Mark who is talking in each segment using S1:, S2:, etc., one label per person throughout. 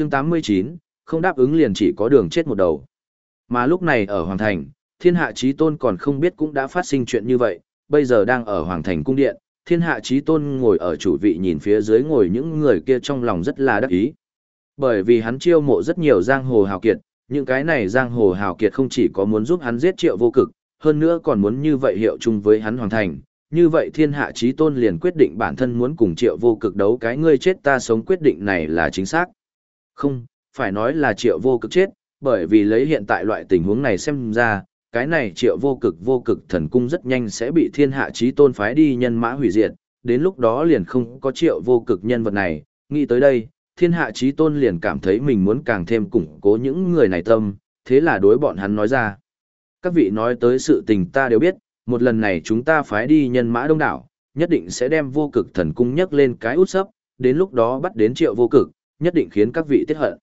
S1: chương 89, không đáp ứng liền chỉ có đường chết một đầu. Mà lúc này ở Hoàng Thành, thiên hạ trí tôn còn không biết cũng đã phát sinh chuyện như vậy, bây giờ đang ở Hoàng Thành cung điện, thiên hạ trí tôn ngồi ở chủ vị nhìn phía dưới ngồi những người kia trong lòng rất là đắc ý. Bởi vì hắn chiêu mộ rất nhiều giang hồ hào kiệt, những cái này giang hồ hào kiệt không chỉ có muốn giúp hắn giết triệu vô cực, hơn nữa còn muốn như vậy hiệu chung với hắn Hoàng Thành. Như vậy thiên hạ trí tôn liền quyết định bản thân muốn cùng triệu vô cực đấu cái ngươi chết ta sống quyết định này là chính xác. Không, phải nói là triệu vô cực chết, bởi vì lấy hiện tại loại tình huống này xem ra, cái này triệu vô cực vô cực thần cung rất nhanh sẽ bị thiên hạ trí tôn phái đi nhân mã hủy diệt, đến lúc đó liền không có triệu vô cực nhân vật này, nghĩ tới đây, thiên hạ trí tôn liền cảm thấy mình muốn càng thêm củng cố những người này tâm, thế là đối bọn hắn nói ra. Các vị nói tới sự tình ta đều biết, một lần này chúng ta phái đi nhân mã đông đảo, nhất định sẽ đem vô cực thần cung nhắc lên cái út sấp, đến lúc đó bắt đến triệu vô cực, nhất định khiến các vị tiết hận.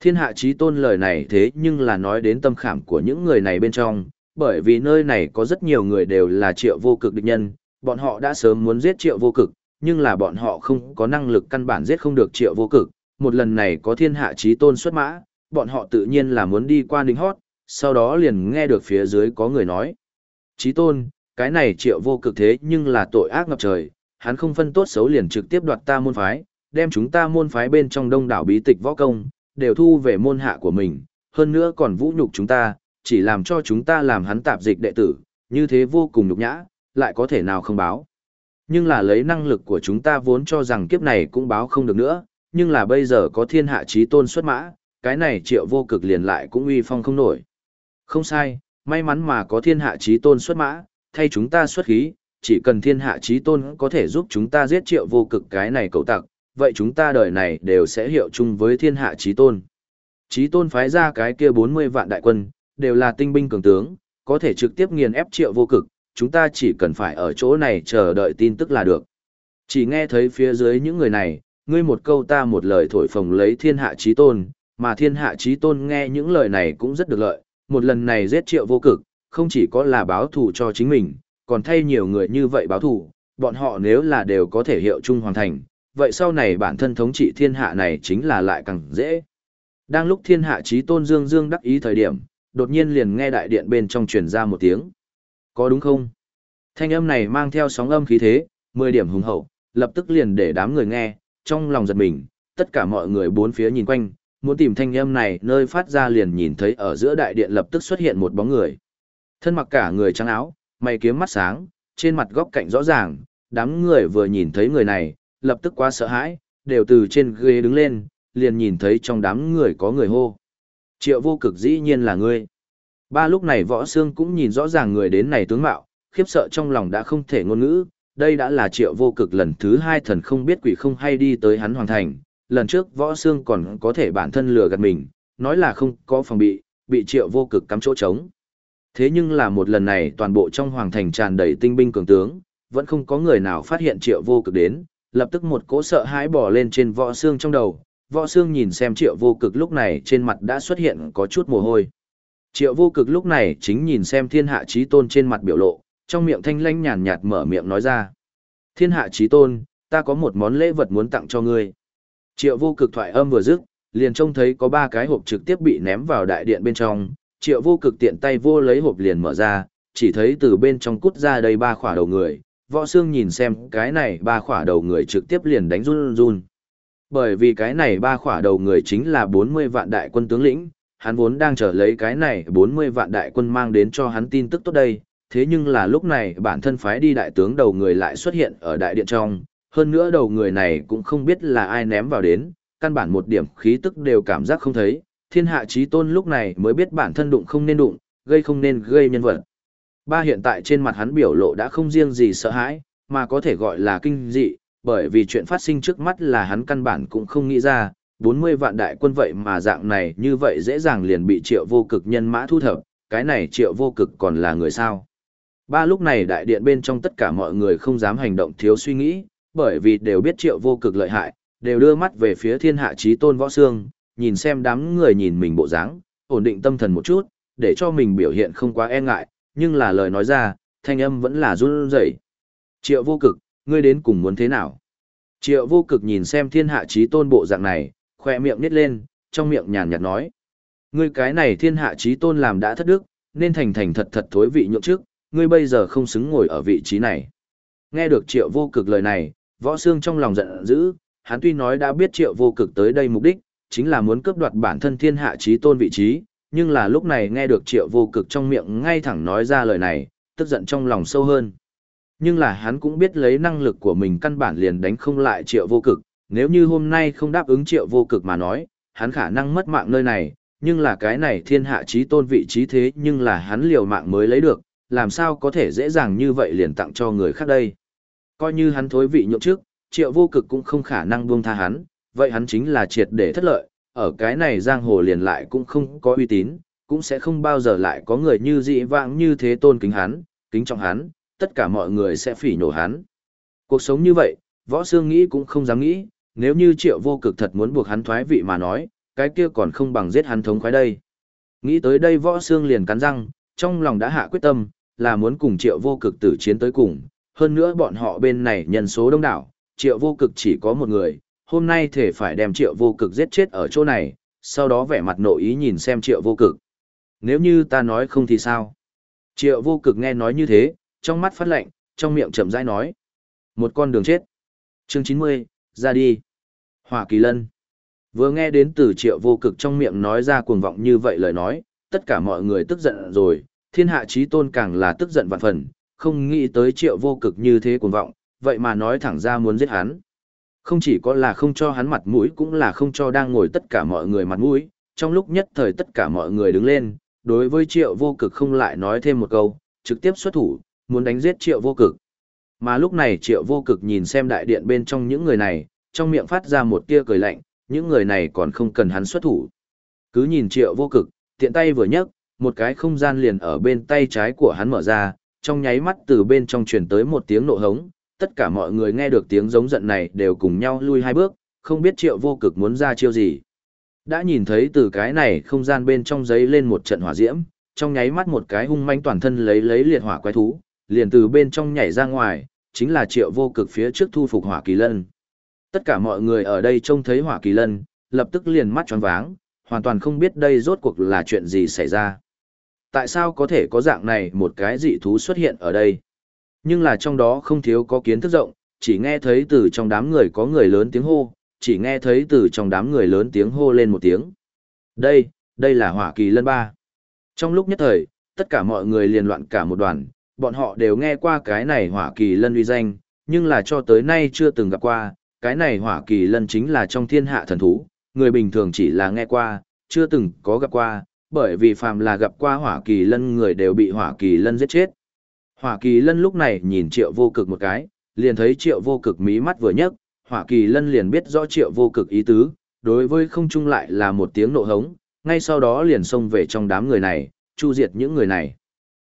S1: Thiên hạ trí tôn lời này thế nhưng là nói đến tâm khảm của những người này bên trong, bởi vì nơi này có rất nhiều người đều là triệu vô cực địch nhân, bọn họ đã sớm muốn giết triệu vô cực, nhưng là bọn họ không có năng lực căn bản giết không được triệu vô cực. Một lần này có thiên hạ trí tôn xuất mã, bọn họ tự nhiên là muốn đi qua đỉnh hót, sau đó liền nghe được phía dưới có người nói. Trí tôn, cái này triệu vô cực thế nhưng là tội ác ngập trời, hắn không phân tốt xấu liền trực tiếp đoạt ta môn phái, đem chúng ta môn phái bên trong đông đảo bí tịch võ công, đều thu về môn hạ của mình, hơn nữa còn vũ nhục chúng ta, chỉ làm cho chúng ta làm hắn tạp dịch đệ tử, như thế vô cùng nhục nhã, lại có thể nào không báo. Nhưng là lấy năng lực của chúng ta vốn cho rằng kiếp này cũng báo không được nữa, nhưng là bây giờ có thiên hạ trí tôn xuất mã, cái này triệu vô cực liền lại cũng uy phong không nổi. Không sai, may mắn mà có thiên hạ trí tôn xuất mã, thay chúng ta xuất khí, chỉ cần thiên hạ trí tôn có thể giúp chúng ta giết triệu vô cực cái này cậu tặc, vậy chúng ta đời này đều sẽ hiệu chung với thiên hạ trí tôn. Trí tôn phái ra cái kia 40 vạn đại quân, đều là tinh binh cường tướng, có thể trực tiếp nghiền ép triệu vô cực, chúng ta chỉ cần phải ở chỗ này chờ đợi tin tức là được. Chỉ nghe thấy phía dưới những người này, ngươi một câu ta một lời thổi phồng lấy thiên hạ trí tôn, mà thiên hạ trí tôn nghe những lời này cũng rất được lợi, một lần này giết triệu vô cực, không chỉ có là báo thù cho chính mình, còn thay nhiều người như vậy báo thù, bọn họ nếu là đều có thể hiệu chung hoàn thành, vậy sau này bản thân thống trị thiên hạ này chính là lại càng dễ. Đang lúc thiên hạ trí tôn dương dương đắc ý thời điểm, đột nhiên liền nghe đại điện bên trong truyền ra một tiếng. Có đúng không? Thanh âm này mang theo sóng âm khí thế, 10 điểm hùng hậu, lập tức liền để đám người nghe, trong lòng giật mình, tất cả mọi người bốn phía nhìn quanh, muốn tìm thanh âm này nơi phát ra liền nhìn thấy ở giữa đại điện lập tức xuất hiện một bóng người. Thân mặc cả người trắng áo, mày kiếm mắt sáng, trên mặt góc cạnh rõ ràng, đám người vừa nhìn thấy người này, lập tức quá sợ hãi, đều từ trên ghế đứng lên, liền nhìn thấy trong đám người có người hô. Triệu vô cực dĩ nhiên là ngươi. Ba lúc này võ xương cũng nhìn rõ ràng người đến này tướng mạo, khiếp sợ trong lòng đã không thể ngôn ngữ, đây đã là triệu vô cực lần thứ hai thần không biết quỷ không hay đi tới hắn hoàn thành, lần trước võ xương còn có thể bản thân lừa gạt mình, nói là không có phòng bị, bị triệu vô cực cắm chỗ trống. Thế nhưng là một lần này toàn bộ trong hoàng thành tràn đầy tinh binh cường tướng, vẫn không có người nào phát hiện triệu vô cực đến, lập tức một cỗ sợ hãi bỏ lên trên võ xương trong đầu. Võ xương nhìn xem triệu vô cực lúc này trên mặt đã xuất hiện có chút mồ hôi. Triệu vô cực lúc này chính nhìn xem thiên hạ trí tôn trên mặt biểu lộ, trong miệng thanh lanh nhàn nhạt mở miệng nói ra. Thiên hạ trí tôn, ta có một món lễ vật muốn tặng cho ngươi. Triệu vô cực thoại âm vừa dứt, liền trông thấy có ba cái hộp trực tiếp bị ném vào đại điện bên trong. Triệu vô cực tiện tay vô lấy hộp liền mở ra, chỉ thấy từ bên trong cút ra đây ba khỏa đầu người. Võ Sương nhìn xem cái này ba khỏa đầu người trực tiếp liền đánh run run. Bởi vì cái này ba khỏa đầu người chính là 40 vạn đại quân tướng lĩnh, hắn vốn đang chờ lấy cái này 40 vạn đại quân mang đến cho hắn tin tức tốt đây, thế nhưng là lúc này bản thân phái đi đại tướng đầu người lại xuất hiện ở đại điện trong, hơn nữa đầu người này cũng không biết là ai ném vào đến, căn bản một điểm khí tức đều cảm giác không thấy, thiên hạ trí tôn lúc này mới biết bản thân đụng không nên đụng, gây không nên gây nhân vật. Ba hiện tại trên mặt hắn biểu lộ đã không riêng gì sợ hãi, mà có thể gọi là kinh dị, bởi vì chuyện phát sinh trước mắt là hắn căn bản cũng không nghĩ ra, 40 vạn đại quân vậy mà dạng này như vậy dễ dàng liền bị triệu vô cực nhân mã thu thập, cái này triệu vô cực còn là người sao. Ba lúc này đại điện bên trong tất cả mọi người không dám hành động thiếu suy nghĩ, bởi vì đều biết triệu vô cực lợi hại, đều đưa mắt về phía thiên hạ trí tôn võ xương, nhìn xem đám người nhìn mình bộ dáng, ổn định tâm thần một chút, để cho mình biểu hiện không quá e ngại, nhưng là lời nói ra, thanh âm vẫn là run rẩy. Triệu vô cực, ngươi đến cùng muốn thế nào? Triệu vô cực nhìn xem thiên hạ trí tôn bộ dạng này, khoe miệng nít lên, trong miệng nhàn nhạt nói. Ngươi cái này thiên hạ trí tôn làm đã thất đức, nên thành thành thật thật thối vị nhượng trước, ngươi bây giờ không xứng ngồi ở vị trí này. Nghe được triệu vô cực lời này, võ xương trong lòng giận dữ, hắn tuy nói đã biết triệu vô cực tới đây mục đích, chính là muốn cướp đoạt bản thân thiên hạ trí tôn vị trí, nhưng là lúc này nghe được triệu vô cực trong miệng ngay thẳng nói ra lời này, tức giận trong lòng sâu hơn. Nhưng là hắn cũng biết lấy năng lực của mình căn bản liền đánh không lại triệu vô cực, nếu như hôm nay không đáp ứng triệu vô cực mà nói, hắn khả năng mất mạng nơi này, nhưng là cái này thiên hạ trí tôn vị trí thế nhưng là hắn liều mạng mới lấy được, làm sao có thể dễ dàng như vậy liền tặng cho người khác đây. Coi như hắn thối vị nhượng trước, triệu vô cực cũng không khả năng buông tha hắn, vậy hắn chính là triệt để thất lợi, ở cái này giang hồ liền lại cũng không có uy tín, cũng sẽ không bao giờ lại có người như dị vãng như thế tôn kính hắn, kính trọng hắn, tất cả mọi người sẽ phỉ nhổ hắn. Cuộc sống như vậy, võ xương nghĩ cũng không dám nghĩ, nếu như triệu vô cực thật muốn buộc hắn thoái vị mà nói, cái kia còn không bằng giết hắn thống khoái đây. Nghĩ tới đây võ xương liền cắn răng, trong lòng đã hạ quyết tâm, là muốn cùng triệu vô cực tử chiến tới cùng, hơn nữa bọn họ bên này nhân số đông đảo, triệu vô cực chỉ có một người, hôm nay thể phải đem triệu vô cực giết chết ở chỗ này, sau đó vẻ mặt nội ý nhìn xem triệu vô cực. Nếu như ta nói không thì sao? Triệu vô cực nghe nói như thế, trong mắt phát lạnh, trong miệng chậm rãi nói. Một con đường chết. Chương 90, ra đi. Hỏa kỳ lân. Vừa nghe đến từ triệu vô cực trong miệng nói ra cuồng vọng như vậy lời nói, tất cả mọi người tức giận rồi, thiên hạ trí tôn càng là tức giận vạn phần, không nghĩ tới triệu vô cực như thế cuồng vọng, vậy mà nói thẳng ra muốn giết hắn. Không chỉ có là không cho hắn mặt mũi cũng là không cho đang ngồi tất cả mọi người mặt mũi, trong lúc nhất thời tất cả mọi người đứng lên, đối với triệu vô cực không lại nói thêm một câu, trực tiếp xuất thủ, muốn đánh giết triệu vô cực. Mà lúc này triệu vô cực nhìn xem đại điện bên trong những người này, trong miệng phát ra một tia cười lạnh, những người này còn không cần hắn xuất thủ. Cứ nhìn triệu vô cực, tiện tay vừa nhấc, một cái không gian liền ở bên tay trái của hắn mở ra, trong nháy mắt từ bên trong truyền tới một tiếng nộ hống, tất cả mọi người nghe được tiếng giống giận này đều cùng nhau lui hai bước, không biết triệu vô cực muốn ra chiêu gì. Đã nhìn thấy từ cái này không gian bên trong giấy lên một trận hỏa diễm, trong nháy mắt một cái hung manh toàn thân lấy lấy liệt hỏa quái thú, liền từ bên trong nhảy ra ngoài, chính là triệu vô cực phía trước thu phục hỏa kỳ lân. Tất cả mọi người ở đây trông thấy hỏa kỳ lân, lập tức liền mắt tròn váng, hoàn toàn không biết đây rốt cuộc là chuyện gì xảy ra. Tại sao có thể có dạng này một cái dị thú xuất hiện ở đây? Nhưng là trong đó không thiếu có kiến thức rộng, chỉ nghe thấy từ trong đám người có người lớn tiếng hô, chỉ nghe thấy từ trong đám người lớn tiếng hô lên một tiếng. Đây, đây là hỏa kỳ lân ba. Trong lúc nhất thời, tất cả mọi người liền loạn cả một đoàn, bọn họ đều nghe qua cái này hỏa kỳ lân uy danh, nhưng là cho tới nay chưa từng gặp qua, cái này hỏa kỳ lân chính là trong thiên hạ thần thú, người bình thường chỉ là nghe qua, chưa từng có gặp qua, bởi vì phàm là gặp qua hỏa kỳ lân người đều bị hỏa kỳ lân giết chết. Hỏa kỳ lân lúc này nhìn triệu vô cực một cái, liền thấy triệu vô cực mí mắt vừa nhấc, hỏa kỳ lân liền biết rõ triệu vô cực ý tứ, đối với không trung lại là một tiếng nộ hống, ngay sau đó liền xông về trong đám người này, chu diệt những người này.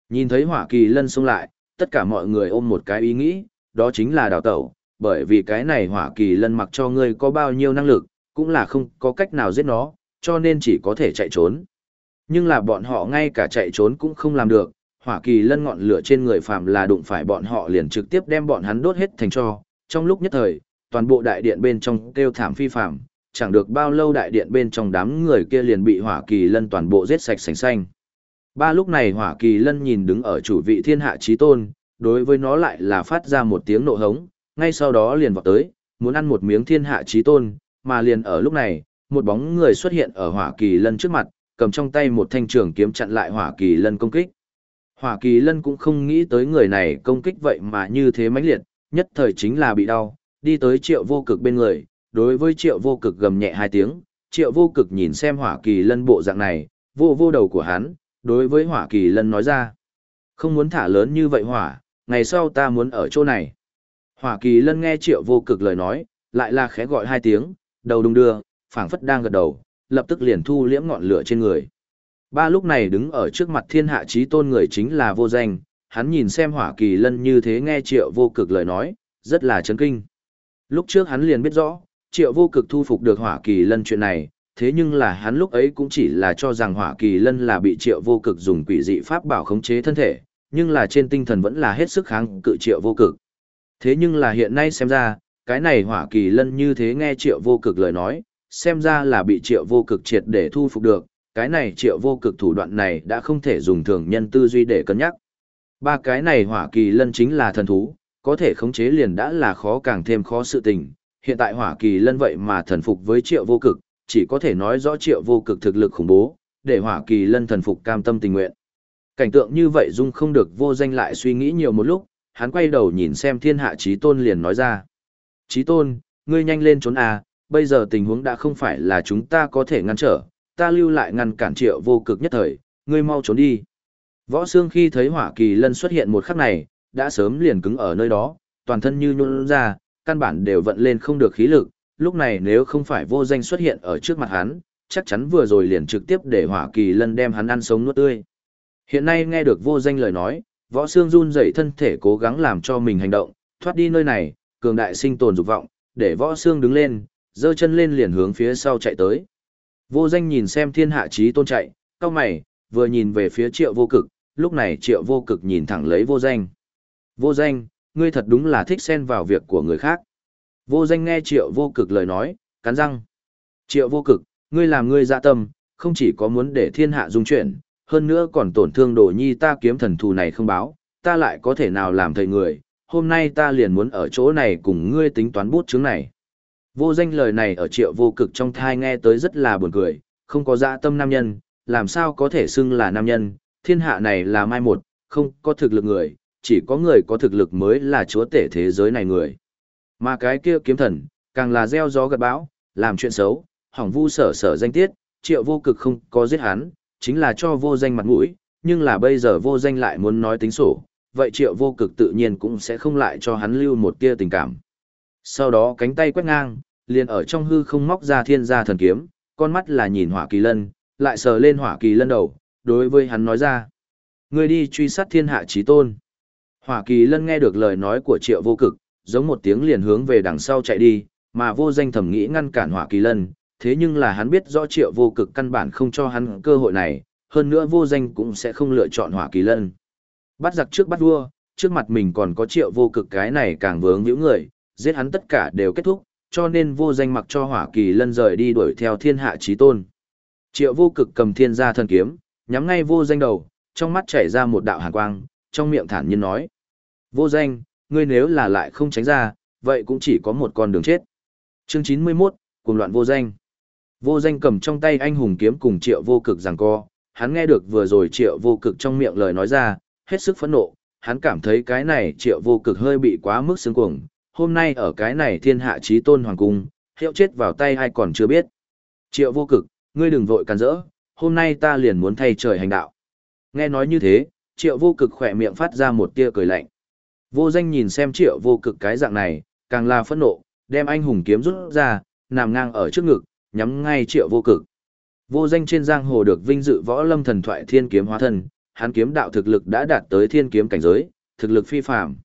S1: Nhìn thấy hỏa kỳ lân xông lại, tất cả mọi người ôm một cái ý nghĩ, đó chính là đào tẩu, bởi vì cái này hỏa kỳ lân mặc cho ngươi có bao nhiêu năng lực, cũng là không có cách nào giết nó, cho nên chỉ có thể chạy trốn. Nhưng là bọn họ ngay cả chạy trốn cũng không làm được, hỏa kỳ lân ngọn lửa trên người phàm là đụng phải bọn họ liền trực tiếp đem bọn hắn đốt hết thành cho. Trong lúc nhất thời, toàn bộ đại điện bên trong kêu thảm phi phàm, chẳng được bao lâu đại điện bên trong đám người kia liền bị hỏa kỳ lân toàn bộ giết sạch sành xanh. Ba lúc này hỏa kỳ lân nhìn đứng ở chủ vị thiên hạ trí tôn, đối với nó lại là phát ra một tiếng nộ hống, ngay sau đó liền vọt tới, muốn ăn một miếng thiên hạ trí tôn, mà liền ở lúc này, một bóng người xuất hiện ở hỏa kỳ lân trước mặt, cầm trong tay một thanh trường kiếm chặn lại hỏa kỳ lân công kích. Hỏa kỳ lân cũng không nghĩ tới người này công kích vậy mà như thế mãnh liệt, nhất thời chính là bị đau, đi tới triệu vô cực bên người, đối với triệu vô cực gầm nhẹ hai tiếng, triệu vô cực nhìn xem hỏa kỳ lân bộ dạng này, vô vô đầu của hắn, đối với hỏa kỳ lân nói ra. Không muốn thả lớn như vậy hỏa, ngày sau ta muốn ở chỗ này. Hỏa kỳ lân nghe triệu vô cực lời nói, lại là khẽ gọi hai tiếng, đầu đung đưa, phảng phất đang gật đầu, lập tức liền thu liễm ngọn lửa trên người. Ba lúc này đứng ở trước mặt thiên hạ trí tôn người chính là vô danh, hắn nhìn xem hỏa kỳ lân như thế nghe triệu vô cực lời nói, rất là chấn kinh. Lúc trước hắn liền biết rõ, triệu vô cực thu phục được hỏa kỳ lân chuyện này, thế nhưng là hắn lúc ấy cũng chỉ là cho rằng hỏa kỳ lân là bị triệu vô cực dùng quỷ dị pháp bảo khống chế thân thể, nhưng là trên tinh thần vẫn là hết sức kháng cự triệu vô cực. Thế nhưng là hiện nay xem ra, cái này hỏa kỳ lân như thế nghe triệu vô cực lời nói, xem ra là bị triệu vô cực triệt để thu phục được, cái này triệu vô cực thủ đoạn này đã không thể dùng thường nhân tư duy để cân nhắc. Ba cái này hỏa kỳ lân chính là thần thú, có thể khống chế liền đã là khó càng thêm khó sự tình. Hiện tại hỏa kỳ lân vậy mà thần phục với triệu vô cực, chỉ có thể nói rõ triệu vô cực thực lực khủng bố, để hỏa kỳ lân thần phục cam tâm tình nguyện. Cảnh tượng như vậy dung không được vô danh lại suy nghĩ nhiều một lúc, hắn quay đầu nhìn xem thiên hạ trí tôn liền nói ra. Trí tôn, ngươi nhanh lên trốn à, bây giờ tình huống đã không phải là chúng ta có thể ngăn trở, ta lưu lại ngăn cản triệu vô cực nhất thời, ngươi mau trốn đi. Võ Sương khi thấy hỏa kỳ lân xuất hiện một khắc này, đã sớm liền cứng ở nơi đó, toàn thân như nhún ra, căn bản đều vận lên không được khí lực, lúc này nếu không phải vô danh xuất hiện ở trước mặt hắn, chắc chắn vừa rồi liền trực tiếp để hỏa kỳ lân đem hắn ăn sống nuốt tươi. Hiện nay nghe được vô danh lời nói, võ xương run dậy thân thể cố gắng làm cho mình hành động, thoát đi nơi này, cường đại sinh tồn dục vọng, để võ xương đứng lên, giơ chân lên liền hướng phía sau chạy tới. Vô danh nhìn xem thiên hạ trí tôn chạy, cao mày, vừa nhìn về phía triệu vô cực, lúc này triệu vô cực nhìn thẳng lấy vô danh. Vô danh, ngươi thật đúng là thích xen vào việc của người khác. Vô danh nghe triệu vô cực lời nói, cắn răng. Triệu vô cực, ngươi làm ngươi dạ tâm, không chỉ có muốn để thiên hạ dung chuyển, hơn nữa còn tổn thương đồ nhi ta kiếm thần thù này không báo, ta lại có thể nào làm thầy người, hôm nay ta liền muốn ở chỗ này cùng ngươi tính toán bút chứng này. Vô danh lời này ở triệu vô cực trong thai nghe tới rất là buồn cười, không có dạ tâm nam nhân, làm sao có thể xưng là nam nhân, thiên hạ này là mai một, không có thực lực người, chỉ có người có thực lực mới là chúa tể thế giới này người. Mà cái kia kiếm thần, càng là gieo gió gặt bão, làm chuyện xấu, hỏng vu sở sở danh tiết, triệu vô cực không có giết hắn, chính là cho vô danh mặt mũi, nhưng là bây giờ vô danh lại muốn nói tính sổ, vậy triệu vô cực tự nhiên cũng sẽ không lại cho hắn lưu một tia tình cảm. Sau đó cánh tay quét ngang, liền ở trong hư không móc ra thiên gia thần kiếm, con mắt là nhìn hỏa kỳ lân, lại sờ lên hỏa kỳ lân đầu, đối với hắn nói ra. Người đi truy sát thiên hạ trí tôn. Hỏa kỳ lân nghe được lời nói của triệu vô cực, giống một tiếng liền hướng về đằng sau chạy đi, mà vô danh thẩm nghĩ ngăn cản hỏa kỳ lân, thế nhưng là hắn biết rõ triệu vô cực căn bản không cho hắn cơ hội này, hơn nữa vô danh cũng sẽ không lựa chọn hỏa kỳ lân. Bắt giặc trước bắt vua, trước mặt mình còn có triệu vô cực cái này càng vướng những người, giết hắn tất cả đều kết thúc, cho nên vô danh mặc cho hỏa kỳ lân rời đi đuổi theo thiên hạ trí tôn. Triệu vô cực cầm thiên gia thần kiếm, nhắm ngay vô danh đầu, trong mắt chảy ra một đạo hàn quang, trong miệng thản nhiên nói. Vô danh, ngươi nếu là lại không tránh ra, vậy cũng chỉ có một con đường chết. Chương 91, cùng loạn vô danh. Vô danh cầm trong tay anh hùng kiếm cùng triệu vô cực giằng co, hắn nghe được vừa rồi triệu vô cực trong miệng lời nói ra, hết sức phẫn nộ, hắn cảm thấy cái này triệu vô cực hơi bị quá mức xứng cuồng, hôm nay ở cái này thiên hạ trí tôn hoàng cung, hiệu chết vào tay ai còn chưa biết. Triệu vô cực, ngươi đừng vội càn rỡ, hôm nay ta liền muốn thay trời hành đạo. Nghe nói như thế, triệu vô cực khỏe miệng phát ra một tia cười lạnh. Vô danh nhìn xem triệu vô cực cái dạng này, càng là phẫn nộ, đem anh hùng kiếm rút ra, nằm ngang ở trước ngực, nhắm ngay triệu vô cực. Vô danh trên giang hồ được vinh dự võ lâm thần thoại thiên kiếm hóa thân, hắn kiếm đạo thực lực đã đạt tới thiên kiếm cảnh giới, thực lực phi phàm.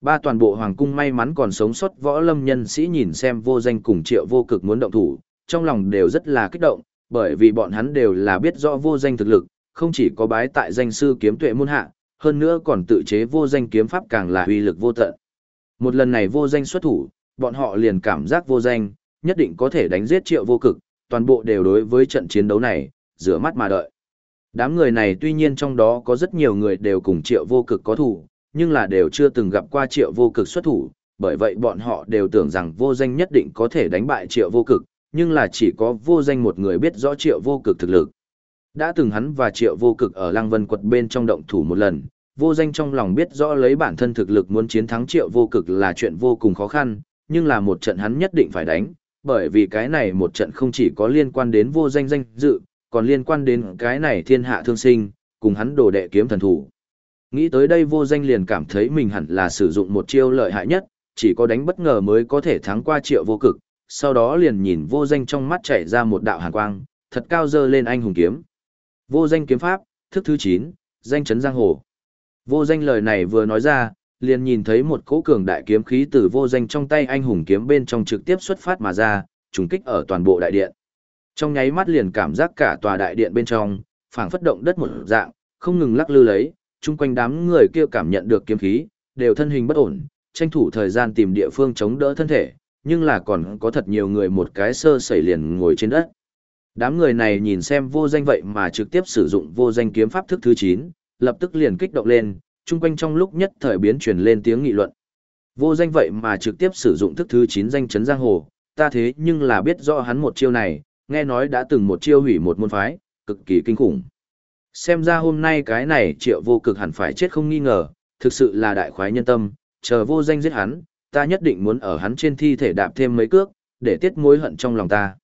S1: Ba toàn bộ hoàng cung may mắn còn sống sót võ lâm nhân sĩ nhìn xem vô danh cùng triệu vô cực muốn động thủ, trong lòng đều rất là kích động, bởi vì bọn hắn đều là biết rõ vô danh thực lực, không chỉ có bái tại danh sư kiếm tuệ môn hạ, hơn nữa còn tự chế vô danh kiếm pháp càng là uy lực vô tận. Một lần này vô danh xuất thủ, bọn họ liền cảm giác vô danh, nhất định có thể đánh giết triệu vô cực, toàn bộ đều đối với trận chiến đấu này, rửa mắt mà đợi. Đám người này tuy nhiên trong đó có rất nhiều người đều cùng triệu vô cực có thủ, nhưng là đều chưa từng gặp qua triệu vô cực xuất thủ, bởi vậy bọn họ đều tưởng rằng vô danh nhất định có thể đánh bại triệu vô cực, nhưng là chỉ có vô danh một người biết rõ triệu vô cực thực lực. Đã từng hắn và triệu vô cực ở Lăng Vân quật bên trong động thủ một lần, vô danh trong lòng biết rõ lấy bản thân thực lực muốn chiến thắng triệu vô cực là chuyện vô cùng khó khăn, nhưng là một trận hắn nhất định phải đánh, bởi vì cái này một trận không chỉ có liên quan đến vô danh danh dự, còn liên quan đến cái này thiên hạ thương sinh, cùng hắn đồ đệ kiếm thần thủ. Nghĩ tới đây vô danh liền cảm thấy mình hẳn là sử dụng một chiêu lợi hại nhất, chỉ có đánh bất ngờ mới có thể thắng qua triệu vô cực, sau đó liền nhìn vô danh trong mắt chảy ra một đạo hàn quang, thật cao dơ lên anh hùng kiếm. Vô danh kiếm pháp, thức thứ 9, danh chấn giang hồ. Vô danh lời này vừa nói ra, liền nhìn thấy một cỗ cường đại kiếm khí từ vô danh trong tay anh hùng kiếm bên trong trực tiếp xuất phát mà ra, trùng kích ở toàn bộ đại điện. Trong nháy mắt liền cảm giác cả tòa đại điện bên trong, phảng phất động đất một dạng, không ngừng lắc lư lấy, chung quanh đám người kia cảm nhận được kiếm khí, đều thân hình bất ổn, tranh thủ thời gian tìm địa phương chống đỡ thân thể, nhưng là còn có thật nhiều người một cái sơ sẩy liền ngồi trên đất. Đám người này nhìn xem vô danh vậy mà trực tiếp sử dụng vô danh kiếm pháp thức thứ 9, lập tức liền kích động lên, chung quanh trong lúc nhất thời biến truyền lên tiếng nghị luận. Vô danh vậy mà trực tiếp sử dụng thức thứ 9 danh chấn giang hồ, ta thế nhưng là biết rõ hắn một chiêu này, nghe nói đã từng một chiêu hủy một môn phái, cực kỳ kinh khủng. Xem ra hôm nay cái này triệu vô cực hẳn phải chết không nghi ngờ, thực sự là đại khoái nhân tâm, chờ vô danh giết hắn, ta nhất định muốn ở hắn trên thi thể đạp thêm mấy cước, để tiết mối hận trong lòng ta.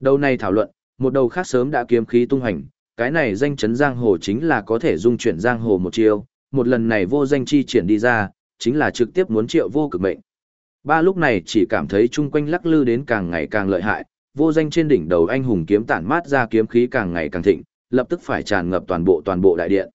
S1: Đầu này thảo luận, một đầu khác sớm đã kiếm khí tung hành, cái này danh chấn giang hồ chính là có thể dung chuyển giang hồ một chiêu, một lần này vô danh chi triển đi ra, chính là trực tiếp muốn triệu vô cực mệnh. Ba lúc này chỉ cảm thấy chung quanh lắc lư đến càng ngày càng lợi hại, vô danh trên đỉnh đầu anh hùng kiếm tản mát ra kiếm khí càng ngày càng thịnh, lập tức phải tràn ngập toàn bộ toàn bộ đại điện.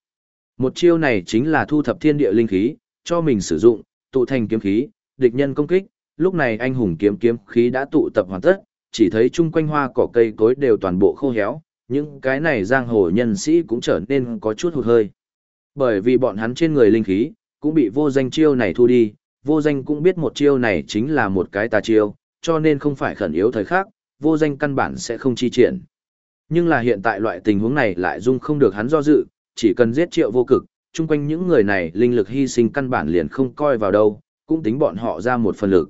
S1: Một chiêu này chính là thu thập thiên địa linh khí, cho mình sử dụng, tụ thành kiếm khí, địch nhân công kích, lúc này anh hùng kiếm kiếm khí đã tụ tập hoàn tất, chỉ thấy chung quanh hoa cỏ cây cối đều toàn bộ khô héo, những cái này giang hồ nhân sĩ cũng trở nên có chút hụt hơi. Bởi vì bọn hắn trên người linh khí, cũng bị vô danh chiêu này thu đi, vô danh cũng biết một chiêu này chính là một cái tà chiêu, cho nên không phải khẩn yếu thời khắc, vô danh căn bản sẽ không chi triển. Nhưng là hiện tại loại tình huống này lại dung không được hắn do dự, chỉ cần giết triệu vô cực, chung quanh những người này linh lực hy sinh căn bản liền không coi vào đâu, cũng tính bọn họ ra một phần lực.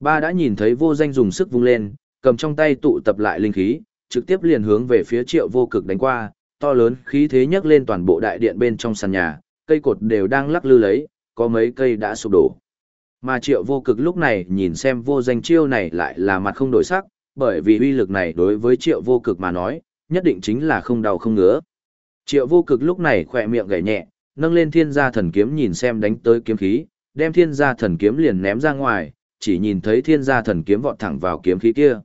S1: Ba đã nhìn thấy vô danh dùng sức vung lên, cầm trong tay tụ tập lại linh khí, trực tiếp liền hướng về phía triệu vô cực đánh qua, to lớn khí thế nhấc lên toàn bộ đại điện bên trong sàn nhà, cây cột đều đang lắc lư lấy, có mấy cây đã sụp đổ. Mà triệu vô cực lúc này nhìn xem vô danh chiêu này lại là mặt không đổi sắc, bởi vì uy lực này đối với triệu vô cực mà nói, nhất định chính là không đau không ngứa. Triệu vô cực lúc này khỏe miệng gảy nhẹ, nâng lên thiên gia thần kiếm nhìn xem đánh tới kiếm khí, đem thiên gia thần kiếm liền ném ra ngoài, chỉ nhìn thấy thiên gia thần kiếm vọt thẳng vào kiếm khí kia.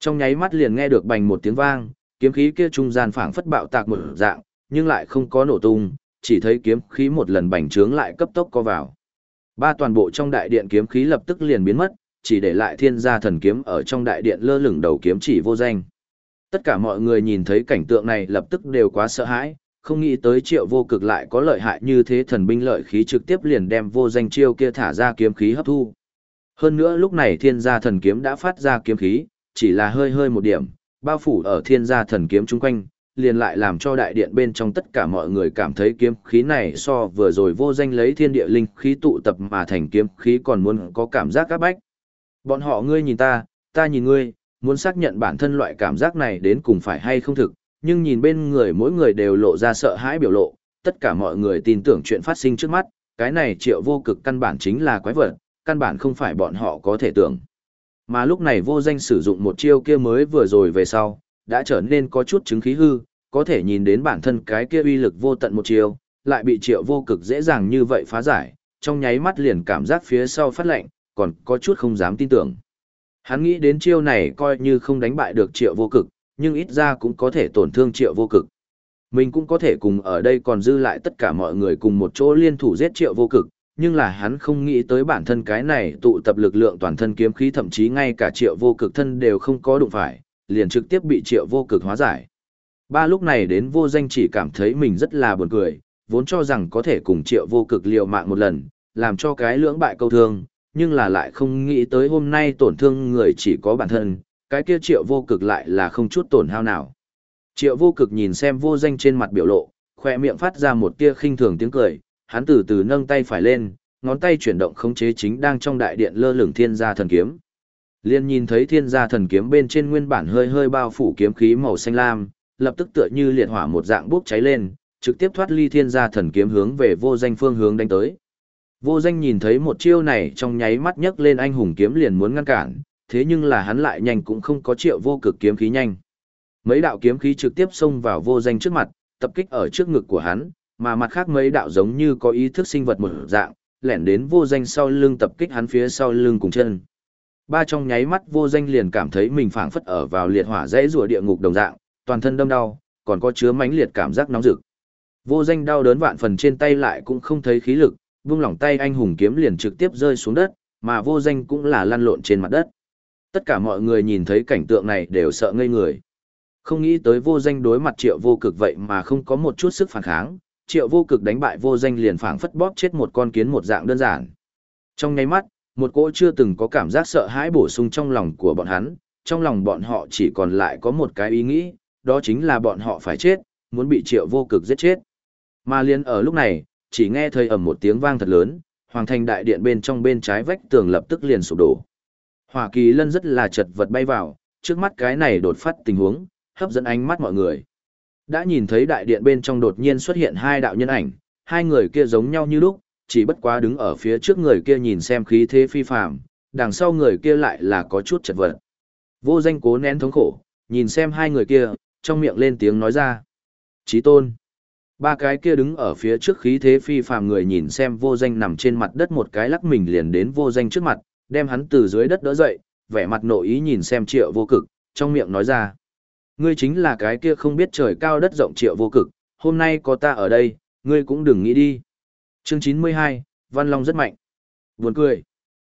S1: Trong nháy mắt liền nghe được bành một tiếng vang, kiếm khí kia trung gian phảng phất bạo tạc một dạng, nhưng lại không có nổ tung, chỉ thấy kiếm khí một lần bành trướng lại cấp tốc co vào. Ba toàn bộ trong đại điện kiếm khí lập tức liền biến mất, chỉ để lại thiên gia thần kiếm ở trong đại điện lơ lửng đầu kiếm chỉ vô danh. Tất cả mọi người nhìn thấy cảnh tượng này lập tức đều quá sợ hãi, không nghĩ tới triệu vô cực lại có lợi hại như thế thần binh lợi khí trực tiếp liền đem vô danh chiêu kia thả ra kiếm khí hấp thu. Hơn nữa lúc này thiên gia thần kiếm đã phát ra kiếm khí, chỉ là hơi hơi một điểm, bao phủ ở thiên gia thần kiếm chung quanh, liền lại làm cho đại điện bên trong tất cả mọi người cảm thấy kiếm khí này so vừa rồi vô danh lấy thiên địa linh khí tụ tập mà thành kiếm khí còn muốn có cảm giác các bách. Bọn họ ngươi nhìn ta, ta nhìn ngươi, muốn xác nhận bản thân loại cảm giác này đến cùng phải hay không thực, nhưng nhìn bên người mỗi người đều lộ ra sợ hãi biểu lộ, tất cả mọi người tin tưởng chuyện phát sinh trước mắt, cái này triệu vô cực căn bản chính là quái vật, căn bản không phải bọn họ có thể tưởng. Mà lúc này vô danh sử dụng một chiêu kia mới vừa rồi về sau, đã trở nên có chút chứng khí hư, có thể nhìn đến bản thân cái kia uy lực vô tận một chiêu, lại bị triệu vô cực dễ dàng như vậy phá giải, trong nháy mắt liền cảm giác phía sau phát lạnh, còn có chút không dám tin tưởng. Hắn nghĩ đến chiêu này coi như không đánh bại được triệu vô cực, nhưng ít ra cũng có thể tổn thương triệu vô cực. Mình cũng có thể cùng ở đây còn dư lại tất cả mọi người cùng một chỗ liên thủ giết triệu vô cực, nhưng là hắn không nghĩ tới bản thân cái này tụ tập lực lượng toàn thân kiếm khí thậm chí ngay cả triệu vô cực thân đều không có đụng phải, liền trực tiếp bị triệu vô cực hóa giải. Ba lúc này đến vô danh chỉ cảm thấy mình rất là buồn cười, vốn cho rằng có thể cùng triệu vô cực liều mạng một lần, làm cho cái lưỡng bại câu thương, nhưng là lại không nghĩ tới hôm nay tổn thương người chỉ có bản thân, cái kia triệu vô cực lại là không chút tổn hao nào. Triệu vô cực nhìn xem vô danh trên mặt biểu lộ, khoe miệng phát ra một tia khinh thường tiếng cười, hắn từ từ nâng tay phải lên, ngón tay chuyển động khống chế chính đang trong đại điện lơ lửng thiên gia thần kiếm. Liên nhìn thấy thiên gia thần kiếm bên trên nguyên bản hơi hơi bao phủ kiếm khí màu xanh lam, lập tức tựa như liệt hỏa một dạng bốc cháy lên, trực tiếp thoát ly thiên gia thần kiếm hướng về vô danh phương hướng đánh tới. Vô danh nhìn thấy một chiêu này trong nháy mắt nhấc lên anh hùng kiếm liền muốn ngăn cản, thế nhưng là hắn lại nhanh cũng không có triệu vô cực kiếm khí nhanh. Mấy đạo kiếm khí trực tiếp xông vào vô danh trước mặt, tập kích ở trước ngực của hắn, mà mặt khác mấy đạo giống như có ý thức sinh vật một dạng, lẻn đến vô danh sau lưng tập kích hắn phía sau lưng cùng chân. Ba trong nháy mắt vô danh liền cảm thấy mình phảng phất ở vào liệt hỏa dãy rùa địa ngục đồng dạng, toàn thân đâm đau, còn có chứa mãnh liệt cảm giác nóng rực. Vô danh đau đớn vạn phần trên tay lại cũng không thấy khí lực, vung lỏng tay anh hùng kiếm liền trực tiếp rơi xuống đất, mà vô danh cũng là lăn lộn trên mặt đất. Tất cả mọi người nhìn thấy cảnh tượng này đều sợ ngây người. Không nghĩ tới vô danh đối mặt triệu vô cực vậy mà không có một chút sức phản kháng, triệu vô cực đánh bại vô danh liền phảng phất bóp chết một con kiến một dạng đơn giản. Trong nháy mắt, một cỗ chưa từng có cảm giác sợ hãi bổ sung trong lòng của bọn hắn, trong lòng bọn họ chỉ còn lại có một cái ý nghĩ, đó chính là bọn họ phải chết, muốn bị triệu vô cực giết chết. Mà liền ở lúc này, chỉ nghe thời ầm một tiếng vang thật lớn, hoàng thành đại điện bên trong bên trái vách tường lập tức liền sụp đổ. Hỏa kỳ lân rất là chật vật bay vào, trước mắt cái này đột phát tình huống, hấp dẫn ánh mắt mọi người. Đã nhìn thấy đại điện bên trong đột nhiên xuất hiện hai đạo nhân ảnh, hai người kia giống nhau như lúc, chỉ bất quá đứng ở phía trước người kia nhìn xem khí thế phi phàm, đằng sau người kia lại là có chút chật vật. Vô danh cố nén thống khổ, nhìn xem hai người kia, trong miệng lên tiếng nói ra. Chí tôn. Ba cái kia đứng ở phía trước khí thế phi phàm người nhìn xem vô danh nằm trên mặt đất một cái lắc mình liền đến vô danh trước mặt, đem hắn từ dưới đất đỡ dậy, vẻ mặt nội ý nhìn xem triệu vô cực, trong miệng nói ra. Ngươi chính là cái kia không biết trời cao đất rộng triệu vô cực, hôm nay có ta ở đây, ngươi cũng đừng nghĩ đi. Chương 92, Văn Long rất mạnh. Buồn cười.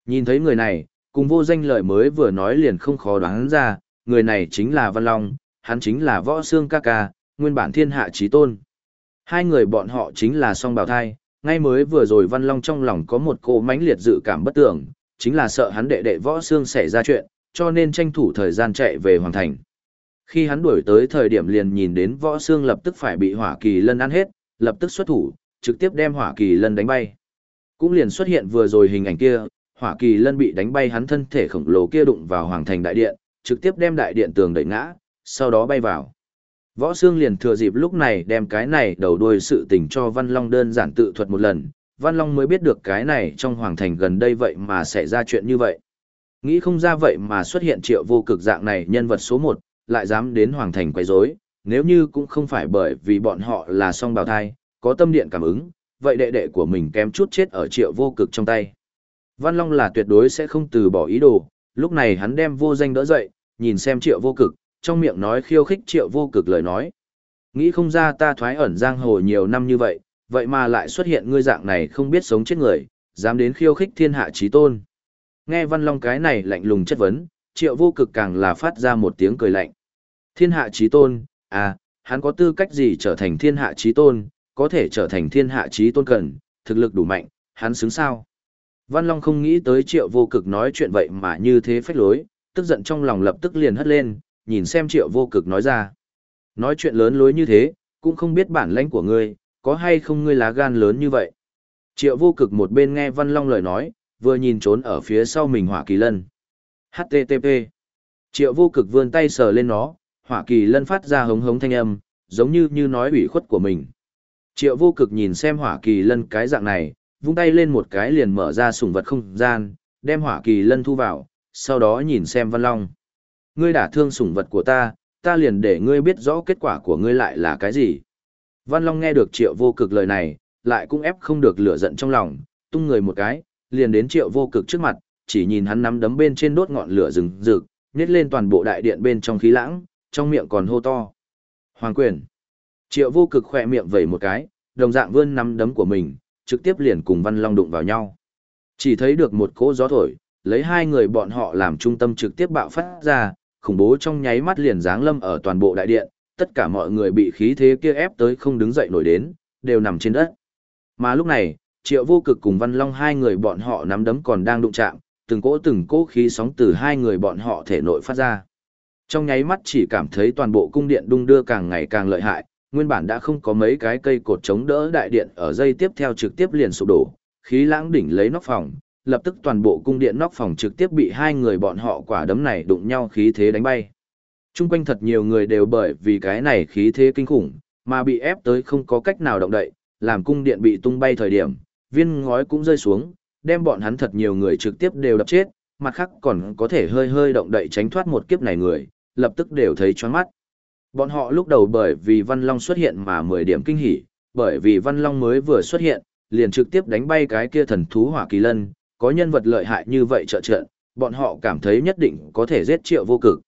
S1: Nhìn thấy người này, cùng vô danh lời mới vừa nói liền không khó đoán ra, người này chính là Văn Long, hắn chính là võ xương ca ca, nguyên bản thiên hạ trí tôn. Hai người bọn họ chính là song bào thai, ngay mới vừa rồi Văn Long trong lòng có một cô mãnh liệt dự cảm bất tưởng, chính là sợ hắn đệ đệ võ xương xảy ra chuyện, cho nên tranh thủ thời gian chạy về Hoàng Thành. Khi hắn đuổi tới thời điểm liền nhìn đến võ xương lập tức phải bị hỏa kỳ lân ăn hết, lập tức xuất thủ, trực tiếp đem hỏa kỳ lân đánh bay. Cũng liền xuất hiện vừa rồi hình ảnh kia, hỏa kỳ lân bị đánh bay hắn thân thể khổng lồ kia đụng vào hoàng thành đại điện, trực tiếp đem đại điện tường đẩy ngã, sau đó bay vào. Võ Sương liền thừa dịp lúc này đem cái này đầu đuôi sự tình cho Văn Long đơn giản tự thuật một lần, Văn Long mới biết được cái này trong hoàng thành gần đây vậy mà xảy ra chuyện như vậy. Nghĩ không ra vậy mà xuất hiện triệu vô cực dạng này nhân vật số một, lại dám đến hoàng thành quấy rối, nếu như cũng không phải bởi vì bọn họ là song bào thai, có tâm điện cảm ứng, vậy đệ đệ của mình kém chút chết ở triệu vô cực trong tay. Văn Long là tuyệt đối sẽ không từ bỏ ý đồ, lúc này hắn đem vô danh đỡ dậy, nhìn xem triệu vô cực, trong miệng nói khiêu khích triệu vô cực lời nói. Nghĩ không ra ta thoái ẩn giang hồ nhiều năm như vậy, vậy mà lại xuất hiện ngươi dạng này không biết sống chết người, dám đến khiêu khích thiên hạ trí tôn. Nghe Văn Long cái này lạnh lùng chất vấn, triệu vô cực càng là phát ra một tiếng cười lạnh. Thiên hạ trí tôn, à, hắn có tư cách gì trở thành thiên hạ trí tôn, có thể trở thành thiên hạ trí tôn cần, thực lực đủ mạnh, hắn xứng sao. Văn Long không nghĩ tới triệu vô cực nói chuyện vậy mà như thế phách lối, tức giận trong lòng lập tức liền hất lên, nhìn xem triệu vô cực nói ra. Nói chuyện lớn lối như thế, cũng không biết bản lãnh của ngươi, có hay không ngươi lá gan lớn như vậy. Triệu vô cực một bên nghe Văn Long lời nói, vừa nhìn trốn ở phía sau mình hỏa kỳ lân. HTTP. Triệu vô cực vươn tay sờ lên nó, hỏa kỳ lân phát ra hống hống thanh âm, giống như như nói ủy khuất của mình. Triệu vô cực nhìn xem hỏa kỳ lân cái dạng này, vung tay lên một cái liền mở ra sùng vật không gian, đem hỏa kỳ lân thu vào, sau đó nhìn xem Văn Long. Ngươi đả thương sủng vật của ta, ta liền để ngươi biết rõ kết quả của ngươi lại là cái gì. Văn Long nghe được triệu vô cực lời này, lại cũng ép không được lửa giận trong lòng, tung người một cái, liền đến triệu vô cực trước mặt, chỉ nhìn hắn nắm đấm bên trên đốt ngọn lửa rừng rực, nhét lên toàn bộ đại điện bên trong khí lãng, trong miệng còn hô to. Hoàng quyền. Triệu vô cực khỏe miệng vẩy một cái, đồng dạng vươn nắm đấm của mình, trực tiếp liền cùng Văn Long đụng vào nhau. Chỉ thấy được một cỗ gió thổi, lấy hai người bọn họ làm trung tâm trực tiếp bạo phát ra, khủng bố trong nháy mắt liền giáng lâm ở toàn bộ đại điện, tất cả mọi người bị khí thế kia ép tới không đứng dậy nổi đến, đều nằm trên đất. Mà lúc này, Triệu Vô Cực cùng Văn Long hai người bọn họ nắm đấm còn đang đụng chạm, từng cỗ từng cỗ khí sóng từ hai người bọn họ thể nội phát ra. Trong nháy mắt chỉ cảm thấy toàn bộ cung điện đung đưa càng ngày càng lợi hại, nguyên bản đã không có mấy cái cây cột chống đỡ đại điện ở dây tiếp theo trực tiếp liền sụp đổ, khí lãng đỉnh lấy nóc phòng, lập tức toàn bộ cung điện nóc phòng trực tiếp bị hai người bọn họ quả đấm này đụng nhau khí thế đánh bay. Trung quanh thật nhiều người đều bởi vì cái này khí thế kinh khủng, mà bị ép tới không có cách nào động đậy, làm cung điện bị tung bay thời điểm, viên ngói cũng rơi xuống, đem bọn hắn thật nhiều người trực tiếp đều đập chết, mặt khác còn có thể hơi hơi động đậy tránh thoát một kiếp này người, lập tức đều thấy choáng mắt. Bọn họ lúc đầu bởi vì Văn Long xuất hiện mà 10 điểm kinh hỉ, bởi vì Văn Long mới vừa xuất hiện, liền trực tiếp đánh bay cái kia thần thú hỏa kỳ lân, có nhân vật lợi hại như vậy trợ trận, bọn họ cảm thấy nhất định có thể giết triệu vô cực.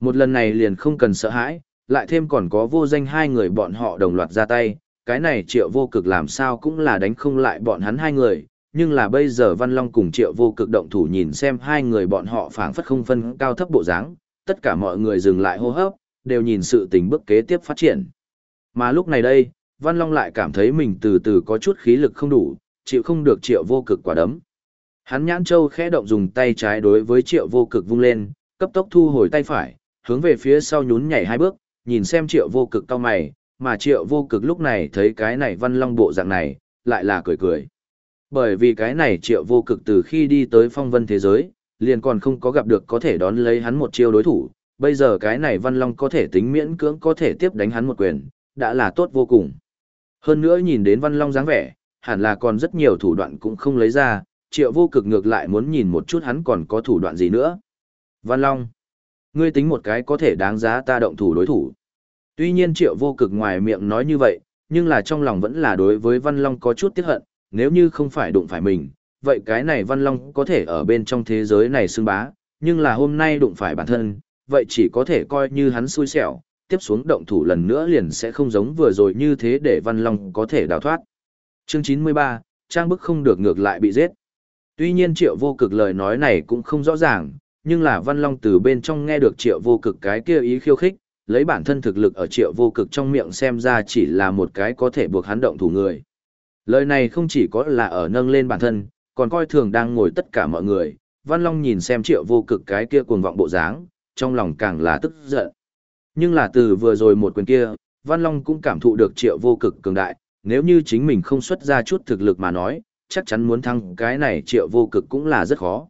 S1: Một lần này liền không cần sợ hãi, lại thêm còn có vô danh hai người bọn họ đồng loạt ra tay, cái này triệu vô cực làm sao cũng là đánh không lại bọn hắn hai người, nhưng là bây giờ Văn Long cùng triệu vô cực động thủ nhìn xem hai người bọn họ phảng phất không phân cao thấp bộ dáng, tất cả mọi người dừng lại hô hấp, đều nhìn sự tình bước kế tiếp phát triển. Mà lúc này đây, Văn Long lại cảm thấy mình từ từ có chút khí lực không đủ, chịu không được triệu vô cực quả đấm. Hắn nhãn châu khẽ động dùng tay trái đối với triệu vô cực vung lên, cấp tốc thu hồi tay phải, hướng về phía sau nhún nhảy hai bước, nhìn xem triệu vô cực cao mày, mà triệu vô cực lúc này thấy cái này văn long bộ dạng này, lại là cười cười. Bởi vì cái này triệu vô cực từ khi đi tới phong vân thế giới, liền còn không có gặp được có thể đón lấy hắn một chiêu đối thủ, bây giờ cái này văn long có thể tính miễn cưỡng có thể tiếp đánh hắn một quyền, đã là tốt vô cùng. Hơn nữa nhìn đến văn long dáng vẻ, hẳn là còn rất nhiều thủ đoạn cũng không lấy ra, triệu vô cực ngược lại muốn nhìn một chút hắn còn có thủ đoạn gì nữa. Văn long, ngươi tính một cái có thể đáng giá ta động thủ đối thủ. Tuy nhiên triệu vô cực ngoài miệng nói như vậy, nhưng là trong lòng vẫn là đối với Văn Long có chút tiếc hận, nếu như không phải đụng phải mình, vậy cái này Văn Long có thể ở bên trong thế giới này xưng bá, nhưng là hôm nay đụng phải bản thân, vậy chỉ có thể coi như hắn xui xẻo, tiếp xuống động thủ lần nữa liền sẽ không giống vừa rồi như thế để Văn Long có thể đào thoát. Chương 93, Trang bức không được ngược lại bị giết. Tuy nhiên triệu vô cực lời nói này cũng không rõ ràng, nhưng là Văn Long từ bên trong nghe được triệu vô cực cái kia ý khiêu khích, lấy bản thân thực lực ở triệu vô cực trong miệng xem ra chỉ là một cái có thể buộc hắn động thủ người. Lời này không chỉ có là ở nâng lên bản thân, còn coi thường đang ngồi tất cả mọi người, Văn Long nhìn xem triệu vô cực cái kia cuồng vọng bộ dáng, trong lòng càng là tức giận. Nhưng là từ vừa rồi một quyền kia, Văn Long cũng cảm thụ được triệu vô cực cường đại, nếu như chính mình không xuất ra chút thực lực mà nói, chắc chắn muốn thăng cái này triệu vô cực cũng là rất khó.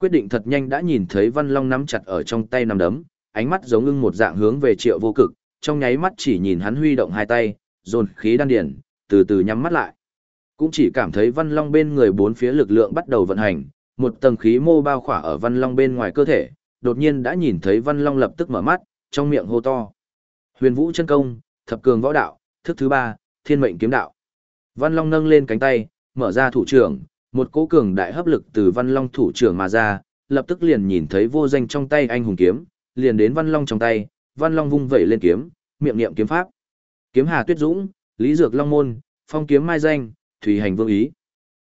S1: Quyết định thật nhanh đã nhìn thấy Văn Long nắm chặt ở trong tay nắm đấm, ánh mắt giống ưng một dạng hướng về triệu vô cực, trong nháy mắt chỉ nhìn hắn huy động hai tay, dồn khí đan điển, từ từ nhắm mắt lại. Cũng chỉ cảm thấy văn long bên người bốn phía lực lượng bắt đầu vận hành, một tầng khí mô bao khỏa ở văn long bên ngoài cơ thể, đột nhiên đã nhìn thấy văn long lập tức mở mắt, trong miệng hô to. Huyền vũ chân công, thập cường võ đạo, thức thứ ba, thiên mệnh kiếm đạo. Văn long nâng lên cánh tay, mở ra thủ trưởng, một cỗ cường đại hấp lực từ văn long thủ trưởng mà ra, lập tức liền nhìn thấy vô danh trong tay anh hùng kiếm, liền đến Văn Long trong tay, Văn Long vung vẩy lên kiếm, miệng niệm kiếm pháp. Kiếm Hà Tuyết Dũng, Lý Dược Long môn, Phong kiếm mai danh, Thủy hành vương ý.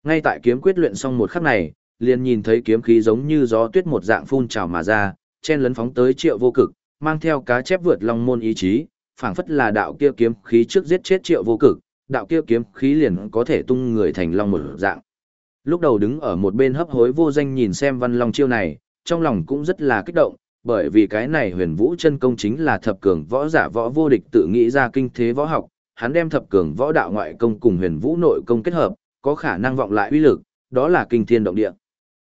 S1: Ngay tại kiếm quyết luyện xong một khắc này, liền nhìn thấy kiếm khí giống như gió tuyết một dạng phun trào mà ra, chen lấn phóng tới Triệu Vô Cực, mang theo cá chép vượt long môn ý chí, phảng phất là đạo kia kiếm khí trước giết chết Triệu Vô Cực, đạo kia kiếm khí liền có thể tung người thành long một dạng. Lúc đầu đứng ở một bên hấp hối vô danh nhìn xem Văn Long chiêu này, trong lòng cũng rất là kích động, bởi vì cái này huyền vũ chân công chính là thập cường võ giả võ vô địch tự nghĩ ra kinh thế võ học, hắn đem thập cường võ đạo ngoại công cùng huyền vũ nội công kết hợp, có khả năng vọng lại uy lực, đó là kinh thiên động địa.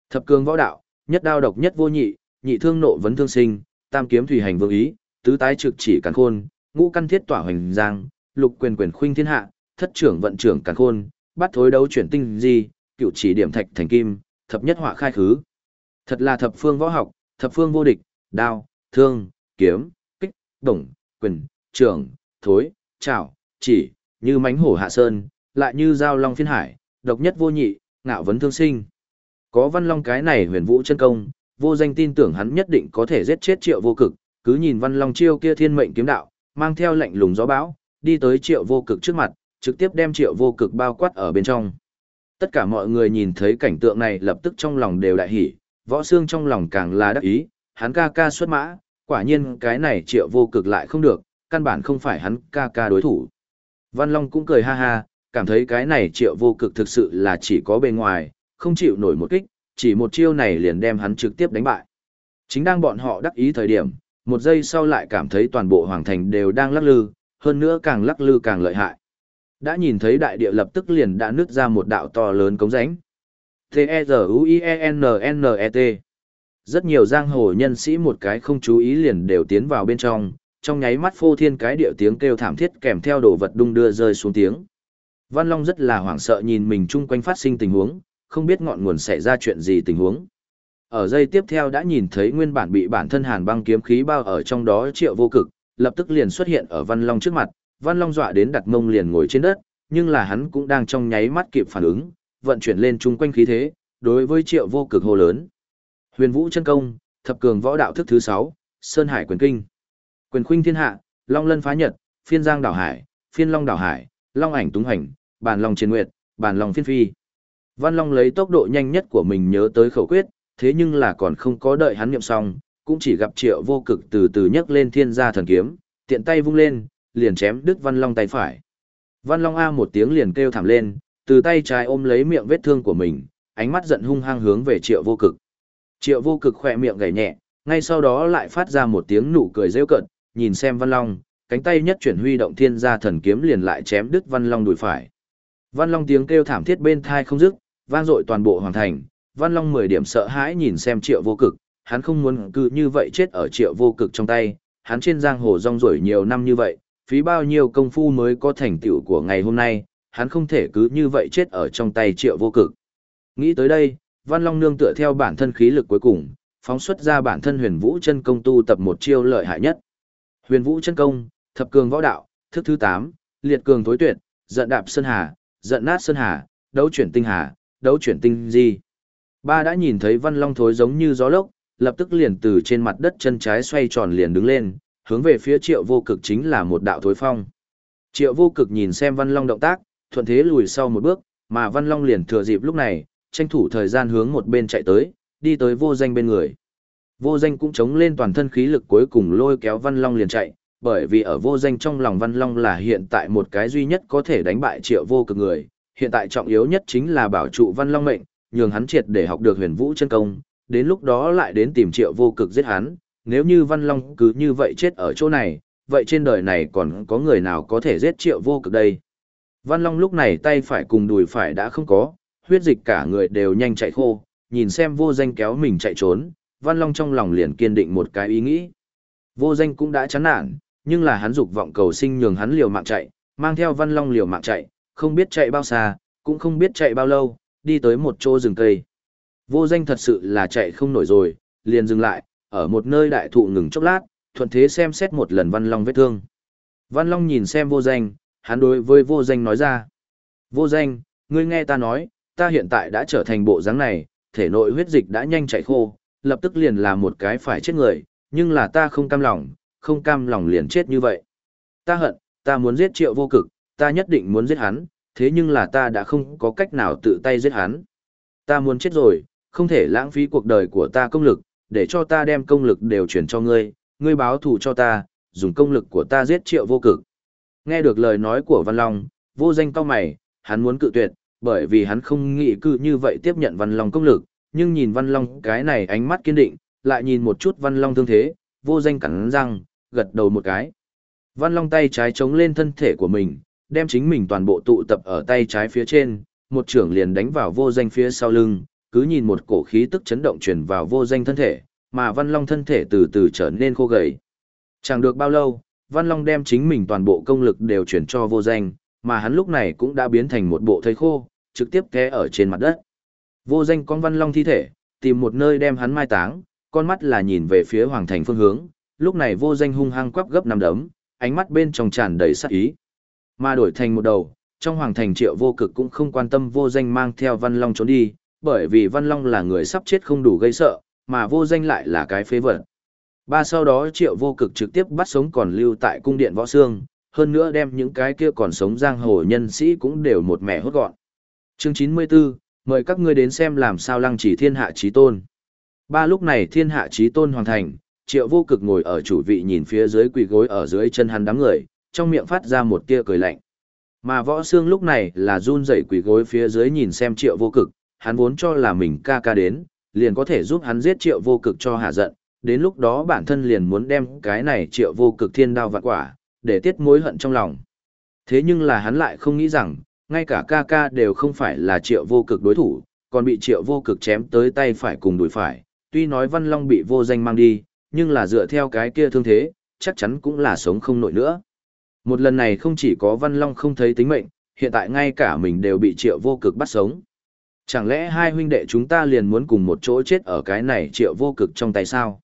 S1: Thập cường võ đạo, nhất đao độc nhất vô nhị, nhị thương nộ vấn thương sinh, tam kiếm thủy hành vương ý, tứ tái trực chỉ càn khôn, ngũ căn thiết tỏa hoành giang, lục quyền quyền khuynh thiên hạ, thất trưởng vận trưởng càn khôn, bắt thối đấu chuyển tinh di, cựu chỉ điểm thạch thành kim, thập nhất họa khai khứ. Thật là thập phương võ học, thập phương vô địch, đao, thương, kiếm, kích, đồng, quyền, trường, thối, chảo, chỉ, như mánh hổ hạ sơn, lại như giao long phiên hải, độc nhất vô nhị, ngạo vấn thương sinh. Có văn long cái này huyền vũ chân công, vô danh tin tưởng hắn nhất định có thể giết chết triệu vô cực, cứ nhìn văn long chiêu kia thiên mệnh kiếm đạo, mang theo lệnh lùng gió bão, đi tới triệu vô cực trước mặt, trực tiếp đem triệu vô cực bao quát ở bên trong. Tất cả mọi người nhìn thấy cảnh tượng này lập tức trong lòng đều đại hỉ, võ xương trong lòng càng là đắc ý, hắn ca ca xuất mã, quả nhiên cái này triệu vô cực lại không được, căn bản không phải hắn ca ca đối thủ. Văn Long cũng cười ha ha, cảm thấy cái này triệu vô cực thực sự là chỉ có bề ngoài, không chịu nổi một kích, chỉ một chiêu này liền đem hắn trực tiếp đánh bại. Chính đang bọn họ đắc ý thời điểm, một giây sau lại cảm thấy toàn bộ hoàng thành đều đang lắc lư, hơn nữa càng lắc lư càng lợi hại. Đã nhìn thấy đại địa lập tức liền đã nứt ra một đạo to lớn cống rãnh. T-E-Z-U-I-E-N-N-E-T rất nhiều giang hồ nhân sĩ một cái không chú ý liền đều tiến vào bên trong, trong nháy mắt phô thiên cái điệu tiếng kêu thảm thiết kèm theo đồ vật đung đưa rơi xuống tiếng. Văn Long rất là hoảng sợ nhìn mình chung quanh phát sinh tình huống, không biết ngọn nguồn xảy ra chuyện gì tình huống. Ở giây tiếp theo đã nhìn thấy nguyên bản bị bản thân hàn băng kiếm khí bao ở trong đó triệu vô cực, lập tức liền xuất hiện ở Văn Long trước mặt, Văn Long dọa đến đặt mông liền ngồi trên đất, nhưng là hắn cũng đang trong nháy mắt kịp phản ứng, vận chuyển lên chung quanh khí thế, đối với triệu vô cực hô lớn. Huyền Vũ chân công, thập cường võ đạo thức thứ 6, Sơn Hải quyền kinh. Quyền khuynh thiên hạ, Long Lân phá nhật, Phiên Giang đảo hải, Phiên Long đảo hải, Long ảnh túng hành, Bàn Long chiến nguyệt, Bàn Long phiên phi. Văn Long lấy tốc độ nhanh nhất của mình nhớ tới khẩu quyết, thế nhưng là còn không có đợi hắn niệm xong, cũng chỉ gặp Triệu Vô Cực từ từ nhấc lên thiên gia thần kiếm, tiện tay vung lên, liền chém đứt Văn Long tay phải. Văn Long a một tiếng liền kêu thảm lên, từ tay trái ôm lấy miệng vết thương của mình, ánh mắt giận hung hăng hướng về triệu vô cực. Triệu vô cực khỏe miệng gảy nhẹ, ngay sau đó lại phát ra một tiếng nụ cười rêu cận, nhìn xem Văn Long, cánh tay nhất chuyển huy động thiên gia thần kiếm liền lại chém đứt Văn Long đùi phải. Văn Long tiếng kêu thảm thiết bên thai không dứt, vang dội toàn bộ hoàng thành. Văn Long mười điểm sợ hãi nhìn xem triệu vô cực, hắn không muốn cứ như vậy chết ở triệu vô cực trong tay, hắn trên giang hồ rong ruổi nhiều năm như vậy, phí bao nhiêu công phu mới có thành tựu của ngày hôm nay, hắn không thể cứ như vậy chết ở trong tay triệu vô cực. Nghĩ tới đây, Văn Long nương tựa theo bản thân khí lực cuối cùng, phóng xuất ra bản thân huyền vũ chân công tu tập một chiêu lợi hại nhất. Huyền vũ chân công, thập cường võ đạo, thức thứ 8, liệt cường tối tuyệt, giận đạp sơn hà, giận nát sơn hà, đấu chuyển tinh hà, đấu chuyển tinh di. Ba đã nhìn thấy Văn Long thối giống như gió lốc, lập tức liền từ trên mặt đất chân trái xoay tròn liền đứng lên, hướng về phía triệu vô cực chính là một đạo thối phong. Triệu vô cực nhìn xem Văn Long động tác, thuận thế lùi sau một bước, mà Văn Long liền thừa dịp lúc này, tranh thủ thời gian hướng một bên chạy tới, đi tới vô danh bên người. Vô danh cũng chống lên toàn thân khí lực cuối cùng lôi kéo Văn Long liền chạy, bởi vì ở vô danh trong lòng Văn Long là hiện tại một cái duy nhất có thể đánh bại triệu vô cực người, hiện tại trọng yếu nhất chính là bảo trụ Văn Long mệnh, nhường hắn triệt để học được huyền vũ chân công, đến lúc đó lại đến tìm triệu vô cực giết hắn, nếu như Văn Long cứ như vậy chết ở chỗ này, vậy trên đời này còn có người nào có thể giết triệu vô cực đây? Văn Long lúc này tay phải cùng đùi phải đã không có, huyết dịch cả người đều nhanh chạy khô, nhìn xem vô danh kéo mình chạy trốn, Văn Long trong lòng liền kiên định một cái ý nghĩ. Vô danh cũng đã chán nản, nhưng là hắn dục vọng cầu sinh nhường hắn liều mạng chạy, mang theo Văn Long liều mạng chạy, không biết chạy bao xa, cũng không biết chạy bao lâu, đi tới một chỗ rừng cây. Vô danh thật sự là chạy không nổi rồi, liền dừng lại, ở một nơi đại thụ ngừng chốc lát, thuận thế xem xét một lần Văn Long vết thương. Văn Long nhìn xem vô danh, hắn đối với vô danh nói ra. Vô danh, ngươi nghe ta nói, ta hiện tại đã trở thành bộ dáng này, thể nội huyết dịch đã nhanh chảy khô, lập tức liền là một cái phải chết người, nhưng là ta không cam lòng, không cam lòng liền chết như vậy. Ta hận, ta muốn giết triệu vô cực, ta nhất định muốn giết hắn, thế nhưng là ta đã không có cách nào tự tay giết hắn. Ta muốn chết rồi, không thể lãng phí cuộc đời của ta công lực, để cho ta đem công lực đều chuyển cho ngươi, ngươi báo thù cho ta, dùng công lực của ta giết triệu vô cực. Nghe được lời nói của Văn Long, vô danh cao mày, hắn muốn cự tuyệt, bởi vì hắn không nghĩ cự như vậy tiếp nhận Văn Long công lực, nhưng nhìn Văn Long cái này ánh mắt kiên định, lại nhìn một chút Văn Long thương thế, vô danh cắn răng, gật đầu một cái. Văn Long tay trái chống lên thân thể của mình, đem chính mình toàn bộ tụ tập ở tay trái phía trên, một trưởng liền đánh vào vô danh phía sau lưng, cứ nhìn một cổ khí tức chấn động truyền vào vô danh thân thể, mà Văn Long thân thể từ từ trở nên khô gầy. Chẳng được bao lâu, Văn Long đem chính mình toàn bộ công lực đều chuyển cho vô danh, mà hắn lúc này cũng đã biến thành một bộ thây khô, trực tiếp té ở trên mặt đất. Vô danh con Văn Long thi thể, tìm một nơi đem hắn mai táng, con mắt là nhìn về phía hoàng thành phương hướng, lúc này vô danh hung hăng quắp gấp năm đấm, ánh mắt bên trong tràn đầy sát ý. Mà đổi thành một đầu, trong hoàng thành triệu vô cực cũng không quan tâm vô danh mang theo Văn Long trốn đi, bởi vì Văn Long là người sắp chết không đủ gây sợ, mà vô danh lại là cái phế vật. Ba sau đó triệu vô cực trực tiếp bắt sống còn lưu tại cung điện võ xương, hơn nữa đem những cái kia còn sống giang hồ nhân sĩ cũng đều một mẻ hốt gọn. Chương 94, mời các ngươi đến xem làm sao lăng chỉ thiên hạ trí tôn. Ba lúc này thiên hạ trí tôn hoàn thành, triệu vô cực ngồi ở chủ vị nhìn phía dưới quỳ gối ở dưới chân hắn đám người, trong miệng phát ra một tia cười lạnh. Mà võ xương lúc này là run rẩy quỳ gối phía dưới nhìn xem triệu vô cực, hắn vốn cho là mình ca ca đến, liền có thể giúp hắn giết triệu vô cực cho hạ giận, đến lúc đó bản thân liền muốn đem cái này triệu vô cực thiên đao vạn quả, để tiết mối hận trong lòng. Thế nhưng là hắn lại không nghĩ rằng, ngay cả ca ca đều không phải là triệu vô cực đối thủ, còn bị triệu vô cực chém tới tay phải cùng đùi phải, tuy nói Văn Long bị vô danh mang đi, nhưng là dựa theo cái kia thương thế, chắc chắn cũng là sống không nổi nữa. Một lần này không chỉ có Văn Long không thấy tính mệnh, hiện tại ngay cả mình đều bị triệu vô cực bắt sống. Chẳng lẽ hai huynh đệ chúng ta liền muốn cùng một chỗ chết ở cái này triệu vô cực trong tay sao?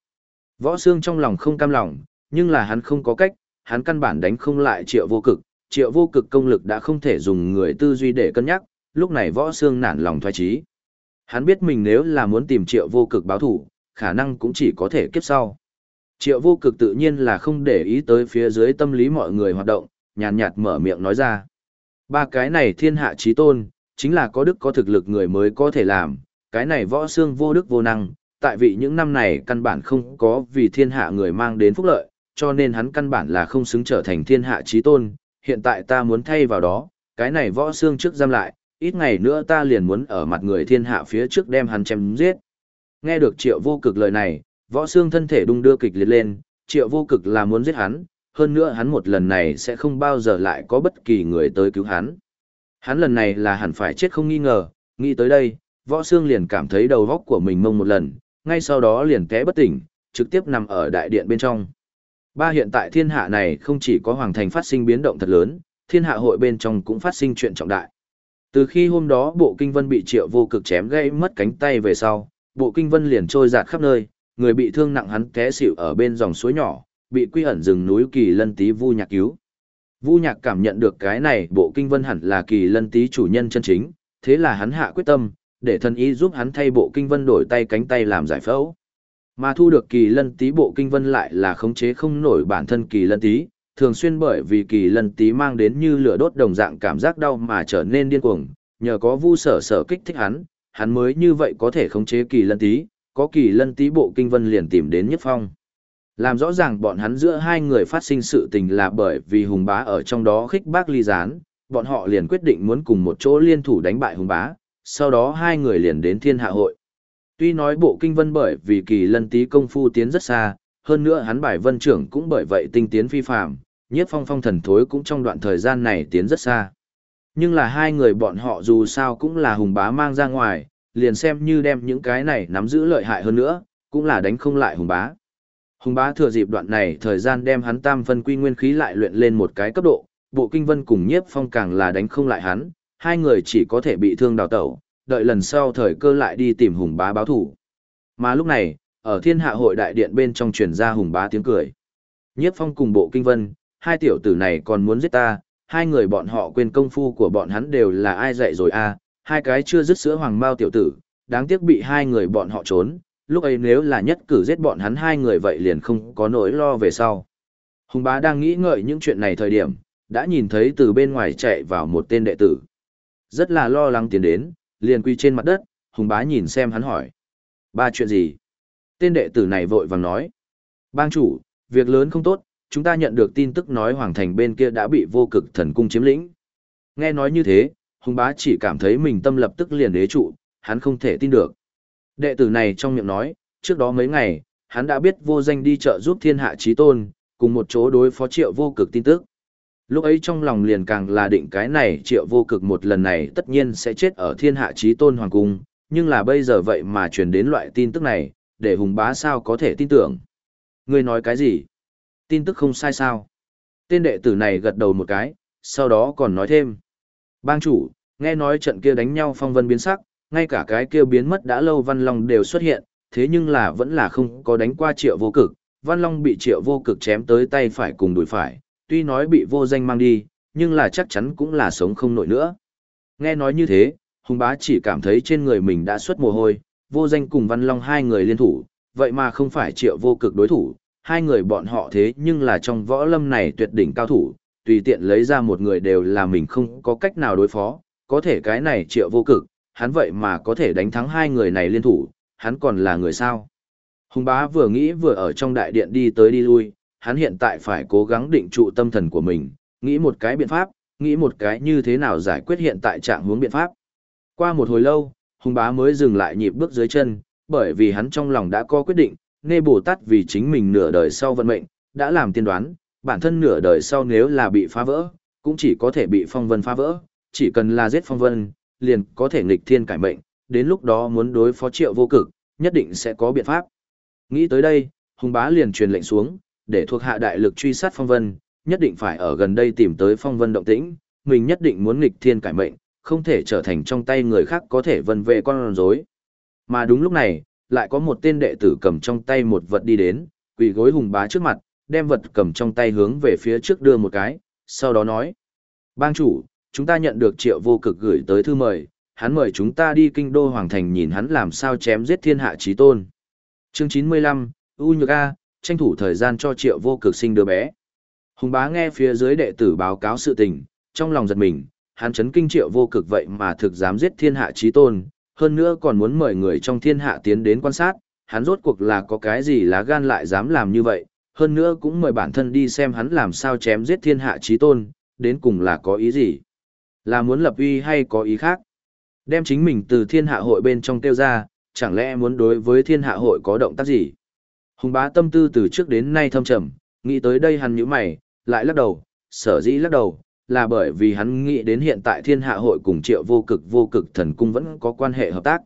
S1: Võ Sương trong lòng không cam lòng, nhưng là hắn không có cách, hắn căn bản đánh không lại triệu vô cực, triệu vô cực công lực đã không thể dùng người tư duy để cân nhắc, lúc này Võ Sương nản lòng thoái trí. Hắn biết mình nếu là muốn tìm triệu vô cực báo thủ, khả năng cũng chỉ có thể kiếp sau. Triệu vô cực tự nhiên là không để ý tới phía dưới tâm lý mọi người hoạt động, nhàn nhạt mở miệng nói ra. Ba cái này thiên hạ trí tôn, chính là có đức có thực lực người mới có thể làm, cái này võ xương vô đức vô năng, tại vì những năm này căn bản không có vì thiên hạ người mang đến phúc lợi, cho nên hắn căn bản là không xứng trở thành thiên hạ trí tôn, hiện tại ta muốn thay vào đó, cái này võ xương trước giam lại, ít ngày nữa ta liền muốn ở mặt người thiên hạ phía trước đem hắn chém giết. Nghe được triệu vô cực lời này, võ xương thân thể đung đưa kịch liệt lên, triệu vô cực là muốn giết hắn, hơn nữa hắn một lần này sẽ không bao giờ lại có bất kỳ người tới cứu hắn. Hắn lần này là hẳn phải chết không nghi ngờ, nghĩ tới đây, võ xương liền cảm thấy đầu góc của mình mông một lần, ngay sau đó liền té bất tỉnh, trực tiếp nằm ở đại điện bên trong. Ba hiện tại thiên hạ này không chỉ có hoàng thành phát sinh biến động thật lớn, thiên hạ hội bên trong cũng phát sinh chuyện trọng đại. Từ khi hôm đó bộ kinh vân bị triệu vô cực chém gãy mất cánh tay về sau, bộ kinh vân liền trôi dạt khắp nơi, người bị thương nặng hắn té xỉu ở bên dòng suối nhỏ, bị quy ẩn rừng núi kỳ lân tí vu nhạc cứu. Vu nhạc cảm nhận được cái này bộ kinh vân hẳn là kỳ lân tí chủ nhân chân chính, thế là hắn hạ quyết tâm, để thần ý giúp hắn thay bộ kinh vân đổi tay cánh tay làm giải phẫu. Mà thu được kỳ lân tí bộ kinh vân lại là khống chế không nổi bản thân kỳ lân tí, thường xuyên bởi vì kỳ lân tí mang đến như lửa đốt đồng dạng cảm giác đau mà trở nên điên cuồng, nhờ có vu sở sở kích thích hắn, hắn mới như vậy có thể khống chế kỳ lân tí, có kỳ lân tí bộ kinh vân liền tìm đến nhất phong. Làm rõ ràng bọn hắn giữa hai người phát sinh sự tình là bởi vì hùng bá ở trong đó khích bác ly gián, bọn họ liền quyết định muốn cùng một chỗ liên thủ đánh bại hùng bá, sau đó hai người liền đến thiên hạ hội. Tuy nói bộ kinh vân bởi vì kỳ lân tí công phu tiến rất xa, hơn nữa hắn bài vân trưởng cũng bởi vậy tinh tiến phi phạm, nhiếp phong phong thần thối cũng trong đoạn thời gian này tiến rất xa. Nhưng là hai người bọn họ dù sao cũng là hùng bá mang ra ngoài, liền xem như đem những cái này nắm giữ lợi hại hơn nữa, cũng là đánh không lại hùng bá. Hùng bá thừa dịp đoạn này thời gian đem hắn tam phân quy nguyên khí lại luyện lên một cái cấp độ, bộ kinh vân cùng nhiếp phong càng là đánh không lại hắn, hai người chỉ có thể bị thương đào tẩu, đợi lần sau thời cơ lại đi tìm hùng bá báo thủ. Mà lúc này, ở thiên hạ hội đại điện bên trong truyền ra hùng bá tiếng cười. Nhiếp phong cùng bộ kinh vân, hai tiểu tử này còn muốn giết ta, hai người bọn họ quên công phu của bọn hắn đều là ai dạy rồi à, hai cái chưa dứt sữa hoàng mao tiểu tử, đáng tiếc bị hai người bọn họ trốn, lúc ấy nếu là nhất cử giết bọn hắn hai người vậy liền không có nỗi lo về sau. Hùng bá đang nghĩ ngợi những chuyện này thời điểm, đã nhìn thấy từ bên ngoài chạy vào một tên đệ tử. Rất là lo lắng tiến đến, liền quy trên mặt đất, hùng bá nhìn xem hắn hỏi. Ba chuyện gì? Tên đệ tử này vội vàng nói. Bang chủ, việc lớn không tốt, chúng ta nhận được tin tức nói hoàng thành bên kia đã bị vô cực thần cung chiếm lĩnh. Nghe nói như thế, hùng bá chỉ cảm thấy mình tâm lập tức liền đế trụ, hắn không thể tin được. Đệ tử này trong miệng nói, trước đó mấy ngày, hắn đã biết vô danh đi chợ giúp thiên hạ trí tôn, cùng một chỗ đối phó triệu vô cực tin tức. Lúc ấy trong lòng liền càng là định cái này triệu vô cực một lần này tất nhiên sẽ chết ở thiên hạ trí tôn hoàng cung, nhưng là bây giờ vậy mà truyền đến loại tin tức này, để hùng bá sao có thể tin tưởng. Ngươi nói cái gì? Tin tức không sai sao? Tên đệ tử này gật đầu một cái, sau đó còn nói thêm. Bang chủ, nghe nói trận kia đánh nhau phong vân biến sắc, ngay cả cái kia biến mất đã lâu Văn Long đều xuất hiện, thế nhưng là vẫn là không có đánh qua triệu vô cực. Văn Long bị triệu vô cực chém tới tay phải cùng đùi phải, tuy nói bị vô danh mang đi, nhưng là chắc chắn cũng là sống không nổi nữa. Nghe nói như thế, Hùng bá chỉ cảm thấy trên người mình đã xuất mồ hôi, vô danh cùng Văn Long hai người liên thủ, vậy mà không phải triệu vô cực đối thủ, hai người bọn họ thế nhưng là trong võ lâm này tuyệt đỉnh cao thủ, tùy tiện lấy ra một người đều là mình không có cách nào đối phó, có thể cái này triệu vô cực, hắn vậy mà có thể đánh thắng hai người này liên thủ, hắn còn là người sao. Hùng bá vừa nghĩ vừa ở trong đại điện đi tới đi lui, hắn hiện tại phải cố gắng định trụ tâm thần của mình, nghĩ một cái biện pháp, nghĩ một cái như thế nào giải quyết hiện tại trạng hướng biện pháp. Qua một hồi lâu, Hùng bá mới dừng lại nhịp bước dưới chân, bởi vì hắn trong lòng đã có quyết định, nê Bồ Tát vì chính mình nửa đời sau vận mệnh, đã làm tiên đoán, bản thân nửa đời sau nếu là bị phá vỡ, cũng chỉ có thể bị phong vân phá vỡ, chỉ cần là giết phong vân, liền có thể nghịch thiên cải mệnh, đến lúc đó muốn đối phó triệu vô cực, nhất định sẽ có biện pháp. Nghĩ tới đây, Hùng bá liền truyền lệnh xuống, để thuộc hạ đại lực truy sát phong vân, nhất định phải ở gần đây tìm tới phong vân động tĩnh, mình nhất định muốn nghịch thiên cải mệnh, không thể trở thành trong tay người khác có thể vân về con rối. Mà đúng lúc này, lại có một tên đệ tử cầm trong tay một vật đi đến, quỳ gối hùng bá trước mặt, đem vật cầm trong tay hướng về phía trước đưa một cái, sau đó nói. Bang chủ, chúng ta nhận được triệu vô cực gửi tới thư mời, hắn mời chúng ta đi kinh đô hoàng thành nhìn hắn làm sao chém giết thiên hạ trí tôn. Chương 95, U Nhược A, tranh thủ thời gian cho triệu vô cực sinh đứa bé. Hùng bá nghe phía dưới đệ tử báo cáo sự tình, trong lòng giật mình, hắn chấn kinh triệu vô cực vậy mà thực dám giết thiên hạ trí tôn, hơn nữa còn muốn mời người trong thiên hạ tiến đến quan sát, hắn rốt cuộc là có cái gì lá gan lại dám làm như vậy, hơn nữa cũng mời bản thân đi xem hắn làm sao chém giết thiên hạ trí tôn, đến cùng là có ý gì. Là muốn lập uy hay có ý khác? Đem chính mình từ thiên hạ hội bên trong tiêu ra, chẳng lẽ muốn đối với thiên hạ hội có động tác gì? Hùng bá tâm tư từ trước đến nay thâm trầm, nghĩ tới đây hắn nhíu mày, lại lắc đầu, sở dĩ lắc đầu, là bởi vì hắn nghĩ đến hiện tại thiên hạ hội cùng triệu vô cực vô cực thần cung vẫn có quan hệ hợp tác.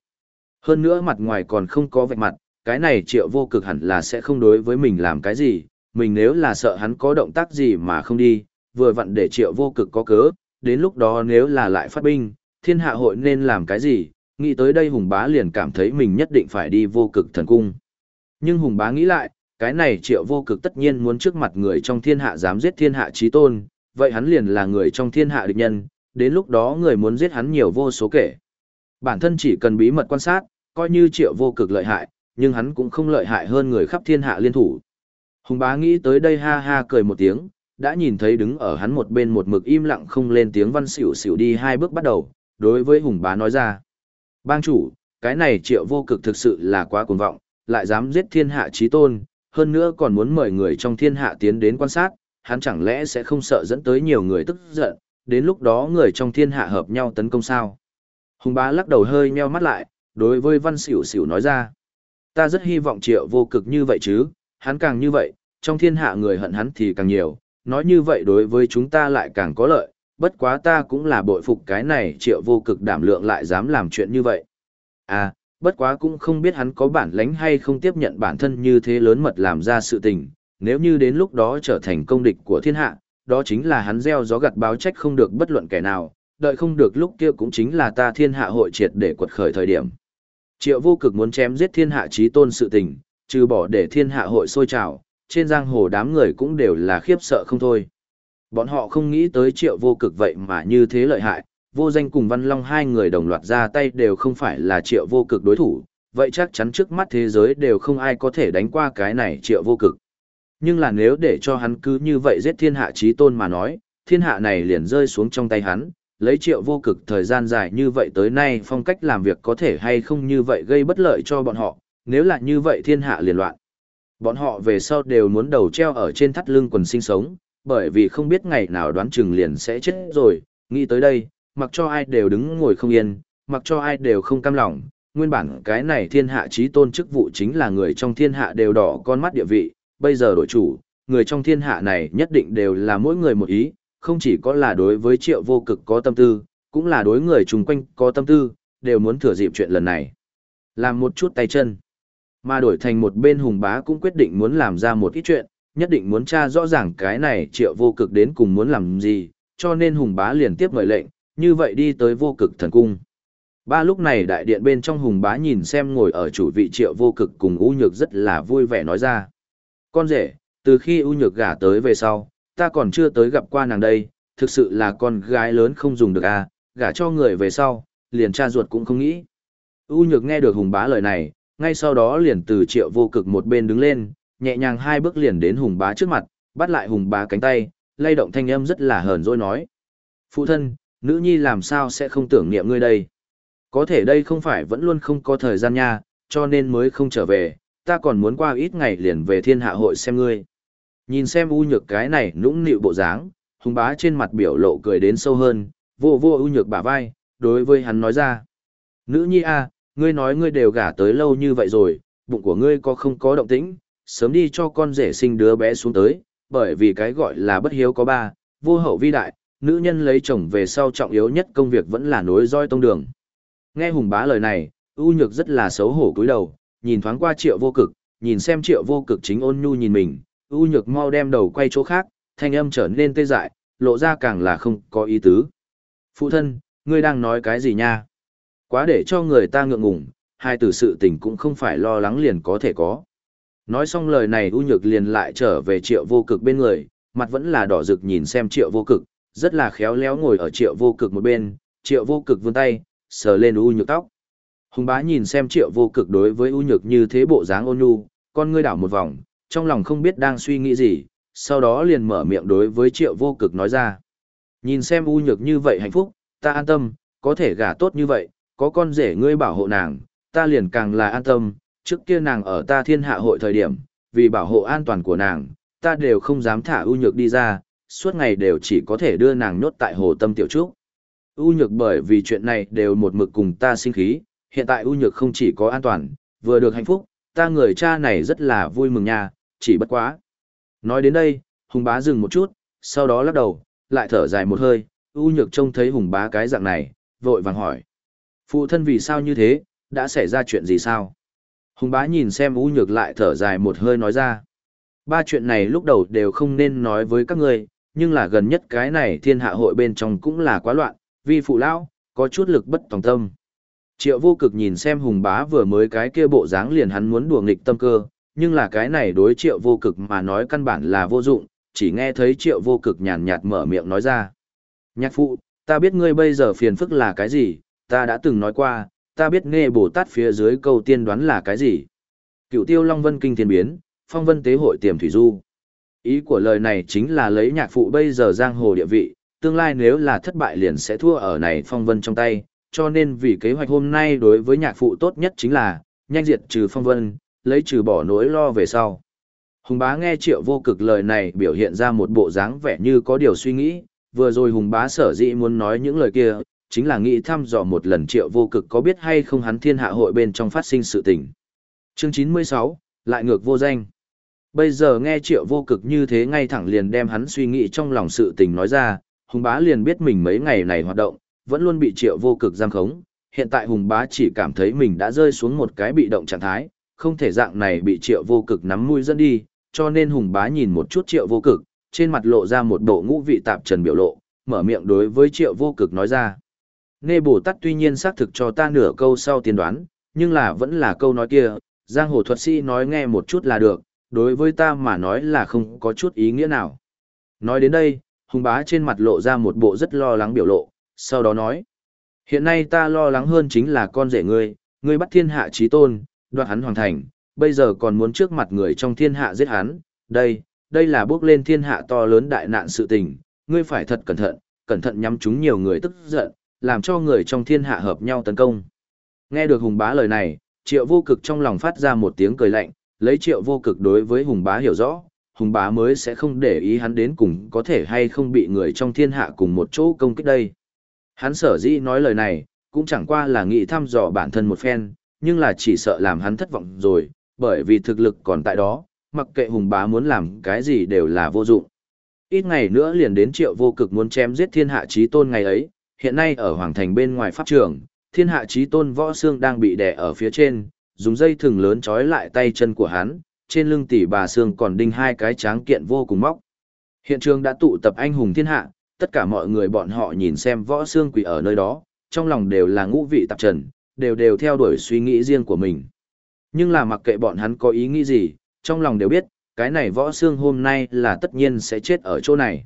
S1: Hơn nữa mặt ngoài còn không có vạch mặt, cái này triệu vô cực hẳn là sẽ không đối với mình làm cái gì, mình nếu là sợ hắn có động tác gì mà không đi, vừa vặn để triệu vô cực có cớ, đến lúc đó nếu là lại phát binh, thiên hạ hội nên làm cái gì, nghĩ tới đây hùng bá liền cảm thấy mình nhất định phải đi vô cực thần cung. Nhưng hùng bá nghĩ lại, cái này triệu vô cực tất nhiên muốn trước mặt người trong thiên hạ dám giết thiên hạ trí tôn, vậy hắn liền là người trong thiên hạ địch nhân, đến lúc đó người muốn giết hắn nhiều vô số kể. Bản thân chỉ cần bí mật quan sát, coi như triệu vô cực lợi hại, nhưng hắn cũng không lợi hại hơn người khắp thiên hạ liên thủ. Hùng bá nghĩ tới đây ha ha cười một tiếng, đã nhìn thấy đứng ở hắn một bên một mực im lặng không lên tiếng văn xỉu xỉu đi hai bước bắt đầu, đối với hùng bá nói ra. Bang chủ, cái này triệu vô cực thực sự là quá cuồng vọng, lại dám giết thiên hạ trí tôn, hơn nữa còn muốn mời người trong thiên hạ tiến đến quan sát, hắn chẳng lẽ sẽ không sợ dẫn tới nhiều người tức giận, đến lúc đó người trong thiên hạ hợp nhau tấn công sao. Hùng bá lắc đầu hơi meo mắt lại, đối với văn xỉu xỉu nói ra. Ta rất hy vọng triệu vô cực như vậy chứ, hắn càng như vậy, trong thiên hạ người hận hắn thì càng nhiều, nói như vậy đối với chúng ta lại càng có lợi, bất quá ta cũng là bội phục cái này triệu vô cực đảm lượng lại dám làm chuyện như vậy. À, bất quá cũng không biết hắn có bản lãnh hay không tiếp nhận bản thân như thế lớn mật làm ra sự tình, nếu như đến lúc đó trở thành công địch của thiên hạ, đó chính là hắn gieo gió gặt báo trách không được bất luận kẻ nào, đợi không được lúc kia cũng chính là ta thiên hạ hội triệt để quật khởi thời điểm. Triệu vô cực muốn chém giết thiên hạ trí tôn sự tình, trừ bỏ để thiên hạ hội sôi trào, trên giang hồ đám người cũng đều là khiếp sợ không thôi. Bọn họ không nghĩ tới triệu vô cực vậy mà như thế lợi hại, vô danh cùng văn long hai người đồng loạt ra tay đều không phải là triệu vô cực đối thủ, vậy chắc chắn trước mắt thế giới đều không ai có thể đánh qua cái này triệu vô cực. Nhưng là nếu để cho hắn cứ như vậy giết thiên hạ trí tôn mà nói, thiên hạ này liền rơi xuống trong tay hắn, lấy triệu vô cực thời gian dài như vậy tới nay phong cách làm việc có thể hay không như vậy gây bất lợi cho bọn họ, nếu là như vậy thiên hạ liền loạn. Bọn họ về sau đều muốn đầu treo ở trên thắt lưng quần sinh sống, bởi vì không biết ngày nào đoán chừng liền sẽ chết rồi, nghĩ tới đây, mặc cho ai đều đứng ngồi không yên, mặc cho ai đều không cam lòng, nguyên bản cái này thiên hạ trí tôn chức vụ chính là người trong thiên hạ đều đỏ con mắt địa vị, bây giờ đổi chủ, người trong thiên hạ này nhất định đều là mỗi người một ý, không chỉ có là đối với triệu vô cực có tâm tư, cũng là đối người chung quanh có tâm tư, đều muốn thừa dịp chuyện lần này. Làm một chút tay chân. Mà đổi thành một bên hùng bá cũng quyết định muốn làm ra một ít chuyện, nhất định muốn tra rõ ràng cái này triệu vô cực đến cùng muốn làm gì, cho nên hùng bá liền tiếp mời lệnh, như vậy đi tới vô cực thần cung. Ba lúc này đại điện bên trong hùng bá nhìn xem ngồi ở chủ vị triệu vô cực cùng U Nhược rất là vui vẻ nói ra. Con rể, từ khi U Nhược gả tới về sau, ta còn chưa tới gặp qua nàng đây, thực sự là con gái lớn không dùng được à, gả cho người về sau, liền cha ruột cũng không nghĩ. U Nhược nghe được hùng bá lời này, ngay sau đó liền từ triệu vô cực một bên đứng lên, nhẹ nhàng hai bước liền đến hùng bá trước mặt, bắt lại hùng bá cánh tay, lay động thanh âm rất là hờn dỗi nói. Phụ thân, nữ nhi làm sao sẽ không tưởng niệm ngươi đây? Có thể đây không phải vẫn luôn không có thời gian nha, cho nên mới không trở về, ta còn muốn qua ít ngày liền về thiên hạ hội xem ngươi. Nhìn xem u nhược cái này nũng nịu bộ dáng, hùng bá trên mặt biểu lộ cười đến sâu hơn, vô vô u nhược bả vai, đối với hắn nói ra. Nữ nhi a, ngươi nói ngươi đều gả tới lâu như vậy rồi, bụng của ngươi có không có động tĩnh, sớm đi cho con rể sinh đứa bé xuống tới, bởi vì cái gọi là bất hiếu có ba, vô hậu vi đại, nữ nhân lấy chồng về sau trọng yếu nhất công việc vẫn là nối roi tông đường. Nghe hùng bá lời này, U Nhược rất là xấu hổ cúi đầu, nhìn thoáng qua triệu vô cực, nhìn xem triệu vô cực chính ôn nhu nhìn mình, U Nhược mau đem đầu quay chỗ khác, thanh âm trở nên tê dại, lộ ra càng là không có ý tứ. Phụ thân, ngươi đang nói cái gì nha? Quá để cho người ta ngượng ngùng, hai từ sự tình cũng không phải lo lắng liền có thể có. Nói xong lời này U Nhược liền lại trở về triệu vô cực bên người, mặt vẫn là đỏ rực nhìn xem triệu vô cực, rất là khéo léo ngồi ở triệu vô cực một bên, triệu vô cực vươn tay, sờ lên U Nhược tóc. Hùng bá nhìn xem triệu vô cực đối với U Nhược như thế bộ dáng ôn nhu, con ngươi đảo một vòng, trong lòng không biết đang suy nghĩ gì, sau đó liền mở miệng đối với triệu vô cực nói ra. Nhìn xem U Nhược như vậy hạnh phúc, ta an tâm, có thể gả tốt như vậy, có con rể ngươi bảo hộ nàng, ta liền càng là an tâm, trước kia nàng ở ta thiên hạ hội thời điểm, vì bảo hộ an toàn của nàng, ta đều không dám thả ưu nhược đi ra, suốt ngày đều chỉ có thể đưa nàng nhốt tại hồ tâm tiểu trúc. U nhược bởi vì chuyện này đều một mực cùng ta sinh khí, hiện tại U nhược không chỉ có an toàn, vừa được hạnh phúc, ta người cha này rất là vui mừng nha, chỉ bất quá. Nói đến đây, Hùng bá dừng một chút, sau đó lắc đầu, lại thở dài một hơi, U nhược trông thấy Hùng bá cái dạng này, vội vàng hỏi. Phụ thân vì sao như thế, đã xảy ra chuyện gì sao? Hùng bá nhìn xem U nhược lại thở dài một hơi nói ra. Ba chuyện này lúc đầu đều không nên nói với các ngươi, nhưng là gần nhất cái này thiên hạ hội bên trong cũng là quá loạn, vì phụ lão có chút lực bất tòng tâm. Triệu vô cực nhìn xem hùng bá vừa mới cái kia bộ dáng liền hắn muốn đùa nghịch tâm cơ, nhưng là cái này đối triệu vô cực mà nói căn bản là vô dụng, chỉ nghe thấy triệu vô cực nhàn nhạt mở miệng nói ra. Nhạc phụ, ta biết ngươi bây giờ phiền phức là cái gì, ta đã từng nói qua, ta biết nghe Bồ Tát phía dưới câu tiên đoán là cái gì. Cựu tiêu Long Vân Kinh Thiên Biến, Phong Vân Tế Hội Tiềm Thủy Du. Ý của lời này chính là lấy nhạc phụ bây giờ giang hồ địa vị, tương lai nếu là thất bại liền sẽ thua ở này Phong Vân trong tay, cho nên vì kế hoạch hôm nay đối với nhạc phụ tốt nhất chính là, nhanh diệt trừ Phong Vân, lấy trừ bỏ nỗi lo về sau. Hùng bá nghe triệu vô cực lời này biểu hiện ra một bộ dáng vẻ như có điều suy nghĩ, vừa rồi hùng bá sở dĩ muốn nói những lời kia, chính là nghĩ thăm dò một lần triệu vô cực có biết hay không hắn thiên hạ hội bên trong phát sinh sự tình. Chương 96, lại ngược vô danh. Bây giờ nghe triệu vô cực như thế ngay thẳng liền đem hắn suy nghĩ trong lòng sự tình nói ra, hùng bá liền biết mình mấy ngày này hoạt động, vẫn luôn bị triệu vô cực giam khống. Hiện tại hùng bá chỉ cảm thấy mình đã rơi xuống một cái bị động trạng thái, không thể dạng này bị triệu vô cực nắm mũi dẫn đi, cho nên hùng bá nhìn một chút triệu vô cực, trên mặt lộ ra một bộ ngũ vị tạp trần biểu lộ, mở miệng đối với triệu vô cực nói ra. Nê Bồ Tát tuy nhiên xác thực cho ta nửa câu sau tiên đoán, nhưng là vẫn là câu nói kia, giang hồ thuật sĩ nói nghe một chút là được, đối với ta mà nói là không có chút ý nghĩa nào. Nói đến đây, hùng bá trên mặt lộ ra một bộ rất lo lắng biểu lộ, sau đó nói. Hiện nay ta lo lắng hơn chính là con rể ngươi, ngươi bắt thiên hạ trí tôn, đoạt hắn hoàng thành, bây giờ còn muốn trước mặt người trong thiên hạ giết hắn, đây, đây là bước lên thiên hạ to lớn đại nạn sự tình, ngươi phải thật cẩn thận, cẩn thận nhắm chúng nhiều người tức giận, làm cho người trong thiên hạ hợp nhau tấn công. Nghe được hùng bá lời này, triệu vô cực trong lòng phát ra một tiếng cười lạnh, lấy triệu vô cực đối với hùng bá hiểu rõ, hùng bá mới sẽ không để ý hắn đến cùng có thể hay không bị người trong thiên hạ cùng một chỗ công kích đây. Hắn sở dĩ nói lời này, cũng chẳng qua là nghĩ thăm dò bản thân một phen, nhưng là chỉ sợ làm hắn thất vọng rồi, bởi vì thực lực còn tại đó, mặc kệ hùng bá muốn làm cái gì đều là vô dụng. Ít ngày nữa liền đến triệu vô cực muốn chém giết thiên hạ chí tôn ngày ấy, hiện nay ở Hoàng Thành bên ngoài pháp trường, thiên hạ trí tôn võ xương đang bị đè ở phía trên, dùng dây thừng lớn trói lại tay chân của hắn, trên lưng tỷ bà xương còn đinh hai cái tráng kiện vô cùng móc. Hiện trường đã tụ tập anh hùng thiên hạ, tất cả mọi người bọn họ nhìn xem võ xương quỷ ở nơi đó, trong lòng đều là ngũ vị tạp trần, đều đều theo đuổi suy nghĩ riêng của mình. Nhưng là mặc kệ bọn hắn có ý nghĩ gì, trong lòng đều biết, cái này võ xương hôm nay là tất nhiên sẽ chết ở chỗ này.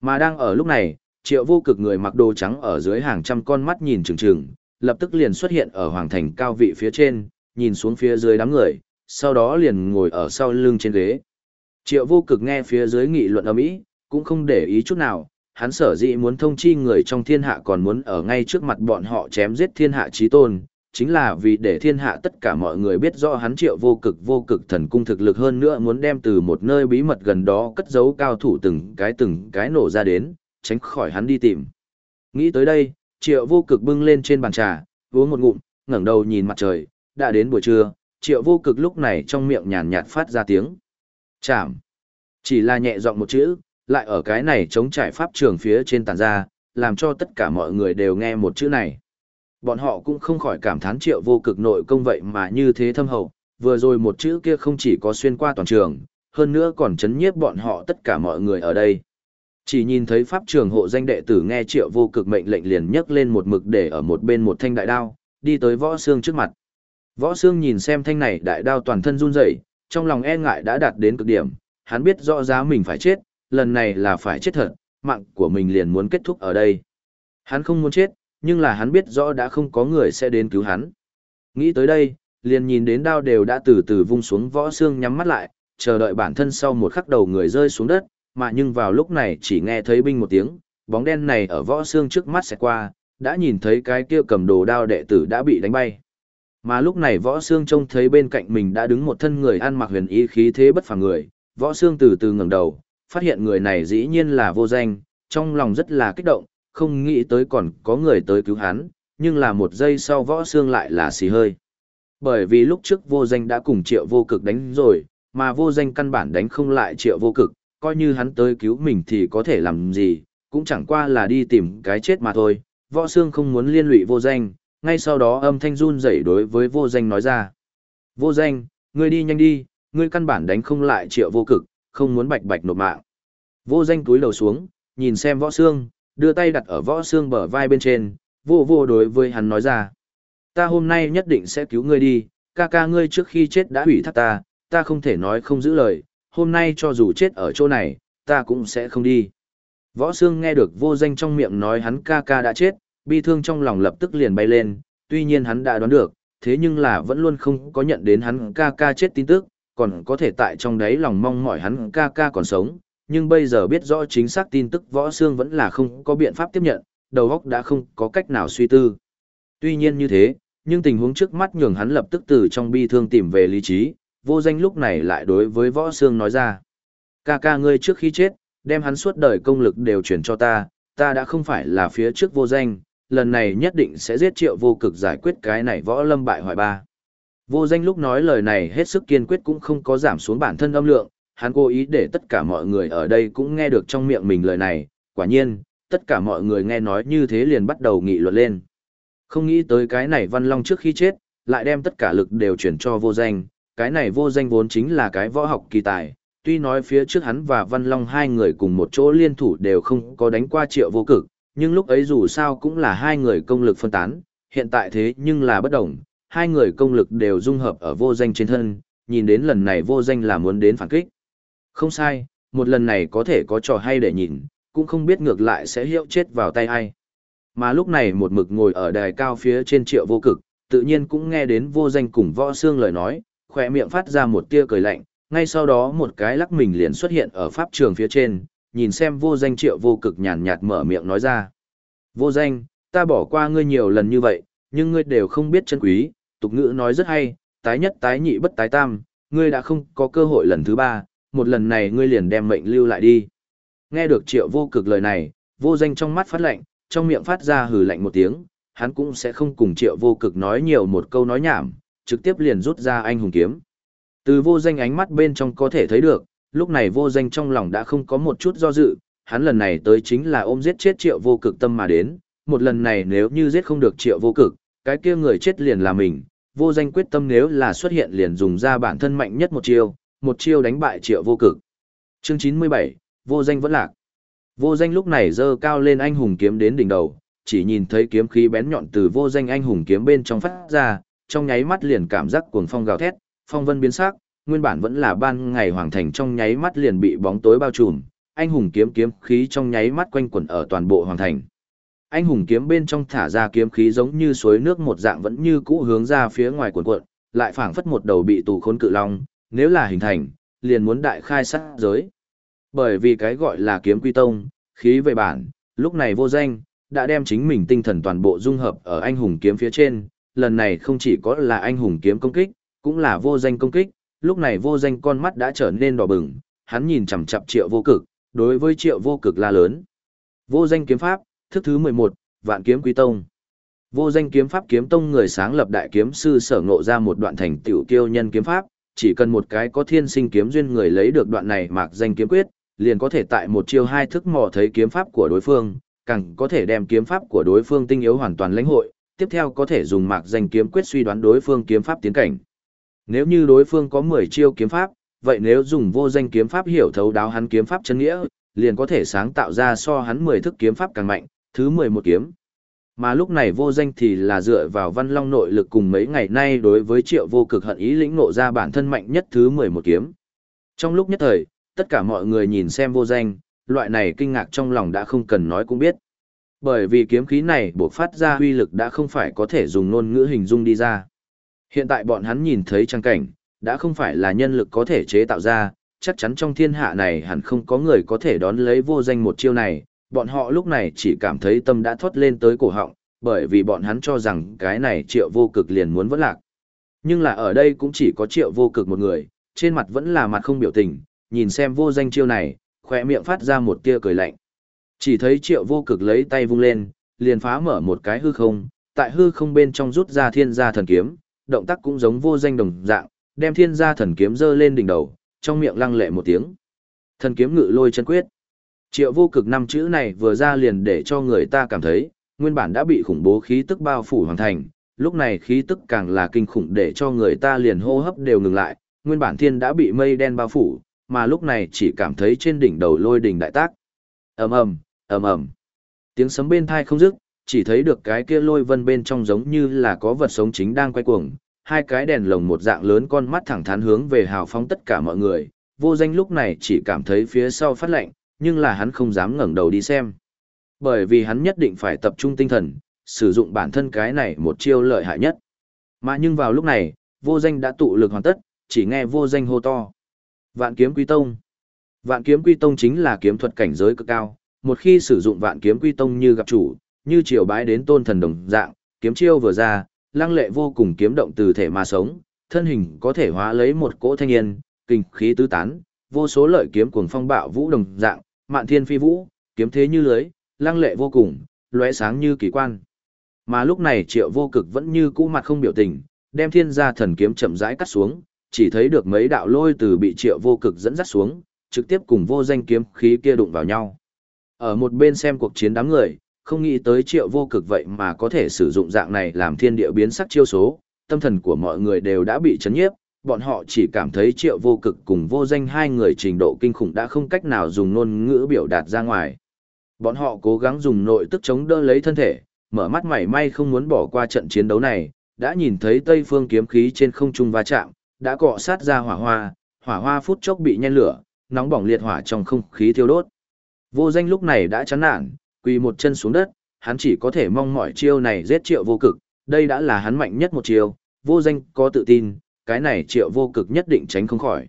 S1: Mà đang ở lúc này, triệu vô cực người mặc đồ trắng ở dưới hàng trăm con mắt nhìn chừng chừng, lập tức liền xuất hiện ở hoàng thành cao vị phía trên, nhìn xuống phía dưới đám người, sau đó liền ngồi ở sau lưng trên ghế. Triệu vô cực nghe phía dưới nghị luận ầm ĩ, cũng không để ý chút nào, hắn sở dĩ muốn thông chi người trong thiên hạ còn muốn ở ngay trước mặt bọn họ chém giết thiên hạ chí tôn, chính là vì để thiên hạ tất cả mọi người biết rõ hắn triệu vô cực vô cực thần cung thực lực hơn nữa muốn đem từ một nơi bí mật gần đó cất giấu cao thủ từng cái từng cái nổ ra đến, tránh khỏi hắn đi tìm. Nghĩ tới đây, triệu vô cực bưng lên trên bàn trà, uống một ngụm, ngẩng đầu nhìn mặt trời, đã đến buổi trưa, triệu vô cực lúc này trong miệng nhàn nhạt phát ra tiếng. Chạm. Chỉ là nhẹ giọng một chữ, lại ở cái này chống trải pháp trường phía trên tàn ra, làm cho tất cả mọi người đều nghe một chữ này. Bọn họ cũng không khỏi cảm thán triệu vô cực nội công vậy mà như thế thâm hậu, vừa rồi một chữ kia không chỉ có xuyên qua toàn trường, hơn nữa còn chấn nhiếp bọn họ tất cả mọi người ở đây. Chỉ nhìn thấy pháp trường hộ danh đệ tử nghe triệu vô cực mệnh lệnh liền nhấc lên một mực để ở một bên một thanh đại đao, đi tới võ xương trước mặt. Võ xương nhìn xem thanh này đại đao toàn thân run rẩy, trong lòng e ngại đã đạt đến cực điểm, hắn biết rõ giá mình phải chết, lần này là phải chết thật, mạng của mình liền muốn kết thúc ở đây. Hắn không muốn chết, nhưng là hắn biết rõ đã không có người sẽ đến cứu hắn. Nghĩ tới đây, liền nhìn đến đao đều đã từ từ vung xuống võ xương nhắm mắt lại, chờ đợi bản thân sau một khắc đầu người rơi xuống đất, mà nhưng vào lúc này chỉ nghe thấy binh một tiếng, bóng đen này ở võ xương trước mắt sẽ qua, đã nhìn thấy cái kia cầm đồ đao đệ tử đã bị đánh bay. Mà lúc này võ xương trông thấy bên cạnh mình đã đứng một thân người ăn mặc huyền y khí thế bất phàm người, võ xương từ từ ngẩng đầu, phát hiện người này dĩ nhiên là vô danh, trong lòng rất là kích động, không nghĩ tới còn có người tới cứu hắn, nhưng là một giây sau võ xương lại là xì hơi. Bởi vì lúc trước vô danh đã cùng triệu vô cực đánh rồi, mà vô danh căn bản đánh không lại triệu vô cực, coi như hắn tới cứu mình thì có thể làm gì, cũng chẳng qua là đi tìm cái chết mà thôi. Võ xương không muốn liên lụy vô danh, ngay sau đó âm thanh run rẩy đối với vô danh nói ra. Vô danh, ngươi đi nhanh đi, ngươi căn bản đánh không lại triệu vô cực, không muốn bạch bạch nộp mạng. Vô danh túi lầu xuống, nhìn xem võ xương, đưa tay đặt ở võ xương bờ vai bên trên, vô vô đối với hắn nói ra. Ta hôm nay nhất định sẽ cứu ngươi đi, ca ca ngươi trước khi chết đã hủy thác ta, ta không thể nói không giữ lời, hôm nay cho dù chết ở chỗ này, ta cũng sẽ không đi. Võ Sương nghe được vô danh trong miệng nói hắn ca ca đã chết, bi thương trong lòng lập tức liền bay lên, tuy nhiên hắn đã đoán được, thế nhưng là vẫn luôn không có nhận đến hắn ca ca chết tin tức, còn có thể tại trong đấy lòng mong mỏi hắn ca ca còn sống, nhưng bây giờ biết rõ chính xác tin tức võ Sương vẫn là không có biện pháp tiếp nhận, đầu óc đã không có cách nào suy tư. Tuy nhiên như thế, nhưng tình huống trước mắt nhường hắn lập tức từ trong bi thương tìm về lý trí, vô danh lúc này lại đối với võ xương nói ra. Ca ca ngươi trước khi chết, đem hắn suốt đời công lực đều chuyển cho ta, ta đã không phải là phía trước vô danh, lần này nhất định sẽ giết triệu vô cực giải quyết cái này võ lâm bại hoại ba. Vô danh lúc nói lời này hết sức kiên quyết cũng không có giảm xuống bản thân âm lượng, hắn cố ý để tất cả mọi người ở đây cũng nghe được trong miệng mình lời này, quả nhiên, tất cả mọi người nghe nói như thế liền bắt đầu nghị luận lên. Không nghĩ tới cái này Văn Long trước khi chết, lại đem tất cả lực đều chuyển cho vô danh, cái này vô danh vốn chính là cái võ học kỳ tài, tuy nói phía trước hắn và Văn Long hai người cùng một chỗ liên thủ đều không có đánh qua triệu vô cực, nhưng lúc ấy dù sao cũng là hai người công lực phân tán, hiện tại thế nhưng là bất đồng, hai người công lực đều dung hợp ở vô danh trên thân, nhìn đến lần này vô danh là muốn đến phản kích. Không sai, một lần này có thể có trò hay để nhìn, cũng không biết ngược lại sẽ hiệu chết vào tay ai. Mà lúc này một mực ngồi ở đài cao phía trên triệu vô cực, tự nhiên cũng nghe đến vô danh cùng võ xương lời nói, khỏe miệng phát ra một tia cười lạnh, ngay sau đó một cái lắc mình liền xuất hiện ở pháp trường phía trên, nhìn xem vô danh triệu vô cực nhàn nhạt mở miệng nói ra. Vô danh, ta bỏ qua ngươi nhiều lần như vậy, nhưng ngươi đều không biết chân quý, tục ngữ nói rất hay, tái nhất tái nhị bất tái tam, ngươi đã không có cơ hội lần thứ ba, một lần này ngươi liền đem mệnh lưu lại đi. Nghe được triệu vô cực lời này, vô danh trong mắt phát lạnh, trong miệng phát ra hừ lạnh một tiếng, hắn cũng sẽ không cùng triệu vô cực nói nhiều một câu nói nhảm, trực tiếp liền rút ra anh hùng kiếm. Từ vô danh ánh mắt bên trong có thể thấy được, lúc này vô danh trong lòng đã không có một chút do dự, hắn lần này tới chính là ôm giết chết triệu vô cực tâm mà đến, một lần này nếu như giết không được triệu vô cực, cái kia người chết liền là mình, vô danh quyết tâm nếu là xuất hiện liền dùng ra bản thân mạnh nhất một chiêu, một chiêu đánh bại triệu vô cực. Chương 97, vô danh vẫn lạc. Vô danh lúc này dơ cao lên anh hùng kiếm đến đỉnh đầu, chỉ nhìn thấy kiếm khí bén nhọn từ vô danh anh hùng kiếm bên trong phát ra, trong nháy mắt liền cảm giác cuồng phong gào thét, phong vân biến sắc, nguyên bản vẫn là ban ngày hoàng thành trong nháy mắt liền bị bóng tối bao trùm, anh hùng kiếm kiếm khí trong nháy mắt quanh quẩn ở toàn bộ hoàng thành. Anh hùng kiếm bên trong thả ra kiếm khí giống như suối nước một dạng vẫn như cũ hướng ra phía ngoài cuộn cuộn, lại phảng phất một đầu bị tù khốn cự long, nếu là hình thành, liền muốn đại khai sát giới. Bởi vì cái gọi là kiếm quy tông, khí về bản, lúc này vô danh, đã đem chính mình tinh thần toàn bộ dung hợp ở anh hùng kiếm phía trên, lần này không chỉ có là anh hùng kiếm công kích, cũng là vô danh công kích, lúc này vô danh con mắt đã trở nên đỏ bừng, hắn nhìn chằm chằm triệu vô cực, đối với triệu vô cực la lớn. Vô danh kiếm pháp, thức thứ 11, vạn kiếm quý tông. Vô danh kiếm pháp kiếm tông người sáng lập đại kiếm sư sở ngộ ra một đoạn thành tiểu kiêu nhân kiếm pháp, chỉ cần một cái có thiên sinh kiếm duyên người lấy được đoạn này mạc danh kiếm quyết, liền có thể tại một chiêu hai thức mò thấy kiếm pháp của đối phương, càng có thể đem kiếm pháp của đối phương tinh yếu hoàn toàn lãnh hội, tiếp theo có thể dùng mạc danh kiếm quyết suy đoán đối phương kiếm pháp tiến cảnh. Nếu như đối phương có 10 chiêu kiếm pháp, vậy nếu dùng vô danh kiếm pháp hiểu thấu đáo hắn kiếm pháp chân nghĩa, liền có thể sáng tạo ra so hắn 10 thức kiếm pháp càng mạnh, thứ 11 kiếm. Mà lúc này vô danh thì là dựa vào văn long nội lực cùng mấy ngày nay đối với triệu vô cực hận ý lĩnh nộ ra bản thân mạnh nhất thứ 11 kiếm. Trong lúc nhất thời, tất cả mọi người nhìn xem vô danh, loại này kinh ngạc trong lòng đã không cần nói cũng biết. Bởi vì kiếm khí này buộc phát ra huy lực đã không phải có thể dùng ngôn ngữ hình dung đi ra. Hiện tại bọn hắn nhìn thấy trang cảnh, đã không phải là nhân lực có thể chế tạo ra, chắc chắn trong thiên hạ này hẳn không có người có thể đón lấy vô danh một chiêu này, bọn họ lúc này chỉ cảm thấy tâm đã thoát lên tới cổ họng, bởi vì bọn hắn cho rằng cái này triệu vô cực liền muốn vẫn lạc. Nhưng là ở đây cũng chỉ có triệu vô cực một người, trên mặt vẫn là mặt không biểu tình, nhìn xem vô danh chiêu này, khỏe miệng phát ra một tia cười lạnh. Chỉ thấy triệu vô cực lấy tay vung lên, liền phá mở một cái hư không, tại hư không bên trong rút ra thiên gia thần kiếm, động tác cũng giống vô danh đồng dạng, đem thiên gia thần kiếm giơ lên đỉnh đầu, trong miệng lăng lệ một tiếng. Thần kiếm ngự lôi chân quyết. Triệu vô cực năm chữ này vừa ra liền để cho người ta cảm thấy, nguyên bản đã bị khủng bố khí tức bao phủ hoàn thành, lúc này khí tức càng là kinh khủng để cho người ta liền hô hấp đều ngừng lại, nguyên bản thiên đã bị mây đen bao phủ, mà lúc này chỉ cảm thấy trên đỉnh đầu lôi đỉnh đại tác. ầm ầm, ầm ầm, tiếng sấm bên thai không dứt, chỉ thấy được cái kia lôi vân bên trong giống như là có vật sống chính đang quay cuồng, hai cái đèn lồng một dạng lớn con mắt thẳng thắn hướng về hào phóng tất cả mọi người, vô danh lúc này chỉ cảm thấy phía sau phát lạnh, nhưng là hắn không dám ngẩng đầu đi xem. Bởi vì hắn nhất định phải tập trung tinh thần, sử dụng bản thân cái này một chiêu lợi hại nhất. Mà nhưng vào lúc này, vô danh đã tụ lực hoàn tất, chỉ nghe vô danh hô to. Vạn kiếm quy tông. Vạn kiếm quy tông chính là kiếm thuật cảnh giới cực cao, một khi sử dụng vạn kiếm quy tông như gặp chủ, như triều bái đến tôn thần đồng dạng, kiếm chiêu vừa ra, lăng lệ vô cùng kiếm động từ thể mà sống, thân hình có thể hóa lấy một cỗ thanh niên, kinh khí tứ tán, vô số lợi kiếm cuồng phong bạo vũ đồng dạng, mạn thiên phi vũ, kiếm thế như lưới, lăng lệ vô cùng, lóe sáng như kỳ quan. Mà lúc này Triệu Vô Cực vẫn như cũ mặt không biểu tình, đem thiên gia thần kiếm chậm rãi cắt xuống, chỉ thấy được mấy đạo lôi từ bị Triệu Vô Cực dẫn dắt xuống, trực tiếp cùng vô danh kiếm khí kia đụng vào nhau. Ở một bên xem cuộc chiến đám người, không nghĩ tới Triệu Vô Cực vậy mà có thể sử dụng dạng này làm thiên địa biến sắc chiêu số, tâm thần của mọi người đều đã bị chấn nhiếp, bọn họ chỉ cảm thấy Triệu Vô Cực cùng vô danh hai người trình độ kinh khủng đã không cách nào dùng ngôn ngữ biểu đạt ra ngoài. Bọn họ cố gắng dùng nội tức chống đỡ lấy thân thể, mở mắt mảy may không muốn bỏ qua trận chiến đấu này, đã nhìn thấy Tây Phương kiếm khí trên không trung va chạm, đã cọ sát ra hỏa hoa, hỏa hoa phút chốc bị nhen lửa, nóng bỏng liệt hỏa trong không khí thiêu đốt. Vô danh lúc này đã chán nản, quỳ một chân xuống đất, hắn chỉ có thể mong mỏi chiêu này giết triệu vô cực, đây đã là hắn mạnh nhất một chiêu, vô danh có tự tin, cái này triệu vô cực nhất định tránh không khỏi.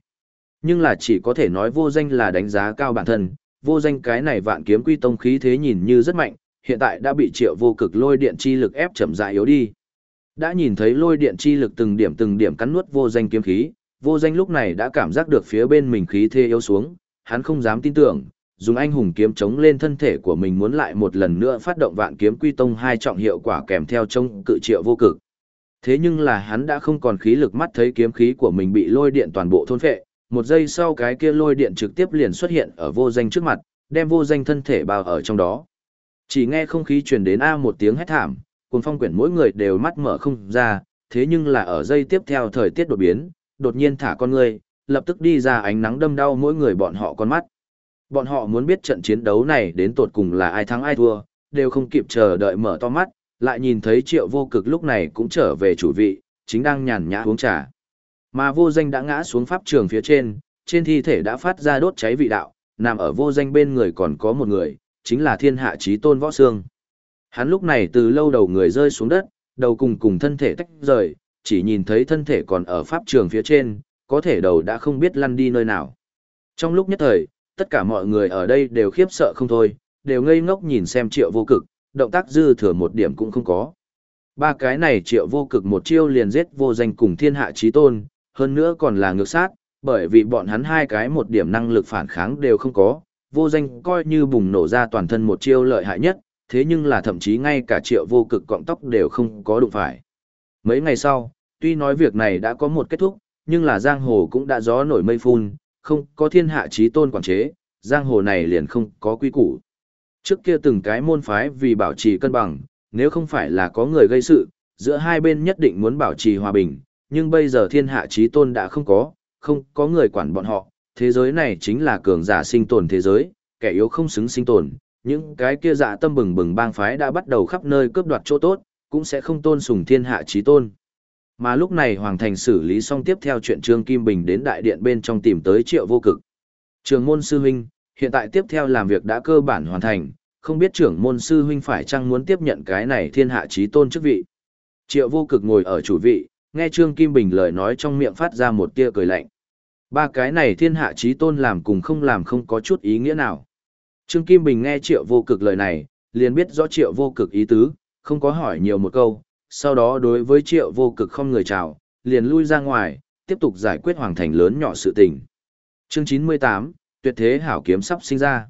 S1: Nhưng là chỉ có thể nói vô danh là đánh giá cao bản thân, vô danh cái này vạn kiếm quy tông khí thế nhìn như rất mạnh, hiện tại đã bị triệu vô cực lôi điện chi lực ép chậm rãi yếu đi. Đã nhìn thấy lôi điện chi lực từng điểm từng điểm cắn nuốt vô danh kiếm khí, vô danh lúc này đã cảm giác được phía bên mình khí thế yếu xuống, hắn không dám tin tưởng, dùng anh hùng kiếm chống lên thân thể của mình muốn lại một lần nữa phát động vạn kiếm quy tông hai trọng hiệu quả kèm theo trông cự triệu vô cực. Thế nhưng là hắn đã không còn khí lực mắt thấy kiếm khí của mình bị lôi điện toàn bộ thôn phệ, một giây sau cái kia lôi điện trực tiếp liền xuất hiện ở vô danh trước mặt, đem vô danh thân thể bao ở trong đó. Chỉ nghe không khí truyền đến A một tiếng hét thảm, cùng phong quyển mỗi người đều mắt mở không ra, thế nhưng là ở giây tiếp theo thời tiết đột biến, đột nhiên thả con người, lập tức đi ra ánh nắng đâm đau mỗi người bọn họ con mắt. Bọn họ muốn biết trận chiến đấu này đến tột cùng là ai thắng ai thua, đều không kịp chờ đợi mở to mắt, lại nhìn thấy triệu vô cực lúc này cũng trở về chủ vị, chính đang nhàn nhã uống trà. Mà vô danh đã ngã xuống pháp trường phía trên, trên thi thể đã phát ra đốt cháy vị đạo, nằm ở vô danh bên người còn có một người, chính là thiên hạ trí tôn võ xương. Hắn lúc này từ lâu đầu người rơi xuống đất, đầu cùng cùng thân thể tách rời, chỉ nhìn thấy thân thể còn ở pháp trường phía trên, có thể đầu đã không biết lăn đi nơi nào. Trong lúc nhất thời, tất cả mọi người ở đây đều khiếp sợ không thôi, đều ngây ngốc nhìn xem triệu vô cực, động tác dư thừa một điểm cũng không có. Ba cái này triệu vô cực một chiêu liền giết vô danh cùng thiên hạ trí tôn, hơn nữa còn là ngược sát, bởi vì bọn hắn hai cái một điểm năng lực phản kháng đều không có, vô danh coi như bùng nổ ra toàn thân một chiêu lợi hại nhất, thế nhưng là thậm chí ngay cả triệu vô cực cọng tóc đều không có đụng phải. Mấy ngày sau, tuy nói việc này đã có một kết thúc, nhưng là giang hồ cũng đã gió nổi mây phun, không có thiên hạ trí tôn quản chế, giang hồ này liền không có quy củ. Trước kia từng cái môn phái vì bảo trì cân bằng, nếu không phải là có người gây sự, giữa hai bên nhất định muốn bảo trì hòa bình, nhưng bây giờ thiên hạ trí tôn đã không có, không có người quản bọn họ, thế giới này chính là cường giả sinh tồn thế giới, kẻ yếu không xứng sinh tồn, những cái kia dạ tâm bừng bừng bang phái đã bắt đầu khắp nơi cướp đoạt chỗ tốt, cũng sẽ không tôn sùng thiên hạ trí tôn. Mà lúc này Hoàng Thành xử lý xong tiếp theo chuyện Trương Kim Bình đến đại điện bên trong tìm tới triệu vô cực. Trường môn sư huynh, hiện tại tiếp theo làm việc đã cơ bản hoàn thành, không biết trưởng môn sư huynh phải chăng muốn tiếp nhận cái này thiên hạ trí tôn chức vị. Triệu vô cực ngồi ở chủ vị, nghe Trương Kim Bình lời nói trong miệng phát ra một tia cười lạnh. Ba cái này thiên hạ trí tôn làm cùng không làm không có chút ý nghĩa nào. Trương Kim Bình nghe triệu vô cực lời này, liền biết rõ triệu vô cực ý tứ, không có hỏi nhiều một câu, sau đó đối với triệu vô cực không người chào, liền lui ra ngoài, tiếp tục giải quyết hoàng thành lớn nhỏ sự tình. Chương 98, tuyệt thế hảo kiếm sắp sinh ra.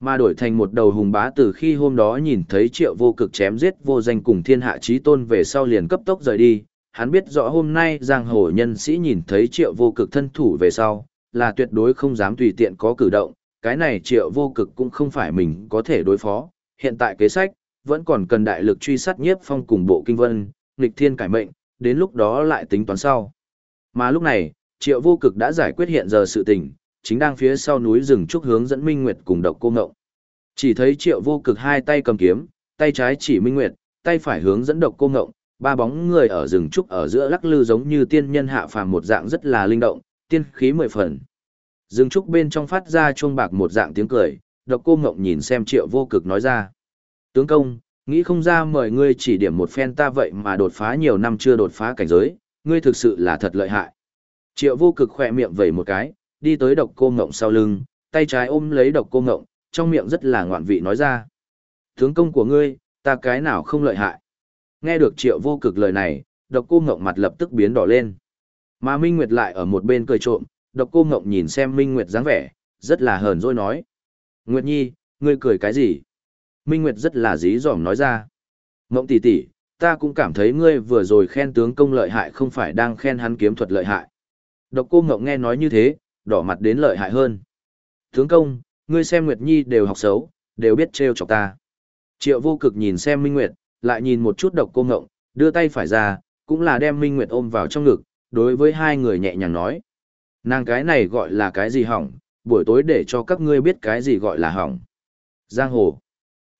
S1: Mà đổi thành một đầu hùng bá từ khi hôm đó nhìn thấy triệu vô cực chém giết vô danh cùng thiên hạ trí tôn về sau liền cấp tốc rời đi, hắn biết rõ hôm nay giang hồ nhân sĩ nhìn thấy triệu vô cực thân thủ về sau, là tuyệt đối không dám tùy tiện có cử động, cái này triệu vô cực cũng không phải mình có thể đối phó, hiện tại kế sách, vẫn còn cần đại lực truy sát nhiếp phong cùng bộ kinh vân, nghịch thiên cải mệnh, đến lúc đó lại tính toán sau. Mà lúc này, triệu vô cực đã giải quyết hiện giờ sự tình, chính đang phía sau núi rừng trúc hướng dẫn Minh Nguyệt cùng độc cô ngộng. Chỉ thấy triệu vô cực hai tay cầm kiếm, tay trái chỉ Minh Nguyệt, tay phải hướng dẫn độc cô ngộng, ba bóng người ở rừng trúc ở giữa lắc lư giống như tiên nhân hạ phàm một dạng rất là linh động, tiên khí mười phần. Rừng trúc bên trong phát ra chuông bạc một dạng tiếng cười, độc cô ngộng nhìn xem triệu vô cực nói ra. Tướng công, nghĩ không ra mời ngươi chỉ điểm một phen ta vậy mà đột phá nhiều năm chưa đột phá cảnh giới, ngươi thực sự là thật lợi hại. Triệu vô cực khỏe miệng vẩy một cái, đi tới độc cô ngộng sau lưng, tay trái ôm lấy độc cô ngộng, trong miệng rất là ngoạn vị nói ra. Tướng công của ngươi, ta cái nào không lợi hại. Nghe được triệu vô cực lời này, độc cô ngộng mặt lập tức biến đỏ lên. Mà Minh Nguyệt lại ở một bên cười trộm, độc cô ngộng nhìn xem Minh Nguyệt dáng vẻ, rất là hờn dỗi nói. Nguyệt Nhi, ngươi cười cái gì? Minh Nguyệt rất là dí dỏm nói ra. Mộng tỷ tỷ, ta cũng cảm thấy ngươi vừa rồi khen tướng công lợi hại không phải đang khen hắn kiếm thuật lợi hại. Độc cô ngộng nghe nói như thế, đỏ mặt đến lợi hại hơn. Tướng công, ngươi xem Nguyệt Nhi đều học xấu, đều biết trêu chọc ta. Triệu vô cực nhìn xem Minh Nguyệt, lại nhìn một chút độc cô ngộng, đưa tay phải ra, cũng là đem Minh Nguyệt ôm vào trong ngực, đối với hai người nhẹ nhàng nói. Nàng cái này gọi là cái gì hỏng, buổi tối để cho các ngươi biết cái gì gọi là hỏng. Giang hồ.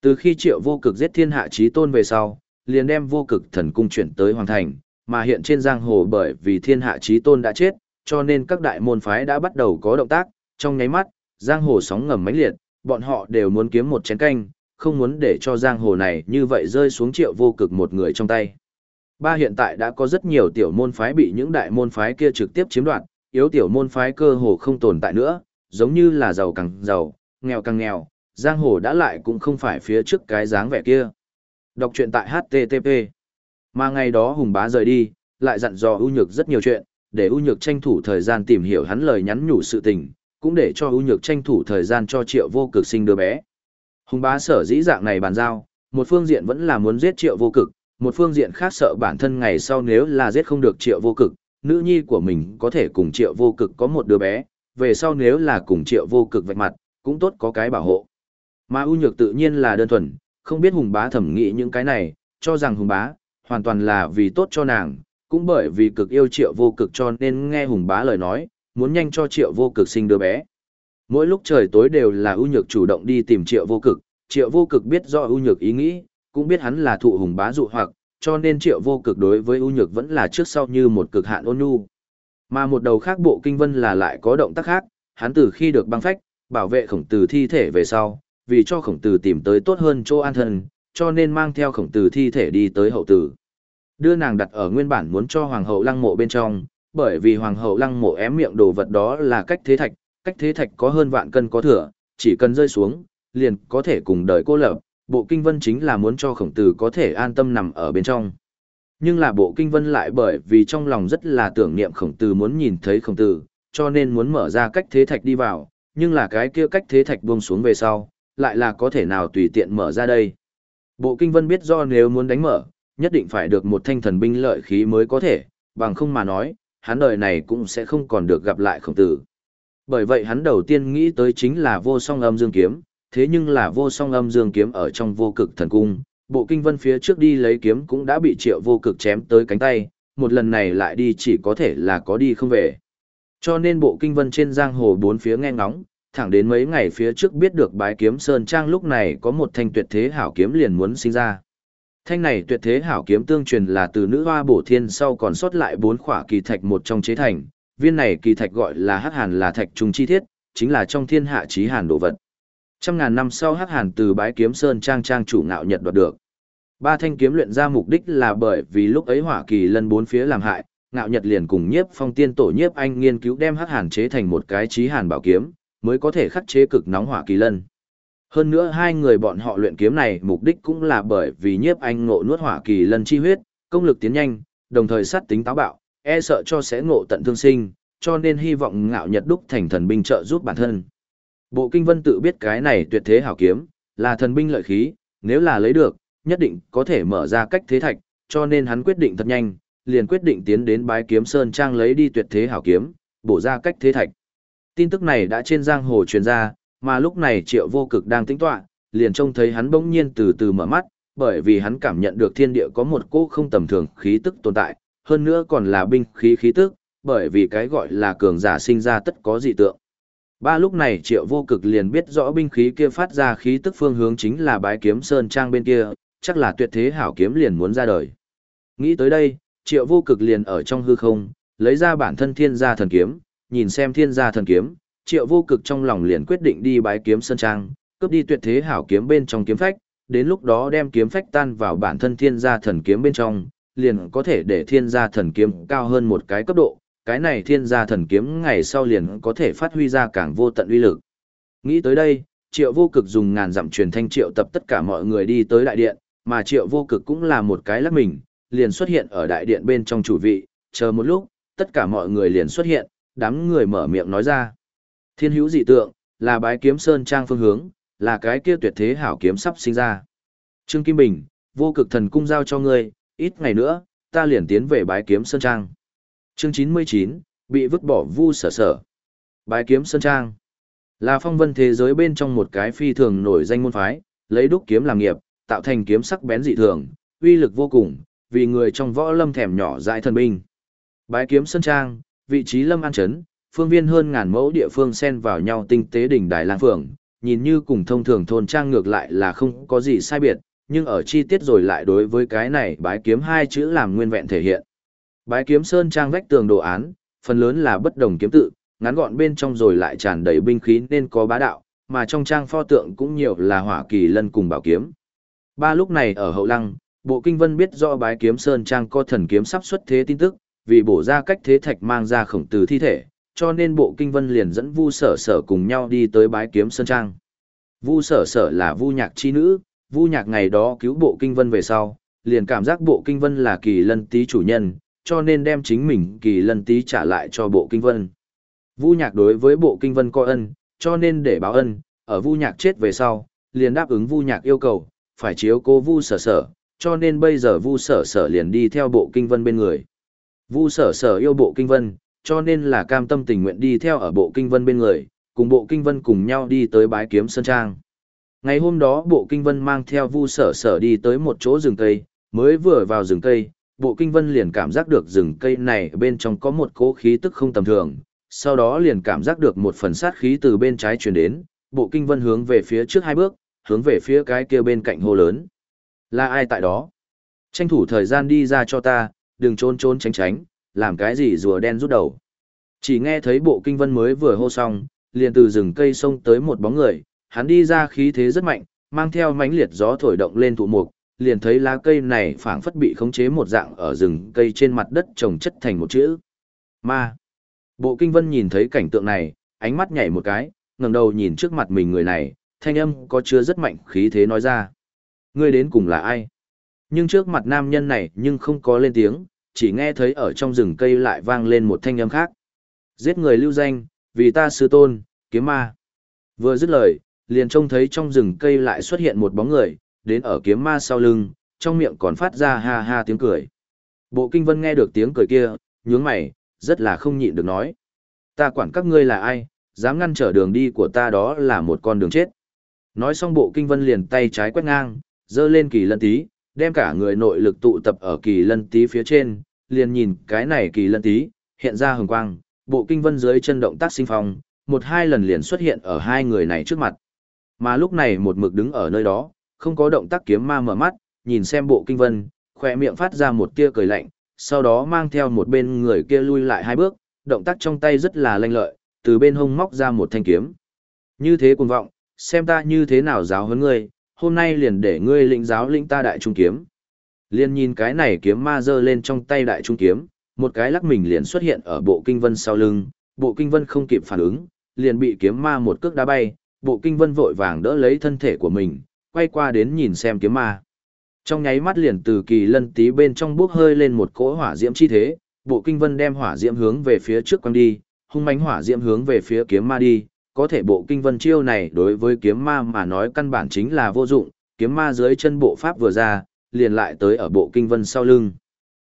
S1: Từ khi triệu vô cực giết thiên hạ trí tôn về sau, liền đem vô cực thần cung chuyển tới hoàng thành, mà hiện trên giang hồ bởi vì thiên hạ trí tôn đã chết, cho nên các đại môn phái đã bắt đầu có động tác, trong nháy mắt, giang hồ sóng ngầm mãnh liệt, bọn họ đều muốn kiếm một chén canh, không muốn để cho giang hồ này như vậy rơi xuống triệu vô cực một người trong tay. Ba hiện tại đã có rất nhiều tiểu môn phái bị những đại môn phái kia trực tiếp chiếm đoạt, yếu tiểu môn phái cơ hồ không tồn tại nữa, giống như là giàu càng giàu, nghèo càng nghèo, giang hồ đã lại cũng không phải phía trước cái dáng vẻ kia. Đọc truyện tại HTTP. Mà ngày đó Hùng Bá rời đi, lại dặn dò ưu nhược rất nhiều chuyện, để ưu nhược tranh thủ thời gian tìm hiểu hắn lời nhắn nhủ sự tình, cũng để cho ưu nhược tranh thủ thời gian cho triệu vô cực sinh đứa bé. Hùng bá sở dĩ dạng này bàn giao, một phương diện vẫn là muốn giết triệu vô cực, một phương diện khác sợ bản thân ngày sau nếu là giết không được triệu vô cực, nữ nhi của mình có thể cùng triệu vô cực có một đứa bé, về sau nếu là cùng triệu vô cực vạch mặt, cũng tốt có cái bảo hộ. Mà ưu nhược tự nhiên là đơn thuần, không biết hùng bá thẩm nghĩ những cái này, cho rằng hùng bá, hoàn toàn là vì tốt cho nàng, cũng bởi vì cực yêu triệu vô cực cho nên nghe hùng bá lời nói, muốn nhanh cho triệu vô cực sinh đứa bé. Mỗi lúc trời tối đều là ưu nhược chủ động đi tìm triệu vô cực, triệu vô cực biết do ưu nhược ý nghĩ, cũng biết hắn là thụ hùng bá dụ hoặc, cho nên triệu vô cực đối với ưu nhược vẫn là trước sau như một cực hạn ôn nhu. Mà một đầu khác bộ kinh vân là lại có động tác khác, hắn từ khi được băng phách, bảo vệ khổng tử thi thể về sau, vì cho khổng tử tìm tới tốt hơn chỗ an thân, cho nên mang theo khổng tử thi thể đi tới hậu tử. Đưa nàng đặt ở nguyên bản muốn cho hoàng hậu lăng mộ bên trong, bởi vì hoàng hậu lăng mộ ém miệng đồ vật đó là cách thế thạch, cách thế thạch có hơn vạn cân có thừa, chỉ cần rơi xuống, liền có thể cùng đời cô lập, bộ kinh vân chính là muốn cho khổng tử có thể an tâm nằm ở bên trong. Nhưng là bộ kinh vân lại bởi vì trong lòng rất là tưởng niệm khổng tử muốn nhìn thấy khổng tử, cho nên muốn mở ra cách thế thạch đi vào, nhưng là cái kia cách thế thạch buông xuống về sau, lại là có thể nào tùy tiện mở ra đây. Bộ kinh vân biết do nếu muốn đánh mở, nhất định phải được một thanh thần binh lợi khí mới có thể, bằng không mà nói, hắn đời này cũng sẽ không còn được gặp lại khổng tử. Bởi vậy hắn đầu tiên nghĩ tới chính là vô song âm dương kiếm, thế nhưng là vô song âm dương kiếm ở trong vô cực thần cung, bộ kinh vân phía trước đi lấy kiếm cũng đã bị triệu vô cực chém tới cánh tay, một lần này lại đi chỉ có thể là có đi không về. Cho nên bộ kinh vân trên giang hồ bốn phía nghe ngóng, thẳng đến mấy ngày phía trước biết được bái kiếm sơn trang lúc này có một thanh tuyệt thế hảo kiếm liền muốn sinh ra. Thanh này tuyệt thế hảo kiếm tương truyền là từ nữ hoa bổ thiên sau còn sót lại bốn khỏa kỳ thạch một trong chế thành, viên này kỳ thạch gọi là hắc hàn là thạch trùng chi thiết, chính là trong thiên hạ trí hàn đồ vật. Trăm ngàn năm sau hắc hàn từ bái kiếm sơn trang trang chủ ngạo nhật đoạt được. Ba thanh kiếm luyện ra mục đích là bởi vì lúc ấy hỏa kỳ lân bốn phía làm hại, ngạo nhật liền cùng nhiếp phong tiên tổ nhiếp anh nghiên cứu đem hắc hàn chế thành một cái trí hàn bảo kiếm, mới có thể khắc chế cực nóng hỏa kỳ lân. Hơn nữa hai người bọn họ luyện kiếm này mục đích cũng là bởi vì nhiếp anh ngộ nuốt hỏa kỳ lân chi huyết, công lực tiến nhanh, đồng thời sát tính táo bạo, e sợ cho sẽ ngộ tận thương sinh, cho nên hy vọng ngạo nhật đúc thành thần binh trợ giúp bản thân. Bộ kinh vân tự biết cái này tuyệt thế hảo kiếm, là thần binh lợi khí, nếu là lấy được, nhất định có thể mở ra cách thế thạch, cho nên hắn quyết định thật nhanh, liền quyết định tiến đến bái kiếm sơn trang lấy đi tuyệt thế hảo kiếm, bổ ra cách thế thạch. Tin tức này đã trên giang hồ truyền ra, mà lúc này triệu vô cực đang tĩnh tọa, liền trông thấy hắn bỗng nhiên từ từ mở mắt, bởi vì hắn cảm nhận được thiên địa có một cỗ không tầm thường khí tức tồn tại, hơn nữa còn là binh khí khí tức, bởi vì cái gọi là cường giả sinh ra tất có dị tượng. Ba lúc này triệu vô cực liền biết rõ binh khí kia phát ra khí tức phương hướng chính là bái kiếm sơn trang bên kia, chắc là tuyệt thế hảo kiếm liền muốn ra đời. Nghĩ tới đây, triệu vô cực liền ở trong hư không, lấy ra bản thân thiên gia thần kiếm, nhìn xem thiên gia thần kiếm, triệu vô cực trong lòng liền quyết định đi bái kiếm sơn trang, cướp đi tuyệt thế hảo kiếm bên trong kiếm phách, đến lúc đó đem kiếm phách tan vào bản thân thiên gia thần kiếm bên trong, liền có thể để thiên gia thần kiếm cao hơn một cái cấp độ, cái này thiên gia thần kiếm ngày sau liền có thể phát huy ra càng vô tận uy lực. Nghĩ tới đây, triệu vô cực dùng ngàn dặm truyền thanh triệu tập tất cả mọi người đi tới đại điện, mà triệu vô cực cũng là một cái lắc mình, liền xuất hiện ở đại điện bên trong chủ vị, chờ một lúc, tất cả mọi người liền xuất hiện, đám người mở miệng nói ra. Thiên hữu dị tượng, là bái kiếm sơn trang phương hướng, là cái kia tuyệt thế hảo kiếm sắp sinh ra. Trương Kim Bình, vô cực thần cung giao cho ngươi, ít ngày nữa, ta liền tiến về bái kiếm sơn trang. Chương 99, bị vứt bỏ vu sở sở. Bái kiếm sơn trang. Là phong vân thế giới bên trong một cái phi thường nổi danh môn phái, lấy đúc kiếm làm nghiệp, tạo thành kiếm sắc bén dị thường, uy lực vô cùng, vì người trong võ lâm thèm nhỏ dại thần binh. Bái kiếm sơn trang, vị trí lâm an chấn, phương viên hơn ngàn mẫu địa phương xen vào nhau tinh tế đỉnh đài lang phượng, nhìn như cùng thông thường thôn trang ngược lại là không có gì sai biệt, nhưng ở chi tiết rồi lại đối với cái này bái kiếm hai chữ làm nguyên vẹn thể hiện. Bái kiếm sơn trang vách tường đồ án, phần lớn là bất đồng kiếm tự, ngắn gọn bên trong rồi lại tràn đầy binh khí nên có bá đạo, mà trong trang pho tượng cũng nhiều là hỏa kỳ lân cùng bảo kiếm. Ba lúc này ở hậu lăng, bộ kinh vân biết rõ bái kiếm sơn trang có thần kiếm sắp xuất thế tin tức, vì bổ ra cách thế thạch mang ra khổng tử thi thể, cho nên bộ kinh vân liền dẫn vu sở sở cùng nhau đi tới bái kiếm sơn trang. Vu sở sở là vu nhạc chi nữ, vu nhạc ngày đó cứu bộ kinh vân về sau, liền cảm giác bộ kinh vân là kỳ lân tý chủ nhân, cho nên đem chính mình kỳ lân tý trả lại cho bộ kinh vân. Vu nhạc đối với bộ kinh vân coi ân, cho nên để báo ân, ở vu nhạc chết về sau, liền đáp ứng vu nhạc yêu cầu, phải chiếu cố vu sở sở, cho nên bây giờ vu sở sở liền đi theo bộ kinh vân bên người. Vu sở sở yêu bộ kinh vân, cho nên là cam tâm tình nguyện đi theo ở bộ kinh vân bên người, cùng bộ kinh vân cùng nhau đi tới bái kiếm sơn trang. Ngày hôm đó bộ kinh vân mang theo vu sở sở đi tới một chỗ rừng cây, mới vừa vào rừng cây, bộ kinh vân liền cảm giác được rừng cây này bên trong có một cỗ khí tức không tầm thường, sau đó liền cảm giác được một phần sát khí từ bên trái truyền đến, bộ kinh vân hướng về phía trước hai bước, hướng về phía cái kia bên cạnh hồ lớn. Là ai tại đó? Tranh thủ thời gian đi ra cho ta, đừng trốn trốn tránh tránh, làm cái gì rùa đen rút đầu. Chỉ nghe thấy bộ kinh vân mới vừa hô xong, liền từ rừng cây sông tới một bóng người, hắn đi ra khí thế rất mạnh, mang theo mãnh liệt gió thổi động lên thụ mục, liền thấy lá cây này phảng phất bị khống chế một dạng ở rừng cây trên mặt đất trồng chất thành một chữ. Ma. Bộ kinh vân nhìn thấy cảnh tượng này, ánh mắt nhảy một cái, ngẩng đầu nhìn trước mặt mình người này, thanh âm có chứa rất mạnh khí thế nói ra. Ngươi đến cùng là ai? Nhưng trước mặt nam nhân này nhưng không có lên tiếng, chỉ nghe thấy ở trong rừng cây lại vang lên một thanh âm khác. Giết người lưu danh, vì ta sư tôn, kiếm ma. Vừa dứt lời, liền trông thấy trong rừng cây lại xuất hiện một bóng người, đến ở kiếm ma sau lưng, trong miệng còn phát ra ha ha tiếng cười. Bộ kinh vân nghe được tiếng cười kia, nhướng mày, rất là không nhịn được nói. Ta quản các ngươi là ai, dám ngăn trở đường đi của ta đó là một con đường chết. Nói xong bộ kinh vân liền tay trái quét ngang, dơ lên kỳ lân tí, đem cả người nội lực tụ tập ở kỳ lân tí phía trên, liền nhìn cái này kỳ lân tí, hiện ra hồng quang, bộ kinh vân dưới chân động tác sinh phong, một hai lần liền xuất hiện ở hai người này trước mặt. Mà lúc này một mực đứng ở nơi đó, không có động tác kiếm ma mở mắt, nhìn xem bộ kinh vân, khỏe miệng phát ra một tia cười lạnh, sau đó mang theo một bên người kia lui lại hai bước, động tác trong tay rất là lanh lợi, từ bên hông móc ra một thanh kiếm. Như thế cuồng vọng, xem ta như thế nào giáo huấn ngươi, hôm nay liền để ngươi lĩnh giáo lĩnh ta đại trung kiếm. Liên nhìn cái này kiếm ma giơ lên trong tay đại trung kiếm, một cái lắc mình liền xuất hiện ở bộ kinh vân sau lưng, bộ kinh vân không kịp phản ứng, liền bị kiếm ma một cước đá bay, bộ kinh vân vội vàng đỡ lấy thân thể của mình, quay qua đến nhìn xem kiếm ma. Trong nháy mắt liền từ kỳ lân tí bên trong bước hơi lên một cỗ hỏa diễm chi thế, bộ kinh vân đem hỏa diễm hướng về phía trước quăng đi, hung mãnh hỏa diễm hướng về phía kiếm ma đi, có thể bộ kinh vân chiêu này đối với kiếm ma mà nói căn bản chính là vô dụng, kiếm ma dưới chân bộ pháp vừa ra, liền lại tới ở bộ kinh vân sau lưng.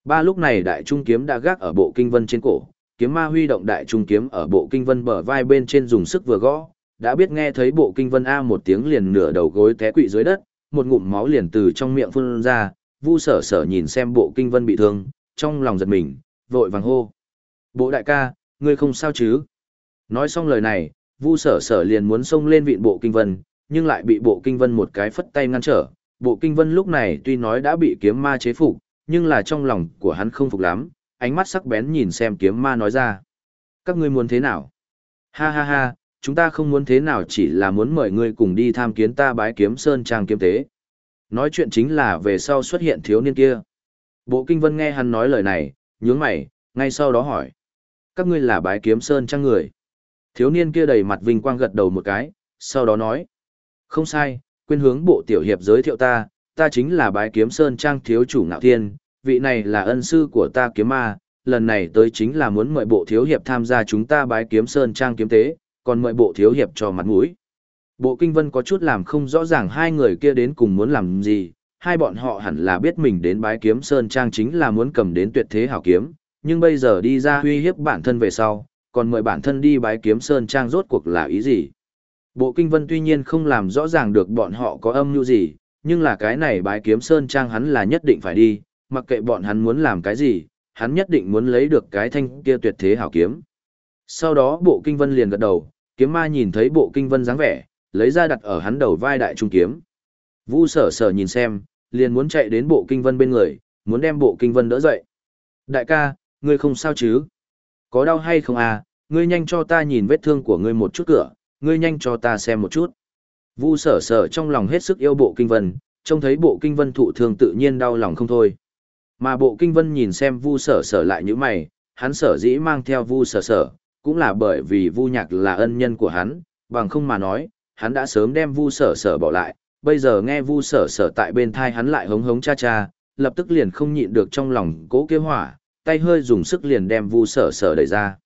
S1: Ba lúc này đại trung kiếm đã gác ở bộ kinh vân trên cổ, kiếm ma huy động đại trung kiếm ở bộ kinh vân bờ vai bên trên dùng sức vừa gõ, đã biết nghe thấy bộ kinh vân a một tiếng liền nửa đầu gối té quỵ dưới đất, một ngụm máu liền từ trong miệng phun ra, Vu Sở Sở nhìn xem bộ kinh vân bị thương, trong lòng giật mình, vội vàng hô: "Bộ đại ca, ngươi không sao chứ?" Nói xong lời này, Vu Sở Sở liền muốn xông lên vịn bộ kinh vân, nhưng lại bị bộ kinh vân một cái phất tay ngăn trở. Bộ kinh vân lúc này tuy nói đã bị kiếm ma chế phục, nhưng là trong lòng của hắn không phục lắm, ánh mắt sắc bén nhìn xem kiếm ma nói ra. Các ngươi muốn thế nào? Ha ha ha, chúng ta không muốn thế nào chỉ là muốn mời ngươi cùng đi tham kiến ta bái kiếm sơn trang kiếm tế. Nói chuyện chính là về sau xuất hiện thiếu niên kia. Bộ kinh vân nghe hắn nói lời này, nhướng mày, ngay sau đó hỏi. Các ngươi là bái kiếm sơn trang người. Thiếu niên kia đầy mặt vinh quang gật đầu một cái, sau đó nói. Không sai, quên hướng bộ tiểu hiệp giới thiệu ta, ta chính là bái kiếm sơn trang thiếu chủ ngạo thiên, vị này là ân sư của ta kiếm ma, lần này tới chính là muốn mời bộ thiếu hiệp tham gia chúng ta bái kiếm sơn trang kiếm tế, còn mời bộ thiếu hiệp cho mặt mũi. Bộ kinh vân có chút làm không rõ ràng hai người kia đến cùng muốn làm gì, hai bọn họ hẳn là biết mình đến bái kiếm sơn trang chính là muốn cầm đến tuyệt thế hảo kiếm, nhưng bây giờ đi ra huy hiếp bản thân về sau, còn mời bản thân đi bái kiếm sơn trang rốt cuộc là ý gì. Bộ kinh vân tuy nhiên không làm rõ ràng được bọn họ có âm mưu gì, nhưng là cái này bái kiếm sơn trang hắn là nhất định phải đi, mặc kệ bọn hắn muốn làm cái gì, hắn nhất định muốn lấy được cái thanh kia tuyệt thế hảo kiếm. Sau đó bộ kinh vân liền gật đầu, kiếm ma nhìn thấy bộ kinh vân dáng vẻ, lấy ra đặt ở hắn đầu vai đại trung kiếm. Vu sở sở nhìn xem, liền muốn chạy đến bộ kinh vân bên người, muốn đem bộ kinh vân đỡ dậy. Đại ca, ngươi không sao chứ? Có đau hay không à? Ngươi nhanh cho ta nhìn vết thương của ngươi một chút cửa, ngươi nhanh cho ta xem một chút. Vu sở sở trong lòng hết sức yêu bộ kinh vân, trông thấy bộ kinh vân thụ thương tự nhiên đau lòng không thôi. Mà bộ kinh vân nhìn xem vu sở sở lại như mày, hắn sở dĩ mang theo vu sở sở, cũng là bởi vì vu nhạc là ân nhân của hắn, bằng không mà nói, hắn đã sớm đem vu sở sở bỏ lại, bây giờ nghe vu sở sở tại bên thai hắn lại hống hống cha cha, lập tức liền không nhịn được trong lòng cố kế hỏa, tay hơi dùng sức liền đem vu sở sở đẩy ra.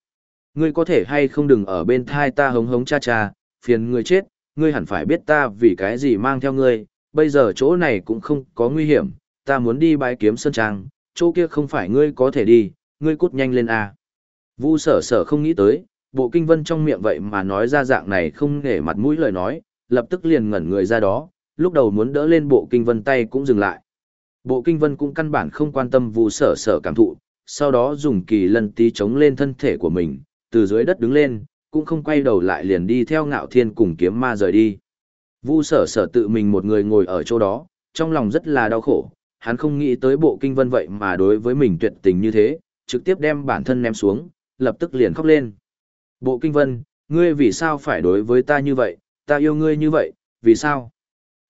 S1: Ngươi có thể hay không đừng ở bên thai ta hống hống cha cha, phiền ngươi chết, ngươi hẳn phải biết ta vì cái gì mang theo ngươi, bây giờ chỗ này cũng không có nguy hiểm, ta muốn đi bãi kiếm sơn trang, chỗ kia không phải ngươi có thể đi, ngươi cút nhanh lên a. Vu sở sở không nghĩ tới, bộ kinh vân trong miệng vậy mà nói ra dạng này không nể mặt mũi lời nói, lập tức liền ngẩn người ra đó, lúc đầu muốn đỡ lên bộ kinh vân tay cũng dừng lại. Bộ kinh vân cũng căn bản không quan tâm vu sở sở cảm thụ, sau đó dùng kỳ lân tí chống lên thân thể của mình, từ dưới đất đứng lên, cũng không quay đầu lại liền đi theo ngạo thiên cùng kiếm ma rời đi. Vu sở sở tự mình một người ngồi ở chỗ đó, trong lòng rất là đau khổ, hắn không nghĩ tới bộ kinh vân vậy mà đối với mình tuyệt tình như thế, trực tiếp đem bản thân ném xuống, lập tức liền khóc lên. Bộ kinh vân, ngươi vì sao phải đối với ta như vậy, ta yêu ngươi như vậy, vì sao?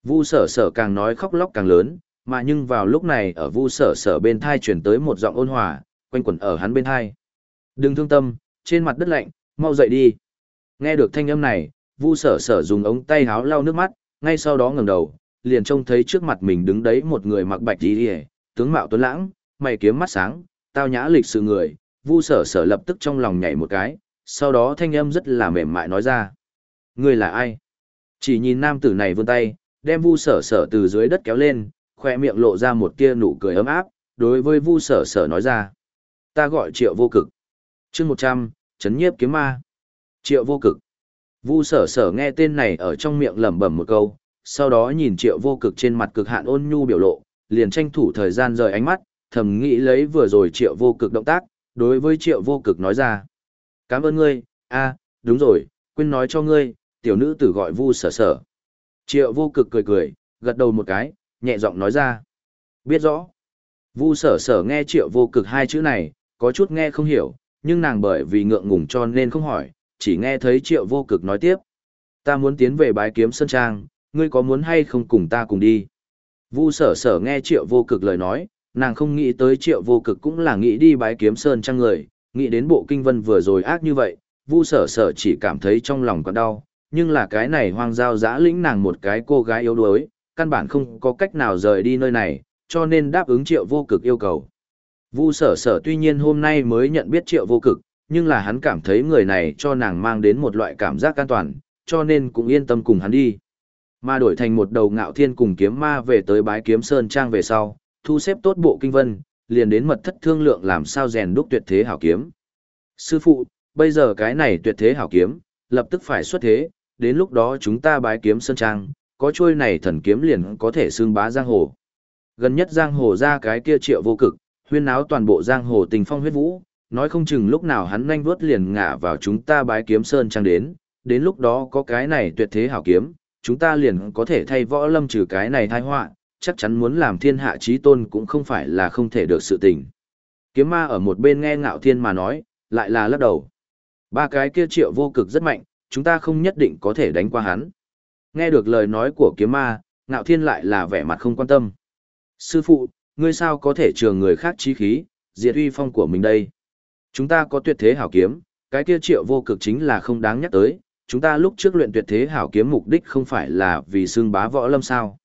S1: Vu sở sở càng nói khóc lóc càng lớn, mà nhưng vào lúc này ở vu sở sở bên thai chuyển tới một giọng ôn hòa, quanh quẩn ở hắn bên thai. Đừng thương tâm, trên mặt đất lạnh, mau dậy đi. Nghe được thanh âm này, vu sở sở dùng ống tay háo lau nước mắt, ngay sau đó ngẩng đầu, liền trông thấy trước mặt mình đứng đấy một người mặc bạch y tướng mạo tuấn lãng, mày kiếm mắt sáng, tao nhã lịch sự người, Vu sở sở lập tức trong lòng nhảy một cái, sau đó thanh âm rất là mềm mại nói ra. Người là ai? Chỉ nhìn nam tử này vươn tay, đem vu sở sở từ dưới đất kéo lên, khoe miệng lộ ra một tia nụ cười ấm áp, đối với vu sở sở nói ra. Ta gọi triệu vô cực. chương một trăm, chấn nhiếp kiếm ma. Triệu vô cực. Vu sở sở nghe tên này ở trong miệng lẩm bẩm một câu, sau đó nhìn triệu vô cực trên mặt cực hạn ôn nhu biểu lộ, liền tranh thủ thời gian rời ánh mắt, thầm nghĩ lấy vừa rồi triệu vô cực động tác, đối với triệu vô cực nói ra. Cảm ơn ngươi, a đúng rồi, quên nói cho ngươi, tiểu nữ tử gọi vu sở sở. Triệu vô cực cười cười, gật đầu một cái, nhẹ giọng nói ra. Biết rõ. Vu sở sở nghe triệu vô cực hai chữ này, có chút nghe không hiểu, nhưng nàng bởi vì ngượng ngùng cho nên không hỏi, chỉ nghe thấy triệu vô cực nói tiếp. Ta muốn tiến về bái kiếm sân trang, ngươi có muốn hay không cùng ta cùng đi? Vu sở sở nghe triệu vô cực lời nói, nàng không nghĩ tới triệu vô cực cũng là nghĩ đi bái kiếm sơn trang người, nghĩ đến bộ kinh vân vừa rồi ác như vậy, vu sở sở chỉ cảm thấy trong lòng có đau, nhưng là cái này hoang giao giã lĩnh nàng một cái cô gái yếu đuối, căn bản không có cách nào rời đi nơi này, cho nên đáp ứng triệu vô cực yêu cầu. Vu sở sở tuy nhiên hôm nay mới nhận biết triệu vô cực, nhưng là hắn cảm thấy người này cho nàng mang đến một loại cảm giác an toàn, cho nên cũng yên tâm cùng hắn đi. Mà đổi thành một đầu ngạo thiên cùng kiếm ma về tới bái kiếm sơn trang về sau, thu xếp tốt bộ kinh vân, liền đến mật thất thương lượng làm sao rèn đúc tuyệt thế hảo kiếm. Sư phụ, bây giờ cái này tuyệt thế hảo kiếm, lập tức phải xuất thế, đến lúc đó chúng ta bái kiếm sơn trang, có chuôi này thần kiếm liền có thể xương bá giang hồ. Gần nhất giang hồ ra cái kia triệu vô cực, huyên náo toàn bộ giang hồ tình phong huyết vũ, nói không chừng lúc nào hắn nhanh vuốt liền ngã vào chúng ta bái kiếm sơn trang đến, đến lúc đó có cái này tuyệt thế hảo kiếm, chúng ta liền có thể thay võ lâm trừ cái này tai họa, chắc chắn muốn làm thiên hạ trí tôn cũng không phải là không thể được sự tình. Kiếm ma ở một bên nghe ngạo thiên mà nói, lại là lắc đầu. Ba cái kia triệu vô cực rất mạnh, chúng ta không nhất định có thể đánh qua hắn. Nghe được lời nói của kiếm ma, ngạo thiên lại là vẻ mặt không quan tâm. Sư phụ, ngươi sao có thể trường người khác trí khí, diệt uy phong của mình đây? Chúng ta có tuyệt thế hảo kiếm, cái kia triệu vô cực chính là không đáng nhắc tới, chúng ta lúc trước luyện tuyệt thế hảo kiếm mục đích không phải là vì xương bá võ lâm sao.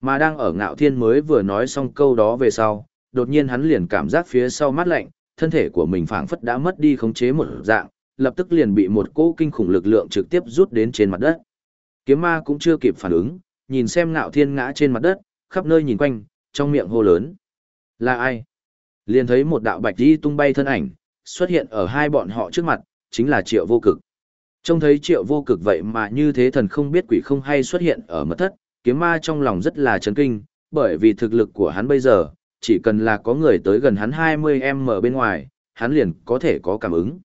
S1: Mà đang ở ngạo thiên mới vừa nói xong câu đó về sau, đột nhiên hắn liền cảm giác phía sau mát lạnh, thân thể của mình phảng phất đã mất đi khống chế một dạng, lập tức liền bị một cỗ kinh khủng lực lượng trực tiếp rút đến trên mặt đất. Kiếm ma cũng chưa kịp phản ứng, nhìn xem ngạo thiên ngã trên mặt đất, khắp nơi nhìn quanh, trong miệng hô lớn. Là ai? Liền thấy một đạo bạch đi tung bay thân ảnh, xuất hiện ở hai bọn họ trước mặt, chính là triệu vô cực. Trông thấy triệu vô cực vậy mà như thế thần không biết quỷ không hay xuất hiện ở mật thất, kiếm ma trong lòng rất là chấn kinh, bởi vì thực lực của hắn bây giờ, chỉ cần là có người tới gần hắn 20m bên ngoài, hắn liền có thể có cảm ứng.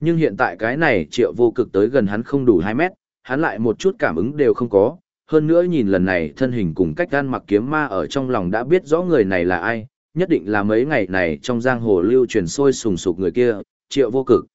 S1: Nhưng hiện tại cái này triệu vô cực tới gần hắn không đủ 2 mét, hắn lại một chút cảm ứng đều không có. Hơn nữa nhìn lần này thân hình cùng cách gan mặc kiếm ma ở trong lòng đã biết rõ người này là ai, nhất định là mấy ngày này trong giang hồ lưu truyền sôi sùng sục người kia, triệu vô cực.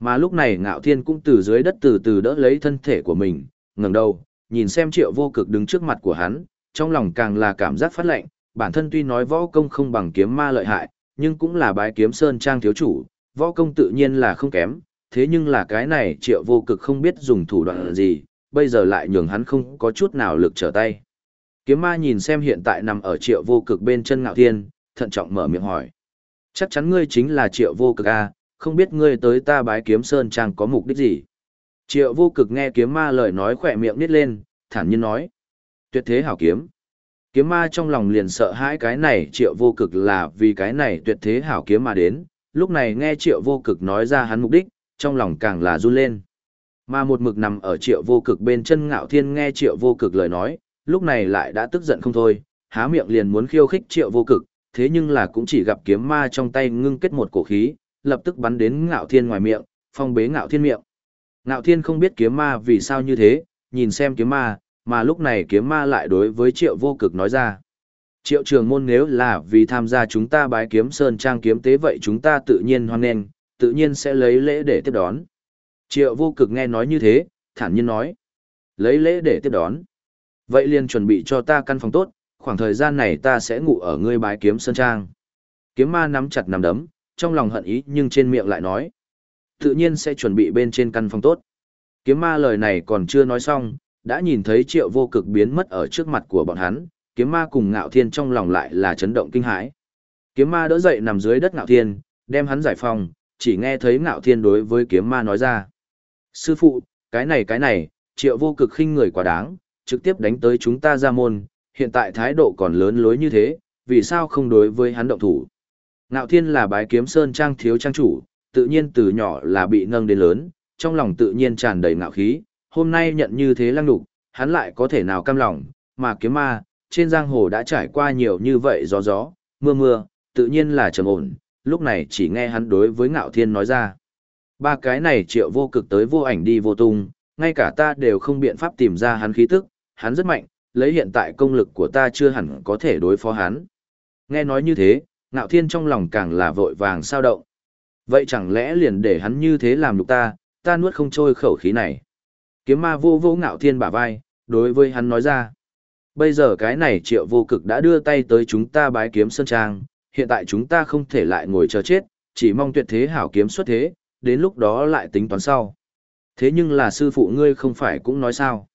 S1: Mà lúc này ngạo thiên cũng từ dưới đất từ từ đỡ lấy thân thể của mình, ngẩng đầu, nhìn xem triệu vô cực đứng trước mặt của hắn, trong lòng càng là cảm giác phát lệnh, bản thân tuy nói võ công không bằng kiếm ma lợi hại, nhưng cũng là bái kiếm sơn trang thiếu chủ, võ công tự nhiên là không kém, thế nhưng là cái này triệu vô cực không biết dùng thủ đoạn gì, bây giờ lại nhường hắn không có chút nào lực trở tay. Kiếm ma nhìn xem hiện tại nằm ở triệu vô cực bên chân ngạo thiên, thận trọng mở miệng hỏi. Chắc chắn ngươi chính là triệu vô cực A, không biết ngươi tới ta bái kiếm sơn trang có mục đích gì. Triệu vô cực nghe kiếm ma lời nói khỏe miệng nít lên, thản nhiên nói. Tuyệt thế hảo kiếm. Kiếm ma trong lòng liền sợ hãi cái này triệu vô cực là vì cái này tuyệt thế hảo kiếm mà đến, lúc này nghe triệu vô cực nói ra hắn mục đích, trong lòng càng là run lên. Mà một mực nằm ở triệu vô cực bên chân ngạo thiên nghe triệu vô cực lời nói, lúc này lại đã tức giận không thôi, há miệng liền muốn khiêu khích triệu vô cực, thế nhưng là cũng chỉ gặp kiếm ma trong tay ngưng kết một cổ khí, lập tức bắn đến ngạo thiên ngoài miệng, phong bế ngạo thiên miệng. Ngạo thiên không biết kiếm ma vì sao như thế, nhìn xem kiếm ma, mà lúc này kiếm ma lại đối với triệu vô cực nói ra. Triệu trường môn nếu là vì tham gia chúng ta bái kiếm sơn trang kiếm tế vậy chúng ta tự nhiên hoan nghênh, tự nhiên sẽ lấy lễ để tiếp đón. Triệu vô cực nghe nói như thế, thản nhiên nói. Lấy lễ để tiếp đón. Vậy liền chuẩn bị cho ta căn phòng tốt, khoảng thời gian này ta sẽ ngủ ở ngươi bái kiếm sơn trang. Kiếm ma nắm chặt nắm đấm, trong lòng hận ý nhưng trên miệng lại nói. Tự nhiên sẽ chuẩn bị bên trên căn phòng tốt. Kiếm ma lời này còn chưa nói xong, đã nhìn thấy triệu vô cực biến mất ở trước mặt của bọn hắn, kiếm ma cùng ngạo thiên trong lòng lại là chấn động kinh hãi. Kiếm ma đỡ dậy nằm dưới đất ngạo thiên, đem hắn giải phòng, chỉ nghe thấy ngạo thiên đối với kiếm ma nói ra. Sư phụ, cái này cái này, triệu vô cực khinh người quá đáng, trực tiếp đánh tới chúng ta ra môn, hiện tại thái độ còn lớn lối như thế, vì sao không đối với hắn động thủ. Ngạo thiên là bái kiếm sơn trang thiếu trang chủ, tự nhiên từ nhỏ là bị nâng đến lớn, trong lòng tự nhiên tràn đầy ngạo khí, hôm nay nhận như thế lăng đục, hắn lại có thể nào cam lòng, mà kiếm ma, trên giang hồ đã trải qua nhiều như vậy gió gió, mưa mưa, tự nhiên là trầm ổn, lúc này chỉ nghe hắn đối với ngạo thiên nói ra. Ba cái này triệu vô cực tới vô ảnh đi vô tung, ngay cả ta đều không biện pháp tìm ra hắn khí tức, hắn rất mạnh, lấy hiện tại công lực của ta chưa hẳn có thể đối phó hắn. Nghe nói như thế, ngạo thiên trong lòng càng là vội vàng sao động. Vậy chẳng lẽ liền để hắn như thế làm được ta, ta nuốt không trôi khẩu khí này. Kiếm ma vô vô ngạo thiên bả vai, đối với hắn nói ra. Bây giờ cái này triệu vô cực đã đưa tay tới chúng ta bái kiếm sơn trang, hiện tại chúng ta không thể lại ngồi chờ chết, chỉ mong tuyệt thế hảo kiếm xuất thế, đến lúc đó lại tính toán sau. Thế nhưng là sư phụ ngươi không phải cũng nói sao.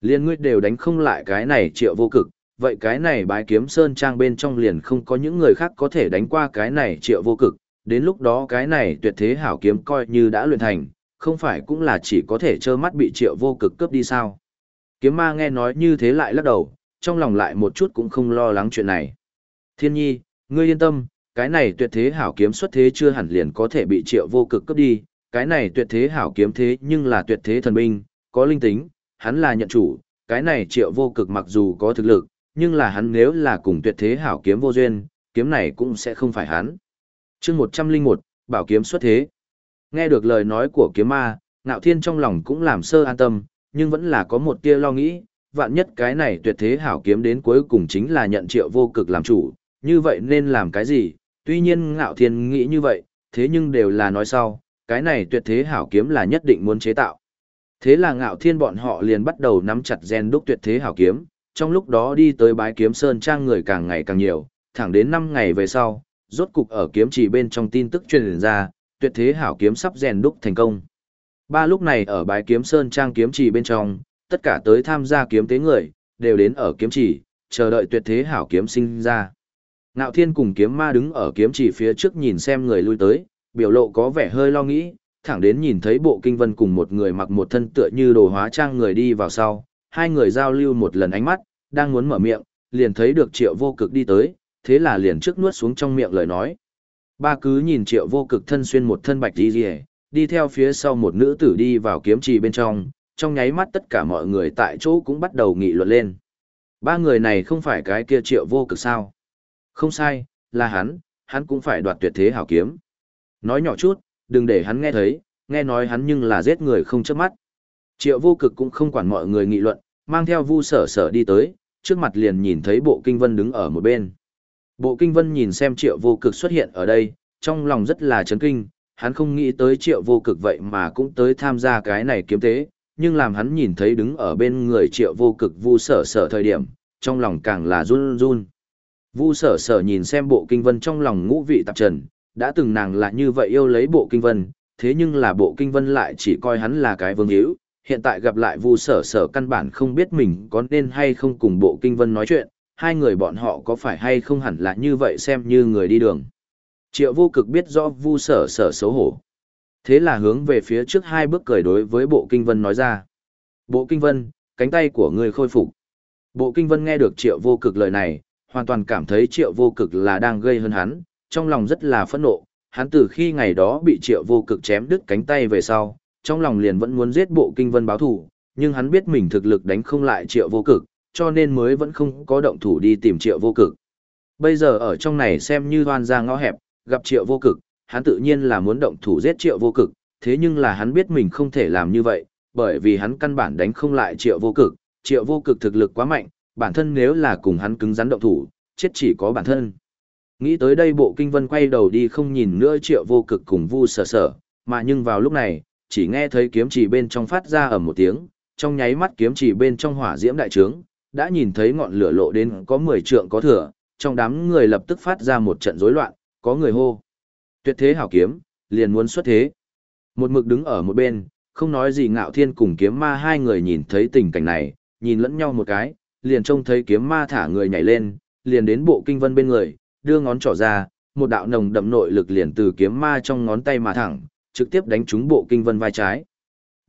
S1: Liên ngươi đều đánh không lại cái này triệu vô cực, vậy cái này bái kiếm sơn trang bên trong liền không có những người khác có thể đánh qua cái này triệu vô cực, đến lúc đó cái này tuyệt thế hảo kiếm coi như đã luyện thành, không phải cũng là chỉ có thể trơ mắt bị triệu vô cực cướp đi sao. Kiếm ma nghe nói như thế lại lắc đầu, trong lòng lại một chút cũng không lo lắng chuyện này. Thiên nhi, ngươi yên tâm, cái này tuyệt thế hảo kiếm xuất thế chưa hẳn liền có thể bị triệu vô cực cướp đi, cái này tuyệt thế hảo kiếm thế nhưng là tuyệt thế thần binh, có linh tính, hắn là nhận chủ, cái này triệu vô cực mặc dù có thực lực, nhưng là hắn nếu là cùng tuyệt thế hảo kiếm vô duyên, kiếm này cũng sẽ không phải hắn. chương 101, bảo kiếm xuất thế. Nghe được lời nói của kiếm ma, ngạo thiên trong lòng cũng làm sơ an tâm, nhưng vẫn là có một tia lo nghĩ, vạn nhất cái này tuyệt thế hảo kiếm đến cuối cùng chính là nhận triệu vô cực làm chủ, như vậy nên làm cái gì? Tuy nhiên ngạo thiên nghĩ như vậy, thế nhưng đều là nói sau, cái này tuyệt thế hảo kiếm là nhất định muốn chế tạo. Thế là ngạo thiên bọn họ liền bắt đầu nắm chặt gen đúc tuyệt thế hảo kiếm, trong lúc đó đi tới bái kiếm sơn trang người càng ngày càng nhiều, thẳng đến 5 ngày về sau, rốt cục ở kiếm chỉ bên trong tin tức truyền ra, tuyệt thế hảo kiếm sắp rèn đúc thành công. Ba lúc này ở bái kiếm sơn trang kiếm chỉ bên trong, tất cả tới tham gia kiếm tế người, đều đến ở kiếm chỉ, chờ đợi tuyệt thế hảo kiếm sinh ra. Ngạo thiên cùng kiếm ma đứng ở kiếm chỉ phía trước nhìn xem người lui tới, biểu lộ có vẻ hơi lo nghĩ, thẳng đến nhìn thấy bộ kinh vân cùng một người mặc một thân tựa như đồ hóa trang người đi vào sau, hai người giao lưu một lần ánh mắt, đang muốn mở miệng, liền thấy được triệu vô cực đi tới, thế là liền trước nuốt xuống trong miệng lời nói. Ba cứ nhìn triệu vô cực thân xuyên một thân bạch đi rìa, đi theo phía sau một nữ tử đi vào kiếm trì bên trong, trong nháy mắt tất cả mọi người tại chỗ cũng bắt đầu nghị luận lên. Ba người này không phải cái kia triệu vô cực sao? Không sai, là hắn, hắn cũng phải đoạt tuyệt thế hảo kiếm. Nói nhỏ chút, đừng để hắn nghe thấy, nghe nói hắn nhưng là giết người không chớp mắt. Triệu vô cực cũng không quản mọi người nghị luận, mang theo vu sở sở đi tới, trước mặt liền nhìn thấy bộ kinh vân đứng ở một bên. Bộ kinh vân nhìn xem triệu vô cực xuất hiện ở đây, trong lòng rất là chấn kinh, hắn không nghĩ tới triệu vô cực vậy mà cũng tới tham gia cái này kiếm tế, nhưng làm hắn nhìn thấy đứng ở bên người triệu vô cực vu sở sở thời điểm, trong lòng càng là run run. Vu sở sở nhìn xem bộ kinh vân trong lòng ngũ vị tạp trần, đã từng nàng là như vậy yêu lấy bộ kinh vân, thế nhưng là bộ kinh vân lại chỉ coi hắn là cái vương hữu, hiện tại gặp lại vu sở sở căn bản không biết mình có nên hay không cùng bộ kinh vân nói chuyện, hai người bọn họ có phải hay không hẳn là như vậy xem như người đi đường. Triệu vô cực biết rõ vu sở sở xấu hổ. Thế là hướng về phía trước hai bước cười đối với bộ kinh vân nói ra. Bộ kinh vân, cánh tay của người khôi phục. Bộ kinh vân nghe được triệu vô cực lời này, hoàn toàn cảm thấy triệu vô cực là đang gây hơn hắn, trong lòng rất là phẫn nộ. Hắn từ khi ngày đó bị triệu vô cực chém đứt cánh tay về sau, trong lòng liền vẫn muốn giết bộ kinh vân báo thù, nhưng hắn biết mình thực lực đánh không lại triệu vô cực, cho nên mới vẫn không có động thủ đi tìm triệu vô cực. Bây giờ ở trong này xem như hoan ra ngõ hẹp, gặp triệu vô cực, hắn tự nhiên là muốn động thủ giết triệu vô cực, thế nhưng là hắn biết mình không thể làm như vậy, bởi vì hắn căn bản đánh không lại triệu vô cực, triệu vô cực thực lực quá mạnh, bản thân nếu là cùng hắn cứng rắn động thủ, chết chỉ có bản thân. Nghĩ tới đây bộ kinh vân quay đầu đi không nhìn nữa triệu vô cực cùng vu sở sở, mà nhưng vào lúc này, chỉ nghe thấy kiếm chỉ bên trong phát ra ở một tiếng, trong nháy mắt kiếm chỉ bên trong hỏa diễm đại trướng, đã nhìn thấy ngọn lửa lộ đến có 10 trượng có thừa, trong đám người lập tức phát ra một trận rối loạn, có người hô. Tuyệt thế hảo kiếm, liền muốn xuất thế. Một mực đứng ở một bên, không nói gì ngạo thiên cùng kiếm ma hai người nhìn thấy tình cảnh này, nhìn lẫn nhau một cái, liền trông thấy kiếm ma thả người nhảy lên, liền đến bộ kinh vân bên người, đưa ngón trỏ ra, một đạo nồng đậm nội lực liền từ kiếm ma trong ngón tay mà thẳng, trực tiếp đánh trúng bộ kinh vân vai trái.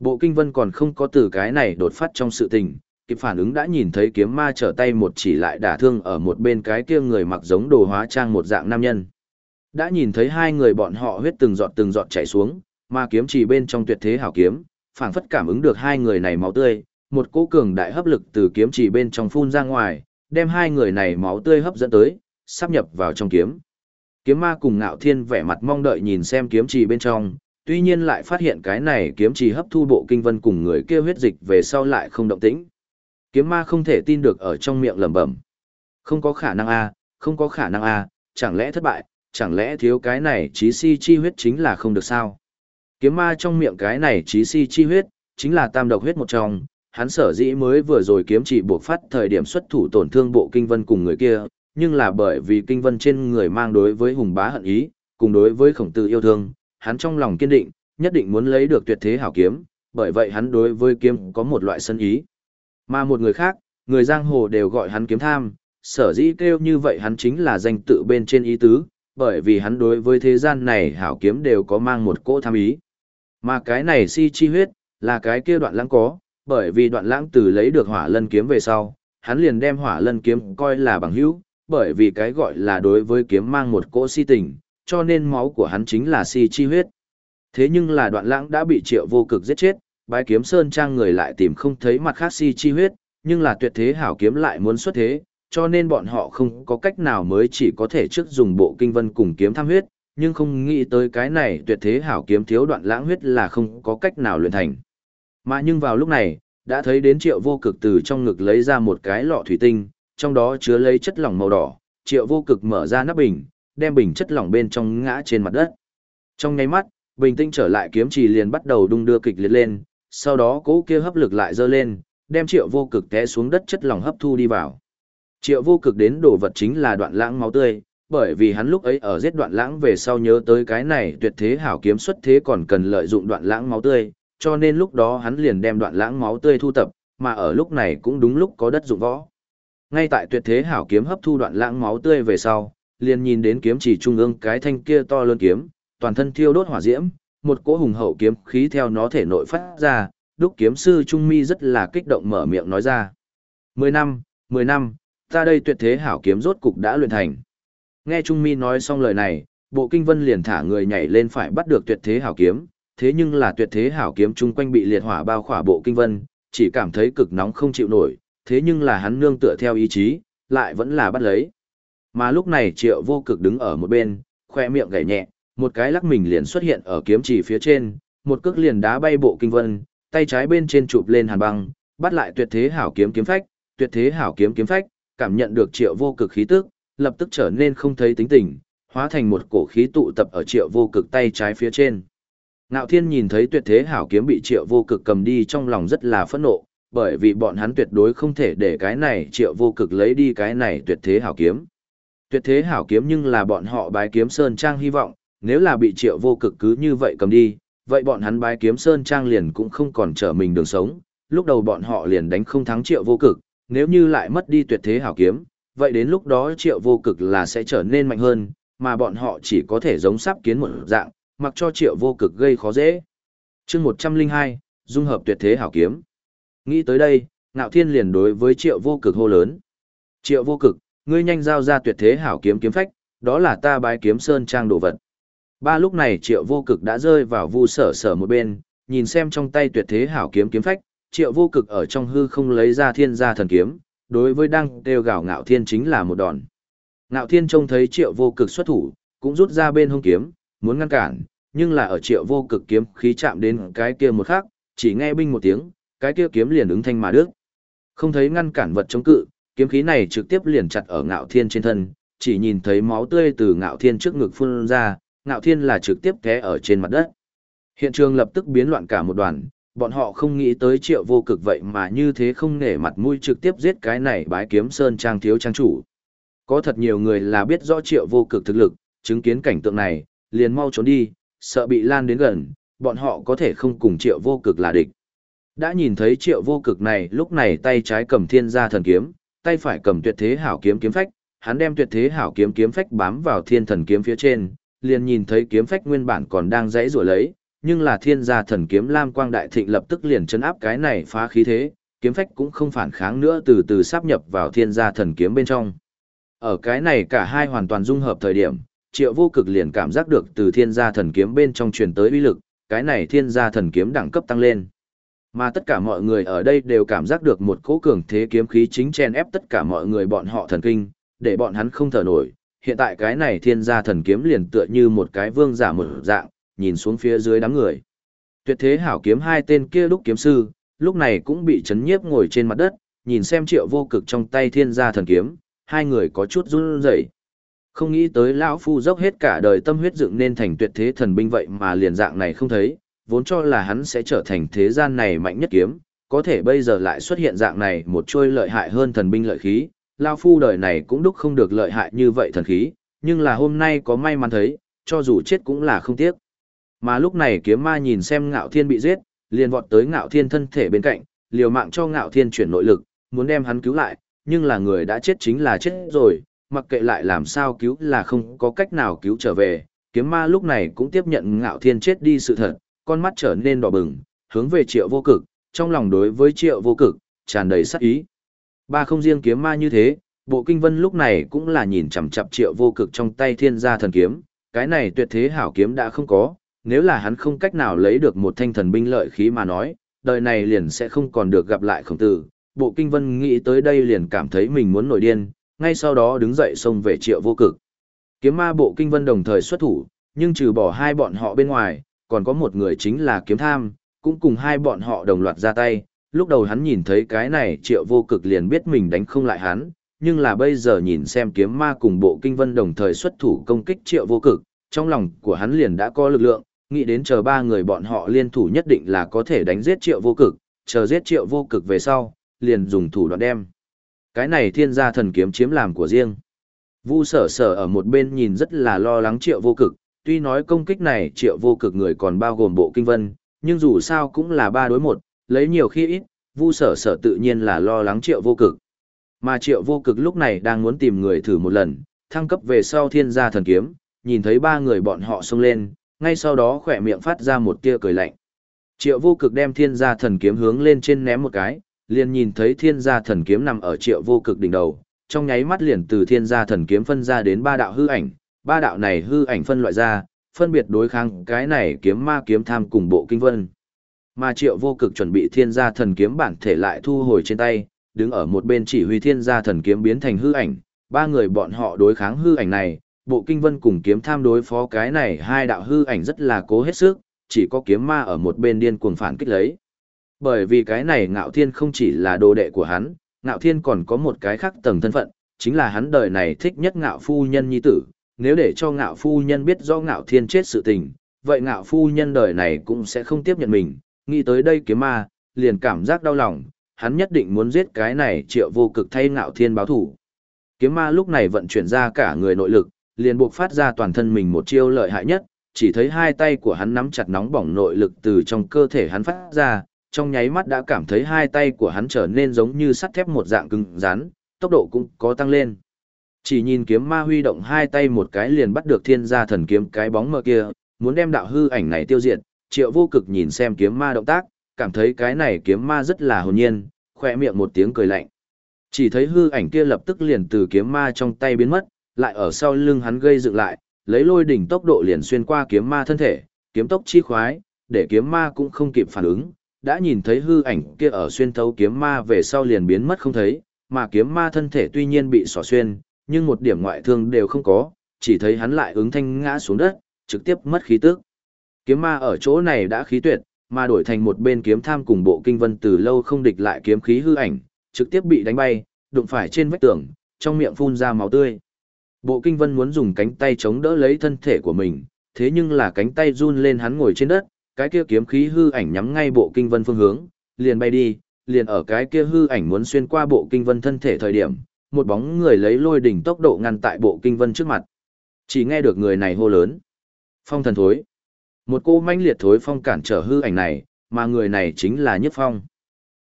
S1: Bộ kinh vân còn không có từ cái này đột phát trong sự tình, kịp phản ứng đã nhìn thấy kiếm ma trở tay một chỉ lại đả thương ở một bên cái kia người mặc giống đồ hóa trang một dạng nam nhân. Đã nhìn thấy hai người bọn họ huyết từng giọt từng giọt chảy xuống, mà kiếm chỉ bên trong tuyệt thế hảo kiếm, phảng phất cảm ứng được hai người này máu tươi, một cỗ cường đại hấp lực từ kiếm chỉ bên trong phun ra ngoài, đem hai người này máu tươi hấp dẫn tới, sắp nhập vào trong kiếm. Kiếm ma cùng ngạo thiên vẻ mặt mong đợi nhìn xem kiếm chỉ bên trong, tuy nhiên lại phát hiện cái này kiếm chỉ hấp thu bộ kinh vân cùng người kia huyết dịch về sau lại không động tĩnh. Kiếm ma không thể tin được ở trong miệng lẩm bẩm. Không có khả năng a, không có khả năng a, chẳng lẽ thất bại, chẳng lẽ thiếu cái này chí si chi huyết chính là không được sao? Kiếm ma trong miệng cái này chí si chi huyết, chính là tam độc huyết một trong, hắn sở dĩ mới vừa rồi kiếm chỉ buộc phát thời điểm xuất thủ tổn thương bộ kinh vân cùng người kia, nhưng là bởi vì kinh vân trên người mang đối với hùng bá hận ý, cùng đối với khổng tử yêu thương, hắn trong lòng kiên định, nhất định muốn lấy được tuyệt thế hảo kiếm, bởi vậy hắn đối với kiếm có một loại sân ý. Mà một người khác, người giang hồ đều gọi hắn kiếm tham, sở dĩ kêu như vậy hắn chính là danh tự bên trên ý tứ, bởi vì hắn đối với thế gian này hảo kiếm đều có mang một cỗ tham ý. Mà cái này si chi huyết, là cái kia đoạn lãng có, bởi vì đoạn lãng từ lấy được hỏa lân kiếm về sau, hắn liền đem hỏa lân kiếm coi là bằng hữu, bởi vì cái gọi là đối với kiếm mang một cỗ si tình, cho nên máu của hắn chính là si chi huyết. Thế nhưng là đoạn lãng đã bị triệu vô cực giết chết, bái kiếm sơn trang người lại tìm không thấy mặt khác si chi huyết, nhưng là tuyệt thế hảo kiếm lại muốn xuất thế, cho nên bọn họ không có cách nào mới chỉ có thể trước dùng bộ kinh vân cùng kiếm tham huyết, nhưng không nghĩ tới cái này tuyệt thế hảo kiếm thiếu đoạn lãng huyết là không có cách nào luyện thành. Mà nhưng vào lúc này, đã thấy đến triệu vô cực từ trong ngực lấy ra một cái lọ thủy tinh, trong đó chứa lấy chất lỏng màu đỏ, triệu vô cực mở ra nắp bình, đem bình chất lỏng bên trong ngã trên mặt đất. Trong nháy mắt, bình tĩnh trở lại kiếm trì liền bắt đầu đung đưa kịch liệt lên, sau đó cố kia hấp lực lại dơ lên, đem triệu vô cực té xuống đất chất lỏng hấp thu đi vào. Triệu vô cực đến đồ vật chính là đoạn lãng máu tươi, bởi vì hắn lúc ấy ở giết đoạn lãng về sau nhớ tới cái này tuyệt thế hảo kiếm xuất thế còn cần lợi dụng đoạn lãng máu tươi, cho nên lúc đó hắn liền đem đoạn lãng máu tươi thu tập, mà ở lúc này cũng đúng lúc có đất dụng võ. Ngay tại tuyệt thế hảo kiếm hấp thu đoạn lãng máu tươi về sau, liền nhìn đến kiếm chỉ trung ương cái thanh kia to lớn kiếm, toàn thân thiêu đốt hỏa diễm, một cỗ hùng hậu kiếm khí theo nó thể nội phát ra, đúc kiếm sư Trung Mi rất là kích động mở miệng nói ra. Mười năm, mười năm, ta đây tuyệt thế hảo kiếm rốt cục đã luyện thành. Nghe Trung Mi nói xong lời này, bộ kinh vân liền thả người nhảy lên phải bắt được tuyệt thế hảo kiếm, thế nhưng là tuyệt thế hảo kiếm chung quanh bị liệt hỏa bao khỏa bộ kinh vân, chỉ cảm thấy cực nóng không chịu nổi, thế nhưng là hắn nương tựa theo ý chí, lại vẫn là bắt lấy. Mà lúc này triệu vô cực đứng ở một bên, khoe miệng gảy nhẹ, một cái lắc mình liền xuất hiện ở kiếm chỉ phía trên, một cước liền đá bay bộ kinh vân, tay trái bên trên chụp lên hàn băng, bắt lại tuyệt thế hảo kiếm kiếm phách, tuyệt thế hảo kiếm kiếm phách, cảm nhận được triệu vô cực khí tức, lập tức trở nên không thấy tính tình, hóa thành một cổ khí tụ tập ở triệu vô cực tay trái phía trên. Ngạo thiên nhìn thấy tuyệt thế hảo kiếm bị triệu vô cực cầm đi trong lòng rất là phẫn nộ, bởi vì bọn hắn tuyệt đối không thể để cái này triệu vô cực lấy đi cái này tuyệt thế hảo kiếm. Tuyệt thế hảo kiếm nhưng là bọn họ bái kiếm sơn trang hy vọng, nếu là bị triệu vô cực cứ như vậy cầm đi, vậy bọn hắn bái kiếm sơn trang liền cũng không còn trở mình đường sống, lúc đầu bọn họ liền đánh không thắng triệu vô cực, nếu như lại mất đi tuyệt thế hảo kiếm, vậy đến lúc đó triệu vô cực là sẽ trở nên mạnh hơn, mà bọn họ chỉ có thể giống sắp kiến một dạng, mặc cho triệu vô cực gây khó dễ. chương 102, dung hợp tuyệt thế hảo kiếm. Nghĩ tới đây, ngạo thiên liền đối với triệu vô cực hô lớn. Triệu vô cực, ngươi nhanh giao ra tuyệt thế hảo kiếm kiếm phách, đó là ta bái kiếm sơn trang đồ vật. Ba lúc này triệu vô cực đã rơi vào vu sở sở một bên, nhìn xem trong tay tuyệt thế hảo kiếm kiếm phách, triệu vô cực ở trong hư không lấy ra thiên gia thần kiếm, đối với đăng đều gạo ngạo thiên chính là một đòn. Ngạo thiên trông thấy triệu vô cực xuất thủ, cũng rút ra bên hông kiếm, muốn ngăn cản, nhưng là ở triệu vô cực kiếm khí chạm đến cái kia một khắc, chỉ nghe binh một tiếng, cái kia kiếm liền ứng thanh mà đứt. Không thấy ngăn cản vật chống cự, kiếm khí này trực tiếp liền chặt ở ngạo thiên trên thân, chỉ nhìn thấy máu tươi từ ngạo thiên trước ngực phun ra, ngạo thiên là trực tiếp té ở trên mặt đất. Hiện trường lập tức biến loạn cả một đoàn, bọn họ không nghĩ tới triệu vô cực vậy mà như thế không nể mặt mũi trực tiếp giết cái này bái kiếm sơn trang thiếu trang chủ. Có thật nhiều người là biết rõ triệu vô cực thực lực, chứng kiến cảnh tượng này, liền mau trốn đi, sợ bị lan đến gần, bọn họ có thể không cùng triệu vô cực là địch. Đã nhìn thấy triệu vô cực này lúc này tay trái cầm thiên gia thần kiếm, tay phải cầm tuyệt thế hảo kiếm kiếm phách, hắn đem tuyệt thế hảo kiếm kiếm phách bám vào thiên thần kiếm phía trên, liền nhìn thấy kiếm phách nguyên bản còn đang dãy rủa lấy, nhưng là thiên gia thần kiếm lam quang đại thịnh lập tức liền chấn áp cái này phá khí thế, kiếm phách cũng không phản kháng nữa từ từ sáp nhập vào thiên gia thần kiếm bên trong. Ở cái này cả hai hoàn toàn dung hợp thời điểm, triệu vô cực liền cảm giác được từ thiên gia thần kiếm bên trong truyền tới uy lực, cái này thiên gia thần kiếm đẳng cấp tăng lên. Mà tất cả mọi người ở đây đều cảm giác được một cỗ cường thế kiếm khí chính chen ép tất cả mọi người bọn họ thần kinh, để bọn hắn không thở nổi. Hiện tại cái này thiên gia thần kiếm liền tựa như một cái vương giả một dạng, nhìn xuống phía dưới đám người. Tuyệt thế hảo kiếm hai tên kia lúc kiếm sư, lúc này cũng bị chấn nhiếp ngồi trên mặt đất, nhìn xem triệu vô cực trong tay thiên gia thần kiếm, hai người có chút run rẩy. Không nghĩ tới lão phu dốc hết cả đời tâm huyết dựng nên thành tuyệt thế thần binh vậy mà liền dạng này không thấy, vốn cho là hắn sẽ trở thành thế gian này mạnh nhất kiếm, có thể bây giờ lại xuất hiện dạng này một trôi lợi hại hơn thần binh lợi khí, lão phu đời này cũng đúc không được lợi hại như vậy thần khí, nhưng là hôm nay có may mắn thấy, cho dù chết cũng là không tiếc. Mà lúc này kiếm ma nhìn xem ngạo thiên bị giết, liền vọt tới ngạo thiên thân thể bên cạnh, liều mạng cho ngạo thiên chuyển nội lực, muốn đem hắn cứu lại, nhưng là người đã chết chính là chết rồi, mặc kệ lại làm sao cứu là không có cách nào cứu trở về, kiếm ma lúc này cũng tiếp nhận ngạo thiên chết đi sự thật, con mắt trở nên đỏ bừng, hướng về triệu vô cực, trong lòng đối với triệu vô cực, tràn đầy sát ý. Ba không riêng kiếm ma như thế, bộ kinh vân lúc này cũng là nhìn chằm chằm triệu vô cực trong tay thiên gia thần kiếm, cái này tuyệt thế hảo kiếm đã không có, nếu là hắn không cách nào lấy được một thanh thần binh lợi khí mà nói, đời này liền sẽ không còn được gặp lại khổng tử. Bộ kinh vân nghĩ tới đây liền cảm thấy mình muốn nổi điên, ngay sau đó đứng dậy xông về triệu vô cực. Kiếm ma bộ kinh vân đồng thời xuất thủ, nhưng trừ bỏ hai bọn họ bên ngoài, còn có một người chính là kiếm tham, cũng cùng hai bọn họ đồng loạt ra tay. Lúc đầu hắn nhìn thấy cái này triệu vô cực liền biết mình đánh không lại hắn, nhưng là bây giờ nhìn xem kiếm ma cùng bộ kinh vân đồng thời xuất thủ công kích triệu vô cực, trong lòng của hắn liền đã có lực lượng, nghĩ đến chờ ba người bọn họ liên thủ nhất định là có thể đánh giết triệu vô cực, chờ giết triệu vô cực về sau, liền dùng thủ đoạn đem. Cái này thiên gia thần kiếm chiếm làm của riêng. Vu sở sở ở một bên nhìn rất là lo lắng triệu vô cực, tuy nói công kích này triệu vô cực người còn bao gồm bộ kinh vân, nhưng dù sao cũng là ba đối một, lấy nhiều khi ít, vu sở sở tự nhiên là lo lắng triệu vô cực. Mà triệu vô cực lúc này đang muốn tìm người thử một lần, thăng cấp về sau thiên gia thần kiếm, nhìn thấy ba người bọn họ xông lên, ngay sau đó khỏe miệng phát ra một tia cười lạnh. Triệu vô cực đem thiên gia thần kiếm hướng lên trên ném một cái, liền nhìn thấy thiên gia thần kiếm nằm ở triệu vô cực đỉnh đầu, trong nháy mắt liền từ thiên gia thần kiếm phân ra đến ba đạo hư ảnh, ba đạo này hư ảnh phân loại ra, phân biệt đối kháng cái này kiếm ma kiếm tham cùng bộ kinh vân. Mà triệu vô cực chuẩn bị thiên gia thần kiếm bản thể lại thu hồi trên tay, đứng ở một bên chỉ huy thiên gia thần kiếm biến thành hư ảnh, ba người bọn họ đối kháng hư ảnh này, bộ kinh vân cùng kiếm tham đối phó cái này hai đạo hư ảnh rất là cố hết sức, chỉ có kiếm ma ở một bên điên cuồng phản kích lấy. Bởi vì cái này ngạo thiên không chỉ là đồ đệ của hắn, ngạo thiên còn có một cái khác tầng thân phận, chính là hắn đời này thích nhất ngạo phu nhân nhi tử, nếu để cho ngạo phu nhân biết do ngạo thiên chết sự tình, vậy ngạo phu nhân đời này cũng sẽ không tiếp nhận mình, nghĩ tới đây kiếm ma, liền cảm giác đau lòng, hắn nhất định muốn giết cái này triệu vô cực thay ngạo thiên báo thủ. Kiếm ma lúc này vận chuyển ra cả người nội lực, liền buộc phát ra toàn thân mình một chiêu lợi hại nhất, chỉ thấy hai tay của hắn nắm chặt nóng bỏng nội lực từ trong cơ thể hắn phát ra, trong nháy mắt đã cảm thấy hai tay của hắn trở nên giống như sắt thép một dạng cứng rắn, tốc độ cũng có tăng lên. Chỉ nhìn kiếm ma huy động hai tay một cái liền bắt được thiên gia thần kiếm cái bóng mờ kia, muốn đem đạo hư ảnh này tiêu diệt, triệu vô cực nhìn xem kiếm ma động tác, cảm thấy cái này kiếm ma rất là hồn nhiên, khỏe miệng một tiếng cười lạnh. Chỉ thấy hư ảnh kia lập tức liền từ kiếm ma trong tay biến mất, lại ở sau lưng hắn gây dựng lại, lấy lôi đỉnh tốc độ liền xuyên qua kiếm ma thân thể, kiếm tốc chi khoái, để kiếm ma cũng không kịp phản ứng, đã nhìn thấy hư ảnh kia ở xuyên thấu kiếm ma về sau liền biến mất không thấy, mà kiếm ma thân thể tuy nhiên bị xỏ xuyên, nhưng một điểm ngoại thương đều không có, chỉ thấy hắn lại ứng thanh ngã xuống đất, trực tiếp mất khí tức. Kiếm ma ở chỗ này đã khí tuyệt, mà đổi thành một bên kiếm tham cùng bộ kinh vân từ lâu không địch lại kiếm khí hư ảnh, trực tiếp bị đánh bay, đụng phải trên vách tường, trong miệng phun ra máu tươi. Bộ kinh vân muốn dùng cánh tay chống đỡ lấy thân thể của mình, thế nhưng là cánh tay run lên hắn ngồi trên đất, cái kia kiếm khí hư ảnh nhắm ngay bộ kinh vân phương hướng, liền bay đi, liền ở cái kia hư ảnh muốn xuyên qua bộ kinh vân thân thể thời điểm, một bóng người lấy lôi đỉnh tốc độ ngăn tại bộ kinh vân trước mặt. Chỉ nghe được người này hô lớn. Phong thần thối. Một cô manh liệt thối phong cản trở hư ảnh này, mà người này chính là Nhất Phong.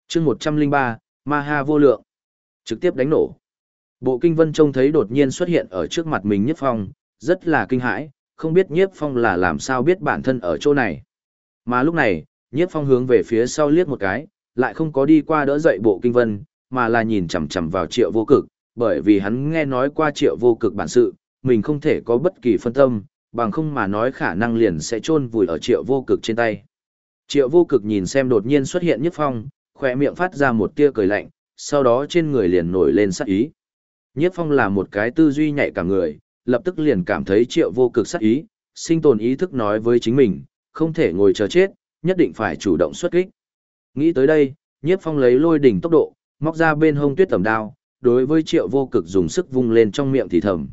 S1: chương 103, Ma Ha vô lượng. Trực tiếp đánh nổ. Bộ kinh vân trông thấy đột nhiên xuất hiện ở trước mặt mình Nhất Phong, rất là kinh hãi, không biết nhất Phong là làm sao biết bản thân ở chỗ này. Mà lúc này, Nhiếp Phong hướng về phía sau liếc một cái, lại không có đi qua đỡ dậy bộ kinh vân, mà là nhìn chằm chằm vào triệu vô cực, bởi vì hắn nghe nói qua triệu vô cực bản sự, mình không thể có bất kỳ phân tâm, bằng không mà nói khả năng liền sẽ chôn vùi ở triệu vô cực trên tay. Triệu vô cực nhìn xem đột nhiên xuất hiện Nhiếp Phong, khỏe miệng phát ra một tia cười lạnh, sau đó trên người liền nổi lên sát ý. Nhiếp Phong là một cái tư duy nhạy cả người, lập tức liền cảm thấy triệu vô cực sát ý, sinh tồn ý thức nói với chính mình, không thể ngồi chờ chết, nhất định phải chủ động xuất kích. Nghĩ tới đây, Nhiếp Phong lấy lôi đỉnh tốc độ, móc ra bên hông tuyết tẩm đao, đối với triệu vô cực dùng sức vung lên trong miệng thì thầm.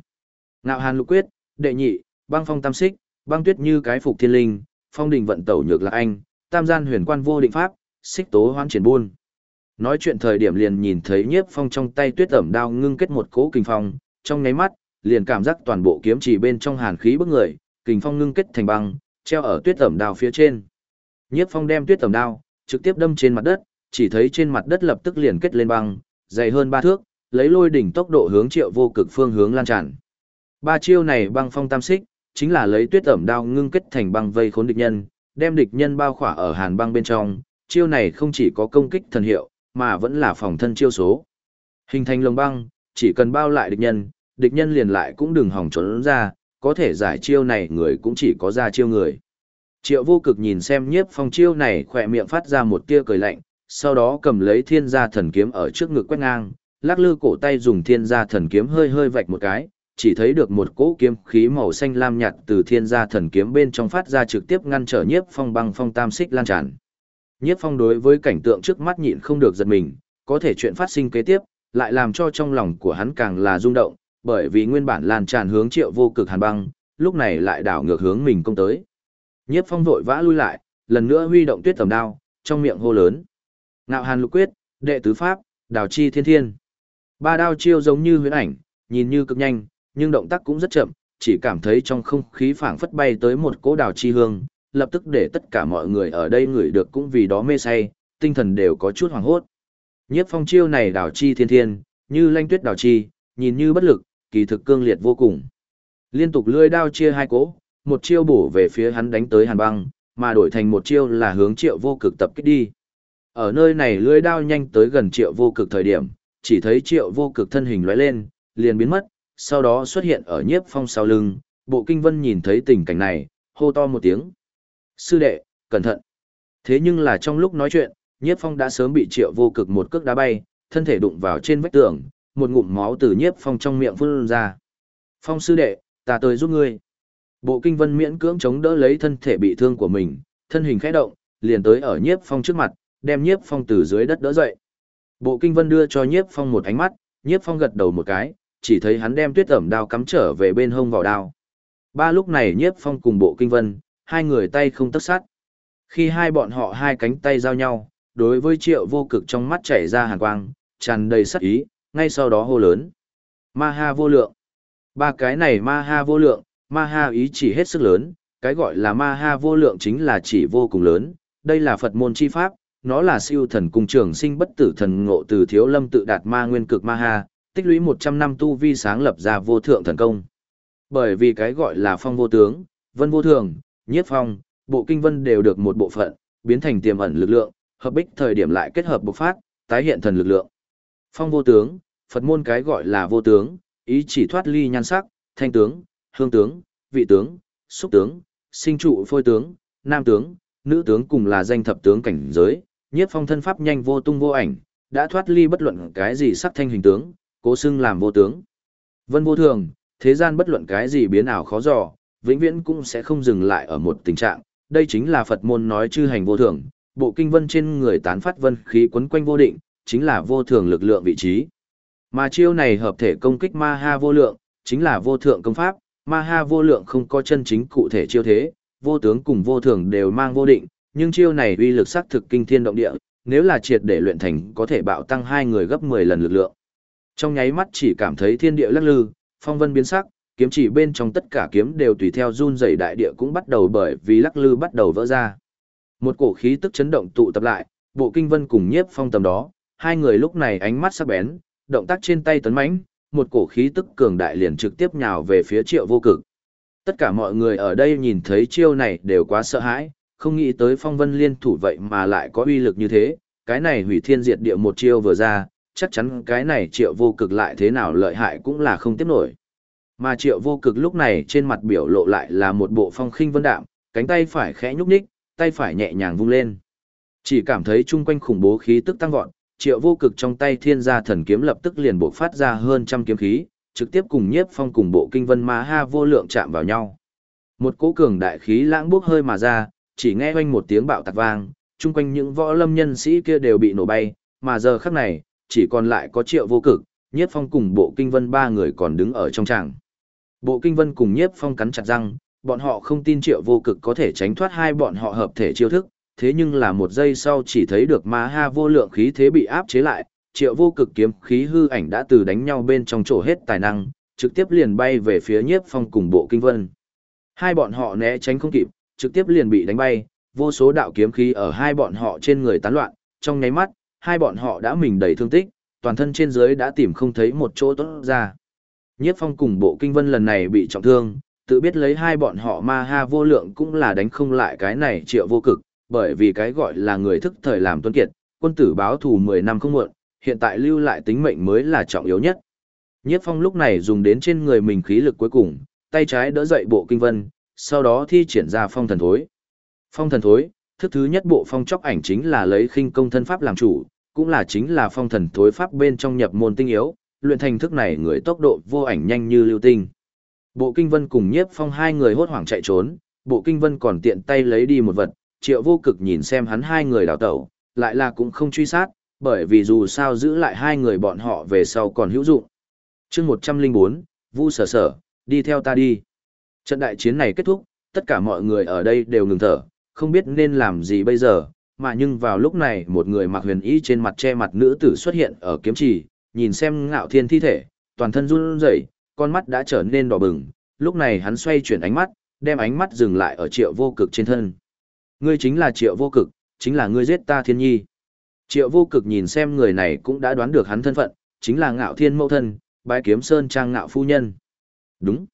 S1: Ngạo hàn lục quyết, đệ nhị, băng phong tam xích, băng tuyết như cái phục thiên linh, phong đỉnh vận tẩu nhược là anh, tam gian huyền quan vô định pháp, xích tố hoang triển buôn. Nói chuyện thời điểm liền nhìn thấy nhiếp phong trong tay tuyết tẩm đao ngưng kết một cỗ kinh phong, trong nháy mắt, liền cảm giác toàn bộ kiếm chỉ bên trong hàn khí bức người, kinh phong ngưng kết thành băng, treo ở tuyết tẩm đao phía trên. Nhiếp phong đem tuyết tẩm đao, trực tiếp đâm trên mặt đất, chỉ thấy trên mặt đất lập tức liền kết lên băng, dày hơn ba thước, lấy lôi đỉnh tốc độ hướng triệu vô cực phương hướng lan tràn. Ba chiêu này băng phong tam xích, chính là lấy tuyết tẩm đao ngưng kết thành băng vây khốn địch nhân, đem địch nhân bao khỏa ở hàn băng bên trong, chiêu này không chỉ có công kích thần hiệu, mà vẫn là phòng thân chiêu số. Hình thành lồng băng, chỉ cần bao lại địch nhân, địch nhân liền lại cũng đừng hỏng trốn ra, có thể giải chiêu này người cũng chỉ có ra chiêu người. Triệu vô cực nhìn xem nhiếp phong chiêu này khỏe miệng phát ra một tia cười lạnh, sau đó cầm lấy thiên gia thần kiếm ở trước ngực quét ngang, lắc lư cổ tay dùng thiên gia thần kiếm hơi hơi vạch một cái, chỉ thấy được một cỗ kiếm khí màu xanh lam nhạt từ thiên gia thần kiếm bên trong phát ra trực tiếp ngăn trở nhiếp phong băng phong tam xích lan tràn. Nhiếp phong đối với cảnh tượng trước mắt nhịn không được giật mình, có thể chuyện phát sinh kế tiếp, lại làm cho trong lòng của hắn càng là rung động, bởi vì nguyên bản lan tràn hướng triệu vô cực hàn băng, lúc này lại đảo ngược hướng mình công tới. Nhiếp phong vội vã lui lại, lần nữa huy động tuyết tầm đao, trong miệng hô lớn. Ngạo hàn lục quyết, đệ tứ pháp, đào chi thiên thiên. Ba đao chiêu giống như huyễn ảnh, nhìn như cực nhanh, nhưng động tác cũng rất chậm, chỉ cảm thấy trong không khí phảng phất bay tới một cỗ đào chi hương, lập tức để tất cả mọi người ở đây ngửi được cũng vì đó mê say, tinh thần đều có chút hoảng hốt. Nhiếp phong chiêu này đào chi thiên thiên, như lanh tuyết đào chi, nhìn như bất lực, kỳ thực cương liệt vô cùng. Liên tục lưỡi đao chia hai cỗ, một chiêu bổ về phía hắn đánh tới hàn băng, mà đổi thành một chiêu là hướng triệu vô cực tập kích đi. Ở nơi này lưỡi đao nhanh tới gần triệu vô cực thời điểm, chỉ thấy triệu vô cực thân hình lóe lên, liền biến mất, sau đó xuất hiện ở nhiếp phong sau lưng, bộ kinh vân nhìn thấy tình cảnh này, hô to một tiếng. Sư đệ, cẩn thận. Thế nhưng là trong lúc nói chuyện, nhiếp phong đã sớm bị triệu vô cực một cước đá bay, thân thể đụng vào trên vách tường, một ngụm máu từ nhiếp phong trong miệng phun ra. Phong sư đệ, ta tới giúp ngươi. Bộ kinh vân miễn cưỡng chống đỡ lấy thân thể bị thương của mình, thân hình khẽ động, liền tới ở nhiếp phong trước mặt, đem nhiếp phong từ dưới đất đỡ dậy. Bộ kinh vân đưa cho nhiếp phong một ánh mắt, nhiếp phong gật đầu một cái, chỉ thấy hắn đem tuyết ẩm đao cắm trở về bên hông vào đao. Ba lúc này nhiếp phong cùng bộ kinh vân, hai người tay không tất sát. Khi hai bọn họ hai cánh tay giao nhau, đối với triệu vô cực trong mắt chảy ra hàn quang, tràn đầy sắc ý, ngay sau đó hô lớn. Ma ha vô lượng. Ba cái này ma ha vô lượng, ma ha ý chỉ hết sức lớn, cái gọi là ma ha vô lượng chính là chỉ vô cùng lớn, đây là Phật môn chi pháp, nó là siêu thần cung trường sinh bất tử thần ngộ từ thiếu lâm tự đạt ma nguyên cực ma ha, tích lũy 100 năm tu vi sáng lập ra vô thượng thần công. Bởi vì cái gọi là phong vô tướng, vân vô thường, nhiếp phong, bộ kinh vân đều được một bộ phận, biến thành tiềm ẩn lực lượng, hợp bích thời điểm lại kết hợp bộc phát, tái hiện thần lực lượng. Phong vô tướng, Phật môn cái gọi là vô tướng, ý chỉ thoát ly nhan sắc, thanh tướng, hương tướng, vị tướng, xúc tướng, sinh trụ phôi tướng, nam tướng, nữ tướng cùng là danh thập tướng cảnh giới, nhiếp phong thân pháp nhanh vô tung vô ảnh, đã thoát ly bất luận cái gì sắc thanh hình tướng, cố xưng làm vô tướng. Vân vô thường, thế gian bất luận cái gì biến ảo khó dò, vĩnh viễn cũng sẽ không dừng lại ở một tình trạng, đây chính là Phật môn nói chư hành vô thường, bộ kinh vân trên người tán phát vân khí quấn quanh vô định, chính là vô thường lực lượng vị trí. Mà chiêu này hợp thể công kích ma ha vô lượng, chính là vô thượng công pháp, ma ha vô lượng không có chân chính cụ thể chiêu thế, vô tướng cùng vô thường đều mang vô định, nhưng chiêu này uy lực sắc thực kinh thiên động địa, nếu là triệt để luyện thành có thể bạo tăng hai người gấp 10 lần lực lượng. Trong nháy mắt chỉ cảm thấy thiên địa lắc lư, phong vân biến sắc, kiếm chỉ bên trong tất cả kiếm đều tùy theo run rẩy đại địa cũng bắt đầu bởi vì lắc lư bắt đầu vỡ ra. Một cổ khí tức chấn động tụ tập lại, bộ kinh vân cùng nhiếp phong tầm đó, hai người lúc này ánh mắt sắc bén, động tác trên tay tấn mãnh, một cổ khí tức cường đại liền trực tiếp nhào về phía triệu vô cực. Tất cả mọi người ở đây nhìn thấy chiêu này đều quá sợ hãi, không nghĩ tới phong vân liên thủ vậy mà lại có uy lực như thế, cái này hủy thiên diệt địa một chiêu vừa ra, chắc chắn cái này triệu vô cực lại thế nào lợi hại cũng là không tiếp nổi. Mà triệu vô cực lúc này trên mặt biểu lộ lại là một bộ phong khinh vân đạm, cánh tay phải khẽ nhúc nhích, tay phải nhẹ nhàng vung lên. Chỉ cảm thấy chung quanh khủng bố khí tức tăng vọt, triệu vô cực trong tay thiên gia thần kiếm lập tức liền bộc phát ra hơn trăm kiếm khí, trực tiếp cùng nhiếp phong cùng bộ kinh vân ma ha vô lượng chạm vào nhau. Một cỗ cường đại khí lãng bốc hơi mà ra, chỉ nghe oanh một tiếng bạo tạc vang, chung quanh những võ lâm nhân sĩ kia đều bị nổ bay, mà giờ khắc này, chỉ còn lại có triệu vô cực, nhiếp phong cùng bộ kinh vân ba người còn đứng ở trong tràng. Bộ kinh vân cùng nhiếp phong cắn chặt răng, bọn họ không tin triệu vô cực có thể tránh thoát hai bọn họ hợp thể chiêu thức, thế nhưng là một giây sau chỉ thấy được ma ha vô lượng khí thế bị áp chế lại, triệu vô cực kiếm khí hư ảnh đã từ đánh nhau bên trong chỗ hết tài năng, trực tiếp liền bay về phía nhiếp phong cùng bộ kinh vân. Hai bọn họ né tránh không kịp, trực tiếp liền bị đánh bay, vô số đạo kiếm khí ở hai bọn họ trên người tán loạn, trong nháy mắt, hai bọn họ đã mình đầy thương tích, toàn thân trên dưới đã tìm không thấy một chỗ tốt ra. Nhiếp phong cùng bộ kinh vân lần này bị trọng thương, tự biết lấy hai bọn họ ma ha vô lượng cũng là đánh không lại cái này triệu vô cực, bởi vì cái gọi là người thức thời làm tuân kiệt, quân tử báo thù 10 năm không muộn, hiện tại lưu lại tính mệnh mới là trọng yếu nhất. Nhiếp phong lúc này dùng đến trên người mình khí lực cuối cùng, tay trái đỡ dậy bộ kinh vân, sau đó thi triển ra phong thần thối. Phong thần thối, thức thứ nhất bộ phong chóc ảnh chính là lấy khinh công thân pháp làm chủ, cũng là chính là phong thần thối pháp bên trong nhập môn tinh yếu, luyện thành thức này người tốc độ vô ảnh nhanh như lưu tinh. Bộ kinh vân cùng nhiếp phong hai người hốt hoảng chạy trốn, bộ kinh vân còn tiện tay lấy đi một vật, triệu vô cực nhìn xem hắn hai người đào tẩu, lại là cũng không truy sát, bởi vì dù sao giữ lại hai người bọn họ về sau còn hữu dụng. chương 104, Vu sở sở, đi theo ta đi. Trận đại chiến này kết thúc, tất cả mọi người ở đây đều ngừng thở, không biết nên làm gì bây giờ, mà nhưng vào lúc này một người mặc huyền y trên mặt che mặt nữ tử xuất hiện ở kiếm trì, nhìn xem ngạo thiên thi thể, toàn thân run rẩy, con mắt đã trở nên đỏ bừng, lúc này hắn xoay chuyển ánh mắt, đem ánh mắt dừng lại ở triệu vô cực trên thân. Ngươi chính là triệu vô cực, chính là ngươi giết ta thiên nhi. Triệu vô cực nhìn xem người này cũng đã đoán được hắn thân phận, chính là ngạo thiên mẫu thân, bái kiếm sơn trang ngạo phu nhân. Đúng.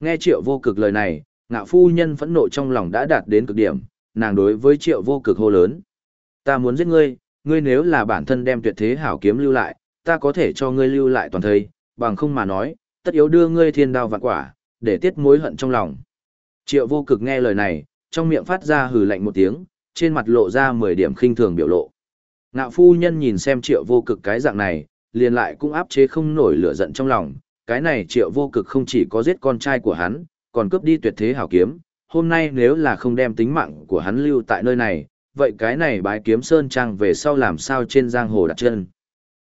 S1: Nghe triệu vô cực lời này, ngạo phu nhân phẫn nộ trong lòng đã đạt đến cực điểm, nàng đối với triệu vô cực hô lớn. Ta muốn giết ngươi, ngươi nếu là bản thân đem tuyệt thế hảo kiếm lưu lại, ta có thể cho ngươi lưu lại toàn thời, bằng không mà nói, tất yếu đưa ngươi thiên đao vạn quả, để tiết mối hận trong lòng. Triệu vô cực nghe lời này, trong miệng phát ra hừ lạnh một tiếng, trên mặt lộ ra 10 điểm khinh thường biểu lộ. Ngạo phu nhân nhìn xem triệu vô cực cái dạng này, liền lại cũng áp chế không nổi lửa giận trong lòng, cái này triệu vô cực không chỉ có giết con trai của hắn, còn cướp đi tuyệt thế hảo kiếm, hôm nay nếu là không đem tính mạng của hắn lưu tại nơi này, vậy cái này bái kiếm sơn trang về sau làm sao trên giang hồ đặt chân.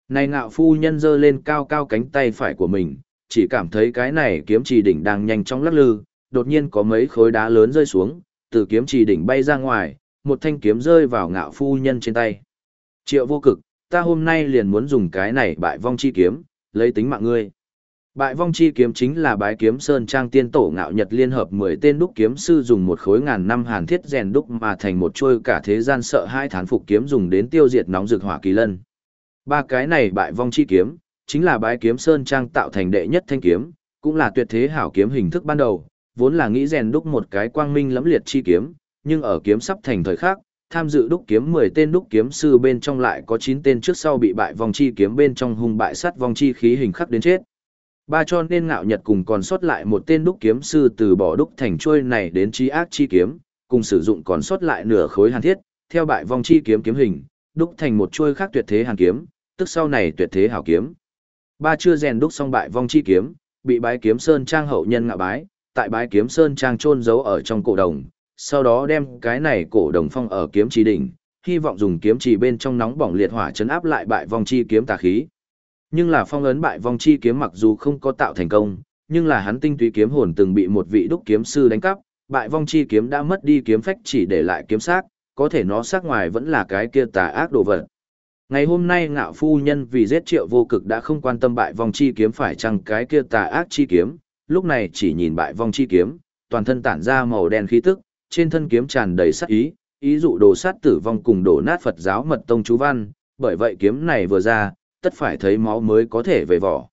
S1: Này ngạo phu nhân giơ lên cao cao cánh tay phải của mình, chỉ cảm thấy cái này kiếm trì đỉnh đang nhanh chóng lắc lư, đột nhiên có mấy khối đá lớn rơi xuống, từ kiếm trì đỉnh bay ra ngoài, một thanh kiếm rơi vào ngạo phu nhân trên tay. Triệu vô cực, ta hôm nay liền muốn dùng cái này bại vong chi kiếm, lấy tính mạng ngươi. Bại vong chi kiếm chính là bái kiếm sơn trang tiên tổ ngạo nhật liên hợp 10 tên đúc kiếm sư dùng một khối ngàn năm hàn thiết rèn đúc mà thành một chuôi cả thế gian sợ hai thán phục kiếm dùng đến tiêu diệt nóng rực hỏa kỳ lân. Ba cái này bại vong chi kiếm, chính là bái kiếm sơn trang tạo thành đệ nhất thanh kiếm, cũng là tuyệt thế hảo kiếm hình thức ban đầu, vốn là nghĩ rèn đúc một cái quang minh lẫm liệt chi kiếm, nhưng ở kiếm sắp thành thời khắc, tham dự đúc kiếm 10 tên đúc kiếm sư bên trong lại có 9 tên trước sau bị bại vong chi kiếm bên trong hung bại sát vong chi khí hình khắc đến chết. Ba cho nên ngạo nhật cùng còn sót lại một tên đúc kiếm sư từ bỏ đúc thành trôi này đến chi ác chi kiếm, cùng sử dụng còn sót lại nửa khối hàn thiết, theo bại vong chi kiếm kiếm hình, đúc thành một trôi khác tuyệt thế hàn kiếm, tức sau này tuyệt thế hảo kiếm. Ba chưa rèn đúc xong bại vong chi kiếm, bị bái kiếm sơn trang hậu nhân ngạ bái, tại bái kiếm sơn trang trôn giấu ở trong cổ đồng, sau đó đem cái này cổ đồng phong ở kiếm trì đỉnh, hy vọng dùng kiếm trì bên trong nóng bỏng liệt hỏa chấn áp lại bại vong chi kiếm tà khí. Nhưng là phong ấn bại vong chi kiếm mặc dù không có tạo thành công, nhưng là hắn tinh túy kiếm hồn từng bị một vị đúc kiếm sư đánh cắp, bại vong chi kiếm đã mất đi kiếm phách chỉ để lại kiếm xác, có thể nó xác ngoài vẫn là cái kia tà ác đồ vật. Ngày hôm nay ngạo phu nhân vì giết triệu vô cực đã không quan tâm bại vong chi kiếm phải chăng cái kia tà ác chi kiếm, lúc này chỉ nhìn bại vong chi kiếm, toàn thân tản ra màu đen khí tức, trên thân kiếm tràn đầy sát ý, ý dụ đồ sát tử vong cùng đổ nát Phật giáo mật tông chú văn, bởi vậy kiếm này vừa ra, tất phải thấy máu mới có thể về vỏ.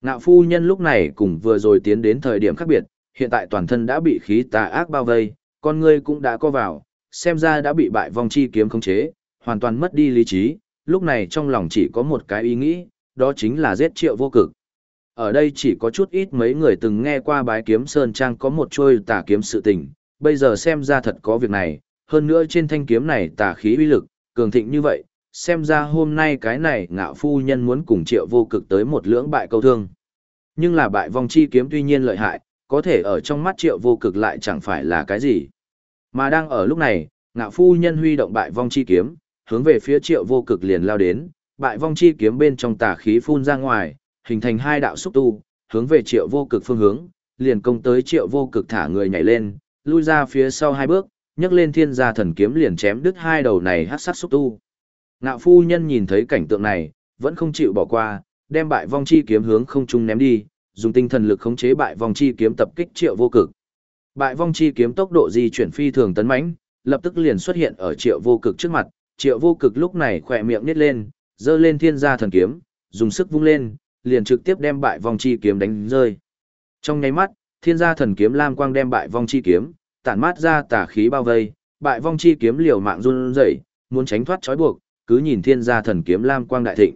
S1: Ngạo phu nhân lúc này cùng vừa rồi tiến đến thời điểm khác biệt, hiện tại toàn thân đã bị khí tà ác bao vây, con ngươi cũng đã co vào, xem ra đã bị bại vong chi kiếm khống chế, hoàn toàn mất đi lý trí, lúc này trong lòng chỉ có một cái ý nghĩ, đó chính là giết triệu vô cực. Ở đây chỉ có chút ít mấy người từng nghe qua bái kiếm Sơn Trang có một trôi tà kiếm sự tình, bây giờ xem ra thật có việc này, hơn nữa trên thanh kiếm này tà khí uy lực, cường thịnh như vậy, xem ra hôm nay cái này ngạo phu nhân muốn cùng triệu vô cực tới một lưỡng bại câu thương. Nhưng là bại vong chi kiếm tuy nhiên lợi hại, có thể ở trong mắt triệu vô cực lại chẳng phải là cái gì. Mà đang ở lúc này, ngạo phu nhân huy động bại vong chi kiếm, hướng về phía triệu vô cực liền lao đến, bại vong chi kiếm bên trong tà khí phun ra ngoài, hình thành hai đạo xúc tu, hướng về triệu vô cực phương hướng, liền công tới triệu vô cực thả người nhảy lên, lui ra phía sau hai bước, nhấc lên thiên gia thần kiếm liền chém đứt hai đầu này hát sát xúc tu. Ngạo phu nhân nhìn thấy cảnh tượng này, vẫn không chịu bỏ qua, đem bại vong chi kiếm hướng không trung ném đi, dùng tinh thần lực khống chế bại vong chi kiếm tập kích triệu vô cực. Bại vong chi kiếm tốc độ di chuyển phi thường tấn mãnh, lập tức liền xuất hiện ở triệu vô cực trước mặt, triệu vô cực lúc này khỏe miệng nít lên, dơ lên thiên gia thần kiếm, dùng sức vung lên, liền trực tiếp đem bại vong chi kiếm đánh rơi. Trong nháy mắt, thiên gia thần kiếm lam quang đem bại vong chi kiếm, tản mát ra tà khí bao vây, bại vong chi kiếm liều mạng run rẩy, muốn tránh thoát trói buộc, cứ nhìn thiên gia thần kiếm lam quang đại thịnh.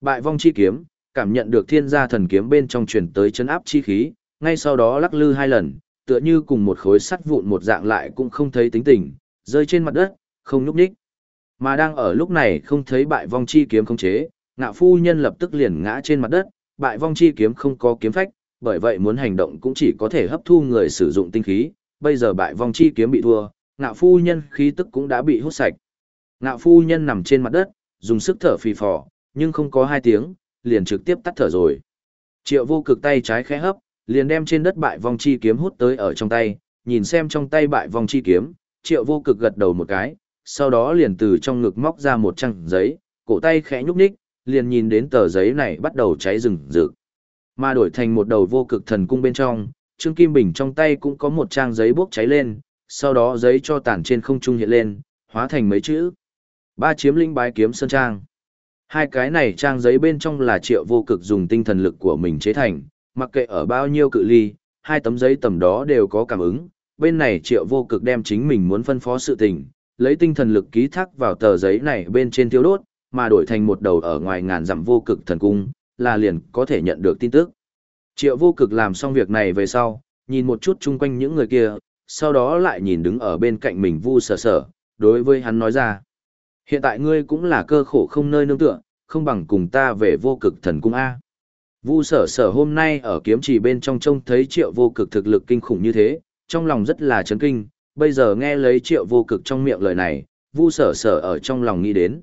S1: Bại vong chi kiếm, cảm nhận được thiên gia thần kiếm bên trong truyền tới chấn áp chi khí, ngay sau đó lắc lư hai lần, tựa như cùng một khối sắt vụn một dạng lại cũng không thấy tính tình, rơi trên mặt đất, không nhúc nhích. Mà đang ở lúc này không thấy bại vong chi kiếm không chế, ngạo phu nhân lập tức liền ngã trên mặt đất, bại vong chi kiếm không có kiếm phách, bởi vậy muốn hành động cũng chỉ có thể hấp thu người sử dụng tinh khí, bây giờ bại vong chi kiếm bị thua, ngạo phu nhân khí tức cũng đã bị hút sạch. Ngạo phu nhân nằm trên mặt đất, dùng sức thở phì phò, nhưng không có hai tiếng, liền trực tiếp tắt thở rồi. Triệu vô cực tay trái khẽ hấp, liền đem trên đất bại vong chi kiếm hút tới ở trong tay, nhìn xem trong tay bại vong chi kiếm, triệu vô cực gật đầu một cái, sau đó liền từ trong ngực móc ra một trang giấy, cổ tay khẽ nhúc nhích, liền nhìn đến tờ giấy này bắt đầu cháy rừng rực. Mà đổi thành một đầu vô cực thần cung bên trong, Trương Kim Bình trong tay cũng có một trang giấy bốc cháy lên, sau đó giấy cho tản trên không trung hiện lên, hóa thành mấy chữ. Ba chiếm linh bái kiếm sơn trang. Hai cái này trang giấy bên trong là triệu vô cực dùng tinh thần lực của mình chế thành, mặc kệ ở bao nhiêu cự ly, hai tấm giấy tầm đó đều có cảm ứng. Bên này triệu vô cực đem chính mình muốn phân phó sự tình, lấy tinh thần lực ký thác vào tờ giấy này bên trên tiêu đốt, mà đổi thành một đầu ở ngoài ngàn dặm vô cực thần cung, là liền có thể nhận được tin tức. Triệu vô cực làm xong việc này về sau, nhìn một chút chung quanh những người kia, sau đó lại nhìn đứng ở bên cạnh mình vu sở sở, đối với hắn nói ra. Hiện tại ngươi cũng là cơ khổ không nơi nương tựa, không bằng cùng ta về vô cực thần cung A. Vu sở sở hôm nay ở kiếm trì bên trong trông thấy triệu vô cực thực lực kinh khủng như thế, trong lòng rất là chấn kinh, bây giờ nghe lấy triệu vô cực trong miệng lời này, vu sở sở ở trong lòng nghĩ đến.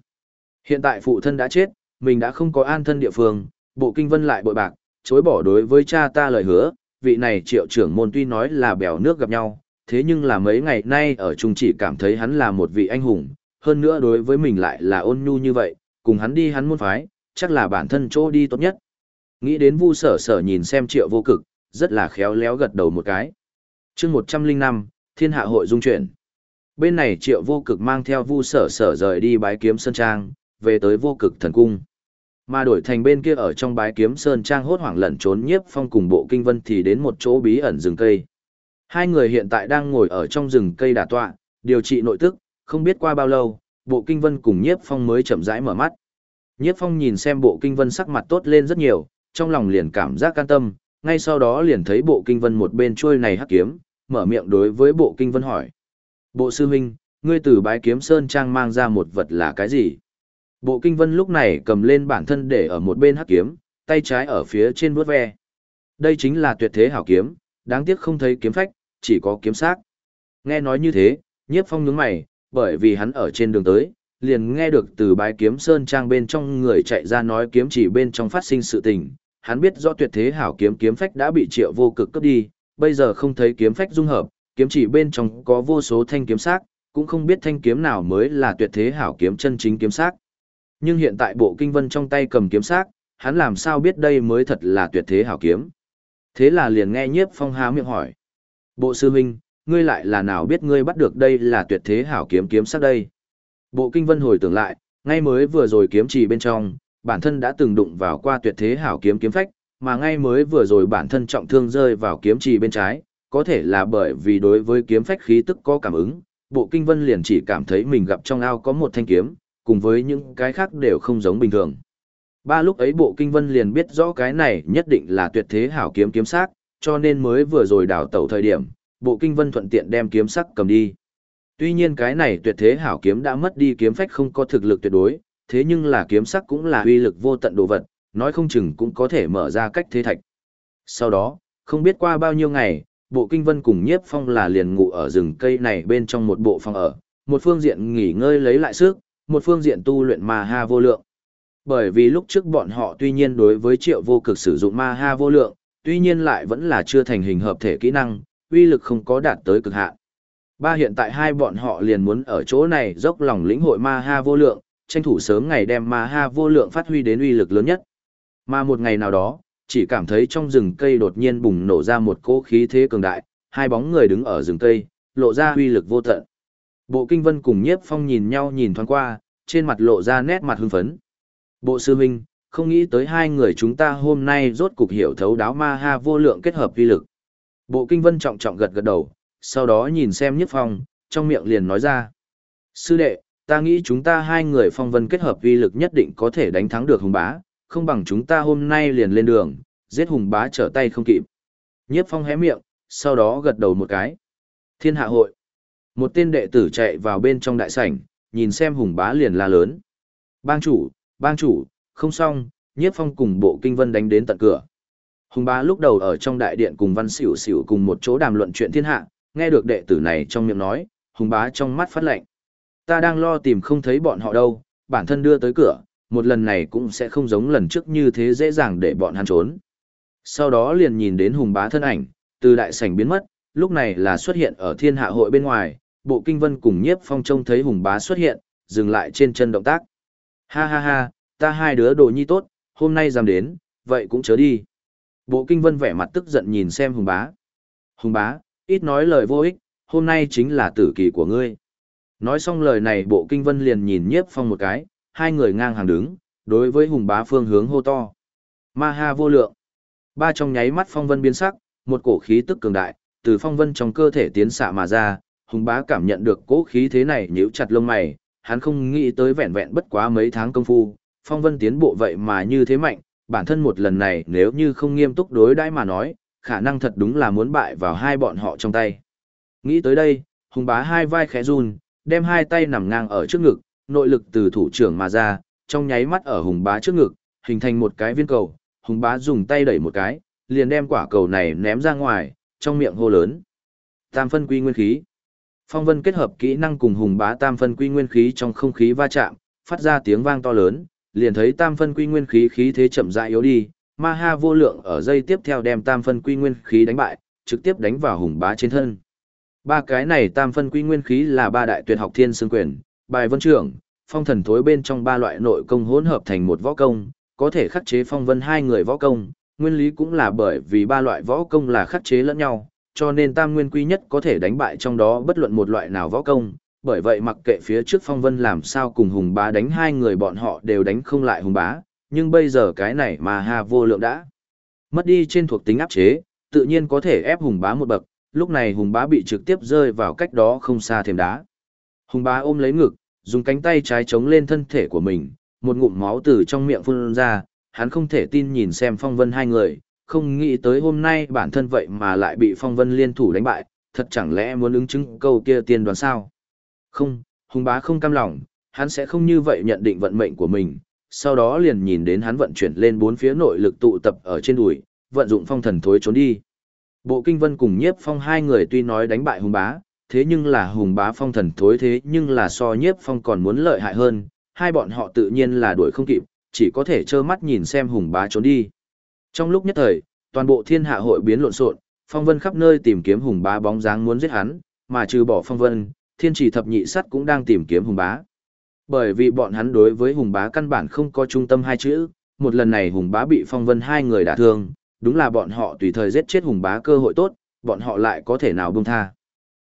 S1: Hiện tại phụ thân đã chết, mình đã không có an thân địa phương, bộ kinh vân lại bội bạc, chối bỏ đối với cha ta lời hứa, vị này triệu trưởng môn tuy nói là bèo nước gặp nhau, thế nhưng là mấy ngày nay ở chung chỉ cảm thấy hắn là một vị anh hùng, hơn nữa đối với mình lại là ôn nhu như vậy, cùng hắn đi hắn môn phái, chắc là bản thân chỗ đi tốt nhất. Nghĩ đến vu sở sở nhìn xem triệu vô cực, rất là khéo léo gật đầu một cái. chương 105, Thiên Hạ Hội Dung chuyển. Bên này triệu vô cực mang theo vu sở sở rời đi bái kiếm Sơn Trang, về tới vô cực thần cung. Mà đổi thành bên kia ở trong bái kiếm Sơn Trang hốt hoảng lẩn trốn nhiếp phong cùng bộ kinh vân thì đến một chỗ bí ẩn rừng cây. Hai người hiện tại đang ngồi ở trong rừng cây đà tọa, điều trị nội tức, không biết qua bao lâu, bộ kinh vân cùng nhiếp phong mới chậm rãi mở mắt. Nhiếp phong nhìn xem bộ kinh vân sắc mặt tốt lên rất nhiều, trong lòng liền cảm giác can tâm, ngay sau đó liền thấy bộ kinh vân một bên trôi này hắc kiếm, mở miệng đối với bộ kinh vân hỏi. Bộ sư huynh, ngươi từ bái kiếm sơn trang mang ra một vật là cái gì? Bộ kinh vân lúc này cầm lên bản thân để ở một bên hắc kiếm, tay trái ở phía trên vuốt ve. Đây chính là tuyệt thế hảo kiếm, đáng tiếc không thấy kiếm phách, chỉ có kiếm sắc. Nghe nói như thế, nhiếp phong nhướng mày, bởi vì hắn ở trên đường tới, liền nghe được từ bái kiếm sơn trang bên trong người chạy ra nói kiếm chỉ bên trong phát sinh sự tình. Hắn biết do tuyệt thế hảo kiếm kiếm phách đã bị triệu vô cực cướp đi, bây giờ không thấy kiếm phách dung hợp, kiếm chỉ bên trong có vô số thanh kiếm sắc, cũng không biết thanh kiếm nào mới là tuyệt thế hảo kiếm chân chính kiếm sắc. Nhưng hiện tại bộ kinh vân trong tay cầm kiếm sắc, hắn làm sao biết đây mới thật là tuyệt thế hảo kiếm. Thế là liền nghe nhiếp phong há miệng hỏi. Bộ sư huynh, ngươi lại là nào biết ngươi bắt được đây là tuyệt thế hảo kiếm kiếm sắc đây. Bộ kinh vân hồi tưởng lại, ngay mới vừa rồi kiếm trì bên trong, bản thân đã từng đụng vào qua tuyệt thế hảo kiếm kiếm phách, mà ngay mới vừa rồi bản thân trọng thương rơi vào kiếm trì bên trái, có thể là bởi vì đối với kiếm phách khí tức có cảm ứng, bộ kinh vân liền chỉ cảm thấy mình gặp trong ao có một thanh kiếm, cùng với những cái khác đều không giống bình thường. Ba lúc ấy bộ kinh vân liền biết rõ cái này nhất định là tuyệt thế hảo kiếm kiếm sắc, cho nên mới vừa rồi đào tẩu thời điểm, bộ kinh vân thuận tiện đem kiếm sắc cầm đi. Tuy nhiên cái này tuyệt thế hảo kiếm đã mất đi kiếm phách không có thực lực tuyệt đối, thế nhưng là kiếm sắc cũng là uy lực vô tận đồ vật, nói không chừng cũng có thể mở ra cách thế thạch. Sau đó, không biết qua bao nhiêu ngày, bộ kinh vân cùng nhiếp phong là liền ngủ ở rừng cây này bên trong một bộ phòng ở, một phương diện nghỉ ngơi lấy lại sức, một phương diện tu luyện ma ha vô lượng. Bởi vì lúc trước bọn họ tuy nhiên đối với triệu vô cực sử dụng ma ha vô lượng, tuy nhiên lại vẫn là chưa thành hình hợp thể kỹ năng, uy lực không có đạt tới cực hạn. Ba hiện tại hai bọn họ liền muốn ở chỗ này dốc lòng lĩnh hội ma ha vô lượng, tranh thủ sớm ngày đem ma ha vô lượng phát huy đến uy lực lớn nhất. Mà một ngày nào đó, chỉ cảm thấy trong rừng cây đột nhiên bùng nổ ra một cỗ khí thế cường đại, hai bóng người đứng ở rừng cây, lộ ra uy lực vô tận. Bộ kinh vân cùng nhiếp phong nhìn nhau nhìn thoáng qua, trên mặt lộ ra nét mặt hưng phấn. Bộ sư huynh, không nghĩ tới hai người chúng ta hôm nay rốt cục hiểu thấu đáo ma ha vô lượng kết hợp vi lực. Bộ kinh vân trọng trọng gật gật đầu, sau đó nhìn xem Nhiếp Phong, trong miệng liền nói ra. Sư đệ, ta nghĩ chúng ta hai người phong vân kết hợp vi lực nhất định có thể đánh thắng được hùng bá, không bằng chúng ta hôm nay liền lên đường, giết hùng bá trở tay không kịp. Nhiếp Phong hé miệng, sau đó gật đầu một cái. Thiên hạ hội. Một tên đệ tử chạy vào bên trong đại sảnh, nhìn xem hùng bá liền la lớn. Bang chủ, bang chủ, không xong, nhiếp phong cùng bộ kinh vân đánh đến tận cửa. Hùng bá lúc đầu ở trong đại điện cùng văn xỉu xỉu cùng một chỗ đàm luận chuyện thiên hạ, nghe được đệ tử này trong miệng nói, hùng bá trong mắt phát lệnh. Ta đang lo tìm không thấy bọn họ đâu, bản thân đưa tới cửa, một lần này cũng sẽ không giống lần trước như thế dễ dàng để bọn hắn trốn. Sau đó liền nhìn đến hùng bá thân ảnh, từ đại sảnh biến mất, lúc này là xuất hiện ở thiên hạ hội bên ngoài, bộ kinh vân cùng nhiếp phong trông thấy hùng bá xuất hiện, dừng lại trên chân động tác. Ha ha ha, ta hai đứa đồ nhi tốt, hôm nay dám đến, vậy cũng chớ đi. Bộ kinh vân vẻ mặt tức giận nhìn xem hùng bá. Hùng bá, ít nói lời vô ích, hôm nay chính là tử kỳ của ngươi. Nói xong lời này bộ kinh vân liền nhìn nhiếp phong một cái, hai người ngang hàng đứng, đối với hùng bá phương hướng hô to. Ma ha vô lượng. Ba trong nháy mắt phong vân biến sắc, một cổ khí tức cường đại, từ phong vân trong cơ thể tiến xạ mà ra, hùng bá cảm nhận được cỗ khí thế này nhíu chặt lông mày, hắn không nghĩ tới vẹn vẹn bất quá mấy tháng công phu, phong vân tiến bộ vậy mà như thế mạnh, bản thân một lần này nếu như không nghiêm túc đối đãi mà nói, khả năng thật đúng là muốn bại vào hai bọn họ trong tay. Nghĩ tới đây, hùng bá hai vai khẽ run, đem hai tay nằm ngang ở trước ngực, nội lực từ thủ trưởng mà ra, trong nháy mắt ở hùng bá trước ngực, hình thành một cái viên cầu, hùng bá dùng tay đẩy một cái, liền đem quả cầu này ném ra ngoài, trong miệng hô lớn. Tam phân quy nguyên khí. Phong vân kết hợp kỹ năng cùng hùng bá tam phân quy nguyên khí trong không khí va chạm, phát ra tiếng vang to lớn, liền thấy tam phân quy nguyên khí khí thế chậm rãi yếu đi, ma ha vô lượng ở dây tiếp theo đem tam phân quy nguyên khí đánh bại, trực tiếp đánh vào hùng bá trên thân. Ba cái này tam phân quy nguyên khí là ba đại tuyệt học thiên xương quyền, bài vân trưởng, phong thần thối bên trong ba loại nội công hỗn hợp thành một võ công, có thể khắc chế phong vân hai người võ công, nguyên lý cũng là bởi vì ba loại võ công là khắc chế lẫn nhau, cho nên tam nguyên quy nhất có thể đánh bại trong đó bất luận một loại nào võ công, bởi vậy mặc kệ phía trước phong vân làm sao cùng hùng bá đánh hai người bọn họ đều đánh không lại hùng bá, nhưng bây giờ cái này mà ha vô lượng đã mất đi trên thuộc tính áp chế, tự nhiên có thể ép hùng bá một bậc, lúc này hùng bá bị trực tiếp rơi vào cách đó không xa thềm đá. Hùng bá ôm lấy ngực, dùng cánh tay trái chống lên thân thể của mình, một ngụm máu từ trong miệng phun ra, hắn không thể tin nhìn xem phong vân hai người, không nghĩ tới hôm nay bản thân vậy mà lại bị phong vân liên thủ đánh bại, thật chẳng lẽ muốn ứng chứng câu kia tiên đoán sao? Không, hùng bá không cam lòng, hắn sẽ không như vậy nhận định vận mệnh của mình, sau đó liền nhìn đến hắn vận chuyển lên bốn phía nội lực tụ tập ở trên đùi, vận dụng phong thần thối trốn đi. Bộ kinh vân cùng nhiếp phong hai người tuy nói đánh bại hùng bá, thế nhưng là hùng bá phong thần thối thế nhưng là so nhiếp phong còn muốn lợi hại hơn, hai bọn họ tự nhiên là đuổi không kịp, chỉ có thể trơ mắt nhìn xem hùng bá trốn đi. Trong lúc nhất thời, toàn bộ thiên hạ hội biến lộn xộn, phong vân khắp nơi tìm kiếm hùng bá bóng dáng muốn giết hắn, mà trừ bỏ phong vân, thiên chỉ thập nhị sắt cũng đang tìm kiếm hùng bá. Bởi vì bọn hắn đối với hùng bá căn bản không có trung tâm hai chữ, một lần này hùng bá bị phong vân hai người đả thương, đúng là bọn họ tùy thời giết chết hùng bá cơ hội tốt, bọn họ lại có thể nào buông tha.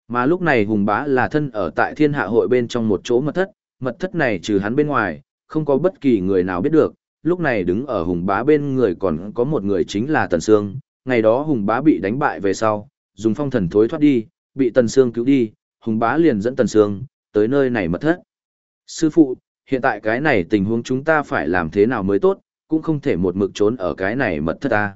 S1: Mà lúc này hùng bá là thân ở tại thiên hạ hội bên trong một chỗ mật thất, mật thất này trừ hắn bên ngoài, không có bất kỳ người nào biết được, lúc này đứng ở hùng bá bên người còn có một người chính là Tần Sương, ngày đó hùng bá bị đánh bại về sau, dùng phong thần thối thoát đi, bị Tần Sương cứu đi, hùng bá liền dẫn Tần Sương, tới nơi này mật thất. Sư phụ, hiện tại cái này tình huống chúng ta phải làm thế nào mới tốt, cũng không thể một mực trốn ở cái này mật thất ta.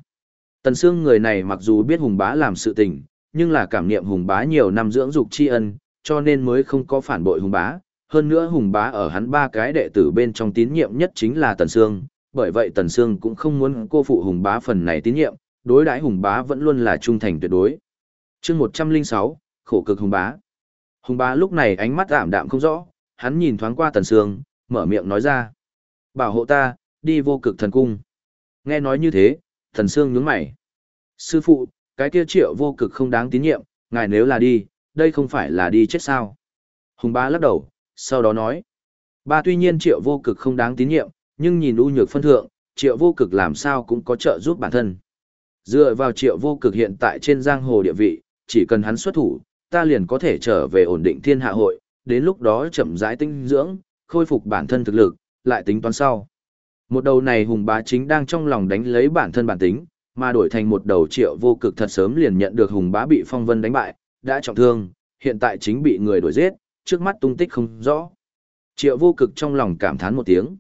S1: Tần Sương người này mặc dù biết hùng bá làm sự tình, nhưng là cảm niệm hùng bá nhiều năm dưỡng dục tri ân, cho nên mới không có phản bội hùng bá. Hơn nữa hùng bá ở hắn ba cái đệ tử bên trong tín nhiệm nhất chính là Tần Sương, bởi vậy Tần Sương cũng không muốn cô phụ hùng bá phần này tín nhiệm, đối đãi hùng bá vẫn luôn là trung thành tuyệt đối. chương 106, khổ cực hùng bá. Hùng bá lúc này ánh mắt ảm đạm không rõ, hắn nhìn thoáng qua Tần Sương, mở miệng nói ra. Bảo hộ ta, đi vô cực thần cung. Nghe nói như thế, Tần Sương nhướng mày. Sư phụ, cái kia triệu vô cực không đáng tín nhiệm, ngài nếu là đi, đây không phải là đi chết sao. Hùng bá lắc đầu, sau đó nói. Ba tuy nhiên triệu vô cực không đáng tín nhiệm, nhưng nhìn u nhược phân thượng, triệu vô cực làm sao cũng có trợ giúp bản thân. Dựa vào triệu vô cực hiện tại trên giang hồ địa vị, chỉ cần hắn xuất thủ, ta liền có thể trở về ổn định thiên hạ hội, đến lúc đó chậm rãi tinh dưỡng, khôi phục bản thân thực lực, lại tính toán sau. Một đầu này hùng bá chính đang trong lòng đánh lấy bản thân bản tính, mà đổi thành một đầu triệu vô cực thật sớm liền nhận được hùng bá bị phong vân đánh bại, đã trọng thương, hiện tại chính bị người đuổi giết, trước mắt tung tích không rõ. Triệu vô cực trong lòng cảm thán một tiếng.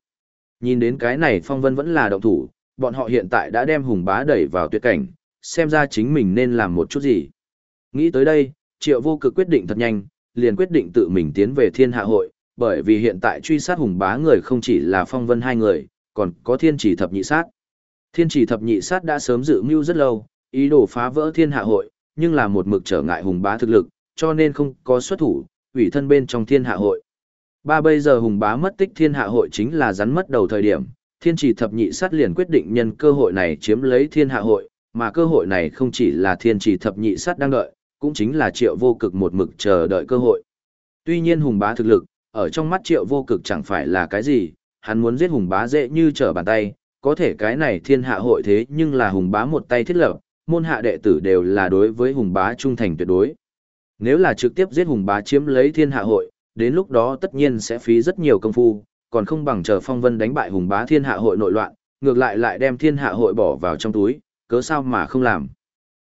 S1: Nhìn đến cái này phong vân vẫn là động thủ, bọn họ hiện tại đã đem hùng bá đẩy vào tuyệt cảnh, xem ra chính mình nên làm một chút gì. Nghĩ tới đây, triệu vô cực quyết định thật nhanh, liền quyết định tự mình tiến về thiên hạ hội, bởi vì hiện tại truy sát hùng bá người không chỉ là phong vân hai người, còn có thiên chỉ thập nhị sát. Thiên chỉ thập nhị sát đã sớm dự mưu rất lâu, ý đồ phá vỡ thiên hạ hội, nhưng là một mực trở ngại hùng bá thực lực, cho nên không có xuất thủ, ủy thân bên trong thiên hạ hội. Ba bây giờ hùng bá mất tích thiên hạ hội chính là rắn mất đầu thời điểm, thiên chỉ thập nhị sát liền quyết định nhân cơ hội này chiếm lấy thiên hạ hội, mà cơ hội này không chỉ là thiên chỉ thập nhị sát đang đợi, cũng chính là triệu vô cực một mực chờ đợi cơ hội. Tuy nhiên hùng bá thực lực, ở trong mắt triệu vô cực chẳng phải là cái gì, hắn muốn giết hùng bá dễ như trở bàn tay, có thể cái này thiên hạ hội thế nhưng là hùng bá một tay thiết lập, môn hạ đệ tử đều là đối với hùng bá trung thành tuyệt đối. Nếu là trực tiếp giết hùng bá chiếm lấy thiên hạ hội, đến lúc đó tất nhiên sẽ phí rất nhiều công phu, còn không bằng chờ phong vân đánh bại hùng bá thiên hạ hội nội loạn, ngược lại lại đem thiên hạ hội bỏ vào trong túi, cớ sao mà không làm.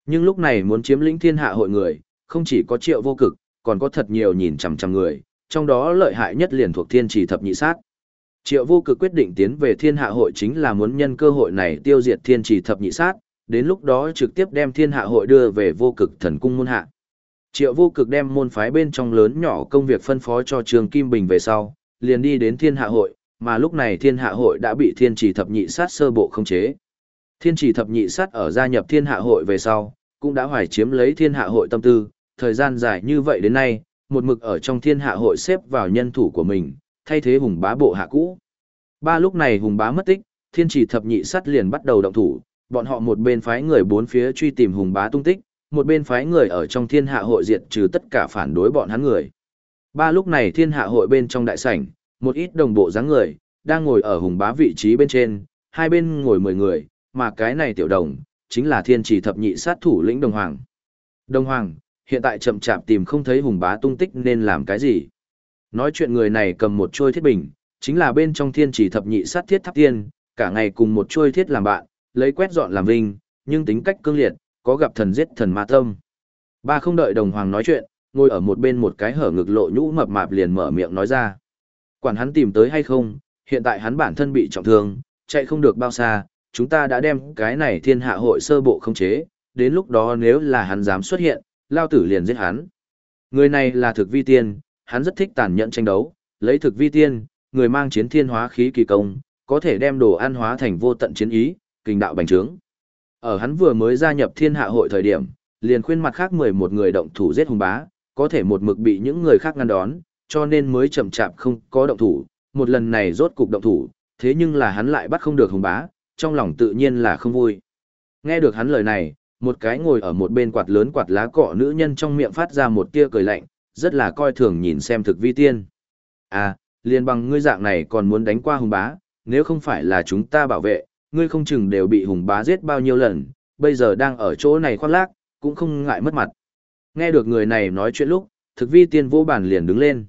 S1: Nhưng lúc này muốn chiếm lĩnh thiên hạ hội người, không chỉ có triệu vô cực, còn có thật nhiều nhìn chằm chằm người, trong đó lợi hại nhất liền thuộc thiên chỉ thập nhị sát. Triệu vô cực quyết định tiến về thiên hạ hội chính là muốn nhân cơ hội này tiêu diệt thiên chỉ thập nhị sát, đến lúc đó trực tiếp đem thiên hạ hội đưa về vô cực thần cung môn hạ. Triệu vô cực đem môn phái bên trong lớn nhỏ công việc phân phó cho Trường Kim Bình về sau, liền đi đến thiên hạ hội, mà lúc này thiên hạ hội đã bị thiên chỉ thập nhị sát sơ bộ khống chế. Thiên chỉ thập nhị sát ở gia nhập thiên hạ hội về sau, cũng đã hoài chiếm lấy thiên hạ hội tâm tư, thời gian dài như vậy đến nay, một mực ở trong thiên hạ hội xếp vào nhân thủ của mình, thay thế hùng bá bộ hạ cũ. Ba lúc này hùng bá mất tích, thiên chỉ thập nhị sát liền bắt đầu động thủ, bọn họ một bên phái người bốn phía truy tìm hùng bá tung tích, một bên phái người ở trong thiên hạ hội diệt trừ tất cả phản đối bọn hắn người. Ba lúc này thiên hạ hội bên trong đại sảnh, một ít đồng bộ dáng người, đang ngồi ở hùng bá vị trí bên trên, hai bên ngồi mười người, mà cái này tiểu đồng, chính là thiên chỉ thập nhị sát thủ lĩnh đồng hoàng. Đồng hoàng, hiện tại chậm chạp tìm không thấy hùng bá tung tích nên làm cái gì. Nói chuyện người này cầm một trôi thiết bình, chính là bên trong thiên chỉ thập nhị sát thiết tháp tiên, cả ngày cùng một trôi thiết làm bạn, lấy quét dọn làm vinh, nhưng tính cách cương liệt, có gặp thần giết thần ma tâm. Ba không đợi đồng hoàng nói chuyện, ngồi ở một bên một cái hở ngực lộ nhũ mập mạp liền mở miệng nói ra. Quản hắn tìm tới hay không, hiện tại hắn bản thân bị trọng thương, chạy không được bao xa, chúng ta đã đem cái này thiên hạ hội sơ bộ không chế, đến lúc đó nếu là hắn dám xuất hiện, lao tử liền giết hắn. Người này là thực vi tiên, hắn rất thích tàn nhẫn tranh đấu, lấy thực vi tiên, người mang chiến thiên hóa khí kỳ công, có thể đem đồ ăn hóa thành vô tận chiến ý, kinh đạo bành trướng. Ở hắn vừa mới gia nhập thiên hạ hội thời điểm, liền khuyên mặt khác 11 người động thủ giết hùng bá, có thể một mực bị những người khác ngăn đón, cho nên mới chậm chạp không có động thủ, một lần này rốt cục động thủ, thế nhưng là hắn lại bắt không được hùng bá, trong lòng tự nhiên là không vui. Nghe được hắn lời này, một cái ngồi ở một bên quạt lớn quạt lá cọ nữ nhân trong miệng phát ra một tia cười lạnh, rất là coi thường nhìn xem thực vi tiên. À, liền bằng ngươi dạng này còn muốn đánh qua hùng bá, nếu không phải là chúng ta bảo vệ, ngươi không chừng đều bị hùng bá giết bao nhiêu lần, bây giờ đang ở chỗ này khoác lác, cũng không ngại mất mặt. Nghe được người này nói chuyện lúc, thực vi tiên vô bản liền đứng lên.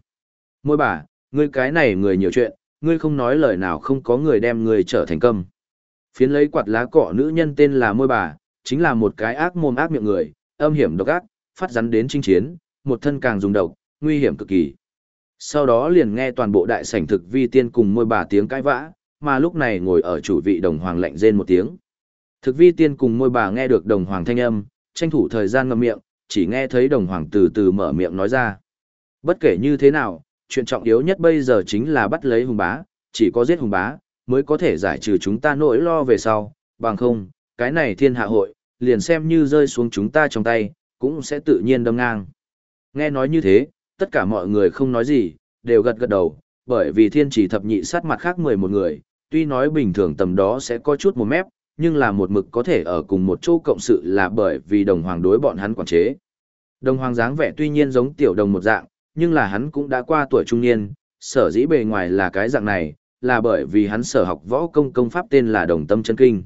S1: Môi bà, ngươi cái này người nhiều chuyện, ngươi không nói lời nào không có người đem ngươi trở thành câm. Phiến lấy quạt lá cọ nữ nhân tên là môi bà, chính là một cái ác mồm ác miệng người, âm hiểm độc ác, phát rắn đến chinh chiến, một thân càng dùng độc, nguy hiểm cực kỳ. Sau đó liền nghe toàn bộ đại sảnh thực vi tiên cùng môi bà tiếng cãi vã, mà lúc này ngồi ở chủ vị đồng hoàng lạnh rên một tiếng. Thực vi tiên cùng môi bà nghe được đồng hoàng thanh âm, tranh thủ thời gian ngậm miệng, chỉ nghe thấy đồng hoàng từ từ mở miệng nói ra. Bất kể như thế nào, chuyện trọng yếu nhất bây giờ chính là bắt lấy hùng bá, chỉ có giết hùng bá, mới có thể giải trừ chúng ta nỗi lo về sau, bằng không, cái này thiên hạ hội, liền xem như rơi xuống chúng ta trong tay, cũng sẽ tự nhiên đâm ngang. Nghe nói như thế, tất cả mọi người không nói gì, đều gật gật đầu, bởi vì thiên chỉ thập nhị sát mặt khác 11 người, tuy nói bình thường tầm đó sẽ có chút một mép, nhưng là một mực có thể ở cùng một chỗ cộng sự là bởi vì đồng hoàng đối bọn hắn quản chế. Đồng hoàng dáng vẻ tuy nhiên giống tiểu đồng một dạng, nhưng là hắn cũng đã qua tuổi trung niên, sở dĩ bề ngoài là cái dạng này, là bởi vì hắn sở học võ công công pháp tên là đồng tâm chân kinh.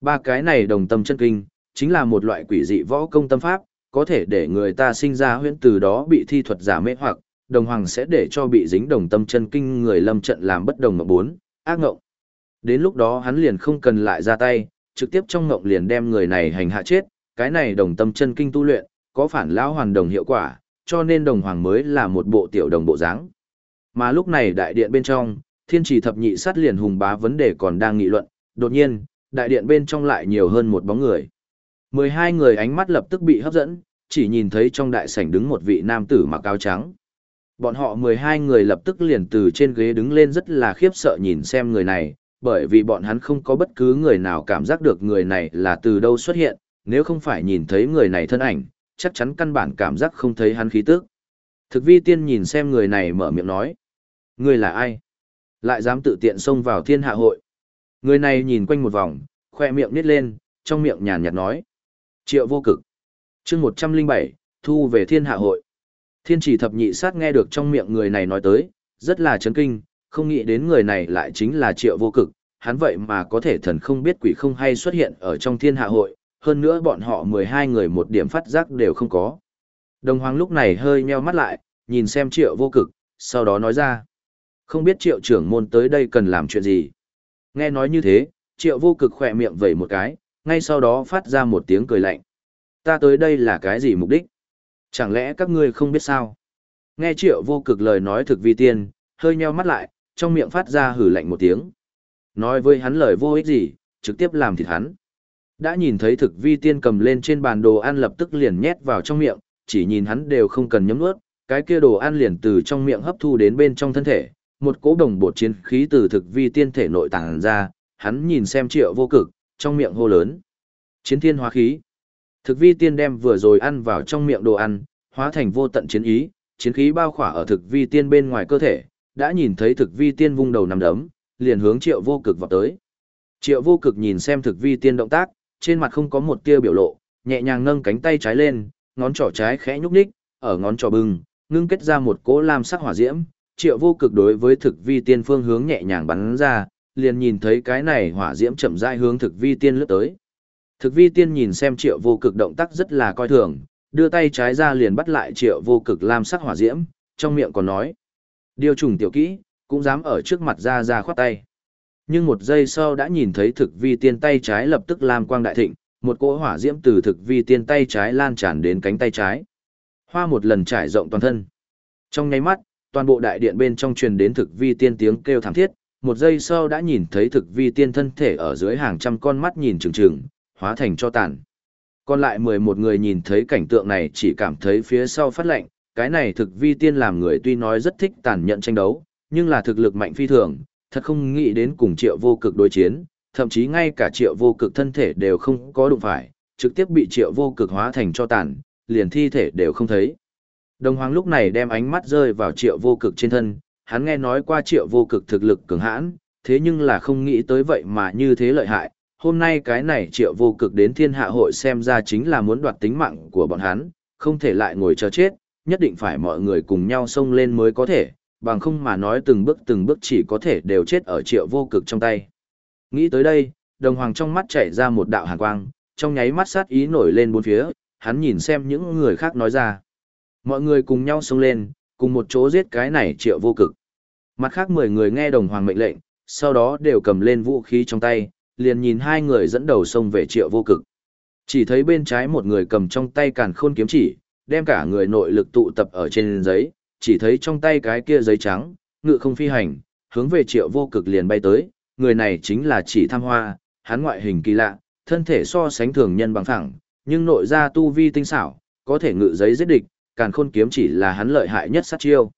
S1: Ba cái này đồng tâm chân kinh, chính là một loại quỷ dị võ công tâm pháp, có thể để người ta sinh ra huyễn từ đó bị thi thuật giả mê hoặc, đồng hoàng sẽ để cho bị dính đồng tâm chân kinh người lâm trận làm bất đồng mà bốn, ác ngộng. Đến lúc đó hắn liền không cần lại ra tay, trực tiếp trong ngộng liền đem người này hành hạ chết, cái này đồng tâm chân kinh tu luyện, có phản lão hoàn đồng hiệu quả, cho nên đồng hoàng mới là một bộ tiểu đồng bộ dáng. Mà lúc này đại điện bên trong, thiên trì thập nhị sát liền hùng bá vấn đề còn đang nghị luận, đột nhiên, đại điện bên trong lại nhiều hơn một bóng người. mười hai người ánh mắt lập tức bị hấp dẫn, chỉ nhìn thấy trong đại sảnh đứng một vị nam tử mặc áo trắng. Bọn họ mười hai người lập tức liền từ trên ghế đứng lên rất là khiếp sợ nhìn xem người này, bởi vì bọn hắn không có bất cứ người nào cảm giác được người này là từ đâu xuất hiện, nếu không phải nhìn thấy người này thân ảnh, chắc chắn căn bản cảm giác không thấy hắn khí tức. Thực vi tiên nhìn xem người này mở miệng nói. Người là ai? Lại dám tự tiện xông vào thiên hạ hội. Người này nhìn quanh một vòng, khoe miệng nít lên, trong miệng nhàn nhạt nói. Triệu vô cực. chương 107, thu về thiên hạ hội. Thiên chỉ thập nhị sát nghe được trong miệng người này nói tới, rất là chấn kinh, không nghĩ đến người này lại chính là triệu vô cực, hắn vậy mà có thể thần không biết quỷ không hay xuất hiện ở trong thiên hạ hội, hơn nữa bọn họ 12 người một điểm phát giác đều không có. Đồng hoàng lúc này hơi nheo mắt lại, nhìn xem triệu vô cực, sau đó nói ra. Không biết triệu trưởng môn tới đây cần làm chuyện gì. Nghe nói như thế, triệu vô cực khỏe miệng vẩy một cái, ngay sau đó phát ra một tiếng cười lạnh. Ta tới đây là cái gì mục đích? Chẳng lẽ các ngươi không biết sao? Nghe triệu vô cực lời nói thực vi tiên, hơi nheo mắt lại, trong miệng phát ra hử lạnh một tiếng. Nói với hắn lời vô ích gì, trực tiếp làm thịt hắn. Đã nhìn thấy thực vi tiên cầm lên trên bàn đồ ăn lập tức liền nhét vào trong miệng, chỉ nhìn hắn đều không cần nhấm nuốt, cái kia đồ ăn liền từ trong miệng hấp thu đến bên trong thân thể, một cỗ đồng bột chiến khí từ thực vi tiên thể nội tàng ra, hắn nhìn xem triệu vô cực, trong miệng hô lớn. Chiến thiên hóa khí. Thực vi tiên đem vừa rồi ăn vào trong miệng đồ ăn, hóa thành vô tận chiến ý, chiến khí bao khỏa ở thực vi tiên bên ngoài cơ thể, đã nhìn thấy thực vi tiên vung đầu nằm đấm, liền hướng triệu vô cực vào tới. Triệu vô cực nhìn xem thực vi tiên động tác, trên mặt không có một tia biểu lộ, nhẹ nhàng nâng cánh tay trái lên, ngón trỏ trái khẽ nhúc nhích, ở ngón trỏ bừng, ngưng kết ra một cỗ lam sắc hỏa diễm, triệu vô cực đối với thực vi tiên phương hướng nhẹ nhàng bắn ra, liền nhìn thấy cái này hỏa diễm chậm rãi hướng thực vi tiên lướt tới. Thực vi tiên nhìn xem triệu vô cực động tác rất là coi thường, đưa tay trái ra liền bắt lại triệu vô cực lam sắc hỏa diễm, trong miệng còn nói. Điều trùng tiểu kỹ, cũng dám ở trước mặt ra ra khoát tay. Nhưng một giây sau đã nhìn thấy thực vi tiên tay trái lập tức làm quang đại thịnh, một cỗ hỏa diễm từ thực vi tiên tay trái lan tràn đến cánh tay trái. Hoa một lần trải rộng toàn thân. Trong nháy mắt, toàn bộ đại điện bên trong truyền đến thực vi tiên tiếng kêu thảm thiết, một giây sau đã nhìn thấy thực vi tiên thân thể ở dưới hàng trăm con mắt nhìn trừng trừng, hóa thành cho tàn. Còn lại 11 người nhìn thấy cảnh tượng này chỉ cảm thấy phía sau phát lạnh cái này thực vi tiên làm người tuy nói rất thích tàn nhẫn tranh đấu, nhưng là thực lực mạnh phi thường, thật không nghĩ đến cùng triệu vô cực đối chiến, thậm chí ngay cả triệu vô cực thân thể đều không có đụng phải, trực tiếp bị triệu vô cực hóa thành cho tàn, liền thi thể đều không thấy. Đồng hoàng lúc này đem ánh mắt rơi vào triệu vô cực trên thân, hắn nghe nói qua triệu vô cực thực lực cường hãn, thế nhưng là không nghĩ tới vậy mà như thế lợi hại. Hôm nay cái này triệu vô cực đến thiên hạ hội xem ra chính là muốn đoạt tính mạng của bọn hắn, không thể lại ngồi chờ chết, nhất định phải mọi người cùng nhau xông lên mới có thể, bằng không mà nói từng bước từng bước chỉ có thể đều chết ở triệu vô cực trong tay. Nghĩ tới đây, đồng hoàng trong mắt chảy ra một đạo hàn quang, trong nháy mắt sát ý nổi lên bốn phía, hắn nhìn xem những người khác nói ra. Mọi người cùng nhau xông lên, cùng một chỗ giết cái này triệu vô cực. Mặt khác 10 người nghe đồng hoàng mệnh lệnh, sau đó đều cầm lên vũ khí trong tay, liền nhìn hai người dẫn đầu xông về triệu vô cực. Chỉ thấy bên trái một người cầm trong tay càn khôn kiếm chỉ, đem cả người nội lực tụ tập ở trên giấy, chỉ thấy trong tay cái kia giấy trắng, ngự không phi hành, hướng về triệu vô cực liền bay tới, người này chính là chỉ tham hoa, hắn ngoại hình kỳ lạ, thân thể so sánh thường nhân bằng phẳng nhưng nội ra tu vi tinh xảo, có thể ngự giấy giết địch, càn khôn kiếm chỉ là hắn lợi hại nhất sát chiêu.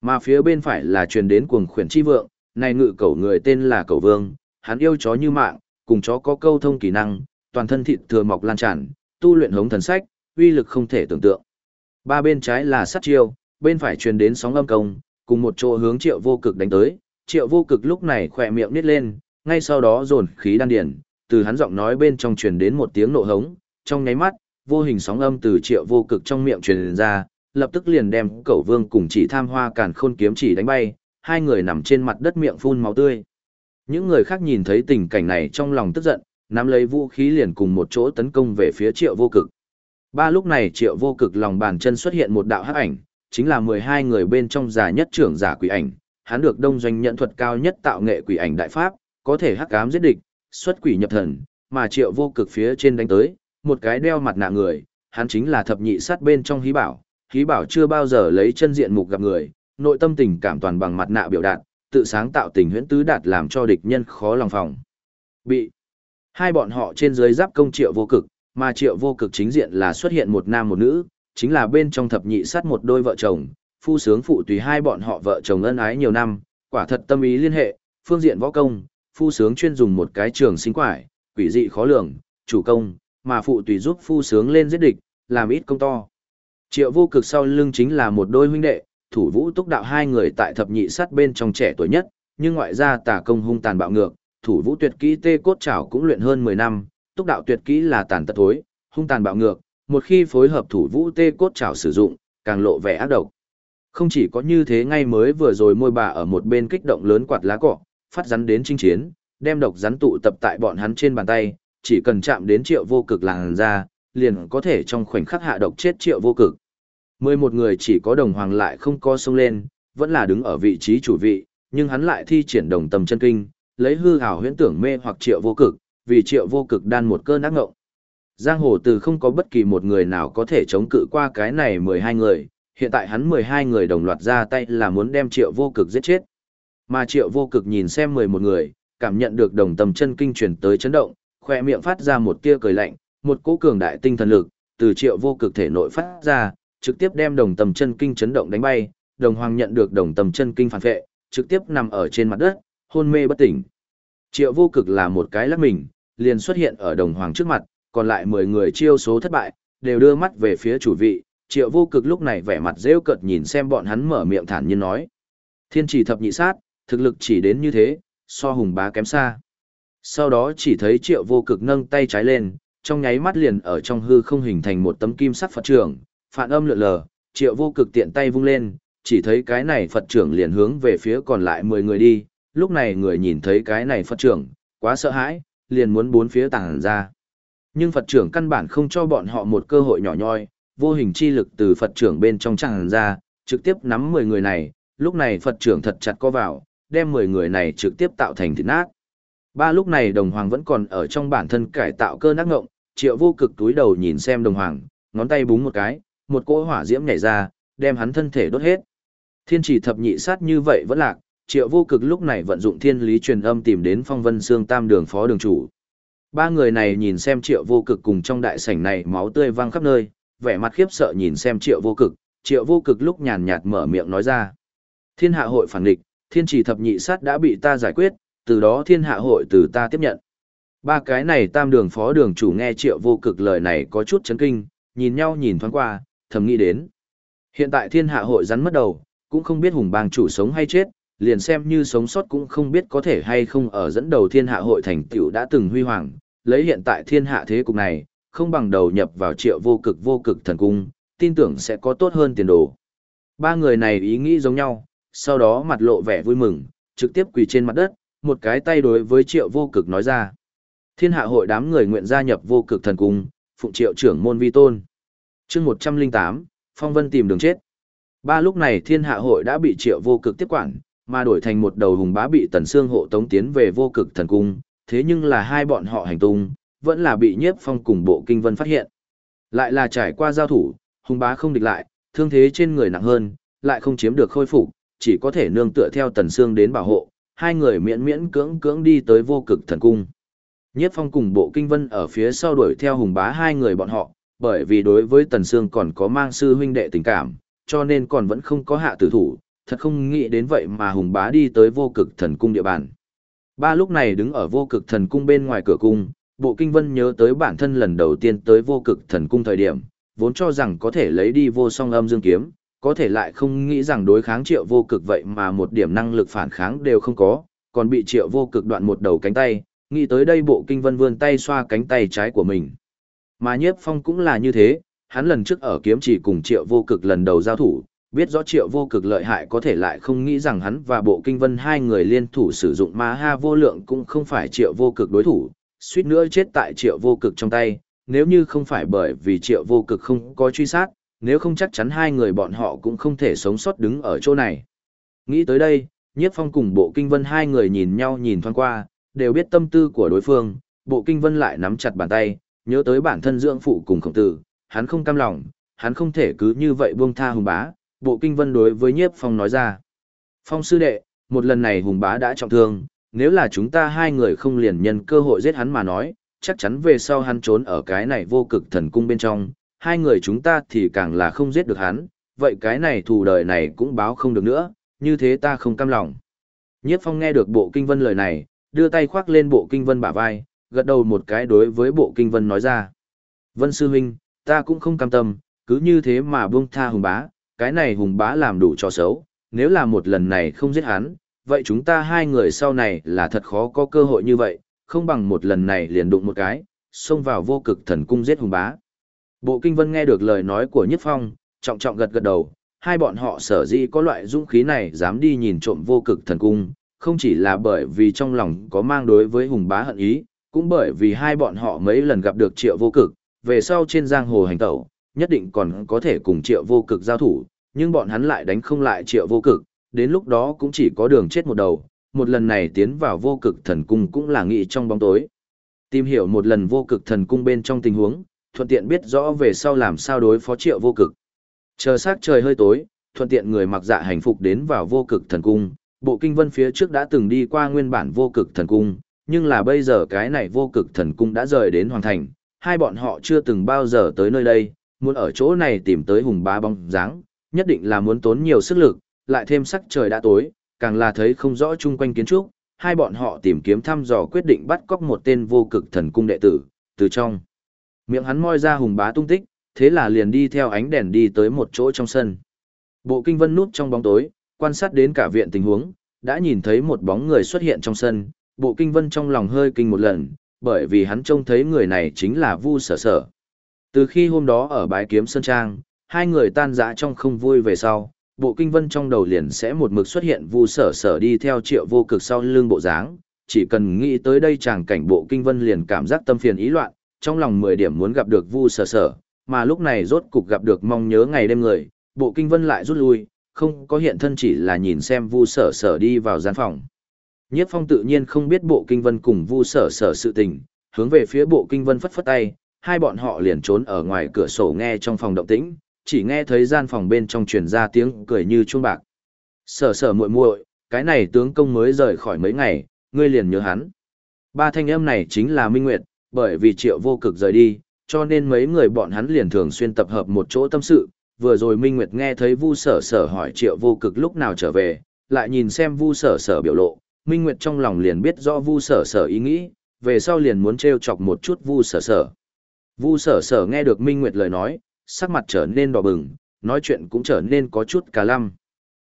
S1: Mà phía bên phải là truyền đến cuồng khuyển chi vượng, này ngự cẩu người tên là cẩu vương, hắn yêu chó như mạng, cùng chó có câu thông kỹ năng, toàn thân thịt thừa mọc lan tràn, tu luyện hống thần sách, uy lực không thể tưởng tượng. Ba bên trái là sát chiêu, bên phải truyền đến sóng âm công, cùng một chỗ hướng triệu vô cực đánh tới, triệu vô cực lúc này khỏe miệng nít lên, ngay sau đó dồn khí đan điển, từ hắn giọng nói bên trong truyền đến một tiếng nộ hống, trong nháy mắt, vô hình sóng âm từ triệu vô cực trong miệng truyền ra, lập tức liền đem cẩu vương cùng chỉ tham hoa càn khôn kiếm chỉ đánh bay, hai người nằm trên mặt đất miệng phun máu tươi. Những người khác nhìn thấy tình cảnh này trong lòng tức giận, nắm lấy vũ khí liền cùng một chỗ tấn công về phía triệu vô cực. Ba lúc này triệu vô cực lòng bàn chân xuất hiện một đạo hắc ảnh, chính là 12 người bên trong giả nhất trưởng giả quỷ ảnh, hắn được đông doanh nhận thuật cao nhất tạo nghệ quỷ ảnh đại pháp, có thể hắc ám giết địch, xuất quỷ nhập thần, mà triệu vô cực phía trên đánh tới, một cái đeo mặt nạ người, hắn chính là thập nhị sát bên trong hí bảo, hí bảo chưa bao giờ lấy chân diện mục gặp người, nội tâm tình cảm toàn bằng mặt nạ biểu đạt, tự sáng tạo tình huyễn tứ đạt làm cho địch nhân khó lòng phòng. Bị hai bọn họ trên dưới giáp công triệu vô cực, mà triệu vô cực chính diện là xuất hiện một nam một nữ, chính là bên trong thập nhị sát một đôi vợ chồng, phu sướng phụ tùy hai bọn họ vợ chồng ân ái nhiều năm, quả thật tâm ý liên hệ, phương diện võ công, phu sướng chuyên dùng một cái trường sinh quải, quỷ dị khó lường, chủ công, mà phụ tùy giúp phu sướng lên giết địch, làm ít công to. Triệu vô cực sau lưng chính là một đôi huynh đệ, thủ vũ túc đạo hai người tại thập nhị sát bên trong trẻ tuổi nhất, nhưng ngoại ra tà công hung tàn bạo ngược, thủ vũ tuyệt kỹ tê cốt trảo cũng luyện hơn 10 năm, túc đạo tuyệt kỹ là tàn tật thối, hung tàn bạo ngược, một khi phối hợp thủ vũ tê cốt trảo sử dụng, càng lộ vẻ ác độc. Không chỉ có như thế ngay mới vừa rồi môi bà ở một bên kích động lớn quạt lá cỏ, phát rắn đến chinh chiến, đem độc rắn tụ tập tại bọn hắn trên bàn tay, chỉ cần chạm đến triệu vô cực làn ra, liền có thể trong khoảnh khắc hạ độc chết triệu vô cực. Mười một người chỉ có đồng hoàng lại không co sông lên, vẫn là đứng ở vị trí chủ vị, nhưng hắn lại thi triển đồng tâm chân kinh, lấy hư hào huyễn tưởng mê hoặc triệu vô cực, vì triệu vô cực đan một cơn ác ngộng. Giang hồ từ không có bất kỳ một người nào có thể chống cự qua cái này mười hai người, hiện tại hắn mười hai người đồng loạt ra tay là muốn đem triệu vô cực giết chết. Mà triệu vô cực nhìn xem mười một người, cảm nhận được đồng tâm chân kinh truyền tới chấn động, khoe miệng phát ra một tia cười lạnh, một cỗ cường đại tinh thần lực, từ triệu vô cực thể nội phát ra, trực tiếp đem đồng tâm chân kinh chấn động đánh bay, đồng hoàng nhận được đồng tâm chân kinh phản vệ, trực tiếp nằm ở trên mặt đất, hôn mê bất tỉnh. Triệu vô cực là một cái lắc mình, liền xuất hiện ở đồng hoàng trước mặt, còn lại 10 người chiêu số thất bại, đều đưa mắt về phía chủ vị, triệu vô cực lúc này vẻ mặt rêu cợt nhìn xem bọn hắn mở miệng thản nhiên nói. Thiên chỉ thập nhị sát, thực lực chỉ đến như thế, so hùng bá kém xa. Sau đó chỉ thấy triệu vô cực nâng tay trái lên, trong nháy mắt liền ở trong hư không hình thành một tấm kim sắc Phật trưởng, phản âm lượn lờ, triệu vô cực tiện tay vung lên, chỉ thấy cái này Phật trưởng liền hướng về phía còn lại 10 người đi, lúc này người nhìn thấy cái này Phật trưởng, quá sợ hãi, liền muốn bốn phía tàng ra. Nhưng Phật trưởng căn bản không cho bọn họ một cơ hội nhỏ nhoi, vô hình chi lực từ Phật trưởng bên trong tràn ra, trực tiếp nắm 10 người này, lúc này Phật trưởng thật chặt co vào, đem 10 người này trực tiếp tạo thành thịt nát. Ba lúc này đồng hoàng vẫn còn ở trong bản thân cải tạo cơ nắc ngộng, triệu vô cực túi đầu nhìn xem đồng hoàng, ngón tay búng một cái, một cỗ hỏa diễm nhảy ra, đem hắn thân thể đốt hết. Thiên chỉ thập nhị sát như vậy vẫn lạc, triệu vô cực lúc này vận dụng thiên lý truyền âm tìm đến phong vân xương tam đường phó đường chủ. Ba người này nhìn xem triệu vô cực cùng trong đại sảnh này máu tươi văng khắp nơi, vẻ mặt khiếp sợ nhìn xem triệu vô cực, triệu vô cực lúc nhàn nhạt mở miệng nói ra. Thiên hạ hội phản địch, thiên chỉ thập nhị sát đã bị ta giải quyết, từ đó thiên hạ hội từ ta tiếp nhận. Ba cái này tam đường phó đường chủ nghe triệu vô cực lời này có chút chấn kinh, nhìn nhau nhìn thoáng qua, thầm nghĩ đến. Hiện tại thiên hạ hội rắn mất đầu, cũng không biết hùng bang chủ sống hay chết, liền xem như sống sót cũng không biết có thể hay không ở dẫn đầu thiên hạ hội thành tựu đã từng huy hoàng, lấy hiện tại thiên hạ thế cục này, không bằng đầu nhập vào triệu vô cực vô cực thần cung, tin tưởng sẽ có tốt hơn tiền đồ. Ba người này ý nghĩ giống nhau, sau đó mặt lộ vẻ vui mừng, trực tiếp quỳ trên mặt đất, một cái tay đối với triệu vô cực nói ra. Thiên hạ hội đám người nguyện gia nhập vô cực thần cung, phụng triệu trưởng môn vi tôn. chương 108, Phong Vân tìm đường chết. Ba lúc này thiên hạ hội đã bị triệu vô cực tiếp quản, mà đổi thành một đầu hùng bá bị tần xương hộ tống tiến về vô cực thần cung, thế nhưng là hai bọn họ hành tung, vẫn là bị nhiếp phong cùng bộ kinh vân phát hiện. Lại là trải qua giao thủ, hùng bá không địch lại, thương thế trên người nặng hơn, lại không chiếm được khôi phục, chỉ có thể nương tựa theo tần xương đến bảo hộ, hai người miễn miễn cưỡng cưỡng đi tới vô cực thần cung. Nhiếp phong cùng bộ kinh vân ở phía sau đuổi theo hùng bá hai người bọn họ, bởi vì đối với tần xương còn có mang sư huynh đệ tình cảm, cho nên còn vẫn không có hạ tử thủ, thật không nghĩ đến vậy mà hùng bá đi tới vô cực thần cung địa bàn. Ba lúc này đứng ở vô cực thần cung bên ngoài cửa cung, bộ kinh vân nhớ tới bản thân lần đầu tiên tới vô cực thần cung thời điểm, vốn cho rằng có thể lấy đi vô song âm dương kiếm, có thể lại không nghĩ rằng đối kháng triệu vô cực vậy mà một điểm năng lực phản kháng đều không có, còn bị triệu vô cực đoạn một đầu cánh tay, nghĩ tới đây bộ kinh vân vươn tay xoa cánh tay trái của mình. Mà nhiếp phong cũng là như thế, hắn lần trước ở kiếm chỉ cùng triệu vô cực lần đầu giao thủ, biết rõ triệu vô cực lợi hại có thể lại không nghĩ rằng hắn và bộ kinh vân hai người liên thủ sử dụng ma ha vô lượng cũng không phải triệu vô cực đối thủ, suýt nữa chết tại triệu vô cực trong tay, nếu như không phải bởi vì triệu vô cực không có truy sát, nếu không chắc chắn hai người bọn họ cũng không thể sống sót đứng ở chỗ này. Nghĩ tới đây, nhiếp phong cùng bộ kinh vân hai người nhìn nhau nhìn thoáng qua, đều biết tâm tư của đối phương, bộ kinh vân lại nắm chặt bàn tay, nhớ tới bản thân dưỡng phụ cùng khổng tử, hắn không cam lòng, hắn không thể cứ như vậy buông tha hùng bá, bộ kinh vân đối với nhiếp phong nói ra. Phong sư đệ, một lần này hùng bá đã trọng thương, nếu là chúng ta hai người không liền nhân cơ hội giết hắn mà nói, chắc chắn về sau hắn trốn ở cái này vô cực thần cung bên trong, hai người chúng ta thì càng là không giết được hắn, vậy cái này thù đời này cũng báo không được nữa, như thế ta không cam lòng. Nhiếp phong nghe được bộ kinh vân lời này, đưa tay khoác lên bộ kinh vân bả vai, gật đầu một cái đối với bộ kinh vân nói ra. Vân sư huynh, ta cũng không cam tâm, cứ như thế mà buông tha hùng bá, cái này hùng bá làm đủ cho xấu, nếu là một lần này không giết hắn, vậy chúng ta hai người sau này là thật khó có cơ hội như vậy, không bằng một lần này liền đụng một cái, xông vào vô cực thần cung giết hùng bá. Bộ kinh vân nghe được lời nói của Nhất Phong, trọng trọng gật gật đầu, hai bọn họ sở dĩ có loại dũng khí này dám đi nhìn trộm vô cực thần cung, không chỉ là bởi vì trong lòng có mang đối với hùng bá hận ý, cũng bởi vì hai bọn họ mấy lần gặp được triệu vô cực, về sau trên giang hồ hành tẩu, nhất định còn có thể cùng triệu vô cực giao thủ, nhưng bọn hắn lại đánh không lại triệu vô cực, đến lúc đó cũng chỉ có đường chết một đầu, một lần này tiến vào vô cực thần cung cũng là nghị trong bóng tối. Tìm hiểu một lần vô cực thần cung bên trong tình huống, thuận tiện biết rõ về sau làm sao đối phó triệu vô cực. Chờ sát trời hơi tối, thuận tiện người mặc dạ hành phục đến vào vô cực thần cung, bộ kinh vân phía trước đã từng đi qua nguyên bản vô cực thần cung, nhưng là bây giờ cái này vô cực thần cung đã rời đến hoàn thành, hai bọn họ chưa từng bao giờ tới nơi đây, muốn ở chỗ này tìm tới hùng bá bóng dáng, nhất định là muốn tốn nhiều sức lực, lại thêm sắc trời đã tối, càng là thấy không rõ chung quanh kiến trúc, hai bọn họ tìm kiếm thăm dò quyết định bắt cóc một tên vô cực thần cung đệ tử, từ trong. Miệng hắn moi ra hùng bá tung tích, thế là liền đi theo ánh đèn đi tới một chỗ trong sân. Bộ kinh vân núp trong bóng tối, quan sát đến cả viện tình huống, đã nhìn thấy một bóng người xuất hiện trong sân, bộ kinh vân trong lòng hơi kinh một lần, bởi vì hắn trông thấy người này chính là Vu Sở Sở. Từ khi hôm đó ở bái kiếm Sơn Trang, hai người tan rã trong không vui về sau, bộ kinh vân trong đầu liền sẽ một mực xuất hiện Vu Sở Sở đi theo triệu vô cực sau lưng bộ dáng, chỉ cần nghĩ tới đây chàng cảnh bộ kinh vân liền cảm giác tâm phiền ý loạn, trong lòng mười điểm muốn gặp được Vu Sở Sở, mà lúc này rốt cục gặp được mong nhớ ngày đêm người, bộ kinh vân lại rút lui, không có hiện thân chỉ là nhìn xem Vu Sở Sở đi vào gian phòng. Nhiếp Phong tự nhiên không biết bộ kinh vân cùng Vu Sở Sở sự tình, hướng về phía bộ kinh vân phất phất tay, hai bọn họ liền trốn ở ngoài cửa sổ nghe trong phòng động tĩnh, chỉ nghe thấy gian phòng bên trong truyền ra tiếng cười như chuông bạc. Sở Sở muội muội, cái này tướng công mới rời khỏi mấy ngày, ngươi liền nhớ hắn. Ba thanh âm này chính là Minh Nguyệt, bởi vì Triệu Vô Cực rời đi, cho nên mấy người bọn hắn liền thường xuyên tập hợp một chỗ tâm sự. Vừa rồi Minh Nguyệt nghe thấy Vu Sở Sở hỏi Triệu Vô Cực lúc nào trở về, lại nhìn xem Vu Sở Sở biểu lộ, Minh Nguyệt trong lòng liền biết rõ Vu Sở Sở ý nghĩ, về sau liền muốn trêu chọc một chút Vu Sở Sở. Vu Sở Sở nghe được Minh Nguyệt lời nói, sắc mặt trở nên đỏ bừng, nói chuyện cũng trở nên có chút cả lăm.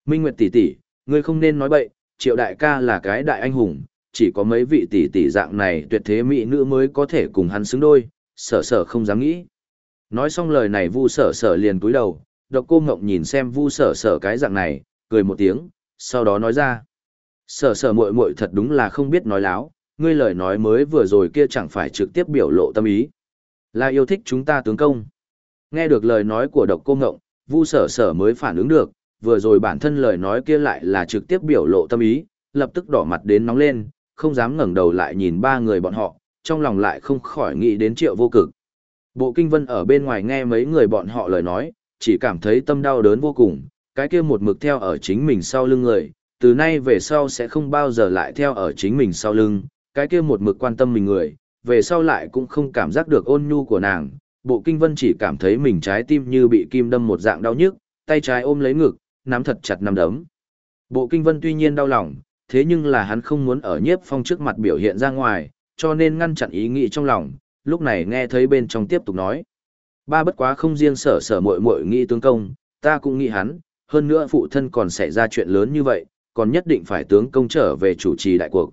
S1: Minh Nguyệt tỷ tỷ, ngươi không nên nói bậy, Triệu đại ca là cái đại anh hùng, chỉ có mấy vị tỷ tỷ dạng này tuyệt thế mỹ nữ mới có thể cùng hắn xứng đôi, Sở Sở không dám nghĩ. Nói xong lời này Vu Sở Sở liền cúi đầu, Độc Cô Ngộng nhìn xem Vu Sở Sở cái dạng này, cười một tiếng, sau đó nói ra: Sở sở muội muội thật đúng là không biết nói láo, ngươi lời nói mới vừa rồi kia chẳng phải trực tiếp biểu lộ tâm ý. Là yêu thích chúng ta tướng công. Nghe được lời nói của độc cô ngộng, vu sở sở mới phản ứng được, vừa rồi bản thân lời nói kia lại là trực tiếp biểu lộ tâm ý, lập tức đỏ mặt đến nóng lên, không dám ngẩng đầu lại nhìn ba người bọn họ, trong lòng lại không khỏi nghĩ đến triệu vô cực. Bộ kinh vân ở bên ngoài nghe mấy người bọn họ lời nói, chỉ cảm thấy tâm đau đớn vô cùng, cái kia một mực theo ở chính mình sau lưng người, từ nay về sau sẽ không bao giờ lại theo ở chính mình sau lưng, cái kia một mực quan tâm mình người, về sau lại cũng không cảm giác được ôn nhu của nàng, bộ kinh vân chỉ cảm thấy mình trái tim như bị kim đâm một dạng đau nhức, tay trái ôm lấy ngực, nắm thật chặt nắm đấm. Bộ kinh vân tuy nhiên đau lòng, thế nhưng là hắn không muốn ở nhiếp phong trước mặt biểu hiện ra ngoài, cho nên ngăn chặn ý nghĩ trong lòng, lúc này nghe thấy bên trong tiếp tục nói. Ba bất quá không riêng sở sở muội muội nghĩ tướng công, ta cũng nghĩ hắn, hơn nữa phụ thân còn xảy ra chuyện lớn như vậy, còn nhất định phải tướng công trở về chủ trì đại cuộc.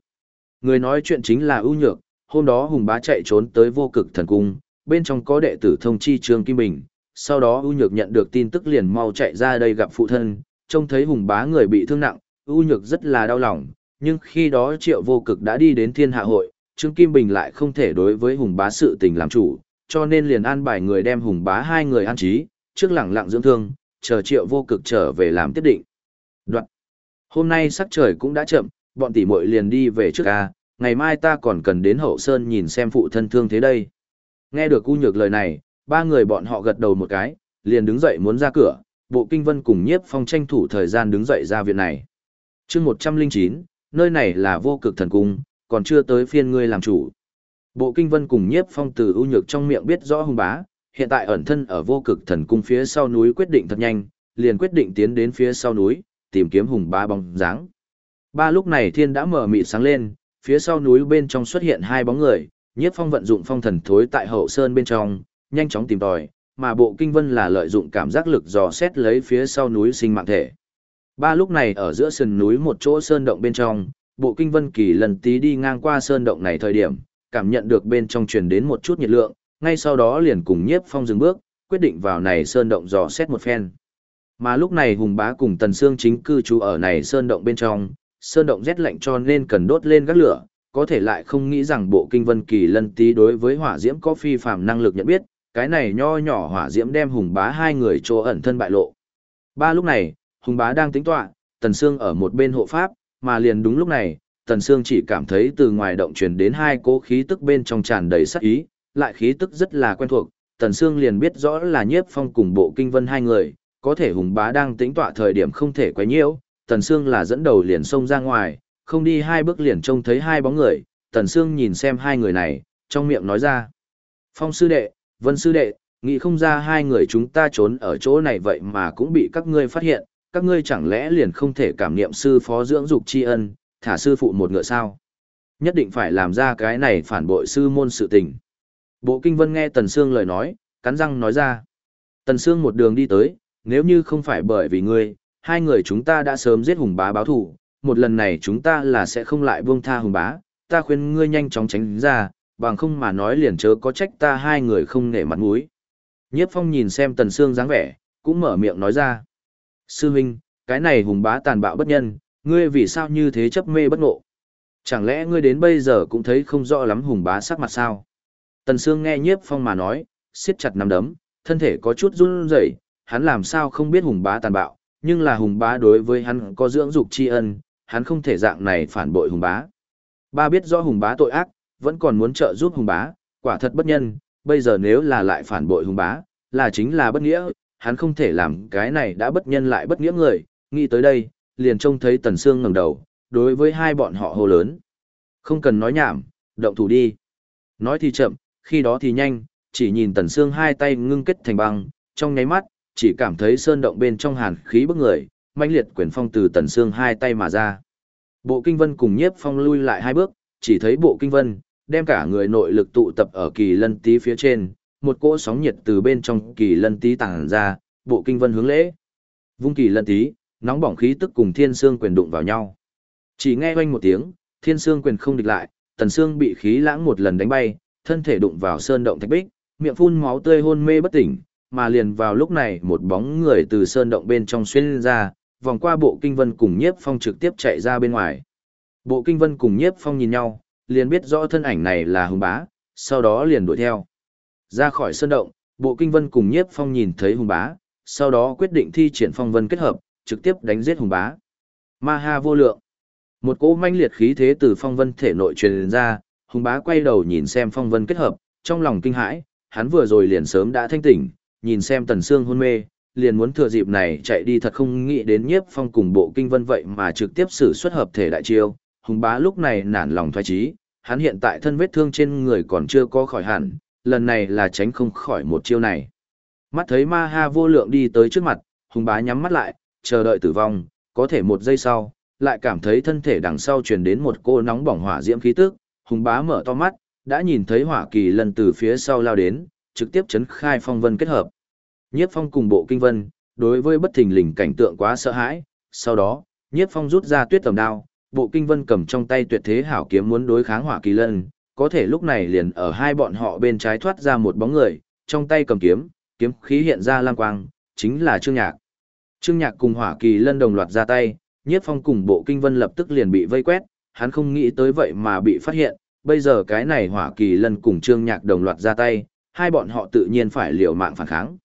S1: Người nói chuyện chính là ưu nhược, hôm đó Hùng Bá chạy trốn tới vô cực thần cung, bên trong có đệ tử thông chi Trương Kim Bình, sau đó ưu nhược nhận được tin tức liền mau chạy ra đây gặp phụ thân, trông thấy Hùng Bá người bị thương nặng, ưu nhược rất là đau lòng, nhưng khi đó triệu vô cực đã đi đến thiên hạ hội, Trương Kim Bình lại không thể đối với Hùng Bá sự tình làm chủ, cho nên liền an bài người đem Hùng Bá hai người an trí, trước lẳng lặng dưỡng thương, chờ triệu vô cực trở về làm tiếp định. Đoạn. Hôm nay sắc trời cũng đã chậm, bọn tỷ muội liền đi về trước a, ngày mai ta còn cần đến hậu sơn nhìn xem phụ thân thương thế đây. Nghe được U Nhược lời này, ba người bọn họ gật đầu một cái, liền đứng dậy muốn ra cửa, bộ kinh vân cùng nhiếp phong tranh thủ thời gian đứng dậy ra viện này. chương 109, nơi này là vô cực thần cung, còn chưa tới phiên ngươi làm chủ. Bộ kinh vân cùng nhiếp phong từ ưu nhược trong miệng biết rõ hung bá, hiện tại ẩn thân ở vô cực thần cung phía sau núi quyết định thật nhanh, liền quyết định tiến đến phía sau núi, tìm kiếm hùng bá bóng dáng. Ba lúc này thiên đã mở mịt sáng lên, phía sau núi bên trong xuất hiện hai bóng người, nhiếp phong vận dụng phong thần thối tại hậu sơn bên trong, nhanh chóng tìm tòi, mà bộ kinh vân là lợi dụng cảm giác lực dò xét lấy phía sau núi sinh mạng thể. Ba lúc này ở giữa sườn núi một chỗ sơn động bên trong, bộ kinh vân kỳ lần tí đi ngang qua sơn động này thời điểm, cảm nhận được bên trong truyền đến một chút nhiệt lượng, ngay sau đó liền cùng nhiếp phong dừng bước, quyết định vào này sơn động dò xét một phen. Mà lúc này Hùng Bá cùng Tần Sương chính cư trú ở này sơn động bên trong, sơn động rét lạnh cho nên cần đốt lên các lửa, có thể lại không nghĩ rằng bộ kinh vân kỳ lân tí đối với hỏa diễm có phi phàm năng lực nhận biết, cái này nho nhỏ hỏa diễm đem Hùng Bá hai người chỗ ẩn thân bại lộ. Ba lúc này, Hùng Bá đang tính tọa, Tần Sương ở một bên hộ pháp, mà liền đúng lúc này, Tần Sương chỉ cảm thấy từ ngoài động truyền đến hai cố khí tức bên trong tràn đầy sát ý, lại khí tức rất là quen thuộc, Tần Sương liền biết rõ là Nhiếp Phong cùng Bộ Kinh Vân hai người, có thể Hùng Bá đang tính tọa thời điểm không thể quấy nhiễu, Tần Sương là dẫn đầu liền xông ra ngoài, không đi hai bước liền trông thấy hai bóng người, Tần Sương nhìn xem hai người này, trong miệng nói ra: "Phong sư đệ, Vân sư đệ, nghĩ không ra hai người chúng ta trốn ở chỗ này vậy mà cũng bị các ngươi phát hiện, các ngươi chẳng lẽ liền không thể cảm niệm sư phó dưỡng dục tri ân, thả sư phụ một ngựa sao? Nhất định phải làm ra cái này phản bội sư môn sự tình. Bộ kinh vân nghe Tần Sương lời nói, cắn răng nói ra. Tần Sương một đường đi tới, nếu như không phải bởi vì ngươi, hai người chúng ta đã sớm giết hùng bá báo thù, một lần này chúng ta là sẽ không lại buông tha hùng bá, ta khuyên ngươi nhanh chóng tránh ra, bằng không mà nói liền chớ có trách ta hai người không nể mặt mũi. Nhiếp phong nhìn xem Tần Sương dáng vẻ, cũng mở miệng nói ra. Sư huynh, cái này hùng bá tàn bạo bất nhân, ngươi vì sao như thế chấp mê bất ngộ? Chẳng lẽ ngươi đến bây giờ cũng thấy không rõ lắm hùng bá sắc mặt sao? Tần Sương nghe nhiếp phong mà nói, siết chặt nắm đấm, thân thể có chút run rẩy, hắn làm sao không biết hùng bá tàn bạo, nhưng là hùng bá đối với hắn có dưỡng dục tri ân, hắn không thể dạng này phản bội hùng bá. Ba biết rõ hùng bá tội ác, vẫn còn muốn trợ giúp hùng bá, quả thật bất nhân, bây giờ nếu là lại phản bội hùng bá, là chính là bất nghĩa, hắn không thể làm cái này đã bất nhân lại bất nghĩa người, nghĩ tới đây, liền trông thấy Tần Sương ngẩng đầu, đối với hai bọn họ hô lớn. Không cần nói nhảm, động thủ đi. Nói thì chậm, khi đó thì nhanh, chỉ nhìn Tần Sương hai tay ngưng kết thành băng, trong nháy mắt, chỉ cảm thấy sơn động bên trong hàn khí bức người, mãnh liệt quyền phong từ Tần xương hai tay mà ra. Bộ Kinh Vân cùng Nhiếp Phong lui lại hai bước, chỉ thấy Bộ Kinh Vân đem cả người nội lực tụ tập ở kỳ lân tí phía trên, một cỗ sóng nhiệt từ bên trong kỳ lân tí tàng ra, Bộ Kinh Vân hướng lễ. Vung kỳ lân tí, nóng bỏng khí tức cùng thiên xương quyền đụng vào nhau. Chỉ nghe oanh một tiếng, thiên xương quyền không địch lại, tần xương bị khí lãng một lần đánh bay, thân thể đụng vào sơn động thạch bích, miệng phun máu tươi hôn mê bất tỉnh, mà liền vào lúc này một bóng người từ sơn động bên trong xuyên ra, vòng qua bộ kinh vân cùng nhiếp phong trực tiếp chạy ra bên ngoài. Bộ kinh vân cùng nhiếp phong nhìn nhau, liền biết rõ thân ảnh này là hùng bá, sau đó liền đuổi theo. Ra khỏi sơn động, bộ kinh vân cùng nhiếp phong nhìn thấy hùng bá, sau đó quyết định thi triển phong vân kết hợp, trực tiếp đánh giết hùng bá. Ma ha vô lượng. Một cỗ manh liệt khí thế từ phong vân thể nội truyền ra, hùng bá quay đầu nhìn xem phong vân kết hợp, trong lòng kinh hãi, hắn vừa rồi liền sớm đã thanh tỉnh, nhìn xem tần xương hôn mê, liền muốn thừa dịp này chạy đi thật không nghĩ đến nhiếp phong cùng bộ kinh vân vậy mà trực tiếp xử xuất hợp thể đại chiêu. Hùng bá lúc này nản lòng thoái trí, hắn hiện tại thân vết thương trên người còn chưa có khỏi hẳn, lần này là tránh không khỏi một chiêu này. Mắt thấy ma ha vô lượng đi tới trước mặt, hùng bá nhắm mắt lại, chờ đợi tử vong, có thể một giây sau, lại cảm thấy thân thể đằng sau truyền đến một cô nóng bỏng hỏa diễm khí tức, hùng bá mở to mắt, đã nhìn thấy hỏa kỳ lần từ phía sau lao đến, trực tiếp chấn khai phong vân kết hợp. Nhiếp phong cùng bộ kinh vân, đối với bất thình lình cảnh tượng quá sợ hãi, sau đó, nhiếp phong rút ra tuyết tầm đao, bộ kinh vân cầm trong tay tuyệt thế hảo kiếm muốn đối kháng hỏa kỳ lân, có thể lúc này liền ở hai bọn họ bên trái thoát ra một bóng người, trong tay cầm kiếm, kiếm khí hiện ra lam quang, chính là Trương Nhạc. Trương Nhạc cùng Hỏa Kỳ Lân đồng loạt ra tay, Nhiếp Phong cùng Bộ Kinh Vân lập tức liền bị vây quét, hắn không nghĩ tới vậy mà bị phát hiện, bây giờ cái này Hỏa Kỳ Lân cùng Trương Nhạc đồng loạt ra tay, hai bọn họ tự nhiên phải liều mạng phản kháng.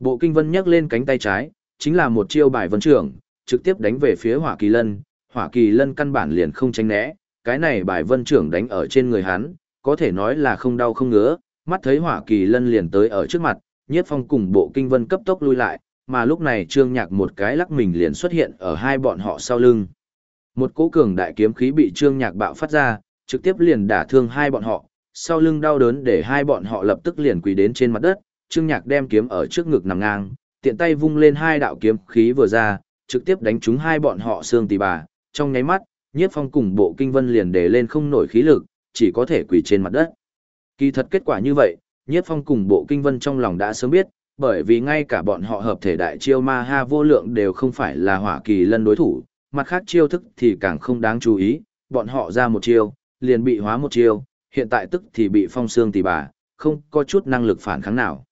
S1: Bộ Kinh Vân nhấc lên cánh tay trái, chính là một chiêu bài vân trưởng, trực tiếp đánh về phía Hỏa Kỳ Lân, Hỏa Kỳ Lân căn bản liền không tránh né, cái này bài vân trưởng đánh ở trên người hắn, có thể nói là không đau không ngứa, mắt thấy hỏa kỳ lân liền tới ở trước mặt, nhiếp phong cùng bộ kinh vân cấp tốc lui lại, mà lúc này trương nhạc một cái lắc mình liền xuất hiện ở hai bọn họ sau lưng. Một cỗ cường đại kiếm khí bị trương nhạc bạo phát ra, trực tiếp liền đả thương hai bọn họ, sau lưng đau đớn để hai bọn họ lập tức liền quỳ đến trên mặt đất, trương nhạc đem kiếm ở trước ngực nằm ngang, tiện tay vung lên hai đạo kiếm khí vừa ra, trực tiếp đánh trúng hai bọn họ xương tỳ bà, trong nháy mắt, nhiếp phong cùng bộ kinh vân liền để lên không nổi khí lực, chỉ có thể quỳ trên mặt đất. Kỳ thật kết quả như vậy, nhiếp phong cùng bộ kinh vân trong lòng đã sớm biết, bởi vì ngay cả bọn họ hợp thể đại chiêu ma ha vô lượng đều không phải là hỏa kỳ lân đối thủ, mặt khác chiêu thức thì càng không đáng chú ý, bọn họ ra một chiêu, liền bị hóa một chiêu, hiện tại tức thì bị phong xương tỉ bà, không có chút năng lực phản kháng nào.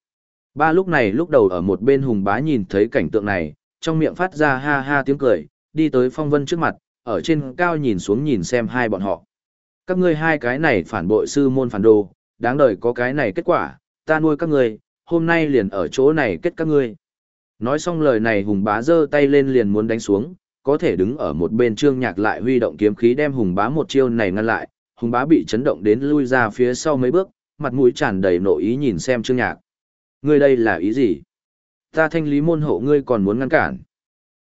S1: Ba lúc này lúc đầu ở một bên hùng bá nhìn thấy cảnh tượng này, trong miệng phát ra ha ha tiếng cười, đi tới phong vân trước mặt, ở trên cao nhìn xuống nhìn xem hai bọn họ. Các ngươi hai cái này phản bội sư môn phản đồ, đáng đời có cái này kết quả, ta nuôi các ngươi, hôm nay liền ở chỗ này kết các ngươi. Nói xong lời này hùng bá giơ tay lên liền muốn đánh xuống, có thể đứng ở một bên trương nhạc lại huy động kiếm khí đem hùng bá một chiêu này ngăn lại, hùng bá bị chấn động đến lui ra phía sau mấy bước, mặt mũi tràn đầy nội ý nhìn xem trương nhạc. Ngươi đây là ý gì? Ta thanh lý môn hộ ngươi còn muốn ngăn cản.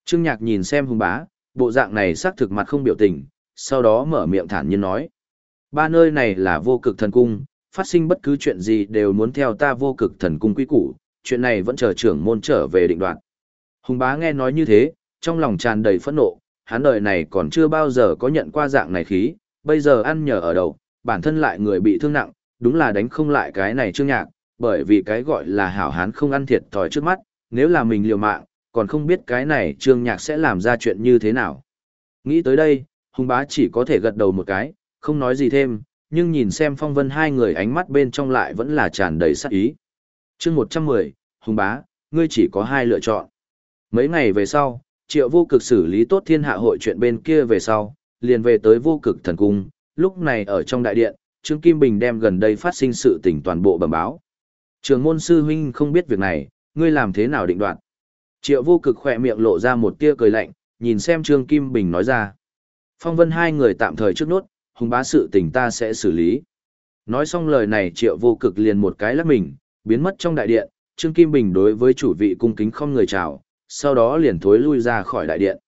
S1: Trương nhạc nhìn xem hùng bá, bộ dạng này xác thực mặt không biểu tình, sau đó mở miệng thản nhiên nói. Ba nơi này là vô cực thần cung, phát sinh bất cứ chuyện gì đều muốn theo ta vô cực thần cung quy củ, chuyện này vẫn chờ trưởng môn trở về định đoạt. Hùng bá nghe nói như thế, trong lòng tràn đầy phẫn nộ, hắn đời này còn chưa bao giờ có nhận qua dạng này khí, bây giờ ăn nhờ ở đầu, bản thân lại người bị thương nặng, đúng là đánh không lại cái này trương nhạc, bởi vì cái gọi là hảo hán không ăn thiệt thòi trước mắt, nếu là mình liều mạng, còn không biết cái này trương nhạc sẽ làm ra chuyện như thế nào. Nghĩ tới đây, hùng bá chỉ có thể gật đầu một cái, không nói gì thêm, nhưng nhìn xem phong vân hai người ánh mắt bên trong lại vẫn là tràn đầy sát ý. chương 110, hùng bá, ngươi chỉ có hai lựa chọn. Mấy ngày về sau, triệu vô cực xử lý tốt thiên hạ hội chuyện bên kia về sau, liền về tới vô cực thần cung, lúc này ở trong đại điện, Trương Kim Bình đem gần đây phát sinh sự tình toàn bộ bẩm báo. Trường môn sư huynh không biết việc này, ngươi làm thế nào định đoạt? Triệu vô cực khỏe miệng lộ ra một tia cười lạnh, nhìn xem Trương Kim Bình nói ra. Phong vân hai người tạm thời trước nốt, hùng bá sự tình ta sẽ xử lý. Nói xong lời này triệu vô cực liền một cái lắc mình, biến mất trong đại điện, Trương Kim Bình đối với chủ vị cung kính không người chào, sau đó liền thối lui ra khỏi đại điện.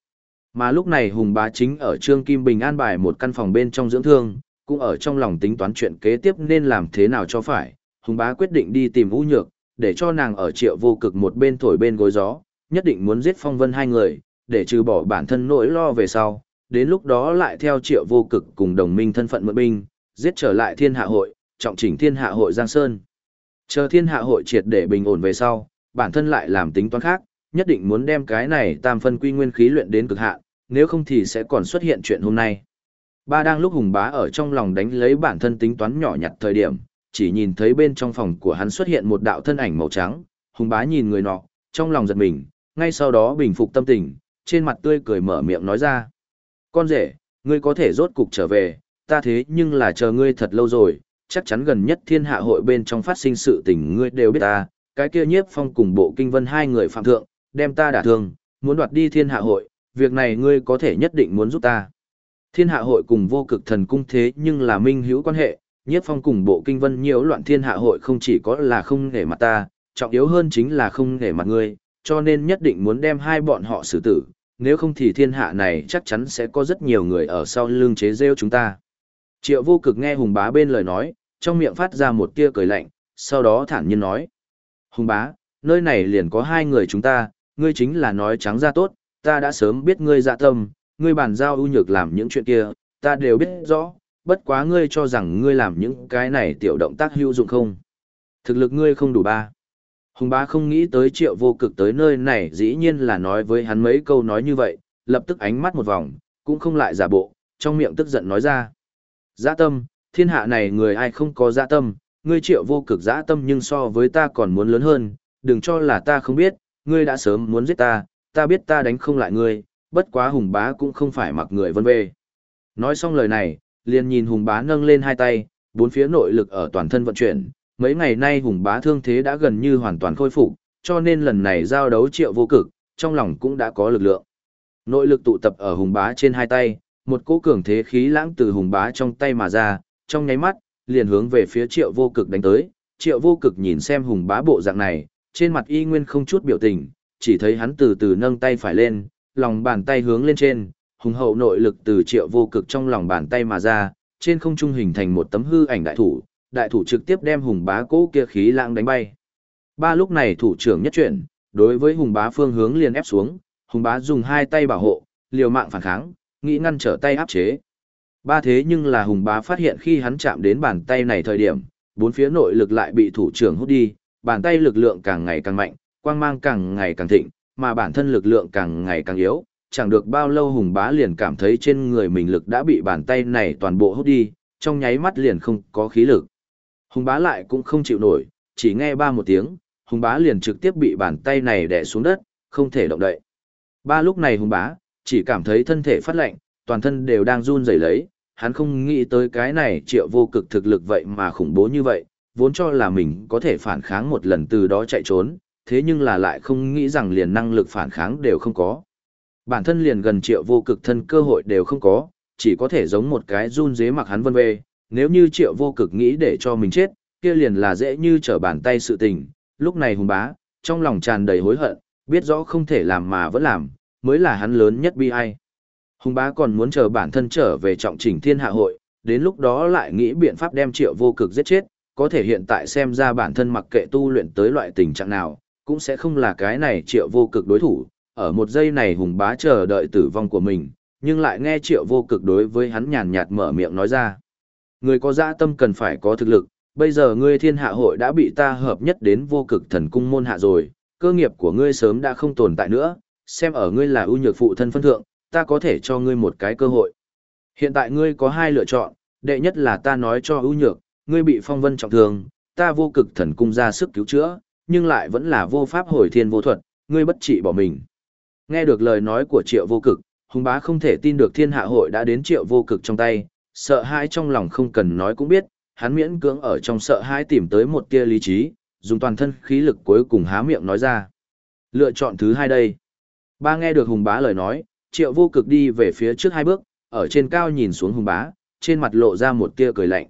S1: Mà lúc này Hùng Bá chính ở Trương Kim Bình an bài một căn phòng bên trong dưỡng thương, cũng ở trong lòng tính toán chuyện kế tiếp nên làm thế nào cho phải. Hùng Bá quyết định đi tìm Vũ Nhược, để cho nàng ở triệu vô cực một bên thổi bên gối gió, nhất định muốn giết phong vân hai người, để trừ bỏ bản thân nỗi lo về sau, đến lúc đó lại theo triệu vô cực cùng đồng minh thân phận mượn binh, giết trở lại thiên hạ hội, trọng chỉnh thiên hạ hội Giang Sơn. Chờ thiên hạ hội triệt để bình ổn về sau, bản thân lại làm tính toán khác, nhất định muốn đem cái này tam phân quy nguyên khí luyện đến cực hạn, nếu không thì sẽ còn xuất hiện chuyện hôm nay. Ba đang lúc hùng bá ở trong lòng đánh lấy bản thân tính toán nhỏ nhặt thời điểm, chỉ nhìn thấy bên trong phòng của hắn xuất hiện một đạo thân ảnh màu trắng, hùng bá nhìn người nọ, trong lòng giật mình, ngay sau đó bình phục tâm tình, trên mặt tươi cười mở miệng nói ra. Con rể, ngươi có thể rốt cục trở về, ta thế nhưng là chờ ngươi thật lâu rồi, chắc chắn gần nhất thiên hạ hội bên trong phát sinh sự tình ngươi đều biết ta, cái kia nhiếp phong cùng bộ kinh vân hai người phạm thượng, đem ta đả thương, muốn đoạt đi thiên hạ hội, việc này ngươi có thể nhất định muốn giúp ta. Thiên hạ hội cùng vô cực thần cung thế nhưng là minh hữu quan hệ, nhiếp phong cùng bộ kinh vân nhiễu loạn thiên hạ hội không chỉ có là không để mặt ta, trọng yếu hơn chính là không để mặt ngươi, cho nên nhất định muốn đem hai bọn họ xử tử, nếu không thì thiên hạ này chắc chắn sẽ có rất nhiều người ở sau lưng chế rêu chúng ta. Triệu vô cực nghe hùng bá bên lời nói, trong miệng phát ra một tia cười lạnh, sau đó thản nhiên nói. Hùng bá, nơi này liền có hai người chúng ta, ngươi chính là nói trắng ra tốt, ta đã sớm biết ngươi dạ tâm, ngươi bàn giao ưu nhược làm những chuyện kia, ta đều biết rõ, bất quá ngươi cho rằng ngươi làm những cái này tiểu động tác hữu dụng không. Thực lực ngươi không đủ ba. Hùng bá không nghĩ tới triệu vô cực tới nơi này dĩ nhiên là nói với hắn mấy câu nói như vậy, lập tức ánh mắt một vòng, cũng không lại giả bộ, trong miệng tức giận nói ra. Giã tâm, thiên hạ này người ai không có giã tâm, ngươi triệu vô cực giã tâm nhưng so với ta còn muốn lớn hơn, đừng cho là ta không biết, ngươi đã sớm muốn giết ta, ta biết ta đánh không lại ngươi, bất quá hùng bá cũng không phải mặc người vân vê. Nói xong lời này, liền nhìn hùng bá nâng lên hai tay, bốn phía nội lực ở toàn thân vận chuyển, mấy ngày nay hùng bá thương thế đã gần như hoàn toàn khôi phục, cho nên lần này giao đấu triệu vô cực, trong lòng cũng đã có lực lượng. Nội lực tụ tập ở hùng bá trên hai tay, một cỗ cường thế khí lãng từ hùng bá trong tay mà ra, trong nháy mắt, liền hướng về phía triệu vô cực đánh tới. Triệu vô cực nhìn xem hùng bá bộ dạng này, trên mặt y nguyên không chút biểu tình, chỉ thấy hắn từ từ nâng tay phải lên, lòng bàn tay hướng lên trên, hùng hậu nội lực từ triệu vô cực trong lòng bàn tay mà ra, trên không trung hình thành một tấm hư ảnh đại thủ, đại thủ trực tiếp đem hùng bá cố kia khí lãng đánh bay. Ba lúc này thủ trưởng nhất chuyển, đối với hùng bá phương hướng liền ép xuống, hùng bá dùng hai tay bảo hộ, liều mạng phản kháng, nghĩ ngăn trở tay áp chế. Ba thế nhưng là hùng bá phát hiện khi hắn chạm đến bàn tay này thời điểm, bốn phía nội lực lại bị thủ trưởng hút đi, bàn tay lực lượng càng ngày càng mạnh, quang mang càng ngày càng thịnh, mà bản thân lực lượng càng ngày càng yếu, chẳng được bao lâu hùng bá liền cảm thấy trên người mình lực đã bị bàn tay này toàn bộ hút đi, trong nháy mắt liền không có khí lực. Hùng bá lại cũng không chịu nổi, chỉ nghe ba một tiếng, hùng bá liền trực tiếp bị bàn tay này đè xuống đất, không thể động đậy. Ba lúc này hùng bá, chỉ cảm thấy thân thể phát lạnh, toàn thân đều đang run rẩy lấy, hắn không nghĩ tới cái này triệu vô cực thực lực vậy mà khủng bố như vậy, vốn cho là mình có thể phản kháng một lần từ đó chạy trốn, thế nhưng là lại không nghĩ rằng liền năng lực phản kháng đều không có. Bản thân liền gần triệu vô cực thân cơ hội đều không có, chỉ có thể giống một cái run dế mặc hắn vân vê, nếu như triệu vô cực nghĩ để cho mình chết, kia liền là dễ như trở bàn tay sự tình, lúc này hùng bá, trong lòng tràn đầy hối hận, biết rõ không thể làm mà vẫn làm, mới là hắn lớn nhất bi ai. Hùng bá còn muốn chờ bản thân trở về trọng trình thiên hạ hội, đến lúc đó lại nghĩ biện pháp đem triệu vô cực giết chết, có thể hiện tại xem ra bản thân mặc kệ tu luyện tới loại tình trạng nào, cũng sẽ không là cái này triệu vô cực đối thủ. Ở một giây này hùng bá chờ đợi tử vong của mình, nhưng lại nghe triệu vô cực đối với hắn nhàn nhạt mở miệng nói ra. Người có dạ tâm cần phải có thực lực, bây giờ ngươi thiên hạ hội đã bị ta hợp nhất đến vô cực thần cung môn hạ rồi, cơ nghiệp của ngươi sớm đã không tồn tại nữa, xem ở ngươi là ưu nhược phụ thân phân thượng, ta có thể cho ngươi một cái cơ hội. Hiện tại ngươi có hai lựa chọn, đệ nhất là ta nói cho ưu nhược, ngươi bị phong vân trọng thương, ta vô cực thần cung ra sức cứu chữa, nhưng lại vẫn là vô pháp hồi thiên vô thuật, ngươi bất trị bỏ mình. Nghe được lời nói của triệu vô cực, hùng bá không thể tin được thiên hạ hội đã đến triệu vô cực trong tay, sợ hãi trong lòng không cần nói cũng biết, hắn miễn cưỡng ở trong sợ hãi tìm tới một tia lý trí, dùng toàn thân khí lực cuối cùng há miệng nói ra. Lựa chọn thứ hai đây. Ba nghe được hùng bá lời nói, triệu vô cực đi về phía trước hai bước, ở trên cao nhìn xuống hùng bá, trên mặt lộ ra một tia cười lạnh.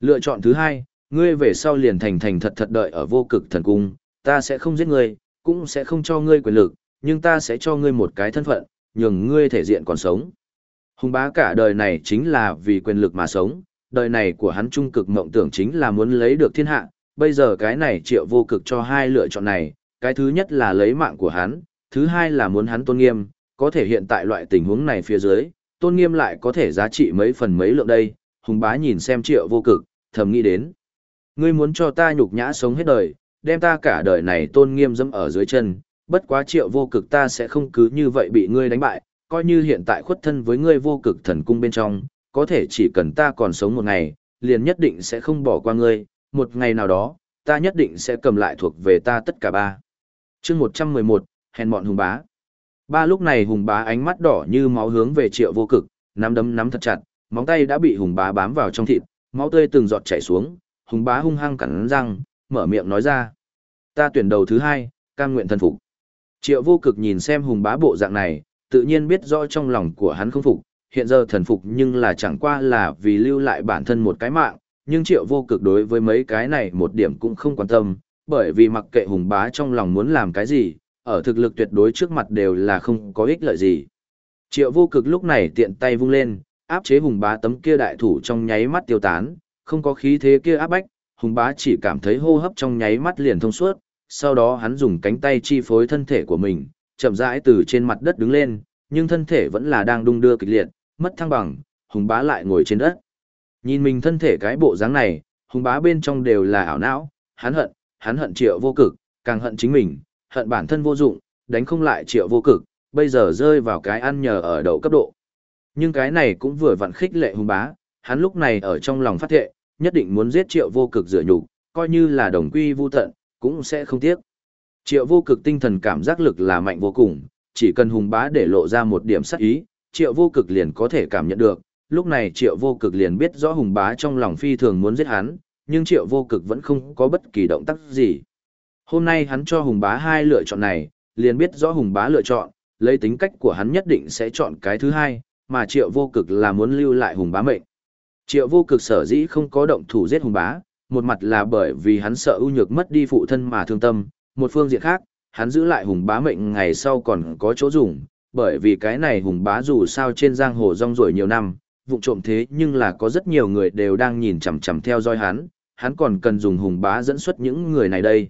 S1: Lựa chọn thứ hai, ngươi về sau liền thành thành thật thật đợi ở vô cực thần cung, ta sẽ không giết ngươi, cũng sẽ không cho ngươi quyền lực, nhưng ta sẽ cho ngươi một cái thân phận, nhường ngươi thể diện còn sống. Hùng bá cả đời này chính là vì quyền lực mà sống, đời này của hắn trung cực mộng tưởng chính là muốn lấy được thiên hạ, bây giờ cái này triệu vô cực cho hai lựa chọn này, cái thứ nhất là lấy mạng của hắn, thứ hai là muốn hắn tôn nghiêm, có thể hiện tại loại tình huống này phía dưới, tôn nghiêm lại có thể giá trị mấy phần mấy lượng đây, hùng bá nhìn xem triệu vô cực, thầm nghĩ đến. Ngươi muốn cho ta nhục nhã sống hết đời, đem ta cả đời này tôn nghiêm dẫm ở dưới chân, bất quá triệu vô cực ta sẽ không cứ như vậy bị ngươi đánh bại, coi như hiện tại khuất thân với ngươi vô cực thần cung bên trong, có thể chỉ cần ta còn sống một ngày, liền nhất định sẽ không bỏ qua ngươi, một ngày nào đó, ta nhất định sẽ cầm lại thuộc về ta tất cả ba. chương 111, hèn mọn hùng bá. Ba lúc này hùng bá ánh mắt đỏ như máu hướng về triệu vô cực, nắm đấm nắm thật chặt, móng tay đã bị hùng bá bám vào trong thịt, máu tươi từng giọt chảy xuống, hùng bá hung hăng cắn răng, mở miệng nói ra. Ta tuyển đầu thứ hai, cam nguyện thần phục. Triệu vô cực nhìn xem hùng bá bộ dạng này, tự nhiên biết rõ trong lòng của hắn không phục, hiện giờ thần phục nhưng là chẳng qua là vì lưu lại bản thân một cái mạng, nhưng triệu vô cực đối với mấy cái này một điểm cũng không quan tâm, bởi vì mặc kệ hùng bá trong lòng muốn làm cái gì, ở thực lực tuyệt đối trước mặt đều là không có ích lợi gì. Triệu vô cực lúc này tiện tay vung lên, áp chế hùng bá tấm kia đại thủ trong nháy mắt tiêu tán, không có khí thế kia áp bách, hùng bá chỉ cảm thấy hô hấp trong nháy mắt liền thông suốt, sau đó hắn dùng cánh tay chi phối thân thể của mình, chậm rãi từ trên mặt đất đứng lên, nhưng thân thể vẫn là đang đung đưa kịch liệt, mất thăng bằng, hùng bá lại ngồi trên đất. Nhìn mình thân thể cái bộ dáng này, hùng bá bên trong đều là ảo não, hắn hận, hắn hận triệu vô cực, càng hận chính mình, hận bản thân vô dụng, đánh không lại triệu vô cực, bây giờ rơi vào cái ăn nhờ ở đậu cấp độ. Nhưng cái này cũng vừa vặn khích lệ hùng bá, hắn lúc này ở trong lòng phát thệ, nhất định muốn giết triệu vô cực rửa nhục, coi như là đồng quy vu tận, cũng sẽ không tiếc. Triệu vô cực tinh thần cảm giác lực là mạnh vô cùng, chỉ cần hùng bá để lộ ra một điểm sắc ý, triệu vô cực liền có thể cảm nhận được, lúc này triệu vô cực liền biết rõ hùng bá trong lòng phi thường muốn giết hắn, nhưng triệu vô cực vẫn không có bất kỳ động tác gì. Hôm nay hắn cho hùng bá hai lựa chọn này, liền biết rõ hùng bá lựa chọn, lấy tính cách của hắn nhất định sẽ chọn cái thứ hai, mà triệu vô cực là muốn lưu lại hùng bá mệnh. Triệu vô cực sở dĩ không có động thủ giết hùng bá, một mặt là bởi vì hắn sợ ưu nhược mất đi phụ thân mà thương tâm, một phương diện khác, hắn giữ lại hùng bá mệnh ngày sau còn có chỗ dùng, bởi vì cái này hùng bá dù sao trên giang hồ rong ruổi nhiều năm, vụ trộm thế nhưng là có rất nhiều người đều đang nhìn chằm chằm theo dõi hắn, hắn còn cần dùng hùng bá dẫn xuất những người này đây.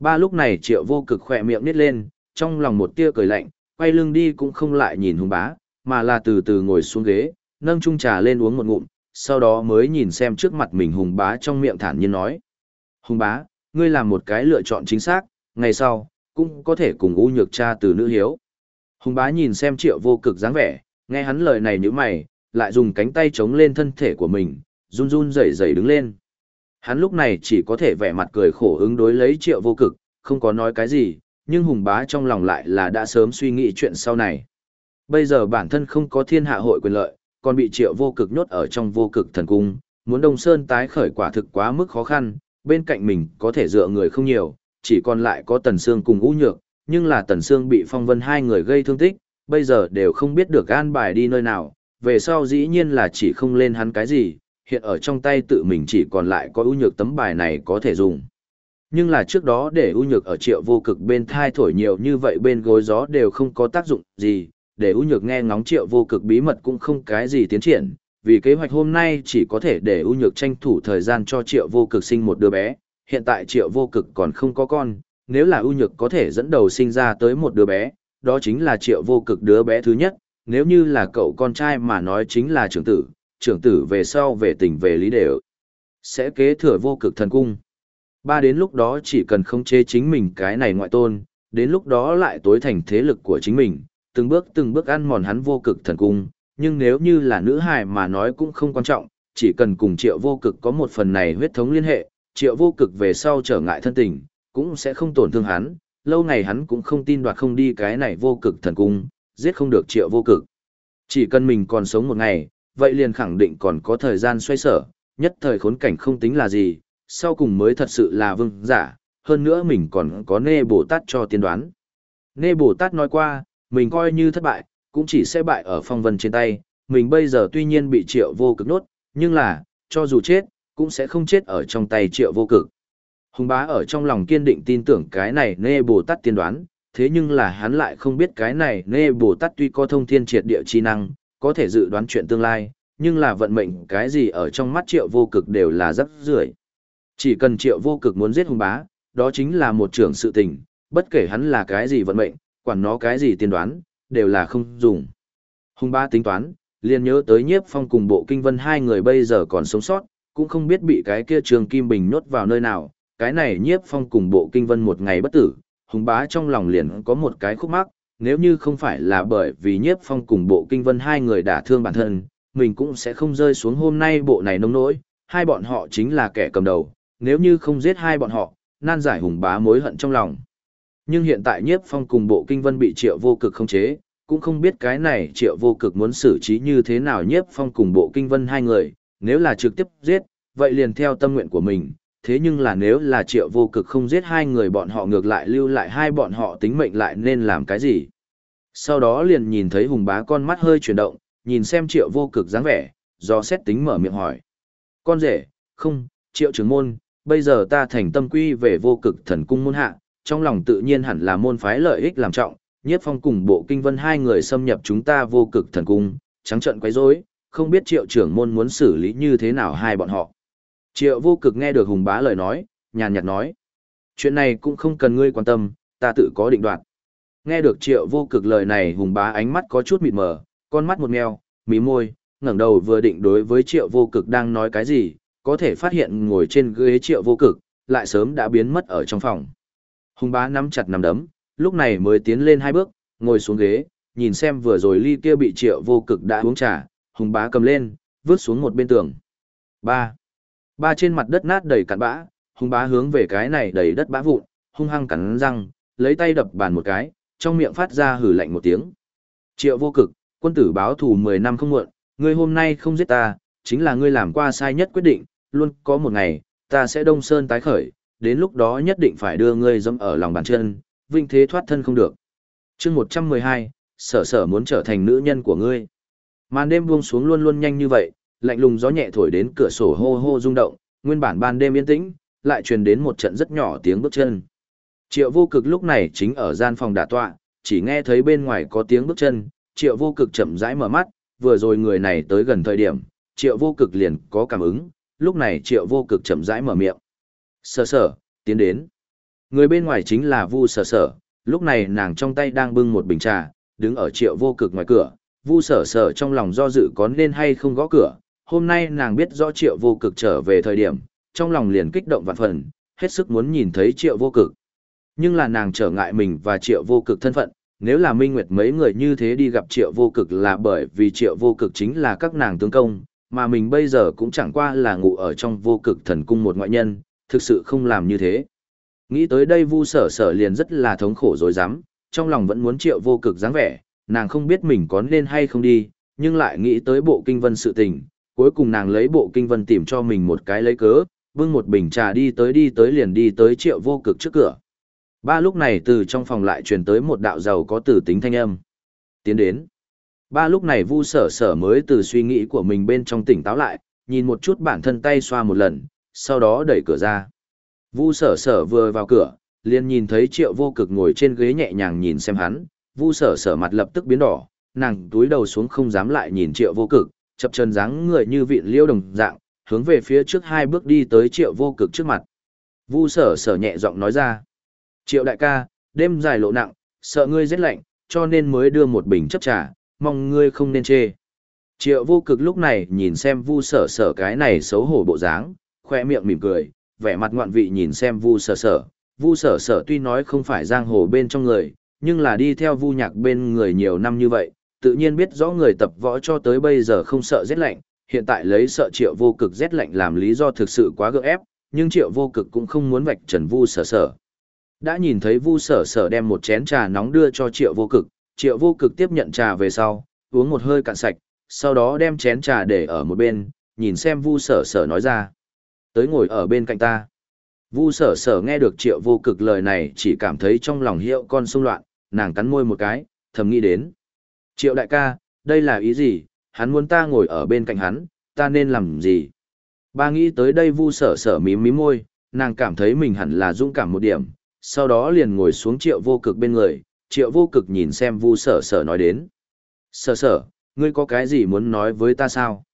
S1: Ba lúc này triệu vô cực khỏe miệng nít lên, trong lòng một tia cười lạnh, quay lưng đi cũng không lại nhìn hùng bá, mà là từ từ ngồi xuống ghế, nâng chung trà lên uống một ngụm, sau đó mới nhìn xem trước mặt mình hùng bá trong miệng thản nhiên nói. Hùng bá, ngươi làm một cái lựa chọn chính xác, ngày sau, cũng có thể cùng u nhược cha từ nữ hiếu. Hùng bá nhìn xem triệu vô cực dáng vẻ, nghe hắn lời này như mày, lại dùng cánh tay chống lên thân thể của mình, run run rẩy rẩy đứng lên. Hắn lúc này chỉ có thể vẻ mặt cười khổ ứng đối lấy triệu vô cực, không có nói cái gì, nhưng hùng bá trong lòng lại là đã sớm suy nghĩ chuyện sau này. Bây giờ bản thân không có thiên hạ hội quyền lợi, còn bị triệu vô cực nhốt ở trong vô cực thần cung, muốn Đông Sơn tái khởi quả thực quá mức khó khăn, bên cạnh mình có thể dựa người không nhiều, chỉ còn lại có Tần Sương cùng U Nhược, nhưng là Tần Sương bị Phong Vân hai người gây thương tích, bây giờ đều không biết được an bài đi nơi nào, về sau dĩ nhiên là chỉ không lên hắn cái gì, hiện ở trong tay tự mình chỉ còn lại có ưu nhược tấm bài này có thể dùng. Nhưng là trước đó để ưu nhược ở triệu vô cực bên thai thổi nhiều như vậy bên gối gió đều không có tác dụng gì, để ưu nhược nghe ngóng triệu vô cực bí mật cũng không cái gì tiến triển, vì kế hoạch hôm nay chỉ có thể để ưu nhược tranh thủ thời gian cho triệu vô cực sinh một đứa bé, hiện tại triệu vô cực còn không có con, nếu là ưu nhược có thể dẫn đầu sinh ra tới một đứa bé, đó chính là triệu vô cực đứa bé thứ nhất, nếu như là cậu con trai mà nói chính là trưởng tử, trưởng tử về sau về tình về lý đều, sẽ kế thừa vô cực thần cung. Ba đến lúc đó chỉ cần khống chế chính mình cái này ngoại tôn, đến lúc đó lại tối thành thế lực của chính mình, từng bước từng bước ăn mòn hắn vô cực thần cung, nhưng nếu như là nữ hài mà nói cũng không quan trọng, chỉ cần cùng triệu vô cực có một phần này huyết thống liên hệ, triệu vô cực về sau trở ngại thân tình, cũng sẽ không tổn thương hắn, lâu ngày hắn cũng không tin đoạt không đi cái này vô cực thần cung, giết không được triệu vô cực. Chỉ cần mình còn sống một ngày, vậy liền khẳng định còn có thời gian xoay sở, nhất thời khốn cảnh không tính là gì, sau cùng mới thật sự là vương giả, hơn nữa mình còn có nê Bồ Tát cho tiên đoán. Nê Bồ Tát nói qua, mình coi như thất bại, cũng chỉ sẽ bại ở phong vân trên tay, mình bây giờ tuy nhiên bị triệu vô cực nốt, nhưng là, cho dù chết, cũng sẽ không chết ở trong tay triệu vô cực. Hùng bá ở trong lòng kiên định tin tưởng cái này nê Bồ Tát tiên đoán, thế nhưng là hắn lại không biết cái này nê Bồ Tát tuy có thông thiên triệt địa chi năng, có thể dự đoán chuyện tương lai, nhưng là vận mệnh cái gì ở trong mắt triệu vô cực đều là rất rưởi. Chỉ cần triệu vô cực muốn giết hùng bá, đó chính là một trưởng sự tình, bất kể hắn là cái gì vận mệnh, quản nó cái gì tiên đoán, đều là không dùng. Hùng bá tính toán, liền nhớ tới nhiếp phong cùng bộ kinh vân hai người bây giờ còn sống sót, cũng không biết bị cái kia trường kim bình nhốt vào nơi nào, cái này nhiếp phong cùng bộ kinh vân một ngày bất tử, hùng bá trong lòng liền có một cái khúc mắc, nếu như không phải là bởi vì nhiếp phong cùng bộ kinh vân hai người đả thương bản thân, mình cũng sẽ không rơi xuống hôm nay bộ này nông nỗi, hai bọn họ chính là kẻ cầm đầu, nếu như không giết hai bọn họ, nan giải hùng bá mối hận trong lòng. Nhưng hiện tại nhiếp phong cùng bộ kinh vân bị triệu vô cực không chế, cũng không biết cái này triệu vô cực muốn xử trí như thế nào nhiếp phong cùng bộ kinh vân hai người, nếu là trực tiếp giết, vậy liền theo tâm nguyện của mình, thế nhưng là nếu là triệu vô cực không giết hai người bọn họ ngược lại lưu lại hai bọn họ tính mệnh lại nên làm cái gì. Sau đó liền nhìn thấy hùng bá con mắt hơi chuyển động, nhìn xem triệu vô cực dáng vẻ, do xét tính mở miệng hỏi. Con rể, không, triệu trưởng môn, bây giờ ta thành tâm quy về vô cực thần cung môn hạ, trong lòng tự nhiên hẳn là môn phái lợi ích làm trọng, nhiếp phong cùng bộ kinh vân hai người xâm nhập chúng ta vô cực thần cung, trắng trận quấy rối, không biết triệu trưởng môn muốn xử lý như thế nào hai bọn họ. Triệu vô cực nghe được hùng bá lời nói, nhàn nhạt nói. Chuyện này cũng không cần ngươi quan tâm, ta tự có định đoạt. Nghe được triệu vô cực lời này hùng bá ánh mắt có chút mịt mờ, con mắt một mèo, mí môi, ngẩng đầu vừa định đối với triệu vô cực đang nói cái gì, có thể phát hiện ngồi trên ghế triệu vô cực, lại sớm đã biến mất ở trong phòng. Hùng bá nắm chặt nắm đấm, lúc này mới tiến lên hai bước, ngồi xuống ghế, nhìn xem vừa rồi ly kia bị triệu vô cực đã uống trà, hùng bá cầm lên, vứt xuống một bên tường. Ba. Ba trên mặt đất nát đầy cặn bã, hùng bá hướng về cái này đầy đất bã vụn, hung hăng cắn răng, lấy tay đập bàn một cái, trong miệng phát ra hử lạnh một tiếng. Triệu vô cực, quân tử báo thù 10 năm không muộn, ngươi hôm nay không giết ta, chính là ngươi làm qua sai nhất quyết định, luôn có một ngày, ta sẽ đông sơn tái khởi, đến lúc đó nhất định phải đưa ngươi dẫm ở lòng bàn chân, vinh thế thoát thân không được. chương 112, sở sở muốn trở thành nữ nhân của ngươi. Màn đêm buông xuống luôn luôn nhanh như vậy, lạnh lùng gió nhẹ thổi đến cửa sổ hô hô rung động, nguyên bản ban đêm yên tĩnh, lại truyền đến một trận rất nhỏ tiếng bước chân. Triệu vô cực lúc này chính ở gian phòng đả tọa, chỉ nghe thấy bên ngoài có tiếng bước chân, triệu vô cực chậm rãi mở mắt, vừa rồi người này tới gần thời điểm, triệu vô cực liền có cảm ứng, lúc này triệu vô cực chậm rãi mở miệng. Sở sở, tiến đến. Người bên ngoài chính là Vu sở sở, lúc này nàng trong tay đang bưng một bình trà, đứng ở triệu vô cực ngoài cửa, Vu sở sở trong lòng do dự có nên hay không gõ cửa, hôm nay nàng biết rõ triệu vô cực trở về thời điểm, trong lòng liền kích động vạn phần, hết sức muốn nhìn thấy triệu vô cực. Nhưng là nàng trở ngại mình và triệu vô cực thân phận, nếu là minh nguyệt mấy người như thế đi gặp triệu vô cực là bởi vì triệu vô cực chính là các nàng tướng công, mà mình bây giờ cũng chẳng qua là ngủ ở trong vô cực thần cung một ngoại nhân, thực sự không làm như thế. Nghĩ tới đây vu sở sở liền rất là thống khổ dối rắm trong lòng vẫn muốn triệu vô cực dáng vẻ, nàng không biết mình có nên hay không đi, nhưng lại nghĩ tới bộ kinh vân sự tình, cuối cùng nàng lấy bộ kinh vân tìm cho mình một cái lấy cớ, bưng một bình trà đi tới đi tới liền đi tới triệu vô cực trước cửa. Ba lúc này từ trong phòng lại truyền tới một đạo giàu có tử tính thanh âm. Tiến đến. Ba lúc này vu sở sở mới từ suy nghĩ của mình bên trong tỉnh táo lại, nhìn một chút bản thân tay xoa một lần, sau đó đẩy cửa ra. Vu sở sở vừa vào cửa, liền nhìn thấy triệu vô cực ngồi trên ghế nhẹ nhàng nhìn xem hắn, vu sở sở mặt lập tức biến đỏ, nàng túi đầu xuống không dám lại nhìn triệu vô cực, chập chân dáng người như vịn liêu đồng dạng, hướng về phía trước hai bước đi tới triệu vô cực trước mặt. Vu sở sở nhẹ giọng nói ra. Triệu đại ca, đêm dài lộ nặng, sợ ngươi rét lạnh, cho nên mới đưa một bình chấp trà, mong ngươi không nên chê. Triệu vô cực lúc này nhìn xem vu sở sở cái này xấu hổ bộ dáng, khoe miệng mỉm cười, vẻ mặt ngoạn vị nhìn xem vu sở sở. Vu sở sở tuy nói không phải giang hồ bên trong người, nhưng là đi theo vu nhạc bên người nhiều năm như vậy, tự nhiên biết rõ người tập võ cho tới bây giờ không sợ rét lạnh, hiện tại lấy sợ triệu vô cực rét lạnh làm lý do thực sự quá gượng ép, nhưng triệu vô cực cũng không muốn vạch trần vu sở sở. Đã nhìn thấy vu sở sở đem một chén trà nóng đưa cho triệu vô cực, triệu vô cực tiếp nhận trà về sau, uống một hơi cạn sạch, sau đó đem chén trà để ở một bên, nhìn xem vu sở sở nói ra. Tới ngồi ở bên cạnh ta. Vu sở sở nghe được triệu vô cực lời này chỉ cảm thấy trong lòng hiệu con sung loạn, nàng cắn môi một cái, thầm nghĩ đến. Triệu đại ca, đây là ý gì, hắn muốn ta ngồi ở bên cạnh hắn, ta nên làm gì? Ba nghĩ tới đây vu sở sở mím mím môi, nàng cảm thấy mình hẳn là dũng cảm một điểm, sau đó liền ngồi xuống triệu vô cực bên người, triệu vô cực nhìn xem vu sở sở nói đến. Sở sở, ngươi có cái gì muốn nói với ta sao?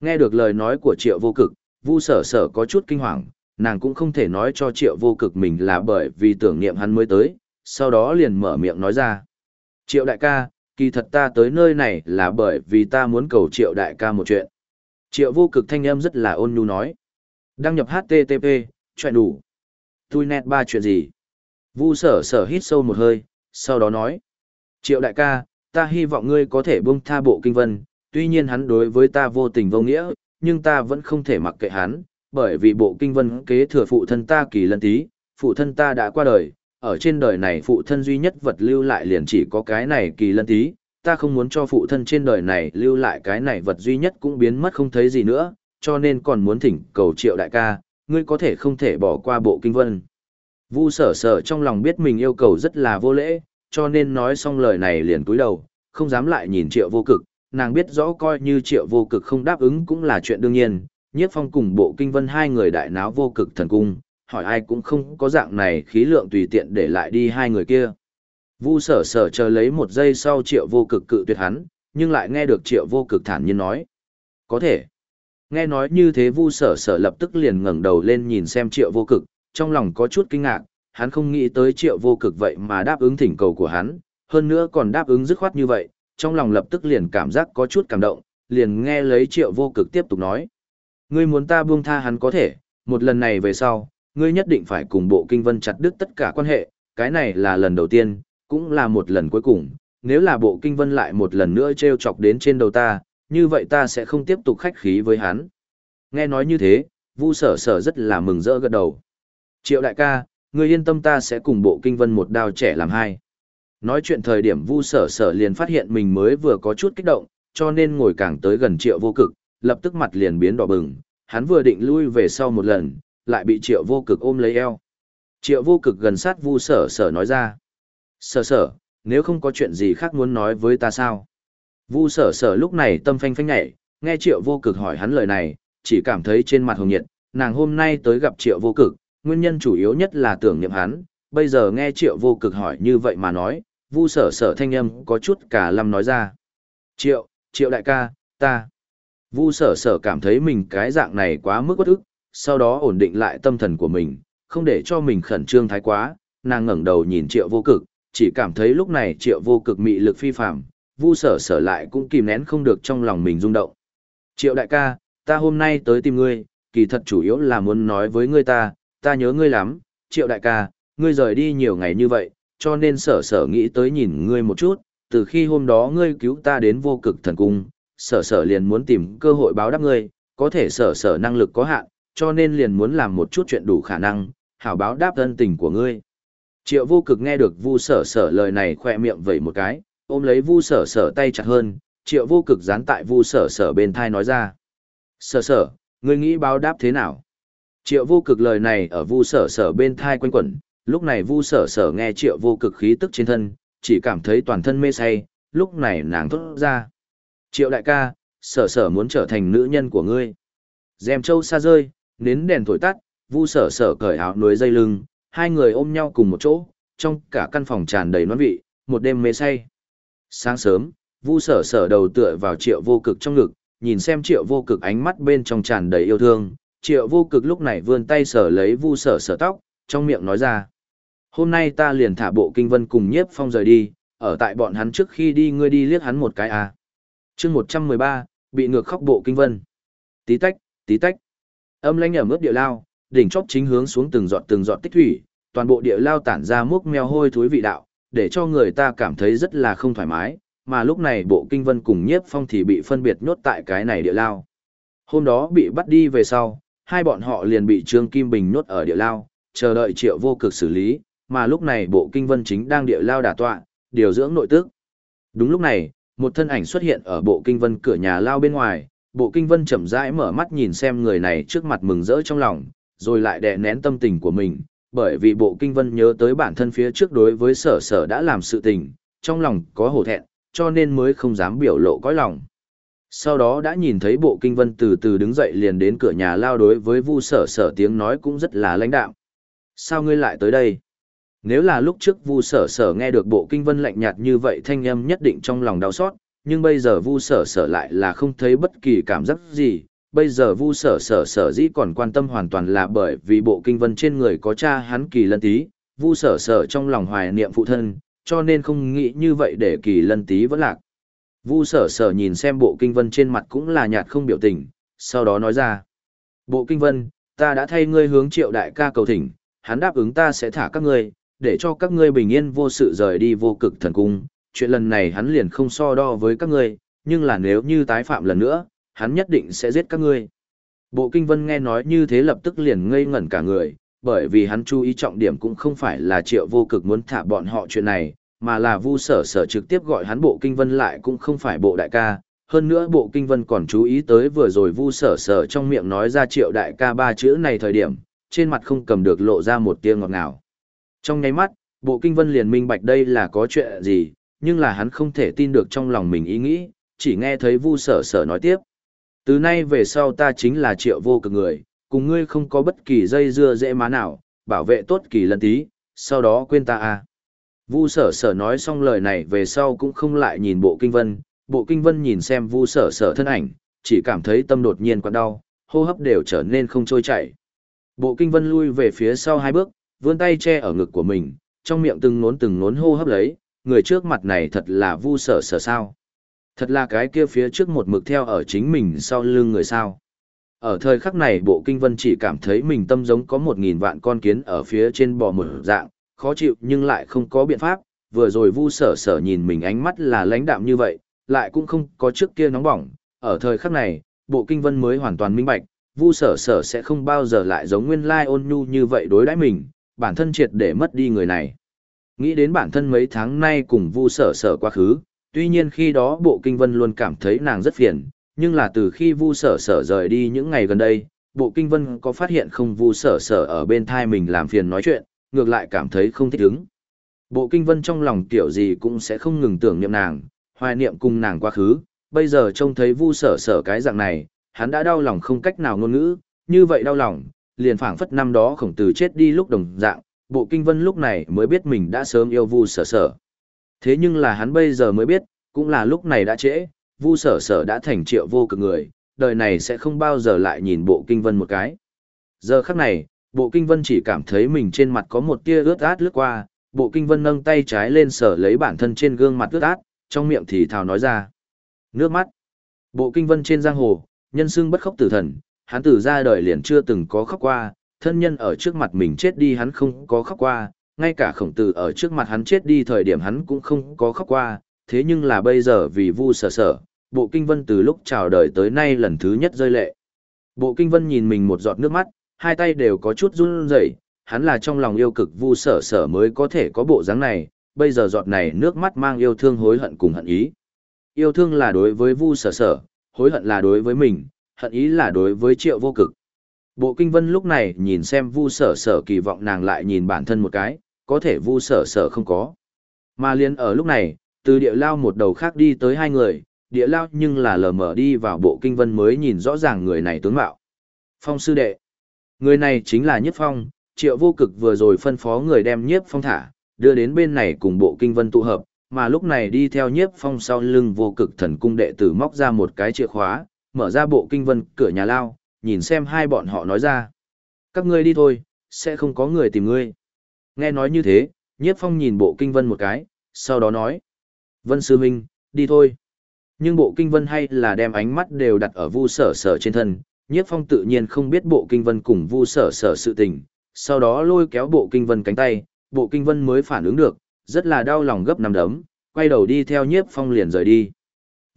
S1: Nghe được lời nói của triệu vô cực, vu sở sở có chút kinh hoàng, nàng cũng không thể nói cho triệu vô cực mình là bởi vì tưởng niệm hắn mới tới, sau đó liền mở miệng nói ra. Triệu đại ca, kỳ thật ta tới nơi này là bởi vì ta muốn cầu triệu đại ca một chuyện. Triệu vô cực thanh âm rất là ôn nhu nói. Đăng nhập HTTP, chuyện đủ. Tui nét ba chuyện gì? Vu sở sở hít sâu một hơi, sau đó nói. Triệu đại ca, ta hy vọng ngươi có thể buông tha bộ kinh vân, tuy nhiên hắn đối với ta vô tình vô nghĩa, nhưng ta vẫn không thể mặc kệ hắn, bởi vì bộ kinh vân kế thừa phụ thân ta kỳ lân tí, phụ thân ta đã qua đời, ở trên đời này phụ thân duy nhất vật lưu lại liền chỉ có cái này kỳ lân tí, ta không muốn cho phụ thân trên đời này lưu lại cái này vật duy nhất cũng biến mất không thấy gì nữa, cho nên còn muốn thỉnh cầu triệu đại ca, ngươi có thể không thể bỏ qua bộ kinh vân. Vu sở sở trong lòng biết mình yêu cầu rất là vô lễ, cho nên nói xong lời này liền cúi đầu, không dám lại nhìn triệu vô cực, nàng biết rõ coi như triệu vô cực không đáp ứng cũng là chuyện đương nhiên, nhiếp phong cùng bộ kinh vân hai người đại náo vô cực thần cung, hỏi ai cũng không có dạng này khí lượng tùy tiện để lại đi hai người kia. Vu sở sở chờ lấy một giây sau triệu vô cực cự tuyệt hắn, nhưng lại nghe được triệu vô cực thản nhiên nói. Có thể. Nghe nói như thế vu sở sở lập tức liền ngẩng đầu lên nhìn xem triệu vô cực, trong lòng có chút kinh ngạc, hắn không nghĩ tới triệu vô cực vậy mà đáp ứng thỉnh cầu của hắn, hơn nữa còn đáp ứng dứt khoát như vậy, trong lòng lập tức liền cảm giác có chút cảm động, liền nghe lấy triệu vô cực tiếp tục nói. Ngươi muốn ta buông tha hắn có thể, một lần này về sau, ngươi nhất định phải cùng bộ kinh vân chặt đứt tất cả quan hệ, cái này là lần đầu tiên, cũng là một lần cuối cùng, nếu là bộ kinh vân lại một lần nữa treo chọc đến trên đầu ta, như vậy ta sẽ không tiếp tục khách khí với hắn. Nghe nói như thế, Vu sở sở rất là mừng rỡ gật đầu. Triệu đại ca, ngươi yên tâm ta sẽ cùng bộ kinh vân một đao trẻ làm hai. Nói chuyện thời điểm vu sở sở liền phát hiện mình mới vừa có chút kích động, cho nên ngồi càng tới gần triệu vô cực, lập tức mặt liền biến đỏ bừng, hắn vừa định lui về sau một lần, lại bị triệu vô cực ôm lấy eo. Triệu vô cực gần sát vu sở sở nói ra. Sở sở, nếu không có chuyện gì khác muốn nói với ta sao? Vu sở sở lúc này tâm phanh phanh nhảy, nghe triệu vô cực hỏi hắn lời này, chỉ cảm thấy trên mặt hồng nhiệt, nàng hôm nay tới gặp triệu vô cực, nguyên nhân chủ yếu nhất là tưởng niệm hắn, bây giờ nghe triệu vô cực hỏi như vậy mà nói, vu sở sở thanh âm có chút cả lâm nói ra. Triệu, triệu đại ca, ta. Vu sở sở cảm thấy mình cái dạng này quá mức bất ức, sau đó ổn định lại tâm thần của mình, không để cho mình khẩn trương thái quá, nàng ngẩng đầu nhìn triệu vô cực, chỉ cảm thấy lúc này triệu vô cực mị lực phi phạm, vu sở sở lại cũng kìm nén không được trong lòng mình rung động. Triệu đại ca, ta hôm nay tới tìm ngươi, kỳ thật chủ yếu là muốn nói với ngươi ta, ta nhớ ngươi lắm, triệu đại ca, ngươi rời đi nhiều ngày như vậy, cho nên sở sở nghĩ tới nhìn ngươi một chút, từ khi hôm đó ngươi cứu ta đến vô cực thần cung, sở sở liền muốn tìm cơ hội báo đáp ngươi, có thể sở sở năng lực có hạn, cho nên liền muốn làm một chút chuyện đủ khả năng, hảo báo đáp ân tình của ngươi. Triệu vô cực nghe được vu sở sở lời này khỏe miệng vẩy một cái, ôm lấy vu sở sở tay chặt hơn, triệu vô cực dán tại vu sở sở bên thai nói ra. Sở sở, ngươi nghĩ báo đáp thế nào? Triệu vô cực lời này ở vu sở sở bên thai quanh quẩn, lúc này vu sở sở nghe triệu vô cực khí tức trên thân, chỉ cảm thấy toàn thân mê say, lúc này nàng thốt ra. Triệu đại ca, sở sở muốn trở thành nữ nhân của ngươi. Dèm châu xa rơi, nến đèn thổi tắt, vu sở sở cởi áo núi dây lưng, hai người ôm nhau cùng một chỗ, trong cả căn phòng tràn đầy nón vị, một đêm mê say. Sáng sớm, vu sở sở đầu tựa vào triệu vô cực trong ngực, nhìn xem triệu vô cực ánh mắt bên trong tràn đầy yêu thương, triệu vô cực lúc này vươn tay sở lấy vu sở sở tóc, trong miệng nói ra. Hôm nay ta liền thả bộ kinh vân cùng nhiếp phong rời đi, ở tại bọn hắn trước khi đi ngươi đi liếc hắn một cái à. chương một trăm mười ba bị ngược khóc bộ kinh vân. Tí tách, tí tách. Âm lãnh ở mức địa lao, đỉnh chóp chính hướng xuống từng giọt từng giọt tích thủy, toàn bộ địa lao tản ra múc meo hôi thối vị đạo, để cho người ta cảm thấy rất là không thoải mái, mà lúc này bộ kinh vân cùng nhiếp phong thì bị phân biệt nhốt tại cái này địa lao. Hôm đó bị bắt đi về sau, hai bọn họ liền bị Trương Kim Bình nhốt ở địa lao, chờ đợi triệu vô cực xử lý, mà lúc này bộ kinh vân chính đang địa lao đả tọa, điều dưỡng nội tức. Đúng lúc này, một thân ảnh xuất hiện ở bộ kinh vân cửa nhà lao bên ngoài, bộ kinh vân chậm rãi mở mắt nhìn xem người này trước mặt mừng rỡ trong lòng, rồi lại đè nén tâm tình của mình, bởi vì bộ kinh vân nhớ tới bản thân phía trước đối với sở sở đã làm sự tình, trong lòng có hổ thẹn, cho nên mới không dám biểu lộ cõi lòng. Sau đó đã nhìn thấy bộ kinh vân từ từ đứng dậy liền đến cửa nhà lao đối với vu sở sở tiếng nói cũng rất là lãnh đạm. Sao ngươi lại tới đây? Nếu là lúc trước vu sở sở nghe được bộ kinh vân lạnh nhạt như vậy thanh âm nhất định trong lòng đau xót, nhưng bây giờ vu sở sở lại là không thấy bất kỳ cảm giác gì. Bây giờ vu sở sở sở dĩ còn quan tâm hoàn toàn là bởi vì bộ kinh vân trên người có cha hắn kỳ lân tý vu sở sở trong lòng hoài niệm phụ thân, cho nên không nghĩ như vậy để kỳ lân tý vẫn lạc. Vu sở sở nhìn xem bộ kinh vân trên mặt cũng là nhạt không biểu tình, sau đó nói ra. Bộ kinh vân, ta đã thay ngươi hướng triệu đại ca cầu thỉnh, hắn đáp ứng ta sẽ thả các ngươi, để cho các ngươi bình yên vô sự rời đi vô cực thần cung. Chuyện lần này hắn liền không so đo với các ngươi, nhưng là nếu như tái phạm lần nữa, hắn nhất định sẽ giết các ngươi. Bộ kinh vân nghe nói như thế lập tức liền ngây ngẩn cả người, bởi vì hắn chú ý trọng điểm cũng không phải là triệu vô cực muốn thả bọn họ chuyện này, mà là vu sở sở trực tiếp gọi hắn bộ kinh vân lại cũng không phải bộ đại ca. Hơn nữa bộ kinh vân còn chú ý tới vừa rồi vu sở sở trong miệng nói ra triệu đại ca ba chữ này thời điểm, trên mặt không cầm được lộ ra một tia ngọt ngào. Trong nháy mắt, bộ kinh vân liền minh bạch đây là có chuyện gì, nhưng là hắn không thể tin được trong lòng mình ý nghĩ, chỉ nghe thấy vu sở sở nói tiếp. Từ nay về sau ta chính là triệu vô cực người, cùng ngươi không có bất kỳ dây dưa dễ má nào, bảo vệ tốt kỳ lần tí, sau đó quên ta à. Vu sở sở nói xong lời này về sau cũng không lại nhìn bộ kinh vân, bộ kinh vân nhìn xem vu sở sở thân ảnh, chỉ cảm thấy tâm đột nhiên quặn đau, hô hấp đều trở nên không trôi chảy. Bộ kinh vân lui về phía sau hai bước, vươn tay che ở ngực của mình, trong miệng từng nốn từng nốn hô hấp lấy, người trước mặt này thật là vu sở sở sao. Thật là cái kia phía trước một mực theo ở chính mình sau lưng người sao. Ở thời khắc này bộ kinh vân chỉ cảm thấy mình tâm giống có một nghìn vạn con kiến ở phía trên bò một dạng, khó chịu nhưng lại không có biện pháp, vừa rồi vu sở sở nhìn mình ánh mắt là lãnh đạm như vậy, lại cũng không có trước kia nóng bỏng, ở thời khắc này, bộ kinh vân mới hoàn toàn minh bạch, vu sở sở sẽ không bao giờ lại giống nguyên lai ôn nhu như vậy đối đãi mình, bản thân triệt để mất đi người này. Nghĩ đến bản thân mấy tháng nay cùng vu sở sở quá khứ, tuy nhiên khi đó bộ kinh vân luôn cảm thấy nàng rất phiền, nhưng là từ khi vu sở sở rời đi những ngày gần đây, bộ kinh vân có phát hiện không vu sở sở ở bên thai mình làm phiền nói chuyện, ngược lại cảm thấy không thích ứng. Bộ kinh vân trong lòng tiểu gì cũng sẽ không ngừng tưởng niệm nàng, hoài niệm cùng nàng quá khứ, bây giờ trông thấy vu sở sở cái dạng này, hắn đã đau lòng không cách nào ngôn ngữ, như vậy đau lòng, liền phảng phất năm đó khổng tử chết đi lúc đồng dạng, bộ kinh vân lúc này mới biết mình đã sớm yêu vu sở sở. Thế nhưng là hắn bây giờ mới biết, cũng là lúc này đã trễ, vu sở sở đã thành triệu vô cực người, đời này sẽ không bao giờ lại nhìn bộ kinh vân một cái. Giờ khắc này, bộ kinh vân chỉ cảm thấy mình trên mặt có một tia ướt át lướt qua, bộ kinh vân nâng tay trái lên sở lấy bản thân trên gương mặt ướt át, trong miệng thì thào nói ra. Nước mắt. Bộ kinh vân trên giang hồ, nhân xưng bất khóc tử thần, hắn từ ra đời liền chưa từng có khóc qua, thân nhân ở trước mặt mình chết đi hắn không có khóc qua, ngay cả khổng tử ở trước mặt hắn chết đi thời điểm hắn cũng không có khóc qua, thế nhưng là bây giờ vì vu sở sở, bộ kinh vân từ lúc chào đời tới nay lần thứ nhất rơi lệ. Bộ kinh vân nhìn mình một giọt nước mắt, hai tay đều có chút run rẩy, hắn là trong lòng yêu cực vu sở sở mới có thể có bộ dáng này, bây giờ giọt này nước mắt mang yêu thương hối hận cùng hận ý. Yêu thương là đối với vu sở sở, hối hận là đối với mình, hận ý là đối với triệu vô cực. Bộ kinh vân lúc này nhìn xem vu sở sở kỳ vọng nàng lại nhìn bản thân một cái, có thể vu sở sở không có. Mà liên ở lúc này, từ địa lao một đầu khác đi tới hai người, địa lao nhưng là lờ mờ đi vào bộ kinh vân mới nhìn rõ ràng người này tướng mạo. Phong sư đệ. Người này chính là Nhiếp Phong, triệu vô cực vừa rồi phân phó người đem Nhiếp Phong thả, đưa đến bên này cùng bộ kinh vân tụ hợp, mà lúc này đi theo Nhiếp Phong sau lưng vô cực thần cung đệ tử móc ra một cái chìa khóa, mở ra bộ kinh vân cửa nhà lao, nhìn xem hai bọn họ nói ra. Các ngươi đi thôi, sẽ không có người tìm ngươi. Nghe nói như thế, Nhiếp Phong nhìn bộ kinh vân một cái, sau đó nói. Vân Sư huynh đi thôi. Nhưng bộ kinh vân hay là đem ánh mắt đều đặt ở vu sở sở trên thân, nhiếp phong tự nhiên không biết bộ kinh vân cùng vu sở sở sự tình, sau đó lôi kéo bộ kinh vân cánh tay, bộ kinh vân mới phản ứng được, rất là đau lòng gấp nằm đấm, quay đầu đi theo nhiếp phong liền rời đi.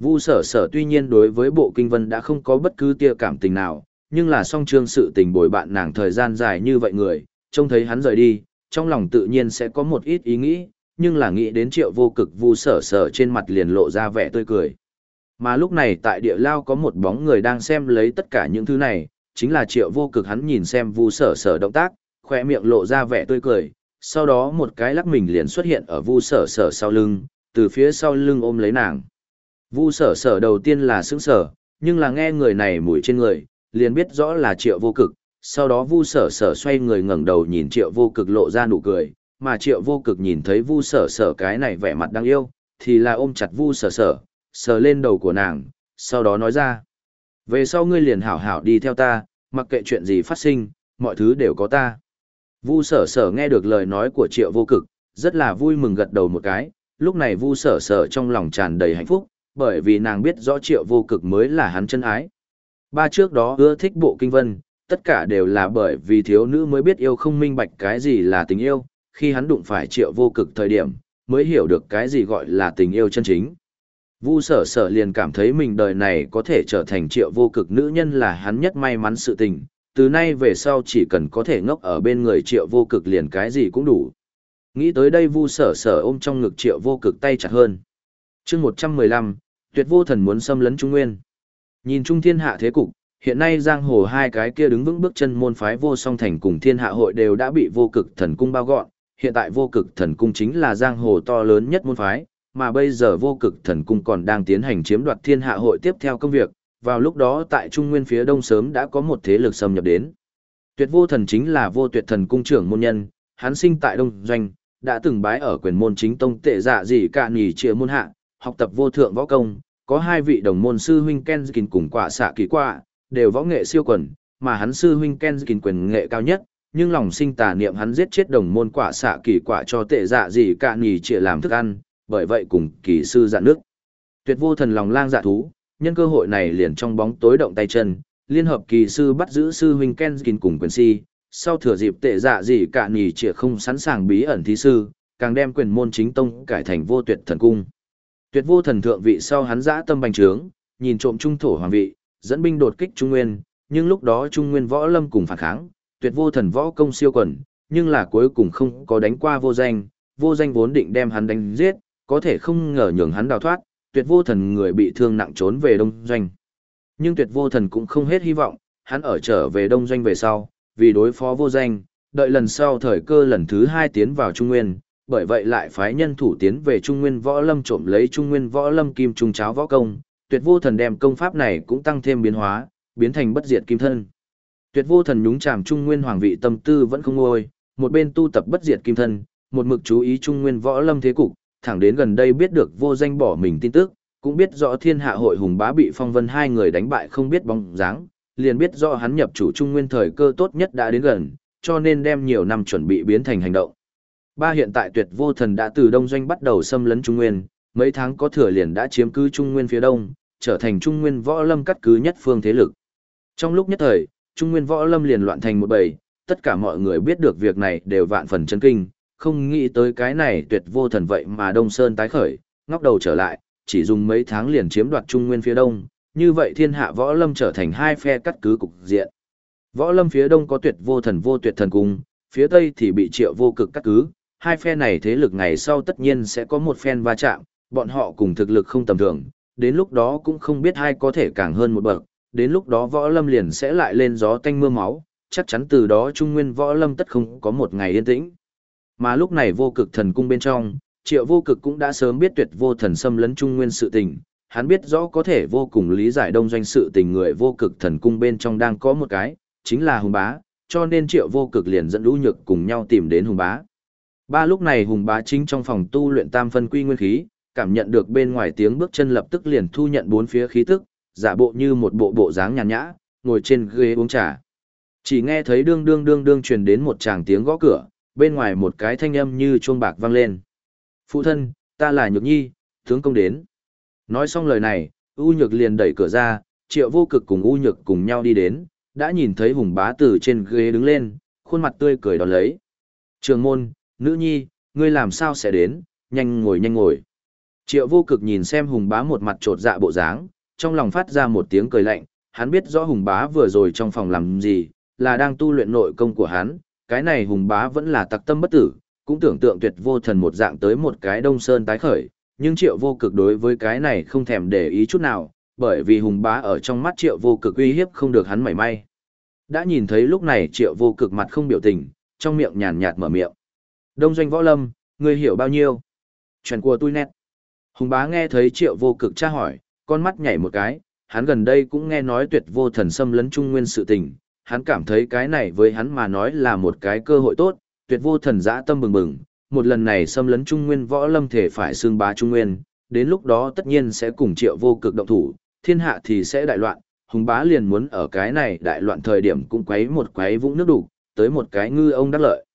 S1: Vu sở sở tuy nhiên đối với bộ kinh vân đã không có bất cứ tia cảm tình nào, nhưng là song trương sự tình bồi bạn nàng thời gian dài như vậy người, trông thấy hắn rời đi, trong lòng tự nhiên sẽ có một ít ý nghĩ, nhưng là nghĩ đến triệu vô cực vu sở sở trên mặt liền lộ ra vẻ tươi cười. Mà lúc này tại địa lao có một bóng người đang xem lấy tất cả những thứ này, chính là triệu vô cực hắn nhìn xem vu sở sở động tác, khoe miệng lộ ra vẻ tươi cười, sau đó một cái lắc mình liền xuất hiện ở vu sở sở sau lưng, từ phía sau lưng ôm lấy nàng. Vu sở sở đầu tiên là sững sở, nhưng là nghe người này mùi trên người, liền biết rõ là triệu vô cực, sau đó vu sở sở xoay người ngẩng đầu nhìn triệu vô cực lộ ra nụ cười, mà triệu vô cực nhìn thấy vu sở sở cái này vẻ mặt đang yêu, thì là ôm chặt vu sở sở, sờ lên đầu của nàng, sau đó nói ra. Về sau ngươi liền hảo hảo đi theo ta, mặc kệ chuyện gì phát sinh, mọi thứ đều có ta. Vu sở sở nghe được lời nói của triệu vô cực, rất là vui mừng gật đầu một cái, lúc này vu sở sở trong lòng tràn đầy hạnh phúc, bởi vì nàng biết rõ triệu vô cực mới là hắn chân ái. Ba trước đó ưa thích bộ kinh vân, tất cả đều là bởi vì thiếu nữ mới biết yêu không minh bạch cái gì là tình yêu, khi hắn đụng phải triệu vô cực thời điểm, mới hiểu được cái gì gọi là tình yêu chân chính. Vu sở sở liền cảm thấy mình đời này có thể trở thành triệu vô cực nữ nhân là hắn nhất may mắn sự tình, từ nay về sau chỉ cần có thể ngốc ở bên người triệu vô cực liền cái gì cũng đủ. Nghĩ tới đây vu sở sở ôm trong ngực triệu vô cực tay chặt hơn. chương 115, tuyệt vô thần muốn xâm lấn Trung Nguyên. Nhìn Trung thiên hạ thế cục, hiện nay giang hồ hai cái kia đứng vững bước chân môn phái vô song thành cùng thiên hạ hội đều đã bị vô cực thần cung bao gọn, hiện tại vô cực thần cung chính là giang hồ to lớn nhất môn phái, mà bây giờ vô cực thần cung còn đang tiến hành chiếm đoạt thiên hạ hội tiếp theo công việc, vào lúc đó tại Trung Nguyên phía đông sớm đã có một thế lực xâm nhập đến. Tuyệt vô thần chính là vô tuyệt thần cung trưởng môn nhân, hắn sinh tại Đông Doanh, đã từng bái ở quyền môn chính tông tệ dạ gì cả nhì trịa môn hạ, học tập vô thượng võ công, có hai vị đồng môn sư huynh Kenskin cùng quả xạ kỳ quả, đều võ nghệ siêu quần, mà hắn sư huynh Kenskin quyền nghệ cao nhất, nhưng lòng sinh tà niệm hắn giết chết đồng môn quả xạ kỳ quả cho tệ dạ gì cả nhì trịa làm thức ăn, bởi vậy cùng kỳ sư dạn nước. Tuyệt vô thần lòng lang dạ thú, nhân cơ hội này liền trong bóng tối động tay chân, liên hợp kỳ sư bắt giữ sư huynh Kenskin cùng quyền si, sau thừa dịp tệ dạ gì cả nì trịa không sẵn sàng bí ẩn thí sư, càng đem quyền môn chính tông cải thành vô tuyệt thần cung. Tuyệt vô thần thượng vị sau hắn dã tâm bành trướng, nhìn trộm trung thổ hoàng vị, dẫn binh đột kích Trung Nguyên, nhưng lúc đó Trung Nguyên võ lâm cùng phản kháng, tuyệt vô thần võ công siêu quần, nhưng là cuối cùng không có đánh qua vô danh, vô danh vốn định đem hắn đánh giết, có thể không ngờ nhường hắn đào thoát, tuyệt vô thần người bị thương nặng trốn về đông doanh. Nhưng tuyệt vô thần cũng không hết hy vọng, hắn ở trở về đông doanh về sau, vì đối phó vô danh, đợi lần sau thời cơ lần thứ hai tiến vào Trung Nguyên, bởi vậy lại phái nhân thủ tiến về Trung Nguyên Võ Lâm trộm lấy Trung Nguyên Võ Lâm Kim Trung cháo võ công, Tuyệt Vô Thần đem công pháp này cũng tăng thêm biến hóa, biến thành bất diệt kim thân. Tuyệt Vô Thần nhúng chàm Trung Nguyên hoàng vị tâm tư vẫn không ngôi, một bên tu tập bất diệt kim thân, một mực chú ý Trung Nguyên Võ Lâm thế cục, thẳng đến gần đây biết được vô danh bỏ mình tin tức, cũng biết rõ thiên hạ hội hùng bá bị phong vân hai người đánh bại không biết bóng dáng, liền biết rõ hắn nhập chủ trung nguyên thời cơ tốt nhất đã đến gần, cho nên đem nhiều năm chuẩn bị biến thành hành động. Ba hiện tại tuyệt vô thần đã từ đông doanh bắt đầu xâm lấn trung nguyên, mấy tháng có thừa liền đã chiếm cứ trung nguyên phía đông, trở thành trung nguyên võ lâm cắt cứ nhất phương thế lực. Trong lúc nhất thời, trung nguyên võ lâm liền loạn thành một bầy, tất cả mọi người biết được việc này đều vạn phần chấn kinh, không nghĩ tới cái này tuyệt vô thần vậy mà Đông Sơn tái khởi, ngóc đầu trở lại, chỉ dùng mấy tháng liền chiếm đoạt trung nguyên phía đông, như vậy thiên hạ võ lâm trở thành hai phe cắt cứ cục diện. Võ lâm phía đông có tuyệt vô thần vô tuyệt thần cung, phía tây thì bị triệu vô cực cắt cứ, hai phe này thế lực ngày sau tất nhiên sẽ có một phen va chạm, bọn họ cùng thực lực không tầm thường, đến lúc đó cũng không biết hai có thể càng hơn một bậc, đến lúc đó võ lâm liền sẽ lại lên gió tanh mưa máu, chắc chắn từ đó trung nguyên võ lâm tất không có một ngày yên tĩnh. Mà lúc này vô cực thần cung bên trong, triệu vô cực cũng đã sớm biết tuyệt vô thần xâm lấn trung nguyên sự tình, hắn biết rõ có thể vô cùng lý giải đông doanh sự tình người vô cực thần cung bên trong đang có một cái, chính là hùng bá, cho nên triệu vô cực liền dẫn lũ nhược cùng nhau tìm đến hùng bá. Ba lúc này hùng bá chính trong phòng tu luyện tam phân quy nguyên khí, cảm nhận được bên ngoài tiếng bước chân lập tức liền thu nhận bốn phía khí tức, giả bộ như một bộ bộ dáng nhàn nhã, ngồi trên ghế uống trà. Chỉ nghe thấy đương đương đương đương truyền đến một tràng tiếng gõ cửa, bên ngoài một cái thanh âm như chuông bạc vang lên. Phụ thân, ta là Nhược Nhi, tướng công đến. Nói xong lời này, U Nhược liền đẩy cửa ra, triệu vô cực cùng U Nhược cùng nhau đi đến, đã nhìn thấy Hùng bá từ trên ghế đứng lên, khuôn mặt tươi cười đón lấy. Trường môn, nữ nhi, ngươi làm sao sẽ đến, nhanh ngồi nhanh ngồi. Triệu vô cực nhìn xem Hùng bá một mặt trột dạ bộ dáng, trong lòng phát ra một tiếng cười lạnh, hắn biết rõ Hùng bá vừa rồi trong phòng làm gì, là đang tu luyện nội công của hắn, cái này Hùng bá vẫn là tặc tâm bất tử, cũng tưởng tượng tuyệt vô thần một dạng tới một cái đông sơn tái khởi, nhưng triệu vô cực đối với cái này không thèm để ý chút nào, bởi vì hùng bá ở trong mắt triệu vô cực uy hiếp không được hắn mảy may. Đã nhìn thấy lúc này triệu vô cực mặt không biểu tình, trong miệng nhàn nhạt mở miệng. Đông doanh võ lâm, ngươi hiểu bao nhiêu? Chuyện của tôi nét. Hùng bá nghe thấy triệu vô cực tra hỏi, con mắt nhảy một cái, hắn gần đây cũng nghe nói tuyệt vô thần xâm lấn trung nguyên sự tình, hắn cảm thấy cái này với hắn mà nói là một cái cơ hội tốt, tuyệt vô thần dã tâm bừng bừng, một lần này xâm lấn Trung Nguyên võ lâm thể phải xương bá Trung Nguyên, đến lúc đó tất nhiên sẽ cùng triệu vô cực động thủ, thiên hạ thì sẽ đại loạn, hùng bá liền muốn ở cái này đại loạn thời điểm cũng quấy một quấy vũng nước đủ, tới một cái ngư ông đắc lợi.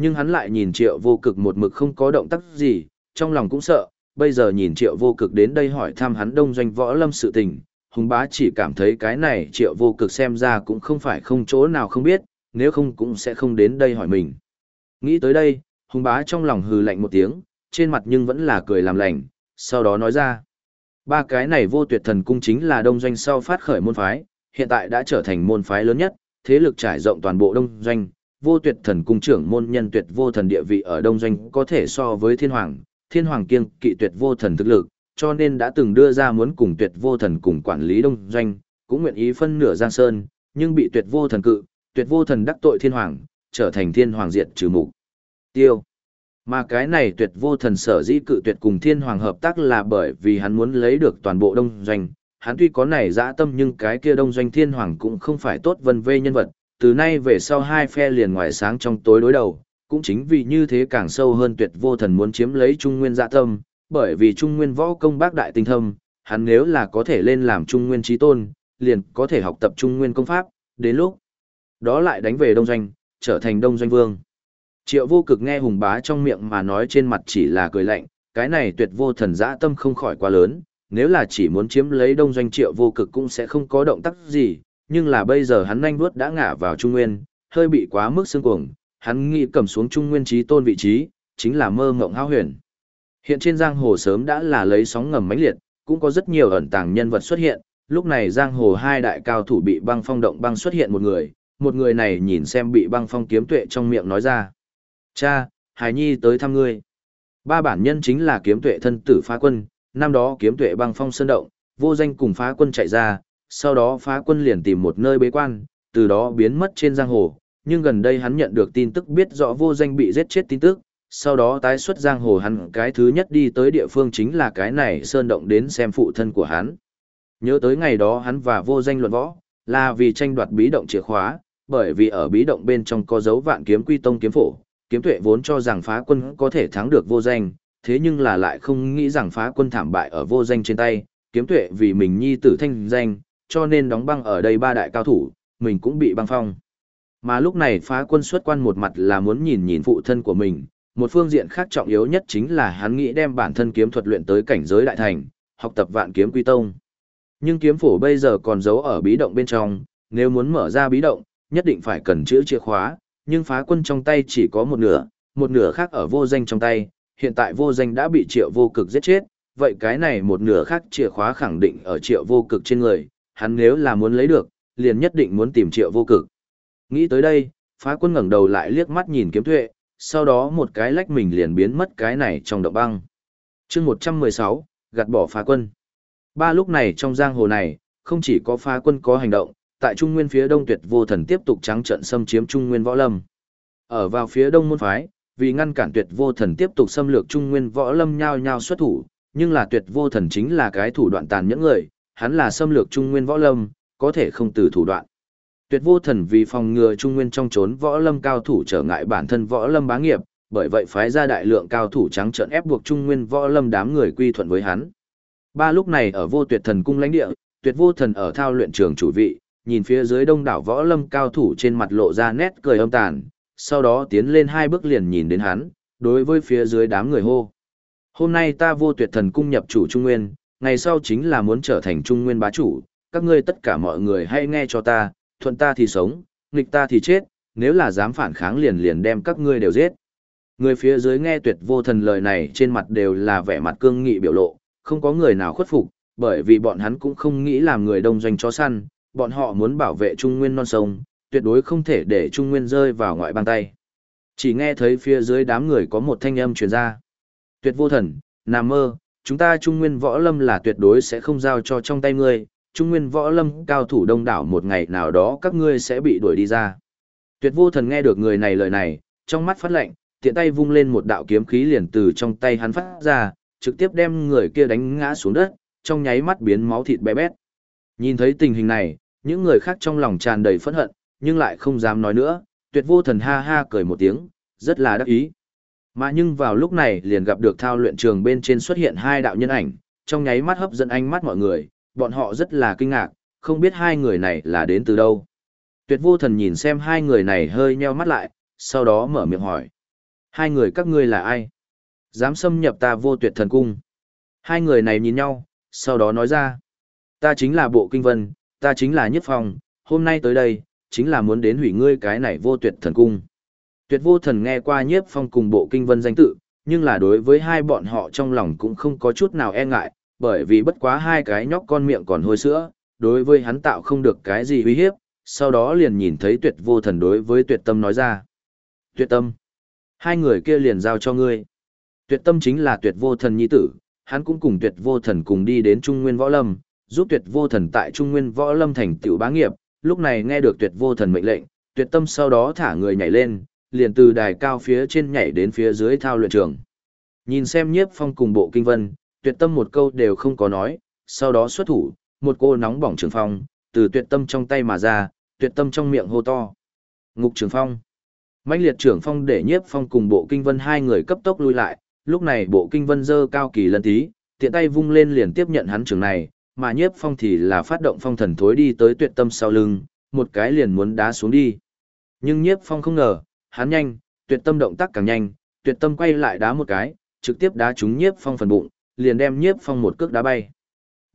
S1: Nhưng hắn lại nhìn triệu vô cực một mực không có động tác gì, trong lòng cũng sợ, bây giờ nhìn triệu vô cực đến đây hỏi thăm hắn đông doanh võ lâm sự tình, hùng bá chỉ cảm thấy cái này triệu vô cực xem ra cũng không phải không chỗ nào không biết, nếu không cũng sẽ không đến đây hỏi mình. Nghĩ tới đây, hùng bá trong lòng hừ lạnh một tiếng, trên mặt nhưng vẫn là cười làm lành, sau đó nói ra. Ba cái này vô tuyệt thần cung chính là đông doanh sau phát khởi môn phái, hiện tại đã trở thành môn phái lớn nhất, thế lực trải rộng toàn bộ đông doanh, vô tuyệt thần cung trưởng môn nhân tuyệt vô thần địa vị ở đông doanh có thể so với thiên hoàng, thiên hoàng kiêng kỵ tuyệt vô thần thực lực, cho nên đã từng đưa ra muốn cùng tuyệt vô thần cùng quản lý đông doanh, cũng nguyện ý phân nửa giang sơn, nhưng bị tuyệt vô thần cự, tuyệt vô thần đắc tội thiên hoàng, trở thành thiên hoàng diệt trừ mục tiêu. Mà cái này tuyệt vô thần sở dĩ cự tuyệt cùng thiên hoàng hợp tác là bởi vì hắn muốn lấy được toàn bộ đông doanh. Hắn tuy có này dã tâm nhưng cái kia đông doanh thiên hoàng cũng không phải tốt vân vê nhân vật. Từ nay về sau hai phe liền ngoài sáng trong tối đối đầu. Cũng chính vì như thế càng sâu hơn tuyệt vô thần muốn chiếm lấy trung nguyên dạ tâm. Bởi vì trung nguyên võ công bác đại tinh thâm, hắn nếu là có thể lên làm trung nguyên trí tôn, liền có thể học tập trung nguyên công pháp. Đến lúc đó lại đánh về đông doanh, trở thành đông doanh vương. Triệu vô cực nghe hùng bá trong miệng mà nói trên mặt chỉ là cười lạnh, cái này tuyệt vô thần dã tâm không khỏi quá lớn, nếu là chỉ muốn chiếm lấy đông doanh triệu vô cực cũng sẽ không có động tác gì, nhưng là bây giờ hắn nhanh vuốt đã ngã vào trung nguyên, hơi bị quá mức xương cuồng, hắn nghĩ cầm xuống trung nguyên trí tôn vị trí, chính là mơ ngộng hao huyền. Hiện trên giang hồ sớm đã là lấy sóng ngầm mãnh liệt, cũng có rất nhiều ẩn tàng nhân vật xuất hiện, lúc này giang hồ hai đại cao thủ bị băng phong động băng xuất hiện một người, một người này nhìn xem bị băng phong kiếm tuệ trong miệng nói ra. Cha, Hải Nhi tới thăm ngươi. Ba bản nhân chính là kiếm tuệ thân tử phá quân, năm đó kiếm tuệ băng phong sơn động, vô danh cùng phá quân chạy ra, sau đó phá quân liền tìm một nơi bế quan, từ đó biến mất trên giang hồ, nhưng gần đây hắn nhận được tin tức biết rõ vô danh bị giết chết tin tức, sau đó tái xuất giang hồ hắn cái thứ nhất đi tới địa phương chính là cái này sơn động đến xem phụ thân của hắn. Nhớ tới ngày đó hắn và vô danh luận võ, là vì tranh đoạt bí động chìa khóa, bởi vì ở bí động bên trong có dấu vạn kiếm quy tông kiếm phổ, kiếm tuệ vốn cho rằng phá quân có thể thắng được vô danh, thế nhưng là lại không nghĩ rằng phá quân thảm bại ở vô danh trên tay, kiếm tuệ vì mình nhi tử thanh danh, cho nên đóng băng ở đây ba đại cao thủ, mình cũng bị băng phong. Mà lúc này phá quân xuất quan một mặt là muốn nhìn nhìn phụ thân của mình, một phương diện khác trọng yếu nhất chính là hắn nghĩ đem bản thân kiếm thuật luyện tới cảnh giới đại thành, học tập vạn kiếm quy tông. Nhưng kiếm phổ bây giờ còn giấu ở bí động bên trong, nếu muốn mở ra bí động, nhất định phải cần chữ chìa khóa, nhưng phá quân trong tay chỉ có một nửa, một nửa khác ở vô danh trong tay, hiện tại vô danh đã bị triệu vô cực giết chết, vậy cái này một nửa khác chìa khóa khẳng định ở triệu vô cực trên người, hắn nếu là muốn lấy được, liền nhất định muốn tìm triệu vô cực. Nghĩ tới đây, phá quân ngẩng đầu lại liếc mắt nhìn kiếm tuệ, sau đó một cái lách mình liền biến mất cái này trong động băng. chương 116, gạt bỏ phá quân. Ba lúc này trong giang hồ này, không chỉ có phá quân có hành động, tại Trung Nguyên phía đông tuyệt vô thần tiếp tục trắng trận xâm chiếm Trung Nguyên võ lâm. Ở vào phía đông môn phái, vì ngăn cản tuyệt vô thần tiếp tục xâm lược Trung Nguyên võ lâm nhao nhao xuất thủ, nhưng là tuyệt vô thần chính là cái thủ đoạn tàn nhẫn người, hắn là xâm lược Trung Nguyên võ lâm, có thể không từ thủ đoạn. Tuyệt vô thần vì phòng ngừa Trung Nguyên trong trốn võ lâm cao thủ trở ngại bản thân võ lâm bá nghiệp, bởi vậy phái ra đại lượng cao thủ trắng trợn ép buộc Trung Nguyên võ lâm đám người quy thuận với hắn. Ba lúc này ở vô tuyệt thần cung lãnh địa, tuyệt vô thần ở thao luyện trường chủ vị, nhìn phía dưới đông đảo võ lâm cao thủ trên mặt lộ ra nét cười âm tàn, sau đó tiến lên hai bước liền nhìn đến hắn, đối với phía dưới đám người hô. Hôm nay ta vô tuyệt thần cung nhập chủ Trung Nguyên, ngày sau chính là muốn trở thành Trung Nguyên bá chủ, các ngươi tất cả mọi người hãy nghe cho ta, thuận ta thì sống, nghịch ta thì chết, nếu là dám phản kháng liền liền đem các ngươi đều giết. Người phía dưới nghe tuyệt vô thần lời này trên mặt đều là vẻ mặt cương nghị biểu lộ, không có người nào khuất phục, bởi vì bọn hắn cũng không nghĩ làm người đông doanh chó săn, bọn họ muốn bảo vệ Trung Nguyên non sông, tuyệt đối không thể để Trung Nguyên rơi vào ngoại bang tay. Chỉ nghe thấy phía dưới đám người có một thanh âm truyền ra. Tuyệt vô thần, nằm mơ, chúng ta Trung Nguyên võ lâm là tuyệt đối sẽ không giao cho trong tay ngươi, Trung Nguyên võ lâm cao thủ đông đảo một ngày nào đó các ngươi sẽ bị đuổi đi ra. Tuyệt vô thần nghe được người này lời này, trong mắt phát lệnh, tiện tay vung lên một đạo kiếm khí liền từ trong tay hắn phát ra, trực tiếp đem người kia đánh ngã xuống đất, trong nháy mắt biến máu thịt bé bét. Nhìn thấy tình hình này, những người khác trong lòng tràn đầy phẫn hận, nhưng lại không dám nói nữa, tuyệt vô thần ha ha cười một tiếng, rất là đắc ý. Mà nhưng vào lúc này liền gặp được thao luyện trường bên trên xuất hiện hai đạo nhân ảnh, trong nháy mắt hấp dẫn ánh mắt mọi người, bọn họ rất là kinh ngạc, không biết hai người này là đến từ đâu. Tuyệt vô thần nhìn xem hai người này hơi nheo mắt lại, sau đó mở miệng hỏi. Hai người các ngươi là ai? Dám xâm nhập ta vô tuyệt thần cung. Hai người này nhìn nhau, sau đó nói ra. Ta chính là bộ kinh vân, ta chính là nhất phong, hôm nay tới đây, chính là muốn đến hủy ngươi cái này vô tuyệt thần cung. Tuyệt vô thần nghe qua nhiếp phong cùng bộ kinh vân danh tự, nhưng là đối với hai bọn họ trong lòng cũng không có chút nào e ngại, bởi vì bất quá hai cái nhóc con miệng còn hôi sữa, đối với hắn tạo không được cái gì uy hiếp, sau đó liền nhìn thấy tuyệt vô thần đối với tuyệt tâm nói ra. Tuyệt tâm, hai người kia liền giao cho ngươi. Tuyệt tâm chính là tuyệt vô thần nhi tử, hắn cũng cùng tuyệt vô thần cùng đi đến Trung Nguyên Võ Lâm, giúp tuyệt vô thần tại Trung Nguyên Võ Lâm thành tiểu bá nghiệp, lúc này nghe được tuyệt vô thần mệnh lệnh, tuyệt tâm sau đó thả người nhảy lên, liền từ đài cao phía trên nhảy đến phía dưới thao luyện trường. Nhìn xem nhiếp phong cùng bộ kinh vân, tuyệt tâm một câu đều không có nói, sau đó xuất thủ, một cô nóng bỏng trường phong, từ tuyệt tâm trong tay mà ra, tuyệt tâm trong miệng hô to. Ngục trường phong. mãnh liệt trưởng phong để nhiếp phong cùng bộ kinh vân hai người cấp tốc lui lại, lúc này bộ kinh vân dơ cao kỳ lân tí, tiện tay vung lên liền tiếp nhận hắn trường này, mà nhiếp phong thì là phát động phong thần thối đi tới tuyệt tâm sau lưng, một cái liền muốn đá xuống đi. Nhưng nhiếp phong không ngờ, hắn nhanh, tuyệt tâm động tác càng nhanh, tuyệt tâm quay lại đá một cái, trực tiếp đá trúng nhiếp phong phần bụng, liền đem nhiếp phong một cước đá bay.